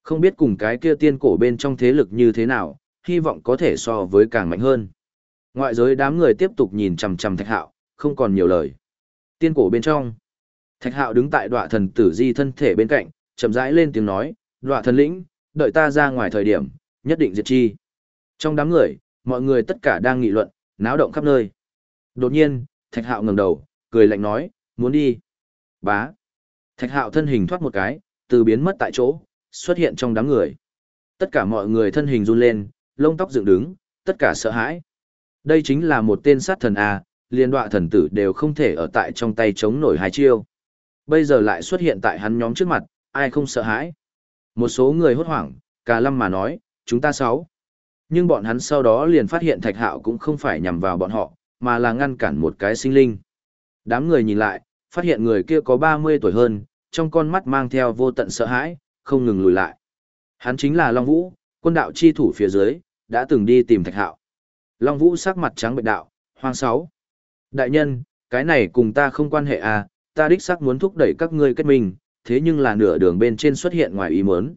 S1: Không biết cùng cái kia tiên cổ bên trong thế lực như thế nào, hy vọng có thể so với càng mạnh hơn. Ngoại giới đám người tiếp tục nhìn chằm chằm thạch hạo, không còn nhiều lời. Tiên cổ bên trong. Thạch hạo đứng tại đọa thần tử di thân thể bên cạnh, chậm rãi lên tiếng nói, Đoạ thần lĩnh, đợi ta ra ngoài thời điểm, nhất định diệt chi. Trong đám người, mọi người tất cả đang nghị luận, náo động khắp nơi. Đột nhiên, thạch hạo ngẩng đầu, cười lạnh nói, muốn đi. Bá. Thạch hạo thân hình thoát một cái, từ biến mất tại chỗ, xuất hiện trong đám người. Tất cả mọi người thân hình run lên, lông tóc dựng đứng, tất cả sợ hãi. Đây chính là một tên sát thần A, liên đoạ thần tử đều không thể ở tại trong tay chống nổi hai chiêu. Bây giờ lại xuất hiện tại hắn nhóm trước mặt, ai không sợ hãi. Một số người hốt hoảng, cả lâm mà nói, chúng ta sáu. Nhưng bọn hắn sau đó liền phát hiện thạch hạo cũng không phải nhằm vào bọn họ, mà là ngăn cản một cái sinh linh. Đám người nhìn lại, phát hiện người kia có 30 tuổi hơn, trong con mắt mang theo vô tận sợ hãi, không ngừng lùi lại. Hắn chính là Long Vũ, quân đạo chi thủ phía dưới, đã từng đi tìm thạch hạo. Long Vũ sắc mặt trắng bệnh đạo, hoang sáu. Đại nhân, cái này cùng ta không quan hệ à, ta đích xác muốn thúc đẩy các ngươi kết minh, thế nhưng là nửa đường bên trên xuất hiện ngoài ý muốn.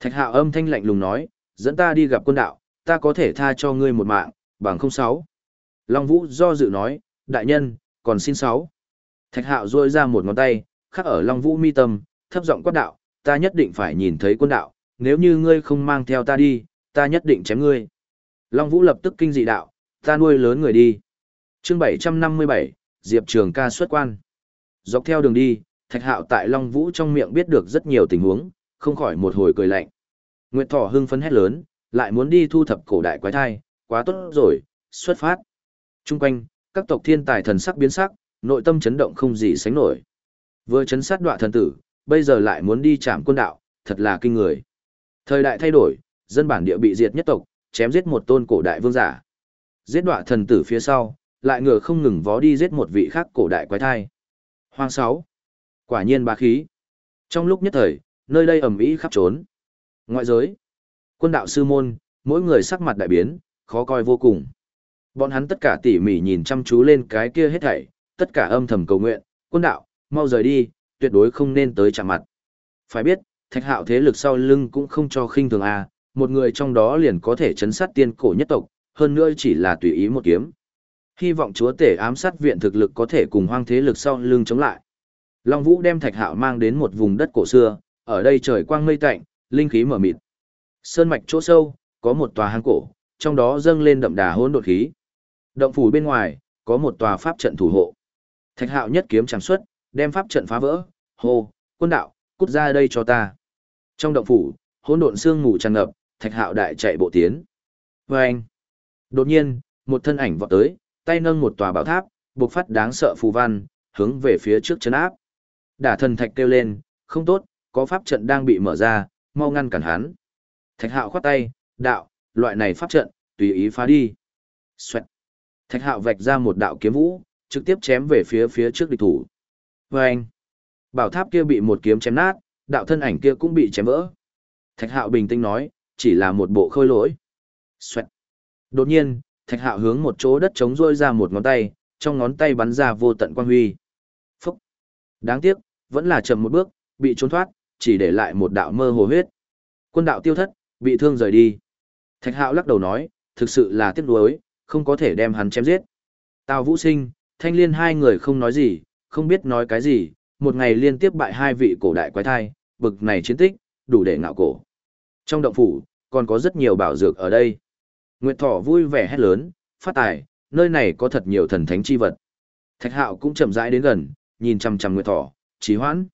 S1: Thạch hạo âm thanh lạnh lùng nói, dẫn ta đi gặp quân đạo, ta có thể tha cho ngươi một mạng, bằng không sáu. Long Vũ do dự nói, đại nhân, còn xin sáu. Thạch hạo duỗi ra một ngón tay, khắc ở Long Vũ mi tâm, thấp giọng quát đạo, ta nhất định phải nhìn thấy quân đạo, nếu như ngươi không mang theo ta đi, ta nhất định chém ngươi. Long Vũ lập tức kinh dị đạo, ta nuôi lớn người đi. chương 757, Diệp Trường ca xuất quan. Dọc theo đường đi, Thạch Hạo tại Long Vũ trong miệng biết được rất nhiều tình huống, không khỏi một hồi cười lạnh. Nguyệt Thỏ hưng phấn hét lớn, lại muốn đi thu thập cổ đại quái thai, quá tốt rồi, xuất phát. Trung quanh, các tộc thiên tài thần sắc biến sắc, nội tâm chấn động không gì sánh nổi. Vừa chấn sát đoạ thần tử, bây giờ lại muốn đi chạm quân đạo, thật là kinh người. Thời đại thay đổi, dân bản địa bị diệt nhất tộc, chém giết một tôn cổ đại vương giả. Giết đoạ thần tử phía sau, lại ngựa không ngừng vó đi giết một vị khác cổ đại quái thai. Hoang sáu. Quả nhiên bá khí. Trong lúc nhất thời, nơi đây ầm ĩ khắp trốn. Ngoại giới, quân đạo sư môn, mỗi người sắc mặt đại biến, khó coi vô cùng. Bọn hắn tất cả tỉ mỉ nhìn chăm chú lên cái kia hết thảy, tất cả âm thầm cầu nguyện, quân đạo, mau rời đi, tuyệt đối không nên tới chạm mặt. Phải biết, thạch hạo thế lực sau lưng cũng không cho khinh thường a một người trong đó liền có thể chấn sát tiên cổ nhất tộc, hơn nữa chỉ là tùy ý một kiếm. Hy vọng chúa tể ám sát viện thực lực có thể cùng hoang thế lực sau lưng chống lại. Long Vũ đem thạch hạo mang đến một vùng đất cổ xưa, ở đây trời quang mây tạnh, linh khí mở mịt. Sơn mạch chỗ sâu, có một tòa hang cổ, trong đó dâng lên đậm đà hỗn độn khí. Động phủ bên ngoài, có một tòa pháp trận thủ hộ. Thạch hạo nhất kiếm chẳng xuất, đem pháp trận phá vỡ, hô, quân đạo, cút ra đây cho ta. Trong động phủ, hỗn độn xương ngủ tràn ngập, thạch hạo đại chạy bộ tiến. Và anh, đột nhiên, một thân ảnh vọt tới, tay nâng một tòa bảo tháp, bộc phát đáng sợ phù văn, hướng về phía trước chấn áp. Đả thần thạch kêu lên, không tốt, có pháp trận đang bị mở ra, mau ngăn cản hắn. Thạch hạo khoát tay, đạo, loại này pháp trận, tùy ý phá đi. Xoẹt. Thạch hạo vạch ra một đạo kiếm vũ, trực tiếp chém về phía phía trước địch thủ. Vâng. anh. Bảo tháp kia bị một kiếm chém nát, đạo thân ảnh kia cũng bị chém vỡ. Thạch hạo bình tĩnh nói, chỉ là một bộ khôi lỗi. Xoẹt. Đột nhiên, thạch hạo hướng một chỗ đất trống rôi ra một ngón tay, trong ngón tay bắn ra vô tận quang huy. Đáng tiếc, vẫn là chậm một bước, bị trốn thoát, chỉ để lại một đạo mơ hồ huyết. Quân đạo tiêu thất, bị thương rời đi. Thạch hạo lắc đầu nói, thực sự là tiếc nuối, không có thể đem hắn chém giết. Tào Vũ Sinh, Thanh Liên hai người không nói gì, không biết nói cái gì, một ngày liên tiếp bại hai vị cổ đại quái thai, bực này chiến tích, đủ để ngạo cổ. Trong động phủ, còn có rất nhiều bảo dược ở đây. Nguyệt Thỏ vui vẻ hét lớn, phát tài, nơi này có thật nhiều thần thánh chi vật. Thạch Hạo cũng chậm rãi đến gần, nhìn chằm chằm Nguyệt Thỏ, trí hoãn.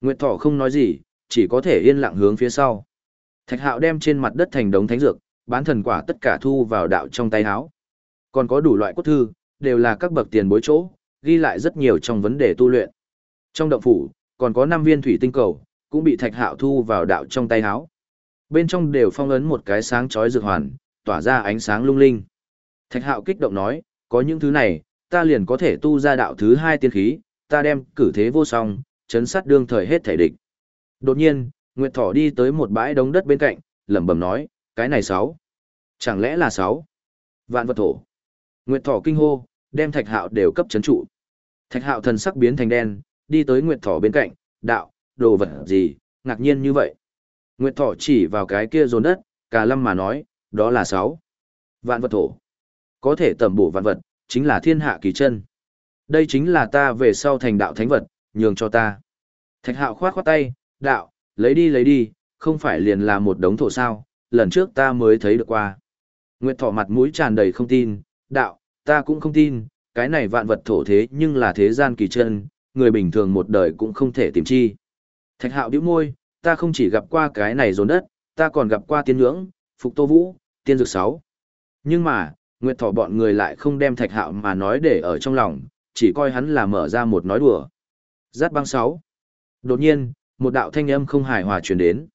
S1: Nguyệt Thỏ không nói gì, chỉ có thể yên lặng hướng phía sau. Thạch Hạo đem trên mặt đất thành đống thánh dược, bán thần quả tất cả thu vào đạo trong tay áo. Còn có đủ loại cốt thư, đều là các bậc tiền bối chỗ, ghi lại rất nhiều trong vấn đề tu luyện. Trong động phủ, còn có năm viên thủy tinh cầu, cũng bị Thạch Hạo thu vào đạo trong tay áo. Bên trong đều phong ấn một cái sáng chói dược hoàn, tỏa ra ánh sáng lung linh. Thạch Hạo kích động nói, có những thứ này, ta liền có thể tu ra đạo thứ hai tiên khí, ta đem cử thế vô song, chấn sát đương thời hết thể địch. Đột nhiên, Nguyệt Thỏ đi tới một bãi đống đất bên cạnh, lẩm bẩm nói, cái này sáu. Chẳng lẽ là sáu? Vạn vật thổ. Nguyệt Thỏ kinh hô, đem Thạch Hạo đều cấp chấn trụ. Thạch Hạo thần sắc biến thành đen, đi tới Nguyệt Thỏ bên cạnh, đạo, đồ vật gì, ngạc nhiên như vậy. Nguyệt Thỏ chỉ vào cái kia rồn đất, cà lâm mà nói, đó là sáu. Vạn vật thổ. Có thể tẩm bổ vạn vật, chính là thiên hạ kỳ chân. Đây chính là ta về sau thành đạo thánh vật, nhường cho ta. Thạch hạo khoát khoát tay, đạo, lấy đi lấy đi, không phải liền là một đống thổ sao, lần trước ta mới thấy được qua. Nguyệt thỏ mặt mũi tràn đầy không tin, đạo, ta cũng không tin, cái này vạn vật thổ thế nhưng là thế gian kỳ chân, người bình thường một đời cũng không thể tìm chi. Thạch hạo điếu môi, ta không chỉ gặp qua cái này dồn đất, ta còn gặp qua tiên ngưỡng, phục tô vũ, tiên dược sáu. Nhưng mà, Nguyệt thỏ bọn người lại không đem thạch hạo mà nói để ở trong lòng, chỉ coi hắn là mở ra một nói đùa. Giát băng sáu. Đột nhiên, một đạo thanh âm không hài hòa truyền đến.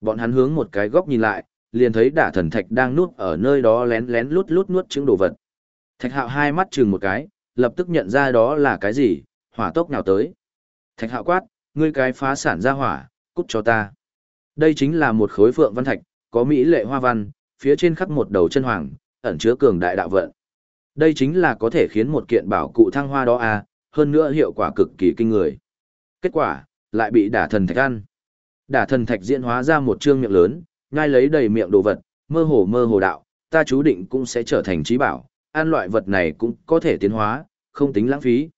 S1: Bọn hắn hướng một cái góc nhìn lại, liền thấy đả thần thạch đang nuốt ở nơi đó lén lén lút lút nuốt trứng đồ vật. Thạch hạo hai mắt chừng một cái, lập tức nhận ra đó là cái gì, hỏa tốc nào tới. Thạch hạo quát, ngươi cái phá sản ra hỏa, cút cho ta. Đây chính là một khối phượng văn thạch, có mỹ lệ hoa văn, phía trên khắc một đầu chân hoàng, ẩn chứa cường đại đạo vận. Đây chính là có thể khiến một kiện bảo cụ thăng hoa đó à, hơn nữa hiệu quả cực kỳ kinh người. Kết quả, lại bị đả thần thạch ăn. Đả thần thạch diễn hóa ra một trương miệng lớn, ngay lấy đầy miệng đồ vật, mơ hồ mơ hồ đạo, ta chú định cũng sẽ trở thành trí bảo, ăn loại vật này cũng có thể tiến hóa, không tính lãng phí.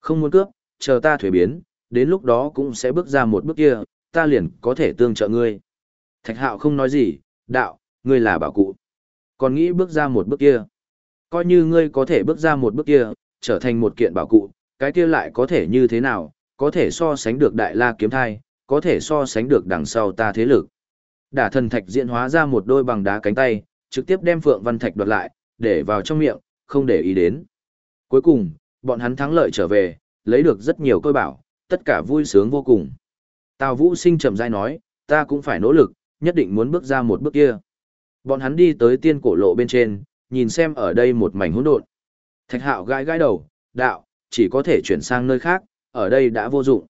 S1: Không muốn cướp, chờ ta thuế biến, đến lúc đó cũng sẽ bước ra một bước kia, ta liền có thể tương trợ ngươi. Thạch hạo không nói gì, đạo, ngươi là bảo cụ. Còn nghĩ bước ra một bước kia. Coi như ngươi có thể bước ra một bước kia, trở thành một kiện bảo cụ, cái kia lại có thể như thế nào, có thể so sánh được đại la kiếm thai, có thể so sánh được đằng sau ta thế lực. Đả thần thạch diễn hóa ra một đôi bằng đá cánh tay, trực tiếp đem Phượng Văn Thạch đoạt lại, để vào trong miệng, không để ý đến. Cuối cùng, bọn hắn thắng lợi trở về, lấy được rất nhiều cơ bảo, tất cả vui sướng vô cùng. Tào Vũ Sinh chậm rãi nói, ta cũng phải nỗ lực, nhất định muốn bước ra một bước kia. Bọn hắn đi tới tiên cổ lộ bên trên, nhìn xem ở đây một mảnh hỗn độn. Thạch Hạo gãi gãi đầu, đạo, chỉ có thể chuyển sang nơi khác, ở đây đã vô dụng.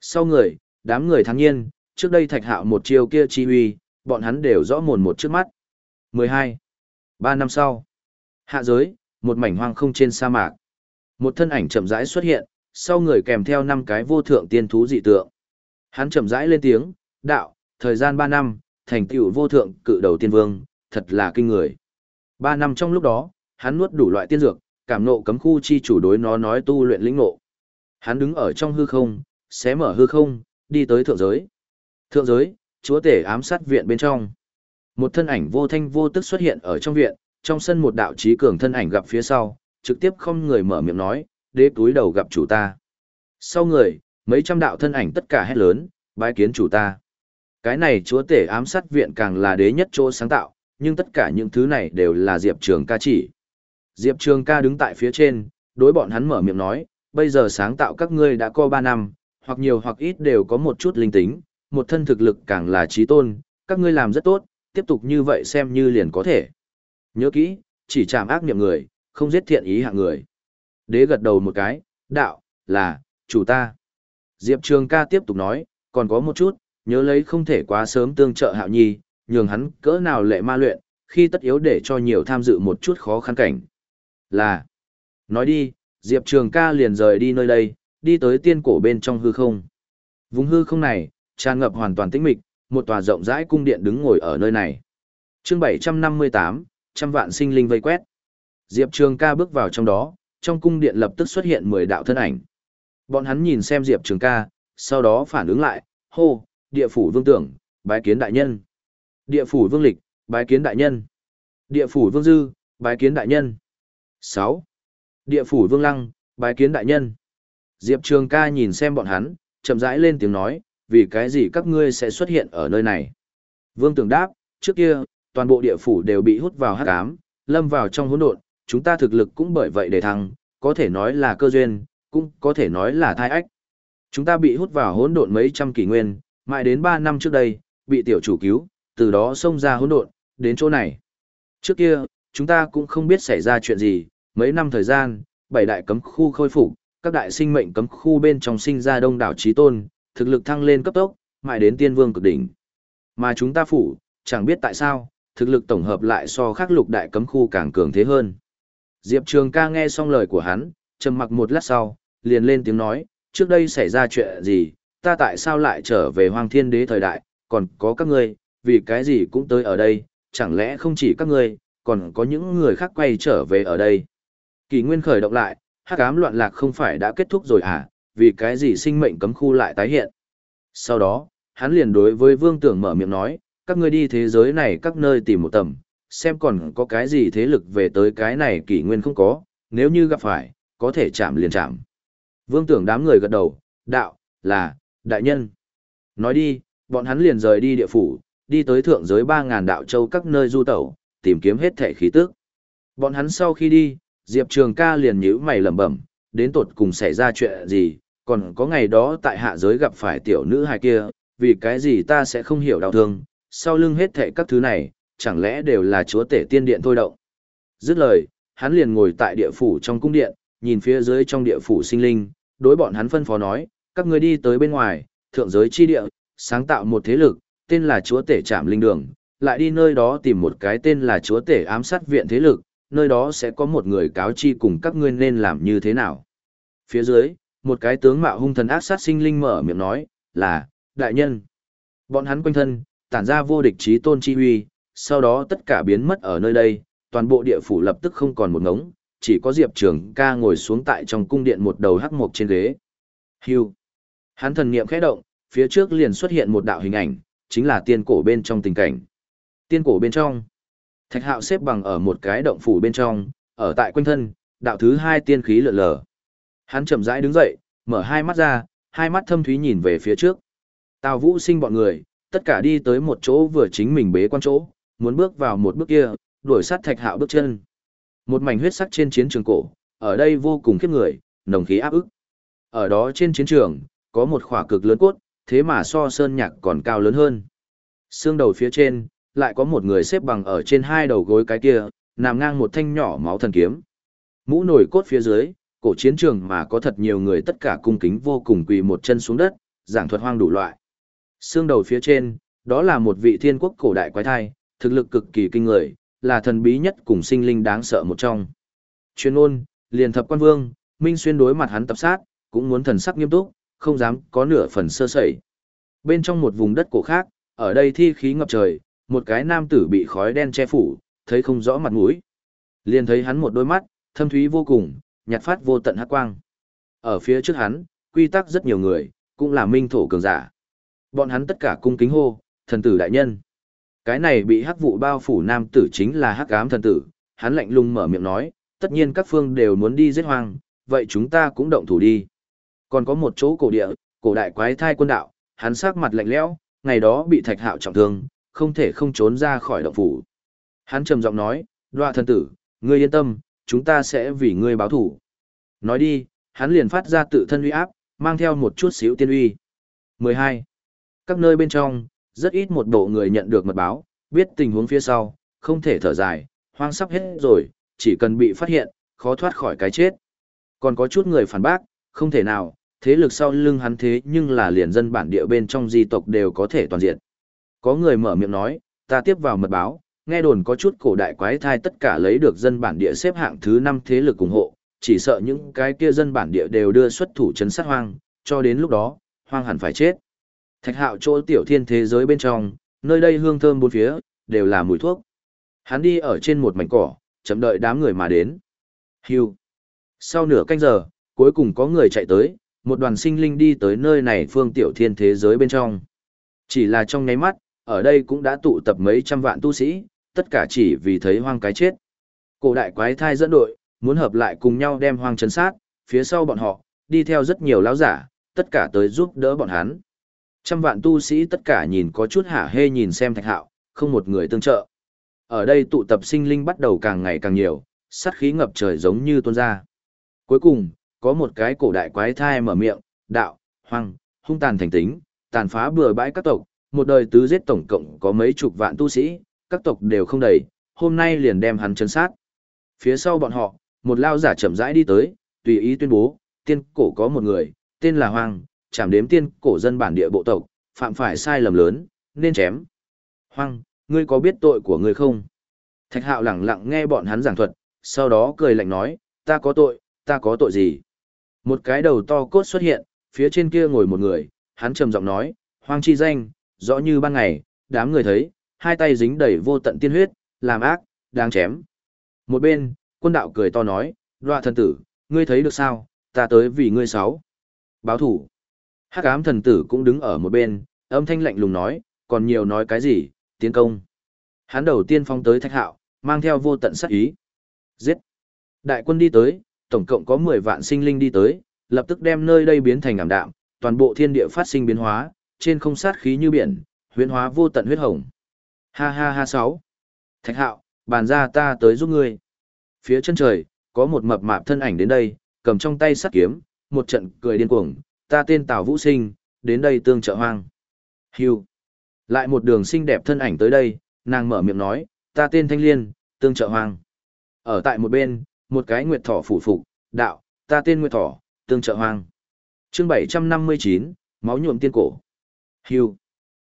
S1: Sau người, đám người thắng nhiên, trước đây Thạch Hạo một chiêu kia chi huy, bọn hắn đều rõ mồn một trước mắt. 12. Ba năm sau, hạ giới, một mảnh hoang không trên sa mạc. Một thân ảnh chậm rãi xuất hiện, sau người kèm theo năm cái vô thượng tiên thú dị tượng. Hắn chậm rãi lên tiếng, đạo, thời gian 3 năm, thành tựu vô thượng cự đầu tiên vương, thật là kinh người. Ba năm trong lúc đó, hắn nuốt đủ loại tiên dược, cảm nộ cấm khu chi chủ đối nó nói tu luyện lĩnh ngộ. Hắn đứng ở trong hư không, xé mở hư không, đi tới thượng giới. Thượng giới, chúa tể ám sát viện bên trong. Một thân ảnh vô thanh vô tức xuất hiện ở trong viện, trong sân một đạo trí cường thân ảnh gặp phía sau, trực tiếp không người mở miệng nói, đế túi đầu gặp chủ ta. Sau người, mấy trăm đạo thân ảnh tất cả hét lớn, bái kiến chủ ta. Cái này chúa tể ám sát viện càng là đế nhất chỗ sáng tạo, nhưng tất cả những thứ này đều là Diệp Trường ca chỉ. Diệp Trường ca đứng tại phía trên, đối bọn hắn mở miệng nói, bây giờ sáng tạo các ngươi đã có 3 năm, hoặc nhiều hoặc ít đều có một chút linh tính, một thân thực lực càng là trí tôn, các ngươi làm rất tốt, tiếp tục như vậy xem như liền có thể. Nhớ kỹ, chỉ chạm ác niệm người, không giết thiện ý hạng người. Đế gật đầu một cái, đạo, là, chủ ta. Diệp Trường ca tiếp tục nói, còn có một chút, nhớ lấy không thể quá sớm tương trợ hạo nhi, nhường hắn cỡ nào lệ ma luyện, khi tất yếu để cho nhiều tham dự một chút khó khăn cảnh. Là, nói đi, Diệp Trường ca liền rời đi nơi đây, đi tới tiên cổ bên trong hư không. Vùng hư không này, tràn ngập hoàn toàn tĩnh mịch, một tòa rộng rãi cung điện đứng ngồi ở nơi này. chương 758, trăm vạn sinh linh vây quét. Diệp Trường ca bước vào trong đó, trong cung điện lập tức xuất hiện 10 đạo thân ảnh. Bọn hắn nhìn xem Diệp Trường ca, sau đó phản ứng lại, hô, địa phủ vương tưởng, bái kiến đại nhân. Địa phủ vương lịch, bái kiến đại nhân. Địa phủ vương dư, bái kiến đại nhân. 6. Địa phủ vương lăng, bái kiến đại nhân. Diệp Trường ca nhìn xem bọn hắn, chậm rãi lên tiếng nói, vì cái gì các ngươi sẽ xuất hiện ở nơi này. Vương tưởng đáp, trước kia, toàn bộ địa phủ đều bị hút vào hắc ám, lâm vào trong hỗn độn, chúng ta thực lực cũng bởi vậy để thăng, có thể nói là cơ duyên, cũng có thể nói là thai ách. Chúng ta bị hút vào hỗn độn mấy trăm kỷ nguyên, mãi đến 3 năm trước đây, bị tiểu chủ cứu, từ đó xông ra hỗn độn, đến chỗ này. Trước kia, chúng ta cũng không biết xảy ra chuyện gì, mấy năm thời gian, bảy đại cấm khu khôi phục, các đại sinh mệnh cấm khu bên trong sinh ra đông đảo trí tôn, thực lực thăng lên cấp tốc, mãi đến tiên vương cực đỉnh. Mà chúng ta phủ, chẳng biết tại sao, thực lực tổng hợp lại so khác lục đại cấm khu càng cường thế hơn. Diệp Trường ca nghe xong lời của hắn, trầm mặc một lát sau, liền lên tiếng nói, trước đây xảy ra chuyện gì, ta tại sao lại trở về hoang thiên đế thời đại, còn có các ngươi, vì cái gì cũng tới ở đây, chẳng lẽ không chỉ các ngươi, còn có những người khác quay trở về ở đây. Kỳ nguyên khởi động lại, hắc ám loạn lạc không phải đã kết thúc rồi à, vì cái gì sinh mệnh cấm khu lại tái hiện. Sau đó, hắn liền đối với vương tưởng mở miệng nói, các ngươi đi thế giới này các nơi tìm một tầm, xem còn có cái gì thế lực về tới cái này kỷ nguyên không có, nếu như gặp phải, có thể chạm liền chạm. Vương tưởng đám người gật đầu, đạo, là, đại nhân. Nói đi, bọn hắn liền rời đi địa phủ, đi tới thượng giới 3.000 đạo châu các nơi du tẩu, tìm kiếm hết thể khí tức. Bọn hắn sau khi đi, Diệp Trường ca liền nhíu mày lẩm bẩm, đến tột cùng xảy ra chuyện gì, còn có ngày đó tại hạ giới gặp phải tiểu nữ hài kia, vì cái gì ta sẽ không hiểu đau thương, sau lưng hết thệ các thứ này, chẳng lẽ đều là chúa tể tiên điện thôi động. Dứt lời, hắn liền ngồi tại địa phủ trong cung điện, nhìn phía dưới trong địa phủ sinh linh, đối bọn hắn phân phó nói, các người đi tới bên ngoài, thượng giới chi địa, sáng tạo một thế lực, tên là chúa tể trạm linh đường, lại đi nơi đó tìm một cái tên là chúa tể ám sát viện thế lực, nơi đó sẽ có một người cáo chi cùng các ngươi nên làm như thế nào. Phía dưới, một cái tướng mạo hung thần ác sát sinh linh mở miệng nói, là, đại nhân. Bọn hắn quanh thân, tản ra vô địch trí tôn chi huy, sau đó tất cả biến mất ở nơi đây, toàn bộ địa phủ lập tức không còn một ngống, chỉ có Diệp Trường ca ngồi xuống tại trong cung điện một đầu hắc mộc trên ghế. Hưu. Hắn thần niệm khẽ động, phía trước liền xuất hiện một đạo hình ảnh, chính là tiên cổ bên trong tình cảnh. Tiên cổ bên trong. Thạch hạo xếp bằng ở một cái động phủ bên trong, ở tại quanh thân, đạo thứ hai tiên khí lượn lờ. Hắn chậm rãi đứng dậy, mở hai mắt ra, hai mắt thâm thúy nhìn về phía trước. Tào Vũ sinh bọn người, tất cả đi tới một chỗ vừa chính mình bế quan chỗ, muốn bước vào một bước kia, đuổi sát thạch hạo bước chân. Một mảnh huyết sắc trên chiến trường cổ, ở đây vô cùng khiếp người, nồng khí áp ức. Ở đó trên chiến trường, có một khỏa cực lớn cốt, thế mà so sơn nhạc còn cao lớn hơn. Xương đầu phía trên, lại có một người xếp bằng ở trên hai đầu gối cái kia, nằm ngang một thanh nhỏ máu thần kiếm. Mũ nổi cốt phía dưới, cổ chiến trường mà có thật nhiều người tất cả cung kính vô cùng quỳ một chân xuống đất, giảng thuật hoang đủ loại. Xương đầu phía trên, đó là một vị thiên quốc cổ đại quái thai, thực lực cực kỳ kinh người, là thần bí nhất cùng sinh linh đáng sợ một trong. Chuyên ôn, liền thập quan vương, Minh Xuyên đối mặt hắn tập sát, cũng muốn thần sắc nghiêm túc, không dám có nửa phần sơ sẩy. Bên trong một vùng đất cổ khác, ở đây thi khí ngập trời, một cái nam tử bị khói đen che phủ, thấy không rõ mặt mũi. Liền thấy hắn một đôi mắt, thâm thúy vô cùng, nhạt phát vô tận hắc quang. Ở phía trước hắn, quy tắc rất nhiều người, cũng là minh thổ cường giả. Bọn hắn tất cả cung kính hô, thần tử đại nhân. Cái này bị hắc vụ bao phủ nam tử chính là hắc ám thần tử, hắn lạnh lùng mở miệng nói, tất nhiên các phương đều muốn đi giết hoang, vậy chúng ta cũng động thủ đi. Còn có một chỗ cổ địa, cổ đại quái thai quân đạo, hắn sắc mặt lạnh lẽo, ngày đó bị thạch hạo trọng thương, không thể không trốn ra khỏi động phủ. Hắn trầm giọng nói, đoạ thần tử, ngươi yên tâm, chúng ta sẽ vì ngươi báo thủ. Nói đi, hắn liền phát ra tự thân uy áp, mang theo một chút xíu tiên uy. 12. Các nơi bên trong, rất ít một bộ người nhận được mật báo, biết tình huống phía sau, không thể thở dài, hoang sắp hết rồi, chỉ cần bị phát hiện, khó thoát khỏi cái chết. Còn có chút người phản bác, không thể nào, thế lực sau lưng hắn thế nhưng là liền dân bản địa bên trong di tộc đều có thể toàn diện. Có người mở miệng nói, ta tiếp vào mật báo, nghe đồn có chút cổ đại quái thai tất cả lấy được dân bản địa xếp hạng thứ 5 thế lực ủng hộ, chỉ sợ những cái kia dân bản địa đều đưa xuất thủ chấn sát hoang, cho đến lúc đó, hoang hẳn phải chết. Thạch hạo chỗ tiểu thiên thế giới bên trong, nơi đây hương thơm bốn phía, đều là mùi thuốc. Hắn đi ở trên một mảnh cỏ, chậm đợi đám người mà đến. Hưu. Sau nửa canh giờ, cuối cùng có người chạy tới, một đoàn sinh linh đi tới nơi này phương tiểu thiên thế giới bên trong. Chỉ là trong nháy mắt, ở đây cũng đã tụ tập mấy trăm vạn tu sĩ, tất cả chỉ vì thấy hoang cái chết. Cổ đại quái thai dẫn đội, muốn hợp lại cùng nhau đem hoang chấn sát, phía sau bọn họ, đi theo rất nhiều lão giả, tất cả tới giúp đỡ bọn hắn. Trăm vạn tu sĩ tất cả nhìn có chút hả hê nhìn xem thạch hạo, không một người tương trợ. Ở đây tụ tập sinh linh bắt đầu càng ngày càng nhiều, sát khí ngập trời giống như tuôn ra. Cuối cùng, có một cái cổ đại quái thai mở miệng, đạo, hoang, hung tàn thành tính, tàn phá bừa bãi các tộc, một đời tứ giết tổng cộng có mấy chục vạn tu sĩ, các tộc đều không đầy, hôm nay liền đem hắn chấn sát. Phía sau bọn họ, một lao giả chậm rãi đi tới, tùy ý tuyên bố, tiên cổ có một người, tên là Hoang, chảm đếm tiên cổ dân bản địa bộ tộc, phạm phải sai lầm lớn, nên chém. Hoang, ngươi có biết tội của ngươi không? Thạch hạo lẳng lặng nghe bọn hắn giảng thuật, sau đó cười lạnh nói, ta có tội, ta có tội gì? Một cái đầu to cốt xuất hiện, phía trên kia ngồi một người, hắn trầm giọng nói, hoang chi danh, rõ như ban ngày, đám người thấy, hai tay dính đầy vô tận tiên huyết, làm ác, đang chém. Một bên, quân đạo cười to nói, đoạ thần tử, ngươi thấy được sao, ta tới vì ngươi sáu. Báo thủ. Hắc ám thần tử cũng đứng ở một bên, âm thanh lạnh lùng nói, còn nhiều nói cái gì, tiến công. Hắn đầu tiên phong tới thạch hạo, mang theo vô tận sát ý. Giết. Đại quân đi tới, tổng cộng có 10 vạn sinh linh đi tới, lập tức đem nơi đây biến thành ảm đạm, toàn bộ thiên địa phát sinh biến hóa, trên không sát khí như biển, huyễn hóa vô tận huyết hồng. Ha ha ha sáu. Thạch hạo, bàn ra ta tới giúp ngươi. Phía chân trời, có một mập mạp thân ảnh đến đây, cầm trong tay sắt kiếm, một trận cười điên cuồng, ta tên Tào Vũ Sinh, đến đây tương trợ hoang. Hưu. Lại một đường xinh đẹp thân ảnh tới đây, nàng mở miệng nói, ta tên Thanh Liên, tương trợ hoang. Ở tại một bên, một cái nguyệt thỏ phủ phục, đạo, ta tên nguyệt thỏ, tương trợ hoang. chương 759, máu nhuộm tiên cổ. Hưu.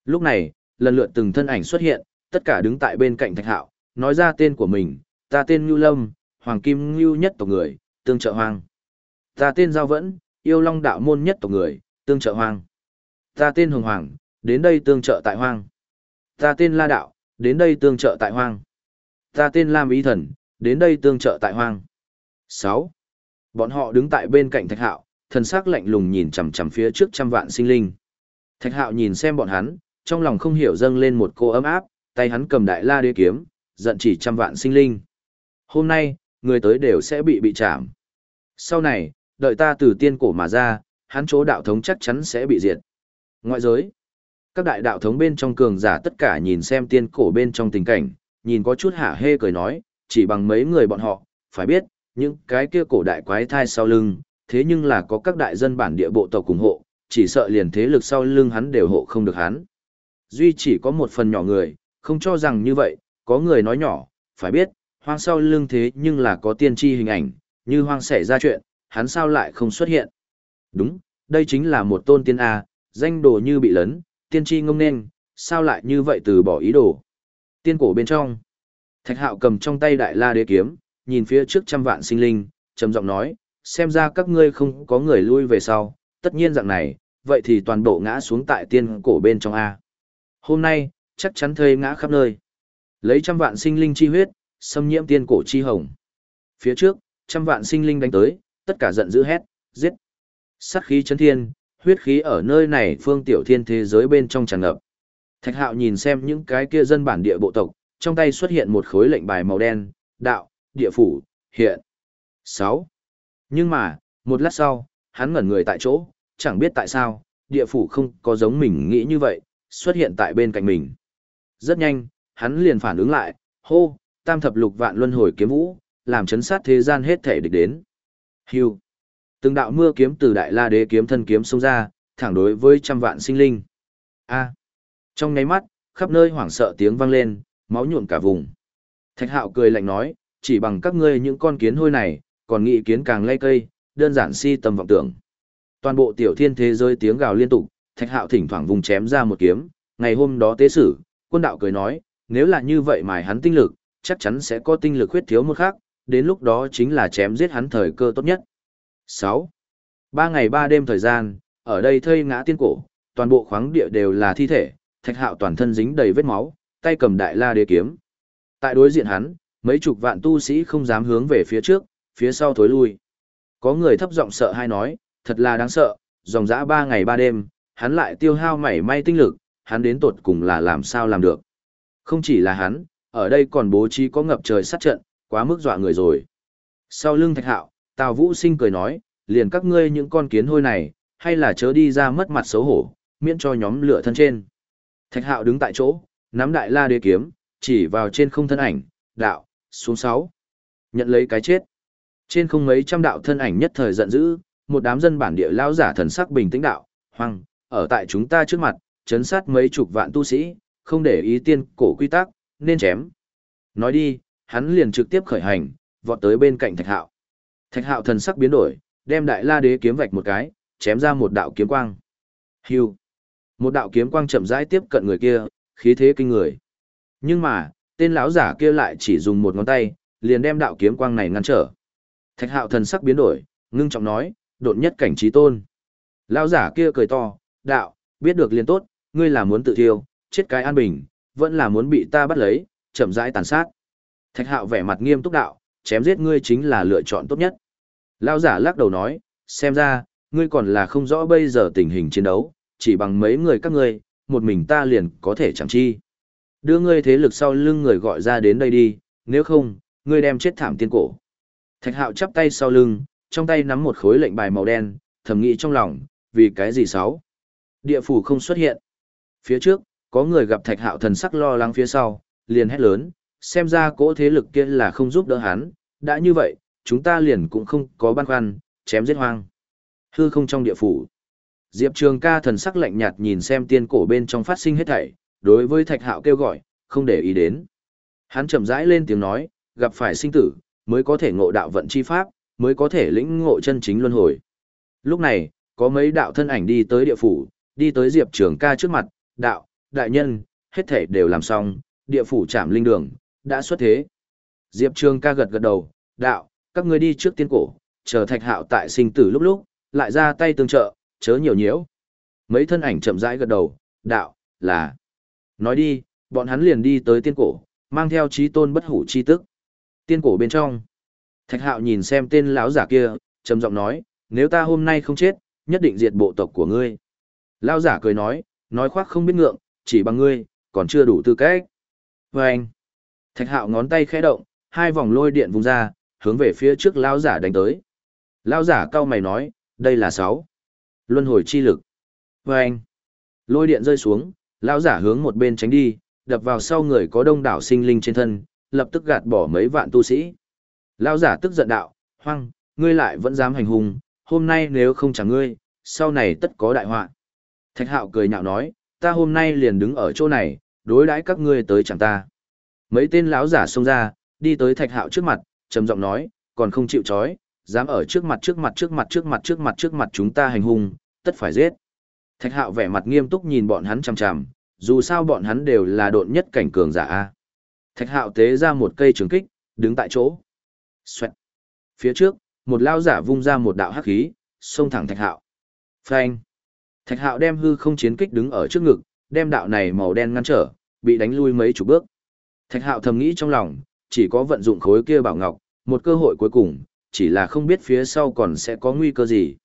S1: Lúc này, lần lượt từng thân ảnh xuất hiện, tất cả đứng tại bên cạnh thạch hạo, nói ra tên của mình, ta tên Ngưu Lâm, Hoàng Kim Ngưu nhất tộc người, tương trợ hoang. Ta tên Giao Vẫn, yêu long đạo môn nhất tộc người, tương trợ hoang. Ta tên Hồng Hoàng, đến đây tương trợ tại hoang. Ta tên La Đạo, đến đây tương trợ tại hoang. Ta tên Lam Ý Thần, đến đây tương trợ tại hoang. 6. Bọn họ đứng tại bên cạnh Thạch Hạo, thần sắc lạnh lùng nhìn chằm chằm phía trước trăm vạn sinh linh. Thạch Hạo nhìn xem bọn hắn, trong lòng không hiểu dâng lên một cô ấm áp, tay hắn cầm đại la đế kiếm, giận chỉ trăm vạn sinh linh. Hôm nay, người tới đều sẽ bị bị chạm. Sau này, đợi ta từ tiên cổ mà ra, hắn chỗ đạo thống chắc chắn sẽ bị diệt. Ngoại giới, các đại đạo thống bên trong cường giả tất cả nhìn xem tiên cổ bên trong tình cảnh, nhìn có chút hả hê cười nói, chỉ bằng mấy người bọn họ, phải biết, những cái kia cổ đại quái thai sau lưng, thế nhưng là có các đại dân bản địa bộ tộc ủng hộ, chỉ sợ liền thế lực sau lưng hắn đều hộ không được hắn. Duy chỉ có một phần nhỏ người, không cho rằng như vậy, có người nói nhỏ, phải biết, hoang sau lưng thế nhưng là có tiên tri hình ảnh, như hoang xảy ra chuyện, hắn sao lại không xuất hiện. Đúng, đây chính là một tôn tiên A, danh đồ như bị lấn, tiên tri ngông nên, sao lại như vậy từ bỏ ý đồ. Tiên cổ bên trong, thạch hạo cầm trong tay đại la đế kiếm, nhìn phía trước trăm vạn sinh linh, trầm giọng nói, xem ra các ngươi không có người lui về sau, tất nhiên dạng này, vậy thì toàn bộ ngã xuống tại tiên cổ bên trong A. Hôm nay, chắc chắn thây ngã khắp nơi. Lấy trăm vạn sinh linh chi huyết, xâm nhiễm tiên cổ chi hồng. Phía trước, trăm vạn sinh linh đánh tới, tất cả giận dữ hét, giết. Sát khí chấn thiên, huyết khí ở nơi này phương tiểu thiên thế giới bên trong tràn ngập. Thạch hạo nhìn xem những cái kia dân bản địa bộ tộc, trong tay xuất hiện một khối lệnh bài màu đen, đạo, địa phủ, hiện. 6. Nhưng mà, một lát sau, hắn ngẩn người tại chỗ, chẳng biết tại sao, địa phủ không có giống mình nghĩ như vậy, xuất hiện tại bên cạnh mình. Rất nhanh, hắn liền phản ứng lại, hô, tam thập lục vạn luân hồi kiếm vũ, làm chấn sát thế gian hết thể địch đến. Hưu. Từng đạo mưa kiếm từ đại la đế kiếm thân kiếm xông ra, thẳng đối với trăm vạn sinh linh. A. Trong nháy mắt, khắp nơi hoảng sợ tiếng vang lên, máu nhuộm cả vùng. Thạch hạo cười lạnh nói, chỉ bằng các ngươi những con kiến hôi này, còn nghĩ kiến càng lây cây, đơn giản si tầm vọng tưởng. Toàn bộ tiểu thiên thế giới tiếng gào liên tục, thạch hạo thỉnh thoảng vùng chém ra một kiếm, ngày hôm đó tế sử, quân đạo cười nói, nếu là như vậy mà hắn tinh lực, chắc chắn sẽ có tinh lực huyết thiếu một khác, đến lúc đó chính là chém giết hắn thời cơ tốt nhất. 6. Ba ngày ba đêm thời gian, ở đây thây ngã tiên cổ, toàn bộ khoáng địa đều là thi thể, thạch hạo toàn thân dính đầy vết máu, tay cầm đại la đế kiếm. Tại đối diện hắn, mấy chục vạn tu sĩ không dám hướng về phía trước, phía sau thối lui. Có người thấp giọng sợ hay nói, thật là đáng sợ, dòng dã ba ngày ba đêm, hắn lại tiêu hao mảy may tinh lực, hắn đến tột cùng là làm sao làm được. Không chỉ là hắn, ở đây còn bố trí có ngập trời sát trận, quá mức dọa người rồi. Sau lưng thạch hạo, Tào Vũ sinh cười nói, liền các ngươi những con kiến hôi này, hay là chớ đi ra mất mặt xấu hổ, miễn cho nhóm lửa thân trên. Thạch hạo đứng tại chỗ, nắm đại la đế kiếm, chỉ vào trên không thân ảnh, đạo, xuống sáu. Nhận lấy cái chết. Trên không mấy trăm đạo thân ảnh nhất thời giận dữ, một đám dân bản địa lao giả thần sắc bình tĩnh đạo, hoang, ở tại chúng ta trước mặt, chấn sát mấy chục vạn tu sĩ, không để ý tiên cổ quy tắc, nên chém. Nói đi, hắn liền trực tiếp khởi hành, vọt tới bên cạnh thạch hạo. Thạch hạo thần sắc biến đổi, đem đại la đế kiếm vạch một cái, chém ra một đạo kiếm quang. Hưu. Một đạo kiếm quang chậm rãi tiếp cận người kia, khí thế kinh người. Nhưng mà, tên lão giả kia lại chỉ dùng một ngón tay, liền đem đạo kiếm quang này ngăn trở. Thạch hạo thần sắc biến đổi, ngưng trọng nói, đột nhất cảnh trí tôn. Lão giả kia cười to, đạo, biết được liền tốt, ngươi là muốn tự thiêu, chết cái an bình, vẫn là muốn bị ta bắt lấy, chậm rãi tàn sát. Thạch hạo vẻ mặt nghiêm túc đạo, chém giết ngươi chính là lựa chọn tốt nhất. Lão giả lắc đầu nói, xem ra, ngươi còn là không rõ bây giờ tình hình chiến đấu, chỉ bằng mấy người các ngươi, một mình ta liền có thể chẳng chi. Đưa ngươi thế lực sau lưng người gọi ra đến đây đi, nếu không, ngươi đem chết thảm tiên cổ. Thạch hạo chắp tay sau lưng, trong tay nắm một khối lệnh bài màu đen, thầm nghĩ trong lòng, vì cái gì sáu. Địa phủ không xuất hiện. Phía trước, có người gặp thạch hạo thần sắc lo lắng phía sau, liền hét lớn, xem ra cỗ thế lực kia là không giúp đỡ hắn, đã như vậy, chúng ta liền cũng không có băn khoăn, chém giết hoang. Hư không trong địa phủ. Diệp Trường ca thần sắc lạnh nhạt nhìn xem tiên cổ bên trong phát sinh hết thảy, đối với thạch hạo kêu gọi, không để ý đến. Hắn chậm rãi lên tiếng nói, gặp phải sinh tử, mới có thể ngộ đạo vận chi pháp, mới có thể lĩnh ngộ chân chính luân hồi. Lúc này, có mấy đạo thân ảnh đi tới địa phủ, đi tới Diệp Trường ca trước mặt, đạo, đại nhân, hết thể đều làm xong, địa phủ chạm linh đường, đã xuất thế. Diệp Trường ca gật gật đầu, đạo, các ngươi đi trước tiên cổ, chờ thạch hạo tại sinh tử lúc lúc, lại ra tay tương trợ, chớ nhiều nhiễu. Mấy thân ảnh chậm rãi gật đầu, đạo, là. Nói đi, bọn hắn liền đi tới tiên cổ, mang theo trí tôn bất hủ chi tức. Tiên cổ bên trong. Thạch hạo nhìn xem tên lão giả kia, trầm giọng nói, nếu ta hôm nay không chết, nhất định diệt bộ tộc của ngươi. Lão giả cười nói, nói khoác không biết ngượng, chỉ bằng ngươi, còn chưa đủ tư cách. Và anh, thạch hạo ngón tay khẽ động, hai vòng lôi điện vùng ra, hướng về phía trước lão giả đánh tới. Lão giả cao mày nói, đây là sáu. Luân hồi chi lực. Và anh, lôi điện rơi xuống, lão giả hướng một bên tránh đi, đập vào sau người có đông đảo sinh linh trên thân, lập tức gạt bỏ mấy vạn tu sĩ. Lão giả tức giận đạo, hoang, ngươi lại vẫn dám hành hung, hôm nay nếu không trả ngươi, sau này tất có đại họa. Thạch hạo cười nhạo nói, ta hôm nay liền đứng ở chỗ này, đối đãi các ngươi tới chẳng ta. Mấy tên lão giả xông ra, đi tới thạch hạo trước mặt, trầm giọng nói, còn không chịu chói, dám ở trước mặt trước mặt trước mặt trước mặt trước mặt trước mặt chúng ta hành hung, tất phải giết. Thạch hạo vẻ mặt nghiêm túc nhìn bọn hắn chằm chằm, dù sao bọn hắn đều là độn nhất cảnh cường giả A. Thạch hạo tế ra một cây trường kích, đứng tại chỗ. Xoẹt. Phía trước, một lao giả vung ra một đạo hắc khí, xông thẳng thạch hạo. Phanh. Thạch hạo đem hư không chiến kích đứng ở trước ngực, đem đạo này màu đen ngăn trở, bị đánh lui mấy chục bước. Thạch hạo thầm nghĩ trong lòng, chỉ có vận dụng khối kia bảo ngọc, một cơ hội cuối cùng, chỉ là không biết phía sau còn sẽ có nguy cơ gì.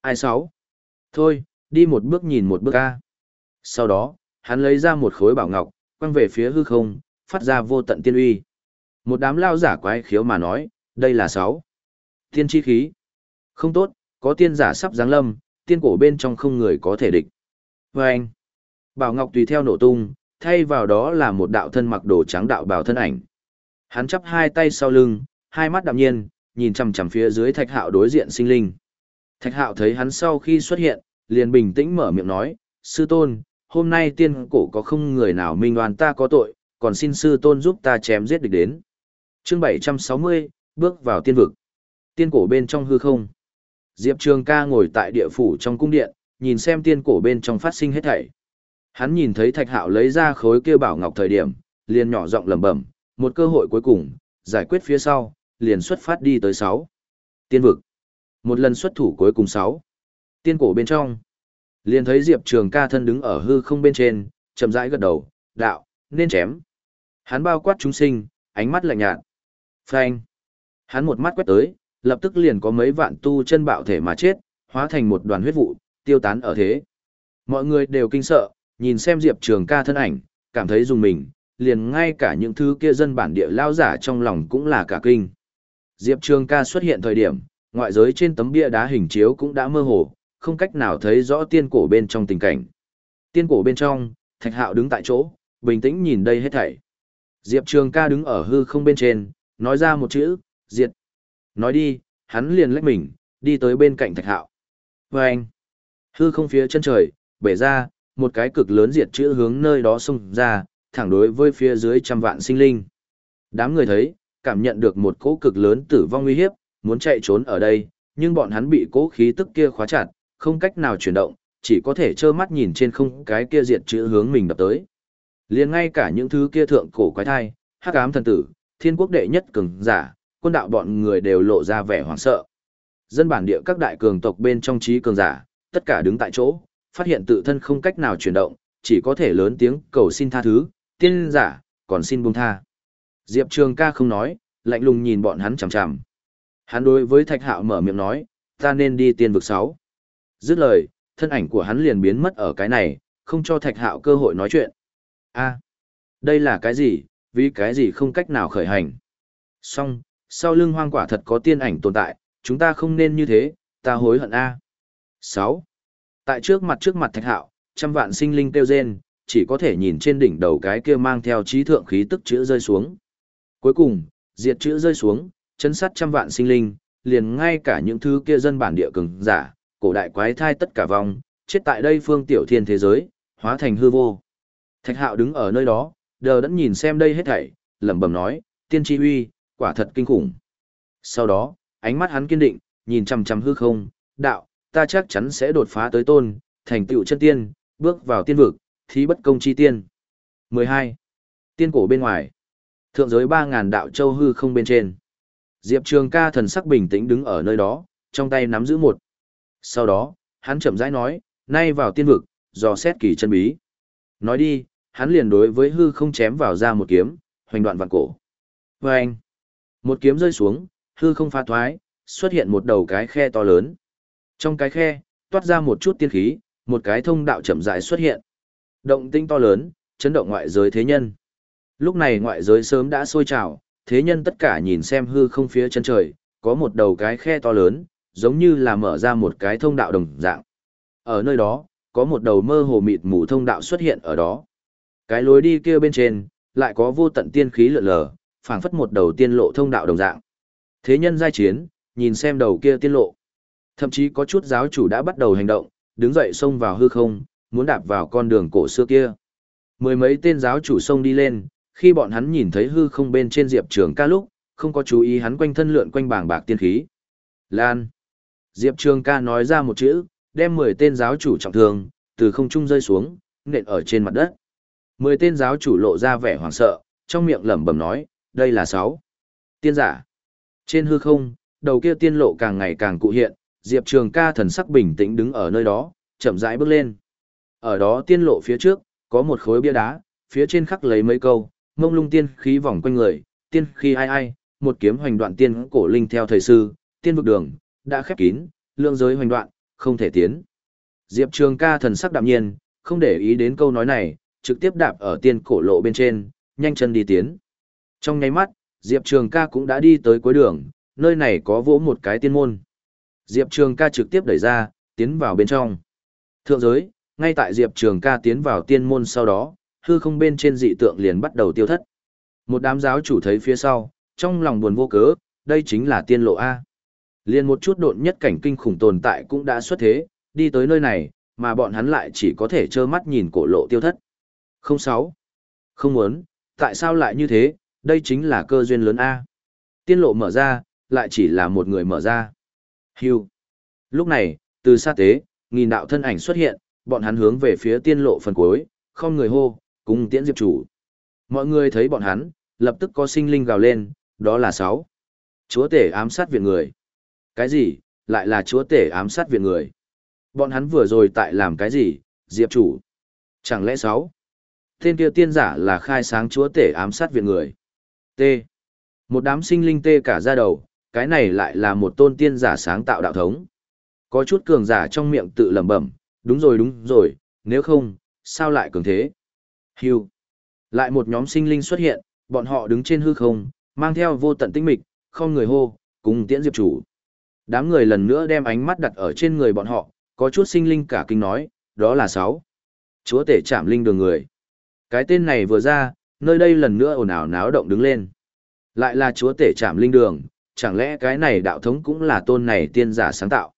S1: Ai sáu? Thôi, đi một bước nhìn một bước a. Sau đó, hắn lấy ra một khối bảo ngọc, quăng về phía hư không, phát ra vô tận tiên uy. Một đám lao giả quái khiếu mà nói, đây là sáu. Tiên chi khí. Không tốt, có tiên giả sắp giáng lâm, tiên cổ bên trong không người có thể địch. Và anh. Bảo ngọc tùy theo nổ tung, thay vào đó là một đạo thân mặc đồ trắng đạo bào thân ảnh. Hắn chắp hai tay sau lưng, hai mắt đạm nhiên, nhìn chằm chằm phía dưới thạch hạo đối diện sinh linh. Thạch hạo thấy hắn sau khi xuất hiện, liền bình tĩnh mở miệng nói, sư tôn, hôm nay tiên cổ có không người nào minh đoàn ta có tội, còn xin sư tôn giúp ta chém giết địch đến. chương 760, bước vào tiên vực. Tiên cổ bên trong hư không. Diệp Trường ca ngồi tại địa phủ trong cung điện, nhìn xem tiên cổ bên trong phát sinh hết thảy. Hắn nhìn thấy thạch hạo lấy ra khối kia bảo ngọc thời điểm, liền nhỏ giọng lẩm bẩm, một cơ hội cuối cùng, giải quyết phía sau, liền xuất phát đi tới 6. Tiên vực. Một lần xuất thủ cuối cùng 6. Tiên cổ bên trong. Liền thấy Diệp Trường ca thân đứng ở hư không bên trên, chậm rãi gật đầu, đạo, nên chém. Hắn bao quát chúng sinh, ánh mắt lạnh nhạt. Phanh. Hắn một mắt quét tới, lập tức liền có mấy vạn tu chân bạo thể mà chết, hóa thành một đoàn huyết vụ, tiêu tán ở thế. Mọi người đều kinh sợ, nhìn xem Diệp Trường ca thân ảnh, cảm thấy dùng mình, liền ngay cả những thứ kia dân bản địa lao giả trong lòng cũng là cả kinh. Diệp Trường ca xuất hiện thời điểm, ngoại giới trên tấm bia đá hình chiếu cũng đã mơ hồ, không cách nào thấy rõ tiên cổ bên trong tình cảnh. Tiên cổ bên trong, Thạch Hạo đứng tại chỗ, bình tĩnh nhìn đây hết thảy. Diệp Trường ca đứng ở hư không bên trên, nói ra một chữ, diệt. Nói đi, hắn liền lách mình, đi tới bên cạnh Thạch Hạo. Và anh, hư không phía chân trời, bể ra, một cái cực lớn diệt chữ hướng nơi đó xông ra, thẳng đối với phía dưới trăm vạn sinh linh. Đám người thấy, cảm nhận được một cỗ cực lớn tử vong nguy hiếp, muốn chạy trốn ở đây, nhưng bọn hắn bị cỗ khí tức kia khóa chặt, không cách nào chuyển động, chỉ có thể trơ mắt nhìn trên không cái kia diệt chữ hướng mình đập tới. Liền ngay cả những thứ kia thượng cổ quái thai, hắc ám thần tử, thiên quốc đệ nhất cường giả, quân đạo bọn người đều lộ ra vẻ hoảng sợ. Dân bản địa các đại cường tộc bên trong trí cường giả, tất cả đứng tại chỗ, phát hiện tự thân không cách nào chuyển động, chỉ có thể lớn tiếng cầu xin tha thứ, tiên giả, còn xin buông tha. Diệp Trường ca không nói, lạnh lùng nhìn bọn hắn chằm chằm. Hắn đối với Thạch Hạo mở miệng nói, ta nên đi tiên vực 6. Dứt lời, thân ảnh của hắn liền biến mất ở cái này, không cho Thạch Hạo cơ hội nói chuyện. a đây là cái gì, vì cái gì không cách nào khởi hành. Song, sau lưng hoang quả thật có tiên ảnh tồn tại, chúng ta không nên như thế, ta hối hận a. 6. Tại trước mặt trước mặt Thạch Hạo, trăm vạn sinh linh kêu rên, chỉ có thể nhìn trên đỉnh đầu cái kia mang theo trí thượng khí tức chữ rơi xuống. Cuối cùng, diệt chữ rơi xuống, chấn sát trăm vạn sinh linh, liền ngay cả những thứ kia dân bản địa cường giả, cổ đại quái thai tất cả vòng chết tại đây phương tiểu thiên thế giới, hóa thành hư vô. Thạch hạo đứng ở nơi đó, đờ đẫn nhìn xem đây hết thảy, lẩm bẩm nói, tiên tri huy, quả thật kinh khủng. Sau đó, ánh mắt hắn kiên định, nhìn chằm chằm hư không, đạo, ta chắc chắn sẽ đột phá tới tôn, thành tựu chân tiên, bước vào tiên vực, thí bất công chi tiên. 12. Tiên cổ bên ngoài. Thượng giới 3.000 đạo châu hư không bên trên. Diệp Trường ca thần sắc bình tĩnh đứng ở nơi đó, trong tay nắm giữ một. Sau đó, hắn chậm rãi nói, nay vào tiên vực, dò xét kỳ chân bí. Nói đi, hắn liền đối với hư không chém vào ra một kiếm, hoành đoạn vạn cổ. Và anh, một kiếm rơi xuống, hư không pha thoái, xuất hiện một đầu cái khe to lớn. Trong cái khe, toát ra một chút tiên khí, một cái thông đạo chậm rãi xuất hiện. Động tinh to lớn, chấn động ngoại giới thế nhân. Lúc này ngoại giới sớm đã sôi trào, thế nhân tất cả nhìn xem hư không phía chân trời, có một đầu cái khe to lớn, giống như là mở ra một cái thông đạo đồng dạng. Ở nơi đó, có một đầu mơ hồ mịt mù thông đạo xuất hiện ở đó. Cái lối đi kia bên trên, lại có vô tận tiên khí lượn lờ, phảng phất một đầu tiên lộ thông đạo đồng dạng. Thế nhân giai chiến, nhìn xem đầu kia tiên lộ. Thậm chí có chút giáo chủ đã bắt đầu hành động, đứng dậy xông vào hư không, muốn đạp vào con đường cổ xưa kia. Mười mấy tên giáo chủ xông đi lên, khi bọn hắn nhìn thấy hư không bên trên Diệp Trường ca lúc, không có chú ý hắn quanh thân lượn quanh bảng bạc tiên khí. Lan. Diệp Trường ca nói ra một chữ, đem 10 tên giáo chủ trọng thương, từ không trung rơi xuống, nện ở trên mặt đất. 10 tên giáo chủ lộ ra vẻ hoảng sợ, trong miệng lẩm bẩm nói, đây là 6. Tiên giả. Trên hư không, đầu kia tiên lộ càng ngày càng cụ hiện, Diệp Trường ca thần sắc bình tĩnh đứng ở nơi đó, chậm rãi bước lên. Ở đó tiên lộ phía trước, có một khối bia đá, phía trên khắc lấy mấy câu, mông lung tiên khí vòng quanh người, tiên khí ai ai, một kiếm hoành đoạn tiên cổ linh theo thời sư, tiên vực đường, đã khép kín, lượng giới hoành đoạn, không thể tiến. Diệp Trường ca thần sắc đạm nhiên, không để ý đến câu nói này, trực tiếp đạp ở tiên cổ lộ bên trên, nhanh chân đi tiến. Trong nháy mắt, Diệp Trường ca cũng đã đi tới cuối đường, nơi này có vỗ một cái tiên môn. Diệp Trường ca trực tiếp đẩy ra, tiến vào bên trong. Thượng giới, ngay tại Diệp Trường ca tiến vào tiên môn sau đó, hư không bên trên dị tượng liền bắt đầu tiêu thất. Một đám giáo chủ thấy phía sau, trong lòng buồn vô cớ, đây chính là tiên lộ A. Liên một chút độn nhất cảnh kinh khủng tồn tại cũng đã xuất thế, đi tới nơi này, mà bọn hắn lại chỉ có thể trơ mắt nhìn cổ lộ tiêu thất. Không sáu. Không muốn, tại sao lại như thế, đây chính là cơ duyên lớn A. Tiên lộ mở ra, lại chỉ là một người mở ra. Hưu. Lúc này, từ xa tế, nghìn đạo thân ảnh xuất hiện, bọn hắn hướng về phía tiên lộ phần cuối, không người hô, cùng tiễn diệp chủ. Mọi người thấy bọn hắn, lập tức có sinh linh gào lên, đó là sáu. Chúa tể ám sát viện người. Cái gì, lại là chúa tể ám sát viện người. Bọn hắn vừa rồi tại làm cái gì, diệp chủ. Chẳng lẽ sáu. Tên kia tiên giả là khai sáng chúa tể ám sát viện người. T. Một đám sinh linh tê cả ra đầu, cái này lại là một tôn tiên giả sáng tạo đạo thống. Có chút cường giả trong miệng tự lẩm bẩm, đúng rồi đúng rồi, nếu không, sao lại cường thế? Hưu. Lại một nhóm sinh linh xuất hiện, bọn họ đứng trên hư không, mang theo vô tận tinh mịch, không người hô, cùng tiễn diệp chủ. Đám người lần nữa đem ánh mắt đặt ở trên người bọn họ, có chút sinh linh cả kinh nói, đó là sáu. Chúa tể chạm linh đường người. Cái tên này vừa ra, nơi đây lần nữa ồn ào náo động đứng lên. Lại là chúa tể chạm linh đường, chẳng lẽ cái này đạo thống cũng là tôn này tiên giả sáng tạo.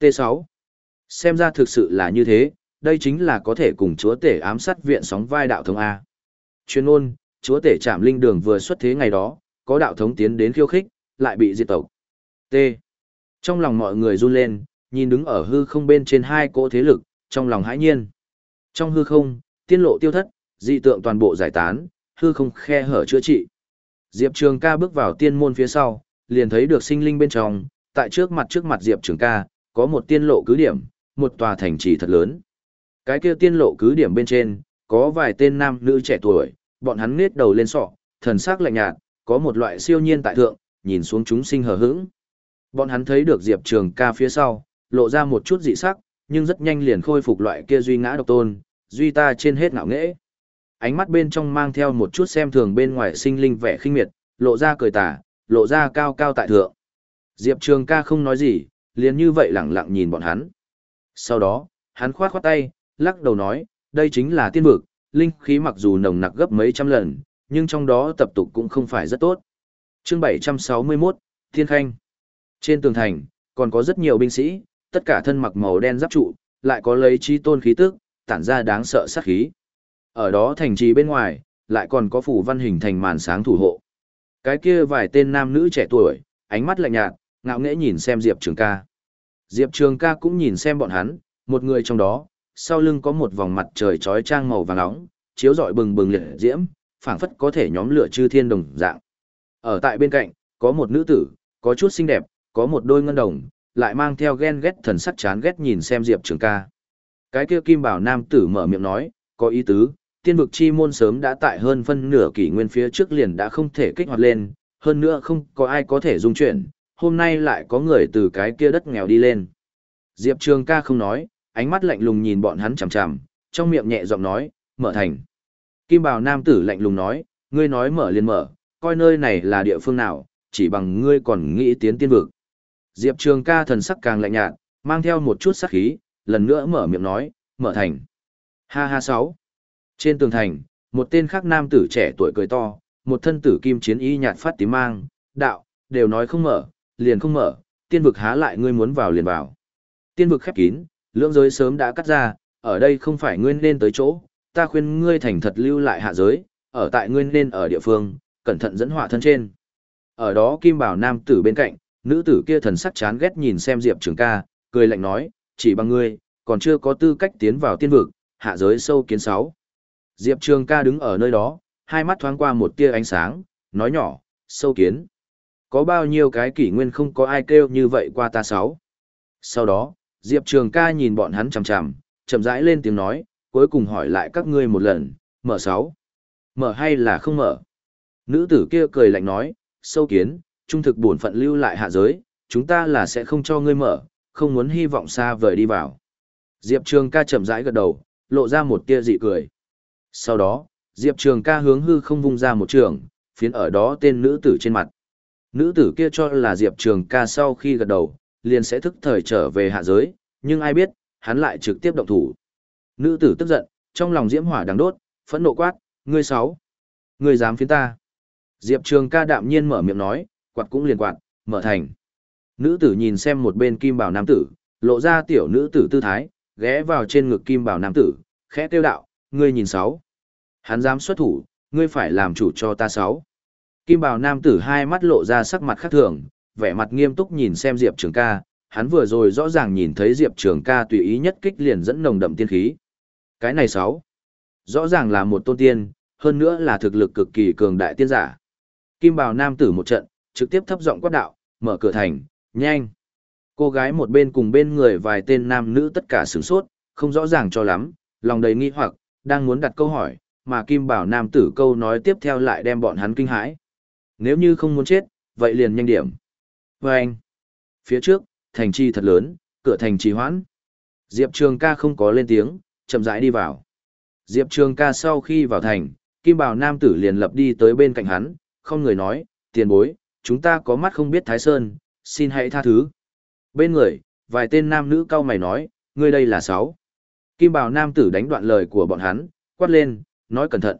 S1: T6. Xem ra thực sự là như thế, đây chính là có thể cùng chúa tể ám sát viện sóng vai đạo thống A. Chuyên ôn, chúa tể chạm linh đường vừa xuất thế ngày đó, có đạo thống tiến đến khiêu khích, lại bị diệt tộc. T. Trong lòng mọi người run lên, nhìn đứng ở hư không bên trên hai cỗ thế lực, trong lòng hãi nhiên. Trong hư không, tiên lộ tiêu thất, dị tượng toàn bộ giải tán, hư không khe hở chữa trị. Diệp Trường ca bước vào tiên môn phía sau, liền thấy được sinh linh bên trong, tại trước mặt trước mặt Diệp Trường ca, có một tiên lộ cứ điểm, một tòa thành trì thật lớn. Cái kia tiên lộ cứ điểm bên trên, có vài tên nam nữ trẻ tuổi, bọn hắn nết đầu lên sọ, thần sắc lạnh nhạt, có một loại siêu nhiên tại thượng, nhìn xuống chúng sinh hờ hững. Bọn hắn thấy được Diệp Trường ca phía sau, lộ ra một chút dị sắc, nhưng rất nhanh liền khôi phục loại kia duy ngã độc tôn, duy ta trên hết ngạo nghễ. Ánh mắt bên trong mang theo một chút xem thường bên ngoài sinh linh vẻ khinh miệt, lộ ra cười tà, lộ ra cao cao tại thượng. Diệp Trường ca không nói gì, liền như vậy lẳng lặng nhìn bọn hắn. Sau đó, hắn khoát khoát tay, lắc đầu nói, đây chính là tiên vực, linh khí mặc dù nồng nặc gấp mấy trăm lần, nhưng trong đó tập tục cũng không phải rất tốt. Chương 761, Thiên Khanh. Trên tường thành, còn có rất nhiều binh sĩ, tất cả thân mặc màu đen giáp trụ, lại có lấy trí tôn khí tức, tản ra đáng sợ sát khí. Ở đó thành trì bên ngoài, lại còn có phủ văn hình thành màn sáng thủ hộ. Cái kia vài tên nam nữ trẻ tuổi, ánh mắt lạnh nhạt, ngạo nghễ nhìn xem Diệp Trường ca. Diệp Trường ca cũng nhìn xem bọn hắn, một người trong đó, sau lưng có một vòng mặt trời trói trang màu vàng nóng, chiếu rọi bừng bừng liệt diễm, phảng phất có thể nhóm lửa chư thiên đồng dạng. Ở tại bên cạnh, có một nữ tử, có chút xinh đẹp, có một đôi ngân đồng, lại mang theo ghen ghét thần sắc chán ghét nhìn xem Diệp Trường ca. Cái kia kim bảo nam tử mở miệng nói, có ý tứ, tiên vực chi môn sớm đã tại hơn phân nửa kỷ nguyên phía trước liền đã không thể kích hoạt lên, hơn nữa không có ai có thể dung chuyển, hôm nay lại có người từ cái kia đất nghèo đi lên. Diệp Trường ca không nói, ánh mắt lạnh lùng nhìn bọn hắn chằm chằm, trong miệng nhẹ giọng nói, mở thành. Kim bào nam tử lạnh lùng nói, ngươi nói mở liền mở, coi nơi này là địa phương nào, chỉ bằng ngươi còn nghĩ tiến tiên vực. Diệp Trường ca thần sắc càng lạnh nhạt, mang theo một chút sắc khí, lần nữa mở miệng nói, mở thành. Ha ha sáu. Trên tường thành, một tên khác nam tử trẻ tuổi cười to, một thân tử kim chiến y nhạt phát tím mang, đạo, đều nói không mở, liền không mở, tiên vực há lại ngươi muốn vào liền vào. Tiên vực khép kín, lưỡng giới sớm đã cắt ra, ở đây không phải ngươi nên tới chỗ, ta khuyên ngươi thành thật lưu lại hạ giới, ở tại ngươi nên ở địa phương, cẩn thận dẫn họa thân trên. Ở đó Kim Bảo nam tử bên cạnh, nữ tử kia thần sắc chán ghét nhìn xem Diệp Trường ca, cười lạnh nói, chỉ bằng ngươi, còn chưa có tư cách tiến vào tiên vực, hạ giới sâu kiến sáu. Diệp Trường ca đứng ở nơi đó, hai mắt thoáng qua một tia ánh sáng, nói nhỏ, sâu kiến. Có bao nhiêu cái kỷ nguyên không có ai kêu như vậy qua ta sáu. Sau đó, Diệp Trường ca nhìn bọn hắn chằm chằm, chậm rãi lên tiếng nói, cuối cùng hỏi lại các ngươi một lần, mở sáu. Mở hay là không mở? Nữ tử kia cười lạnh nói, sâu kiến, trung thực bổn phận lưu lại hạ giới, chúng ta là sẽ không cho ngươi mở, không muốn hy vọng xa vời đi vào. Diệp Trường ca chậm rãi gật đầu, lộ ra một tia dị cười. Sau đó, Diệp Trường ca hướng hư không vung ra một trường, phiến ở đó tên nữ tử trên mặt. Nữ tử kia cho là Diệp Trường ca sau khi gật đầu, liền sẽ thức thời trở về hạ giới, nhưng ai biết, hắn lại trực tiếp động thủ. Nữ tử tức giận, trong lòng diễm hỏa đang đốt, phẫn nộ quát, ngươi sáu. Ngươi dám phiến ta. Diệp Trường ca đạm nhiên mở miệng nói, quạt cũng liền quạt, mở thành. Nữ tử nhìn xem một bên kim bảo nam tử, lộ ra tiểu nữ tử tư thái, ghé vào trên ngực kim bảo nam tử, khẽ tiêu đạo, ngươi nhìn sáu. Hắn dám xuất thủ, ngươi phải làm chủ cho ta sáu. Kim bảo nam tử hai mắt lộ ra sắc mặt khác thường, vẻ mặt nghiêm túc nhìn xem Diệp Trường ca, hắn vừa rồi rõ ràng nhìn thấy Diệp Trường ca tùy ý nhất kích liền dẫn nồng đậm tiên khí. Cái này sáu. Rõ ràng là một tôn tiên, hơn nữa là thực lực cực kỳ cường đại tiên giả. Kim bảo nam tử một trận, trực tiếp thấp giọng quát đạo, mở cửa thành, nhanh. Cô gái một bên cùng bên người vài tên nam nữ tất cả sửng sốt, không rõ ràng cho lắm, lòng đầy nghi hoặc, đang muốn đặt câu hỏi, mà Kim Bảo Nam tử câu nói tiếp theo lại đem bọn hắn kinh hãi. Nếu như không muốn chết, vậy liền nhanh điểm. Và anh, phía trước, thành chi thật lớn, cửa thành trì hoãn. Diệp Trường ca không có lên tiếng, chậm rãi đi vào. Diệp Trường ca sau khi vào thành, Kim Bảo Nam tử liền lập đi tới bên cạnh hắn, không người nói, tiền bối, chúng ta có mắt không biết Thái Sơn, xin hãy tha thứ. Bên người, vài tên nam nữ cao mày nói, ngươi đây là sáu. Kim Bảo Nam tử đánh đoạn lời của bọn hắn, quát lên, nói cẩn thận.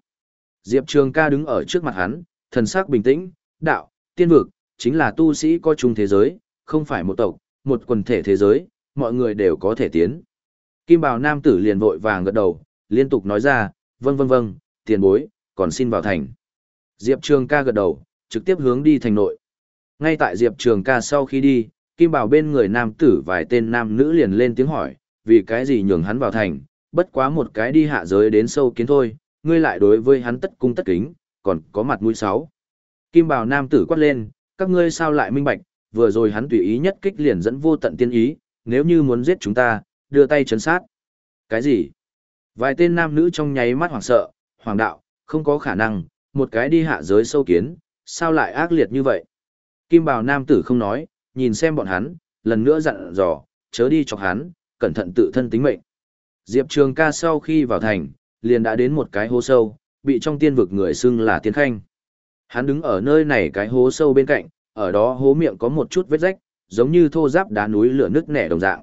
S1: Diệp Trường ca đứng ở trước mặt hắn, thần sắc bình tĩnh, đạo, tiên vực, chính là tu sĩ có chung thế giới, không phải một tộc, một quần thể thế giới, mọi người đều có thể tiến. Kim Bảo Nam tử liền vội vàng gật đầu, liên tục nói ra, vâng vâng vâng, tiền bối, còn xin vào thành. Diệp Trường ca gật đầu, trực tiếp hướng đi thành nội. Ngay tại Diệp Trường ca sau khi đi, Kim Bảo bên người nam tử vài tên nam nữ liền lên tiếng hỏi, vì cái gì nhường hắn vào thành, bất quá một cái đi hạ giới đến sâu kiến thôi, ngươi lại đối với hắn tất cung tất kính, còn có mặt mũi sáu. Kim Bảo nam tử quát lên, các ngươi sao lại minh bạch, vừa rồi hắn tùy ý nhất kích liền dẫn vô tận tiên ý, nếu như muốn giết chúng ta, đưa tay chấn sát. Cái gì? Vài tên nam nữ trong nháy mắt hoảng sợ, hoàng đạo, không có khả năng, một cái đi hạ giới sâu kiến, sao lại ác liệt như vậy? Kim Bào nam tử không nói, nhìn xem bọn hắn, lần nữa dặn dò, chớ đi chọc hắn, cẩn thận tự thân tính mệnh. Diệp Trường ca sau khi vào thành, liền đã đến một cái hố sâu, bị trong tiên vực người xưng là tiên khanh. Hắn đứng ở nơi này cái hố sâu bên cạnh, ở đó hố miệng có một chút vết rách, giống như thô giáp đá núi lửa nứt nẻ đồng dạng.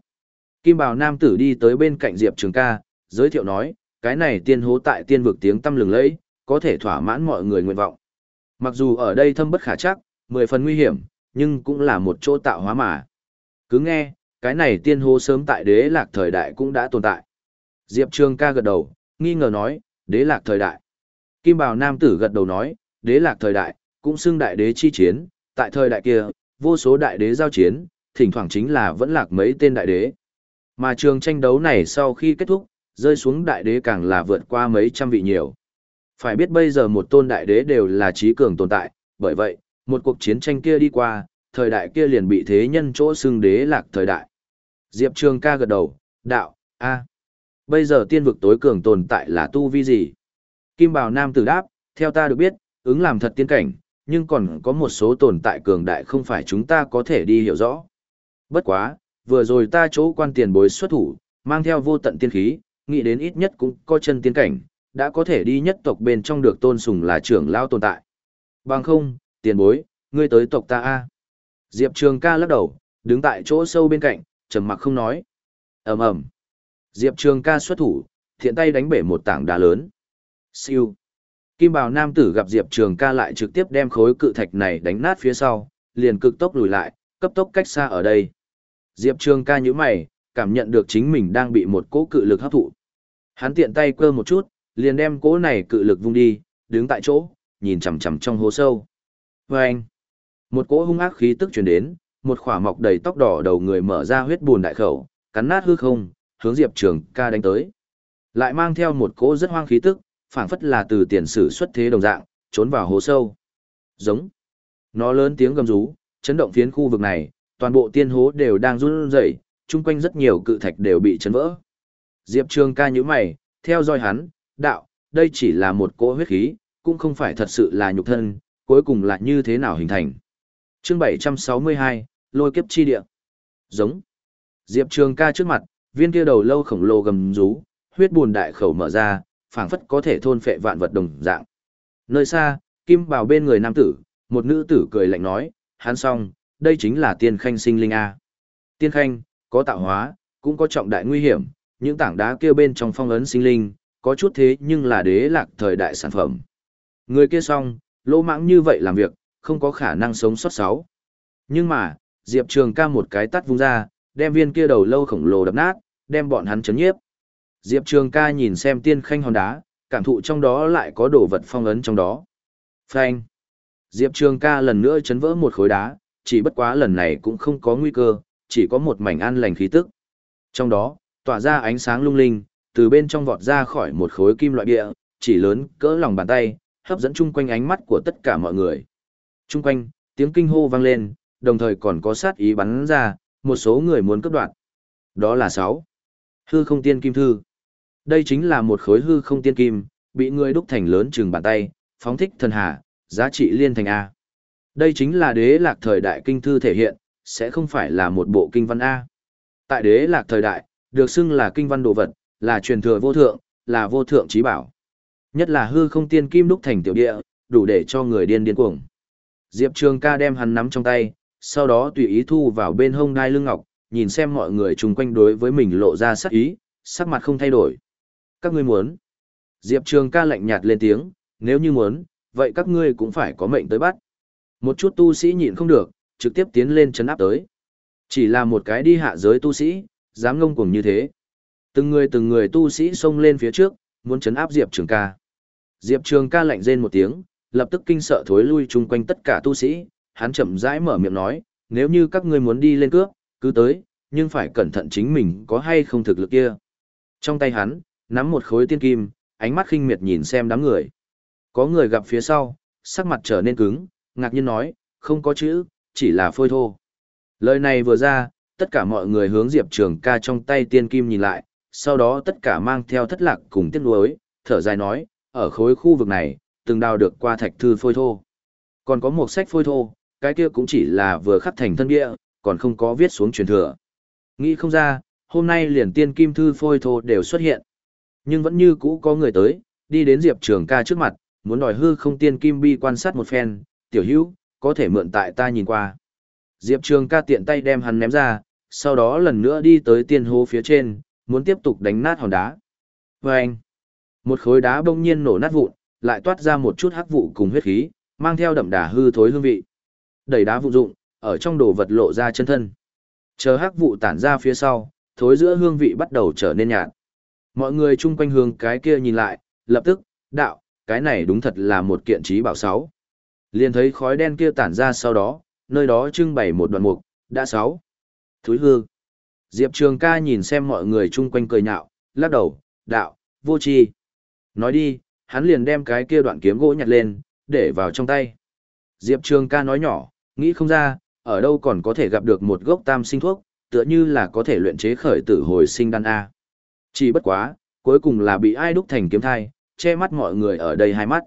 S1: Kim Bào Nam tử đi tới bên cạnh Diệp Trường ca, giới thiệu nói, cái này tiên hố tại tiên vực tiếng tâm lừng lẫy, có thể thỏa mãn mọi người nguyện vọng. Mặc dù ở đây thâm bất khả chắc, mười phần nguy hiểm, nhưng cũng là một chỗ tạo hóa mà. Cứ nghe, cái này tiên hô sớm tại đế lạc thời đại cũng đã tồn tại. Diệp Trường ca gật đầu, nghi ngờ nói, đế lạc thời đại. Kim Bảo Nam tử gật đầu nói, đế lạc thời đại, cũng xưng đại đế chi chiến, tại thời đại kia, vô số đại đế giao chiến, thỉnh thoảng chính là vẫn lạc mấy tên đại đế. Mà trường tranh đấu này sau khi kết thúc, rơi xuống đại đế càng là vượt qua mấy trăm vị nhiều. Phải biết bây giờ một tôn đại đế đều là trí cường tồn tại, bởi vậy, một cuộc chiến tranh kia đi qua, thời đại kia liền bị thế nhân chỗ xưng đế lạc thời đại. Diệp Trường ca gật đầu, đạo, a Bây giờ tiên vực tối cường tồn tại là tu vi gì? Kim Bảo Nam tử đáp, theo ta được biết, ứng làm thật tiên cảnh, nhưng còn có một số tồn tại cường đại không phải chúng ta có thể đi hiểu rõ. Bất quá, vừa rồi ta chỗ quan tiền bối xuất thủ, mang theo vô tận tiên khí, nghĩ đến ít nhất cũng có chân tiên cảnh, đã có thể đi nhất tộc bên trong được tôn sùng là trưởng lao tồn tại. Bằng không, tiền bối, ngươi tới tộc ta a Diệp Trường ca lắc đầu, đứng tại chỗ sâu bên cạnh, trầm mặc không nói. ầm ầm Diệp Trường ca xuất thủ, thiện tay đánh bể một tảng đá lớn. Siêu. Kim bào nam tử gặp Diệp Trường ca lại trực tiếp đem khối cự thạch này đánh nát phía sau, liền cực tốc lùi lại, cấp tốc cách xa ở đây. Diệp Trường ca như mày, cảm nhận được chính mình đang bị một cỗ cự lực hấp thụ. Hắn tiện tay cơ một chút, liền đem cỗ này cự lực vung đi, đứng tại chỗ, nhìn chằm chằm trong hố sâu. Và anh, một cỗ hung ác khí tức truyền đến, một khỏa mọc đầy tóc đỏ đầu người mở ra huyết buồn đại khẩu, cắn nát hư không, hướng Diệp Trường ca đánh tới. Lại mang theo một cỗ rất hoang khí tức, phảng phất là từ tiền sử xuất thế đồng dạng, trốn vào hố sâu. Giống. Nó lớn tiếng gầm rú, chấn động phiến khu vực này, toàn bộ tiên hố đều đang run rẩy, chung quanh rất nhiều cự thạch đều bị chấn vỡ. Diệp Trường ca như mày, theo dõi hắn, đạo, đây chỉ là một cỗ huyết khí, cũng không phải thật sự là nhục thân, cuối cùng là như thế nào hình thành. chương 762, lôi kiếp chi địa. Giống. Diệp Trường ca trước mặt, viên kia đầu lâu khổng lồ gầm rú, huyết buồn đại khẩu mở ra, phảng phất có thể thôn phệ vạn vật đồng dạng. Nơi xa, kim bào bên người nam tử, một nữ tử cười lạnh nói, hắn xong, đây chính là tiên khanh sinh linh A. Tiên khanh, có tạo hóa, cũng có trọng đại nguy hiểm, những tảng đá kia bên trong phong ấn sinh linh, có chút thế nhưng là đế lạc thời đại sản phẩm. Người kia xong, lỗ mãng như vậy làm việc, không có khả năng sống sót sáu. Nhưng mà, Diệp Trường ca một cái tắt vung ra, đem viên kia đầu lâu khổng lồ đập nát, đem bọn hắn chấn nhiếp. Diệp Trường ca nhìn xem tiên khanh hòn đá, cảm thụ trong đó lại có đồ vật phong ấn trong đó. Phanh. Diệp Trường ca lần nữa chấn vỡ một khối đá, chỉ bất quá lần này cũng không có nguy cơ, chỉ có một mảnh an lành khí tức. Trong đó, tỏa ra ánh sáng lung linh, từ bên trong vọt ra khỏi một khối kim loại địa, chỉ lớn cỡ lòng bàn tay, hấp dẫn chung quanh ánh mắt của tất cả mọi người. Chung quanh, tiếng kinh hô vang lên, đồng thời còn có sát ý bắn ra, một số người muốn cấp đoạn. Đó là 6. Hư không tiên kim thư. Đây chính là một khối hư không tiên kim, bị người đúc thành lớn chừng bàn tay, phóng thích thần hà, giá trị liên thành A. Đây chính là đế lạc thời đại kinh thư thể hiện, sẽ không phải là một bộ kinh văn A. Tại đế lạc thời đại, được xưng là kinh văn đồ vật, là truyền thừa vô thượng, là vô thượng trí bảo. Nhất là hư không tiên kim đúc thành tiểu địa, đủ để cho người điên điên cuồng. Diệp Trường ca đem hắn nắm trong tay, sau đó tùy ý thu vào bên hông đai lưng ngọc, nhìn xem mọi người chung quanh đối với mình lộ ra sắc ý, sắc mặt không thay đổi. Các ngươi muốn. Diệp Trường ca lạnh nhạt lên tiếng, nếu như muốn, vậy các ngươi cũng phải có mệnh tới bắt. Một chút tu sĩ nhịn không được, trực tiếp tiến lên chấn áp tới. Chỉ là một cái đi hạ giới tu sĩ, dám ngông cuồng như thế. Từng người từng người tu sĩ xông lên phía trước, muốn chấn áp Diệp Trường ca. Diệp Trường ca lạnh rên một tiếng, lập tức kinh sợ thối lui chung quanh tất cả tu sĩ, hắn chậm rãi mở miệng nói, nếu như các ngươi muốn đi lên cướp, cứ tới, nhưng phải cẩn thận chính mình có hay không thực lực kia. Trong tay hắn, nắm một khối tiên kim, ánh mắt khinh miệt nhìn xem đám người. Có người gặp phía sau, sắc mặt trở nên cứng, ngạc nhiên nói, không có chữ, chỉ là phôi thô. Lời này vừa ra, tất cả mọi người hướng Diệp Trường ca trong tay tiên kim nhìn lại, sau đó tất cả mang theo thất lạc cùng tiếc nuối, thở dài nói, ở khối khu vực này, từng đào được qua thạch thư phôi thô. Còn có một sách phôi thô, cái kia cũng chỉ là vừa khắc thành thân địa, còn không có viết xuống truyền thừa. Nghĩ không ra, hôm nay liền tiên kim thư phôi thô đều xuất hiện. Nhưng vẫn như cũ có người tới, đi đến Diệp Trường ca trước mặt, muốn đòi hư không tiên kim bi quan sát một phen, tiểu hữu, có thể mượn tại ta nhìn qua. Diệp Trường ca tiện tay đem hắn ném ra, sau đó lần nữa đi tới tiên hô phía trên, muốn tiếp tục đánh nát hòn đá. Vâng! anh, một khối đá bỗng nhiên nổ nát vụn, lại toát ra một chút hắc vụ cùng huyết khí, mang theo đậm đà hư thối hương vị. Đẩy đá vụ dụng, ở trong đồ vật lộ ra chân thân. Chờ hắc vụ tản ra phía sau, thối giữa hương vị bắt đầu trở nên nhạt. Mọi người chung quanh hướng cái kia nhìn lại, lập tức, đạo, cái này đúng thật là một kiện trí bảo sáu. Liền thấy khói đen kia tản ra sau đó, nơi đó trưng bày một đoạn mục, đã sáu. Thúi hư. Diệp Trường ca nhìn xem mọi người chung quanh cười nhạo, lắc đầu, đạo, vô tri Nói đi, hắn liền đem cái kia đoạn kiếm gỗ nhặt lên, để vào trong tay. Diệp Trường ca nói nhỏ, nghĩ không ra, ở đâu còn có thể gặp được một gốc tam sinh thuốc, tựa như là có thể luyện chế khởi tử hồi sinh đan A. Chỉ bất quá, cuối cùng là bị ai đúc thành kiếm thai, che mắt mọi người ở đây hai mắt.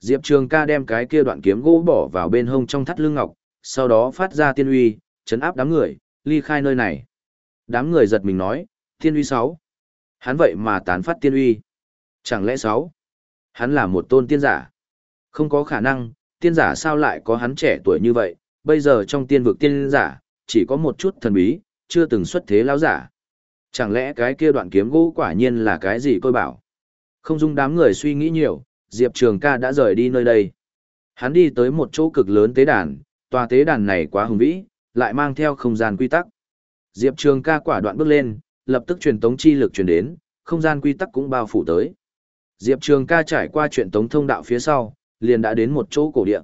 S1: Diệp Trường ca đem cái kia đoạn kiếm gỗ bỏ vào bên hông trong thắt lưng ngọc, sau đó phát ra tiên uy, chấn áp đám người, ly khai nơi này. Đám người giật mình nói, tiên uy 6. Hắn vậy mà tán phát tiên uy. Chẳng lẽ 6? Hắn là một tôn tiên giả. Không có khả năng, tiên giả sao lại có hắn trẻ tuổi như vậy, bây giờ trong tiên vực tiên giả, chỉ có một chút thần bí, chưa từng xuất thế lão giả. Chẳng lẽ cái kia đoạn kiếm gỗ quả nhiên là cái gì tôi bảo? Không dung đám người suy nghĩ nhiều, Diệp Trường ca đã rời đi nơi đây. Hắn đi tới một chỗ cực lớn tế đàn, tòa tế đàn này quá hùng vĩ, lại mang theo không gian quy tắc. Diệp Trường ca quả đoạn bước lên, lập tức truyền tống chi lực truyền đến, không gian quy tắc cũng bao phủ tới. Diệp Trường ca trải qua truyền tống thông đạo phía sau, liền đã đến một chỗ cổ địa.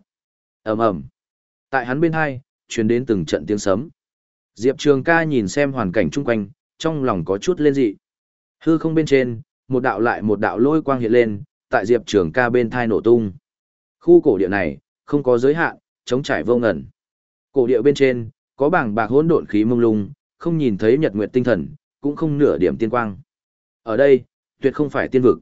S1: ầm ầm Tại hắn bên hai, truyền đến từng trận tiếng sấm. Diệp Trường ca nhìn xem hoàn cảnh chung quanh, trong lòng có chút lên dị. Hư không bên trên, một đạo lại một đạo lôi quang hiện lên, tại Diệp Trường ca bên thai nổ tung. Khu cổ địa này, không có giới hạn, chống trải vô ngẩn. Cổ địa bên trên, có bảng bạc hỗn độn khí mông lung, không nhìn thấy nhật nguyệt tinh thần, cũng không nửa điểm tiên quang. Ở đây, tuyệt không phải tiên vực.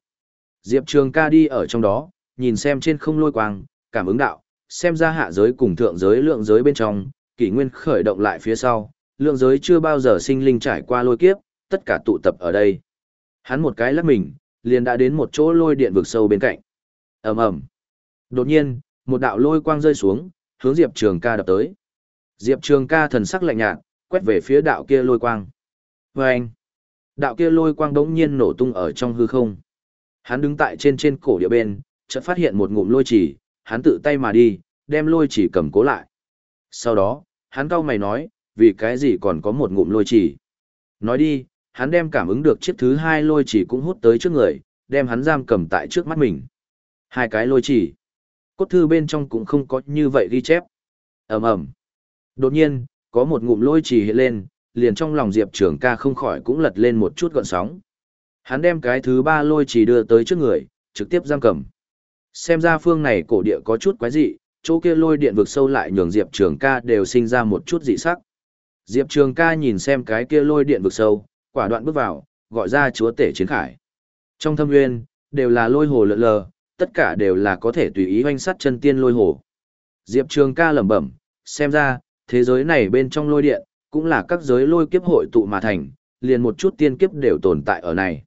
S1: Diệp Trường ca đi ở trong đó, nhìn xem trên không lôi quang, cảm ứng đạo, xem ra hạ giới cùng thượng giới lượng giới bên trong, kỷ nguyên khởi động lại phía sau, lượng giới chưa bao giờ sinh linh trải qua lôi kiếp, tất cả tụ tập ở đây. Hắn một cái lắc mình, liền đã đến một chỗ lôi điện vực sâu bên cạnh. ầm ầm Đột nhiên, một đạo lôi quang rơi xuống, hướng Diệp Trường ca đập tới. Diệp Trường ca thần sắc lạnh nhạt, quét về phía đạo kia lôi quang. Và anh, đạo kia lôi quang đống nhiên nổ tung ở trong hư không. Hắn đứng tại trên trên cổ địa bên, chợt phát hiện một ngụm lôi chỉ, hắn tự tay mà đi, đem lôi chỉ cầm cố lại. Sau đó, hắn cau mày nói, vì cái gì còn có một ngụm lôi chỉ. Nói đi, hắn đem cảm ứng được chiếc thứ hai lôi chỉ cũng hút tới trước người, đem hắn giam cầm tại trước mắt mình. Hai cái lôi chỉ. Cốt thư bên trong cũng không có như vậy ghi chép. ầm ầm Đột nhiên, có một ngụm lôi trì hiện lên, liền trong lòng Diệp Trường ca không khỏi cũng lật lên một chút gọn sóng. Hắn đem cái thứ ba lôi trì đưa tới trước người, trực tiếp giam cầm. Xem ra phương này cổ địa có chút quái dị, chỗ kia lôi điện vực sâu lại nhường Diệp Trường ca đều sinh ra một chút dị sắc. Diệp Trường ca nhìn xem cái kia lôi điện vực sâu, quả đoạn bước vào, gọi ra chúa tể chiến khải. Trong thâm nguyên, đều là lôi hồ lượn lờ, tất cả đều là có thể tùy ý hoanh sắt chân tiên lôi hồ. Diệp Trường ca lẩm bẩm, xem ra, thế giới này bên trong lôi điện, cũng là các giới lôi kiếp hội tụ mà thành, liền một chút tiên kiếp đều tồn tại ở này.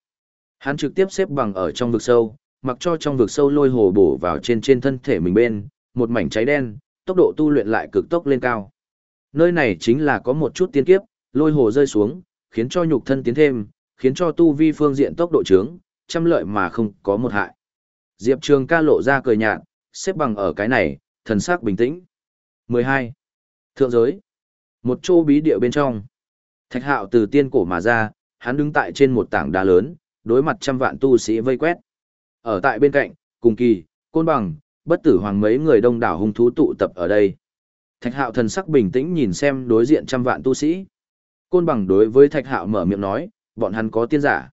S1: Hắn trực tiếp xếp bằng ở trong vực sâu, mặc cho trong vực sâu lôi hồ bổ vào trên trên thân thể mình bên, một mảnh cháy đen, tốc độ tu luyện lại cực tốc lên cao. Nơi này chính là có một chút tiên kiếp, lôi hồ rơi xuống, khiến cho nhục thân tiến thêm, khiến cho tu vi phương diện tốc độ trướng, trăm lợi mà không có một hại. Diệp Trường ca lộ ra cười nhạt, xếp bằng ở cái này, thần sắc bình tĩnh. 12. Thượng giới. Một chỗ bí địa bên trong. Thạch hạo từ tiên cổ mà ra, hắn đứng tại trên một tảng đá lớn, đối mặt trăm vạn tu sĩ vây quét. Ở tại bên cạnh, cùng kỳ, côn bằng, bất tử hoàng mấy người đông đảo hung thú tụ tập ở đây. Thạch hạo thần sắc bình tĩnh nhìn xem đối diện trăm vạn tu sĩ. Côn bằng đối với thạch hạo mở miệng nói, bọn hắn có tiên giả.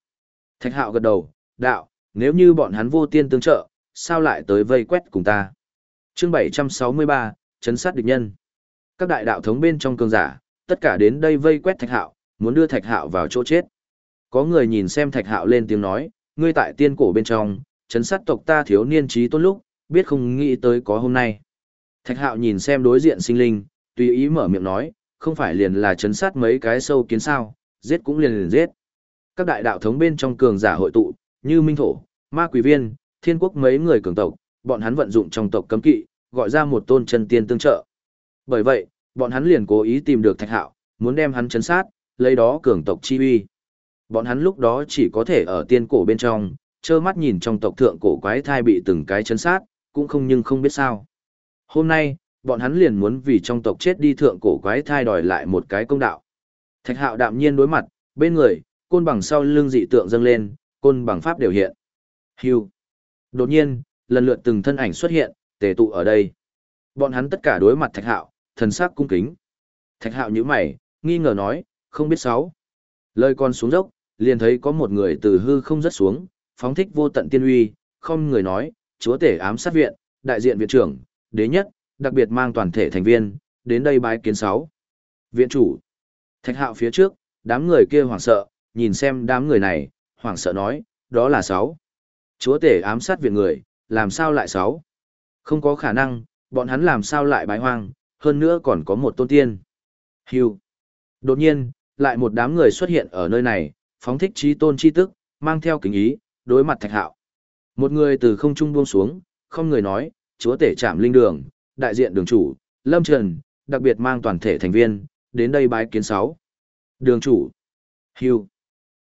S1: Thạch hạo gật đầu, đạo, nếu như bọn hắn vô tiên tương trợ, sao lại tới vây quét cùng ta? Chương 763, chấn sát địch nhân. Các đại đạo thống bên trong cường giả, tất cả đến đây vây quét Thạch Hạo, muốn đưa Thạch Hạo vào chỗ chết. Có người nhìn xem Thạch Hạo lên tiếng nói, ngươi tại tiên cổ bên trong, chấn sát tộc ta thiếu niên trí tôn lúc, biết không nghĩ tới có hôm nay. Thạch Hạo nhìn xem đối diện sinh linh, tùy ý mở miệng nói, không phải liền là chấn sát mấy cái sâu kiến sao, giết cũng liền liền giết. Các đại đạo thống bên trong cường giả hội tụ, như Minh Thổ, Ma Quỷ Viên, Thiên Quốc mấy người cường tộc, bọn hắn vận dụng trong tộc cấm kỵ, gọi ra một tôn chân tiên tương trợ. Bởi vậy, bọn hắn liền cố ý tìm được Thạch Hạo, muốn đem hắn chấn sát, lấy đó cường tộc chi uy. Bọn hắn lúc đó chỉ có thể ở tiên cổ bên trong, trơ mắt nhìn trong tộc thượng cổ quái thai bị từng cái chấn sát, cũng không nhưng không biết sao. Hôm nay, bọn hắn liền muốn vì trong tộc chết đi thượng cổ quái thai đòi lại một cái công đạo. Thạch Hạo đạm nhiên đối mặt, bên người, côn bằng sau lưng dị tượng dâng lên, côn bằng pháp đều hiện. Hưu. Đột nhiên, lần lượt từng thân ảnh xuất hiện, tề tụ ở đây. Bọn hắn tất cả đối mặt Thạch Hạo, thần sắc cung kính. Thạch Hạo nhíu mày, nghi ngờ nói, không biết sáu. Lời con xuống dốc, liền thấy có một người từ hư không rất xuống, phóng thích vô tận tiên uy, không người nói, chúa tể ám sát viện, đại diện viện trưởng, đế nhất, đặc biệt mang toàn thể thành viên, đến đây bái kiến sáu. Viện chủ. Thạch Hạo phía trước, đám người kia hoảng sợ, nhìn xem đám người này, hoảng sợ nói, đó là sáu. Chúa tể ám sát viện người, làm sao lại sáu? Không có khả năng, bọn hắn làm sao lại bái hoang, hơn nữa còn có một tôn tiên. Hưu. Đột nhiên, lại một đám người xuất hiện ở nơi này, phóng thích trí tôn chi tức, mang theo kính ý, đối mặt thạch hạo. Một người từ không trung buông xuống, không người nói, chúa tể trạm linh đường, đại diện đường chủ, lâm trần, đặc biệt mang toàn thể thành viên, đến đây bái kiến sáu. Đường chủ. Hưu.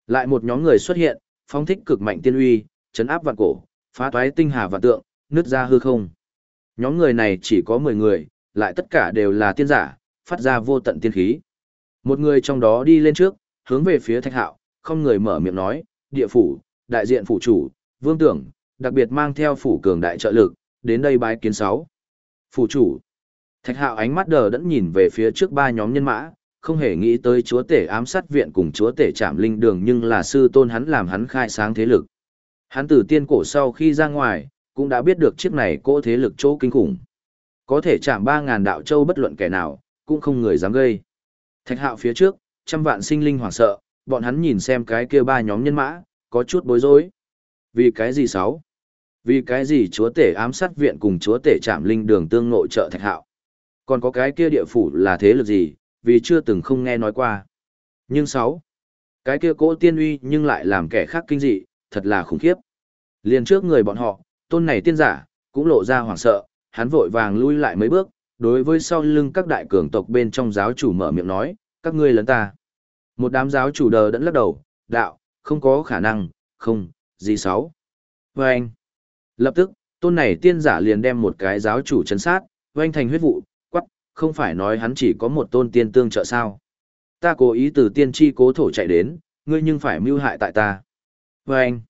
S1: Lại một nhóm người xuất hiện, phóng thích cực mạnh tiên uy, chấn áp vạn cổ, phá toái tinh hà vạn tượng, nứt ra hư không. Nhóm người này chỉ có 10 người, lại tất cả đều là tiên giả, phát ra vô tận tiên khí. Một người trong đó đi lên trước, hướng về phía thạch hạo, không người mở miệng nói, địa phủ, đại diện phủ chủ, vương tưởng, đặc biệt mang theo phủ cường đại trợ lực, đến đây bái kiến sáu. Phủ chủ. Thạch hạo ánh mắt đờ đẫn nhìn về phía trước ba nhóm nhân mã, không hề nghĩ tới chúa tể ám sát viện cùng chúa tể trạm linh đường nhưng là sư tôn hắn làm hắn khai sáng thế lực. Hắn từ tiên cổ sau khi ra ngoài, cũng đã biết được chiếc này cỗ thế lực chỗ kinh khủng. Có thể chạm 3.000 đạo châu bất luận kẻ nào, cũng không người dám gây. Thạch hạo phía trước, trăm vạn sinh linh hoảng sợ, bọn hắn nhìn xem cái kia ba nhóm nhân mã, có chút bối rối. Vì cái gì sáu? Vì cái gì chúa tể ám sát viện cùng chúa tể trạm linh đường tương nội trợ thạch hạo? Còn có cái kia địa phủ là thế lực gì, vì chưa từng không nghe nói qua. Nhưng sáu, cái kia cỗ tiên uy nhưng lại làm kẻ khác kinh dị, thật là khủng khiếp. Liền trước người bọn họ, tôn này tiên giả, cũng lộ ra hoảng sợ, hắn vội vàng lui lại mấy bước, đối với sau lưng các đại cường tộc bên trong giáo chủ mở miệng nói, các ngươi lớn ta. Một đám giáo chủ đờ đẫn lắc đầu, đạo, không có khả năng, không, gì sáu. Vâng. anh, lập tức, tôn này tiên giả liền đem một cái giáo chủ chấn sát, vâng thành huyết vụ, quắc, không phải nói hắn chỉ có một tôn tiên tương trợ sao. Ta cố ý từ tiên tri cố thổ chạy đến, ngươi nhưng phải mưu hại tại ta. Vâng. anh,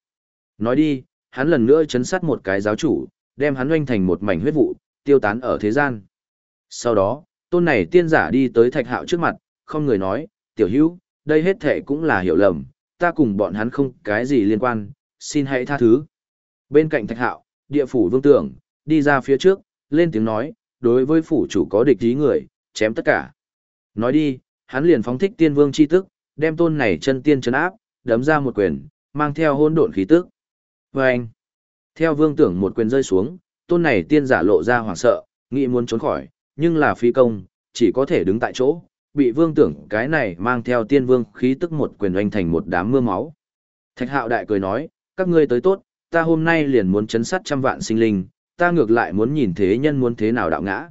S1: nói đi, hắn lần nữa chấn sát một cái giáo chủ, đem hắn oanh thành một mảnh huyết vụ, tiêu tán ở thế gian. Sau đó, tôn này tiên giả đi tới thạch hạo trước mặt, không người nói, tiểu hữu, đây hết thể cũng là hiểu lầm, ta cùng bọn hắn không cái gì liên quan, xin hãy tha thứ. Bên cạnh thạch hạo, địa phủ vương tưởng, đi ra phía trước, lên tiếng nói, đối với phủ chủ có địch ý người, chém tất cả. Nói đi, hắn liền phóng thích tiên vương chi tức, đem tôn này chân tiên chấn áp, đấm ra một quyền, mang theo hôn độn khí tức. Và anh, theo vương tưởng một quyền rơi xuống, tôn này tiên giả lộ ra hoảng sợ, nghĩ muốn trốn khỏi, nhưng là phi công, chỉ có thể đứng tại chỗ, bị vương tưởng cái này mang theo tiên vương khí tức một quyền oanh thành một đám mưa máu. Thạch hạo đại cười nói, các ngươi tới tốt, ta hôm nay liền muốn chấn sát trăm vạn sinh linh, ta ngược lại muốn nhìn thế nhân muốn thế nào đạo ngã.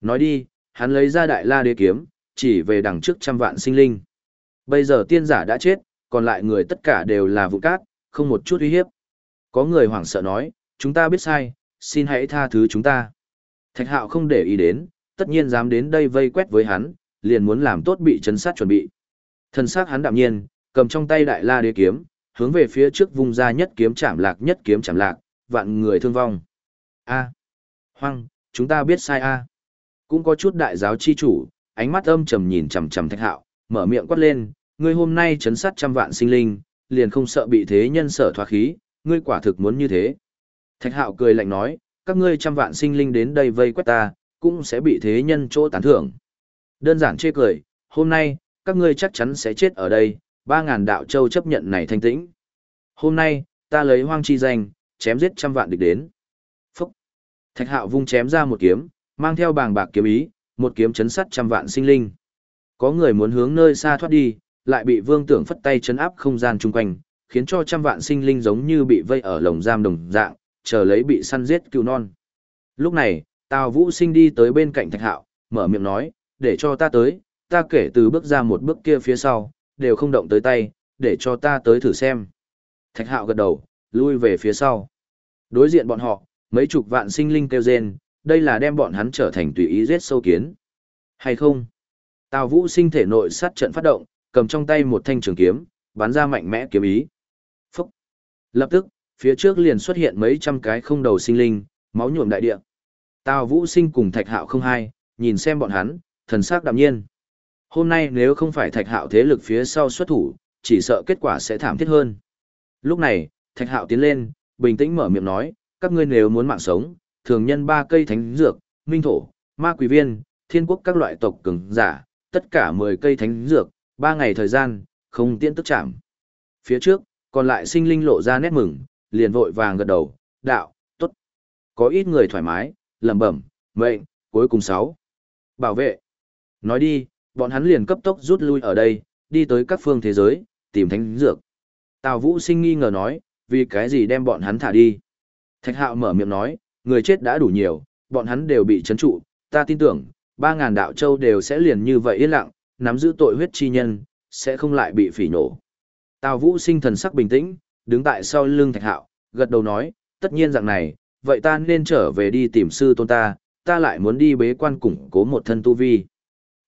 S1: Nói đi, hắn lấy ra đại la đế kiếm, chỉ về đằng trước trăm vạn sinh linh. Bây giờ tiên giả đã chết, còn lại người tất cả đều là vụ cát, không một chút uy hiếp. Có người hoảng sợ nói, chúng ta biết sai, xin hãy tha thứ chúng ta. Thạch hạo không để ý đến, tất nhiên dám đến đây vây quét với hắn, liền muốn làm tốt bị chấn sát chuẩn bị. Thần sắc hắn đạm nhiên, cầm trong tay đại la đế kiếm, hướng về phía trước vung ra nhất kiếm chạm lạc nhất kiếm chạm lạc, vạn người thương vong. A. Hoang, chúng ta biết sai a. Cũng có chút đại giáo chi chủ, ánh mắt âm trầm nhìn chằm chằm Thạch Hạo, mở miệng quát lên, ngươi hôm nay chấn sát trăm vạn sinh linh, liền không sợ bị thế nhân sở thoát khí, ngươi quả thực muốn như thế. Thạch Hạo cười lạnh nói, các ngươi trăm vạn sinh linh đến đây vây quét ta, cũng sẽ bị thế nhân chỗ tán thưởng. Đơn giản chê cười, hôm nay, các ngươi chắc chắn sẽ chết ở đây, ba ngàn đạo châu chấp nhận này thanh tĩnh. Hôm nay, ta lấy hoang chi danh, chém giết trăm vạn địch đến. Phúc! Thạch hạo vung chém ra một kiếm, mang theo bàng bạc kiếm ý, một kiếm chấn sắt trăm vạn sinh linh. Có người muốn hướng nơi xa thoát đi, lại bị vương tưởng phất tay chấn áp không gian chung quanh, khiến cho trăm vạn sinh linh giống như bị vây ở lồng giam đồng dạng, chờ lấy bị săn giết cứu non. Lúc này, Tào Vũ sinh đi tới bên cạnh Thạch Hạo, mở miệng nói, để cho ta tới, ta kể từ bước ra một bước kia phía sau, đều không động tới tay, để cho ta tới thử xem. Thạch hạo gật đầu, lui về phía sau. Đối diện bọn họ, mấy chục vạn sinh linh kêu rên, đây là đem bọn hắn trở thành tùy ý giết sâu kiến. Hay không? Tào vũ sinh thể nội sát trận phát động, cầm trong tay một thanh trường kiếm, bắn ra mạnh mẽ kiếm ý. Lập tức, phía trước liền xuất hiện mấy trăm cái không đầu sinh linh, máu nhuộm đại địa. Tào vũ sinh cùng thạch hạo không hai, nhìn xem bọn hắn, thần sắc đạm nhiên. Hôm nay nếu không phải thạch hạo thế lực phía sau xuất thủ, chỉ sợ kết quả sẽ thảm thiết hơn. Lúc này, thạch hạo tiến lên, bình tĩnh mở miệng nói, các ngươi nếu muốn mạng sống, thường nhân ba cây thánh dược, minh thổ, ma quỷ viên, thiên quốc các loại tộc cường giả, tất cả 10 cây thánh dược, 3 ngày thời gian, không tiễn tức chạm. Phía trước, còn lại sinh linh lộ ra nét mừng, liền vội vàng gật đầu, đạo, tốt. Có ít người thoải mái, lẩm bẩm, mệnh, cuối cùng 6. Bảo vệ. Nói đi, bọn hắn liền cấp tốc rút lui ở đây, đi tới các phương thế giới, tìm thánh dược. Tào Vũ sinh nghi ngờ nói, vì cái gì đem bọn hắn thả đi. Thạch hạo mở miệng nói, người chết đã đủ nhiều, bọn hắn đều bị chấn trụ, ta tin tưởng, 3.000 đạo châu đều sẽ liền như vậy yên lặng, nắm giữ tội huyết chi nhân, sẽ không lại bị phỉ nổ. Tào Vũ sinh thần sắc bình tĩnh, đứng tại sau lưng Thạch Hạo, gật đầu nói, tất nhiên dạng này, vậy ta nên trở về đi tìm sư tôn ta, ta lại muốn đi bế quan củng cố một thân tu vi.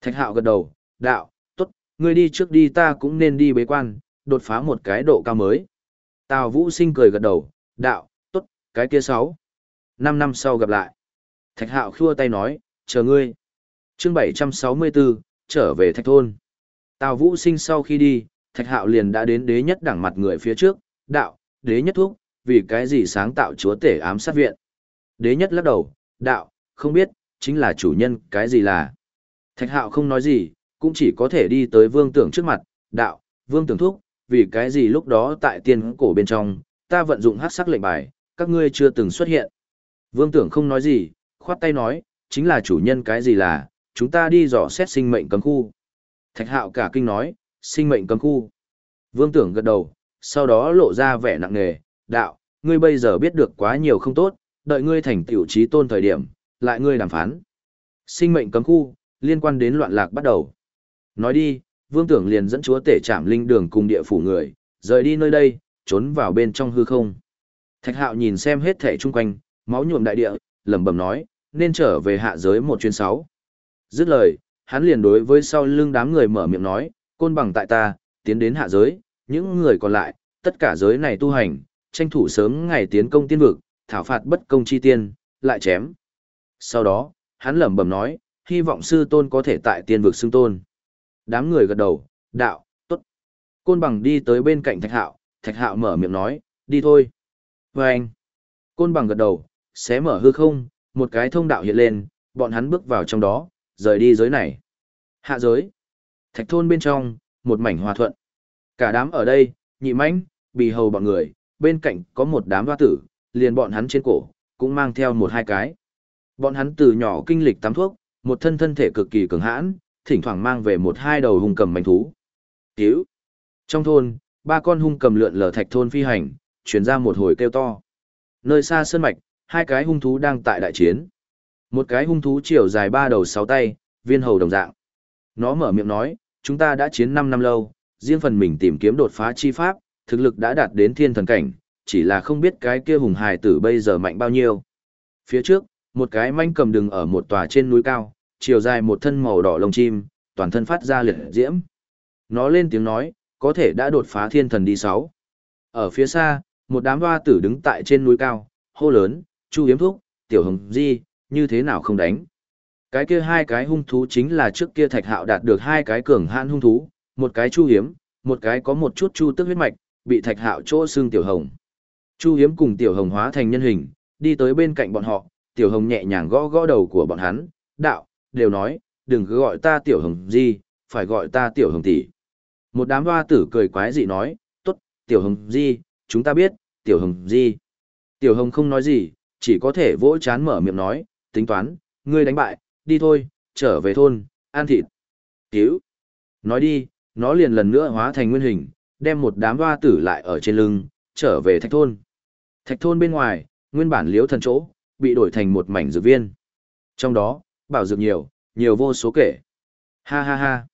S1: Thạch hạo gật đầu, đạo, tốt, ngươi đi trước đi ta cũng nên đi bế quan, đột phá một cái độ cao mới. Tào Vũ sinh cười gật đầu, đạo, tốt, cái kia sáu. Năm năm sau gặp lại. Thạch hạo khua tay nói, chờ ngươi. chương 764, trở về thạch thôn. Tào Vũ sinh sau khi đi, thạch hạo liền đã đến đế nhất đẳng mặt người phía trước, đạo, đế nhất thúc, vì cái gì sáng tạo chúa tể ám sát viện. Đế nhất lắc đầu, đạo, không biết, chính là chủ nhân, cái gì là. Thạch hạo không nói gì, cũng chỉ có thể đi tới vương tưởng trước mặt, đạo, vương tưởng thúc, vì cái gì lúc đó tại tiên cổ bên trong, ta vận dụng hát sắc lệnh bài, các ngươi chưa từng xuất hiện. Vương tưởng không nói gì, khoát tay nói, chính là chủ nhân cái gì là, chúng ta đi dò xét sinh mệnh cấm khu. Thạch hạo cả kinh nói, sinh mệnh cấm khu. Vương tưởng gật đầu, sau đó lộ ra vẻ nặng nề, đạo, ngươi bây giờ biết được quá nhiều không tốt, đợi ngươi thành tiểu trí tôn thời điểm, lại ngươi đàm phán. Sinh mệnh cấm khu, liên quan đến loạn lạc bắt đầu. Nói đi, vương tưởng liền dẫn chúa tể trảm linh đường cùng địa phủ người, rời đi nơi đây, trốn vào bên trong hư không. Thạch hạo nhìn xem hết thể chung quanh, máu nhuộm đại địa, lẩm bẩm nói, nên trở về hạ giới một chuyến sáu. Dứt lời, hắn liền đối với sau lưng đám người mở miệng nói, côn bằng tại ta, tiến đến hạ giới, những người còn lại, tất cả giới này tu hành, tranh thủ sớm ngày tiến công tiên vực, thảo phạt bất công chi tiên, lại chém. Sau đó, hắn lẩm bẩm nói, hy vọng sư tôn có thể tại tiên vực xưng tôn. Đám người gật đầu, đạo, tốt. Côn bằng đi tới bên cạnh thạch hạo, thạch hạo mở miệng nói, đi thôi. Và anh, côn bằng gật đầu, xé mở hư không, một cái thông đạo hiện lên, bọn hắn bước vào trong đó, rời đi giới này. Hạ giới. Thạch thôn bên trong, một mảnh hòa thuận. Cả đám ở đây, nhị mãnh, bì hầu bọn người, bên cạnh có một đám hoa tử, liền bọn hắn trên cổ, cũng mang theo một hai cái. Bọn hắn từ nhỏ kinh lịch tắm thuốc, một thân thân thể cực kỳ cường hãn, thỉnh thoảng mang về một hai đầu hung cầm manh thú. Cứu! Trong thôn, ba con hung cầm lượn lờ thạch thôn phi hành, chuyển ra một hồi kêu to. Nơi xa sơn mạch, hai cái hung thú đang tại đại chiến. Một cái hung thú chiều dài ba đầu sáu tay, viên hầu đồng dạng. Nó mở miệng nói, chúng ta đã chiến 5 năm lâu, riêng phần mình tìm kiếm đột phá chi pháp, thực lực đã đạt đến thiên thần cảnh, chỉ là không biết cái kia hùng hài tử bây giờ mạnh bao nhiêu. Phía trước, một cái manh cầm đừng ở một tòa trên núi cao, chiều dài một thân màu đỏ lông chim, toàn thân phát ra liệt diễm. Nó lên tiếng nói, có thể đã đột phá thiên thần đi sáu. Ở phía xa, một đám hoa tử đứng tại trên núi cao, hô lớn, chu hiếm thúc, tiểu hồng di, như thế nào không đánh. Cái kia hai cái hung thú chính là trước kia thạch hạo đạt được hai cái cường hãn hung thú, một cái chu hiếm, một cái có một chút chu tức huyết mạch, bị thạch hạo chỗ xương tiểu hồng. Chu hiếm cùng tiểu hồng hóa thành nhân hình, đi tới bên cạnh bọn họ, tiểu hồng nhẹ nhàng gõ gõ đầu của bọn hắn, đạo, đều nói, đừng cứ gọi ta tiểu hồng gì, phải gọi ta tiểu hồng tỷ. Một đám hoa tử cười quái dị nói, tốt, tiểu hồng gì, chúng ta biết, tiểu hồng gì. Tiểu hồng không nói gì, chỉ có thể vỗ chán mở miệng nói, tính toán, ngươi đánh bại, đi thôi, trở về thôn, ăn thịt. tiểu, Nói đi, nó liền lần nữa hóa thành nguyên hình, đem một đám hoa tử lại ở trên lưng, trở về thạch thôn. Thạch thôn bên ngoài, nguyên bản liếu thần chỗ, bị đổi thành một mảnh dược viên. Trong đó, bảo dược nhiều, nhiều vô số kể. Ha ha ha.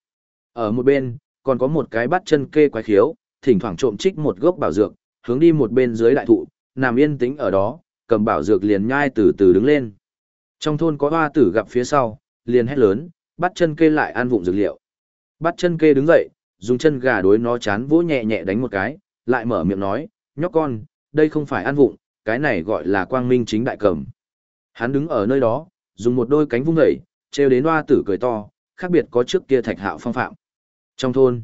S1: Ở một bên, còn có một cái bắt chân kê quái khiếu, thỉnh thoảng trộm trích một gốc bảo dược, hướng đi một bên dưới đại thụ, nằm yên tĩnh ở đó, cầm bảo dược liền nhai từ từ đứng lên. Trong thôn có hoa tử gặp phía sau, liền hét lớn, bắt chân kê lại ăn vụng dược liệu. Bắt chân kê đứng dậy, dùng chân gà đối nó chán vỗ nhẹ nhẹ đánh một cái, lại mở miệng nói, nhóc con, đây không phải ăn vụng, cái này gọi là quang minh chính đại cầm. Hắn đứng ở nơi đó, dùng một đôi cánh vung dậy, treo đến hoa tử cười to, khác biệt có trước kia thạch hạo phong phạm. Trong thôn,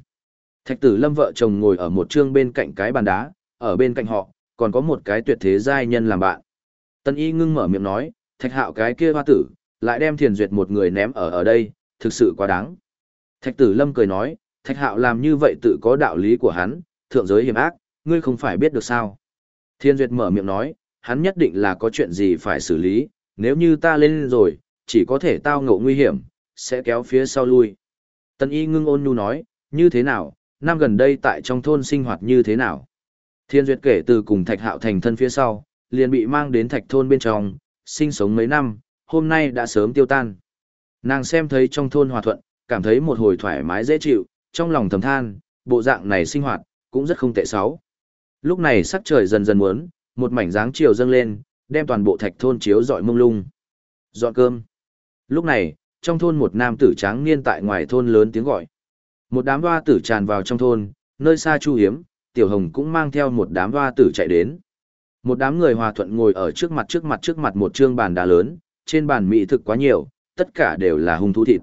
S1: thạch tử lâm vợ chồng ngồi ở một trương bên cạnh cái bàn đá, ở bên cạnh họ, còn có một cái tuyệt thế giai nhân làm bạn. Tân y ngưng mở miệng nói, thạch hạo cái kia hoa tử, lại đem thiền duyệt một người ném ở ở đây, thực sự quá đáng. Thạch tử lâm cười nói, thạch hạo làm như vậy tự có đạo lý của hắn, thượng giới hiểm ác, ngươi không phải biết được sao. Thiên duyệt mở miệng nói, hắn nhất định là có chuyện gì phải xử lý, nếu như ta lên rồi, chỉ có thể tao ngộ nguy hiểm, sẽ kéo phía sau lui. Tân y ngưng ôn nhu nói, như thế nào, năm gần đây tại trong thôn sinh hoạt như thế nào. Thiên duyệt kể từ cùng thạch hạo thành thân phía sau, liền bị mang đến thạch thôn bên trong, sinh sống mấy năm, hôm nay đã sớm tiêu tan. Nàng xem thấy trong thôn hòa thuận, cảm thấy một hồi thoải mái dễ chịu, trong lòng thầm than, bộ dạng này sinh hoạt, cũng rất không tệ xấu. Lúc này sắc trời dần dần muốn, một mảnh dáng chiều dâng lên, đem toàn bộ thạch thôn chiếu dọi mông lung. Dọn cơm. Lúc này, trong thôn một nam tử tráng niên tại ngoài thôn lớn tiếng gọi. Một đám hoa tử tràn vào trong thôn, nơi xa chu hiếm, tiểu hồng cũng mang theo một đám hoa tử chạy đến. Một đám người hòa thuận ngồi ở trước mặt trước mặt trước mặt một trương bàn đá lớn, trên bàn mỹ thực quá nhiều, tất cả đều là hung thú thịt.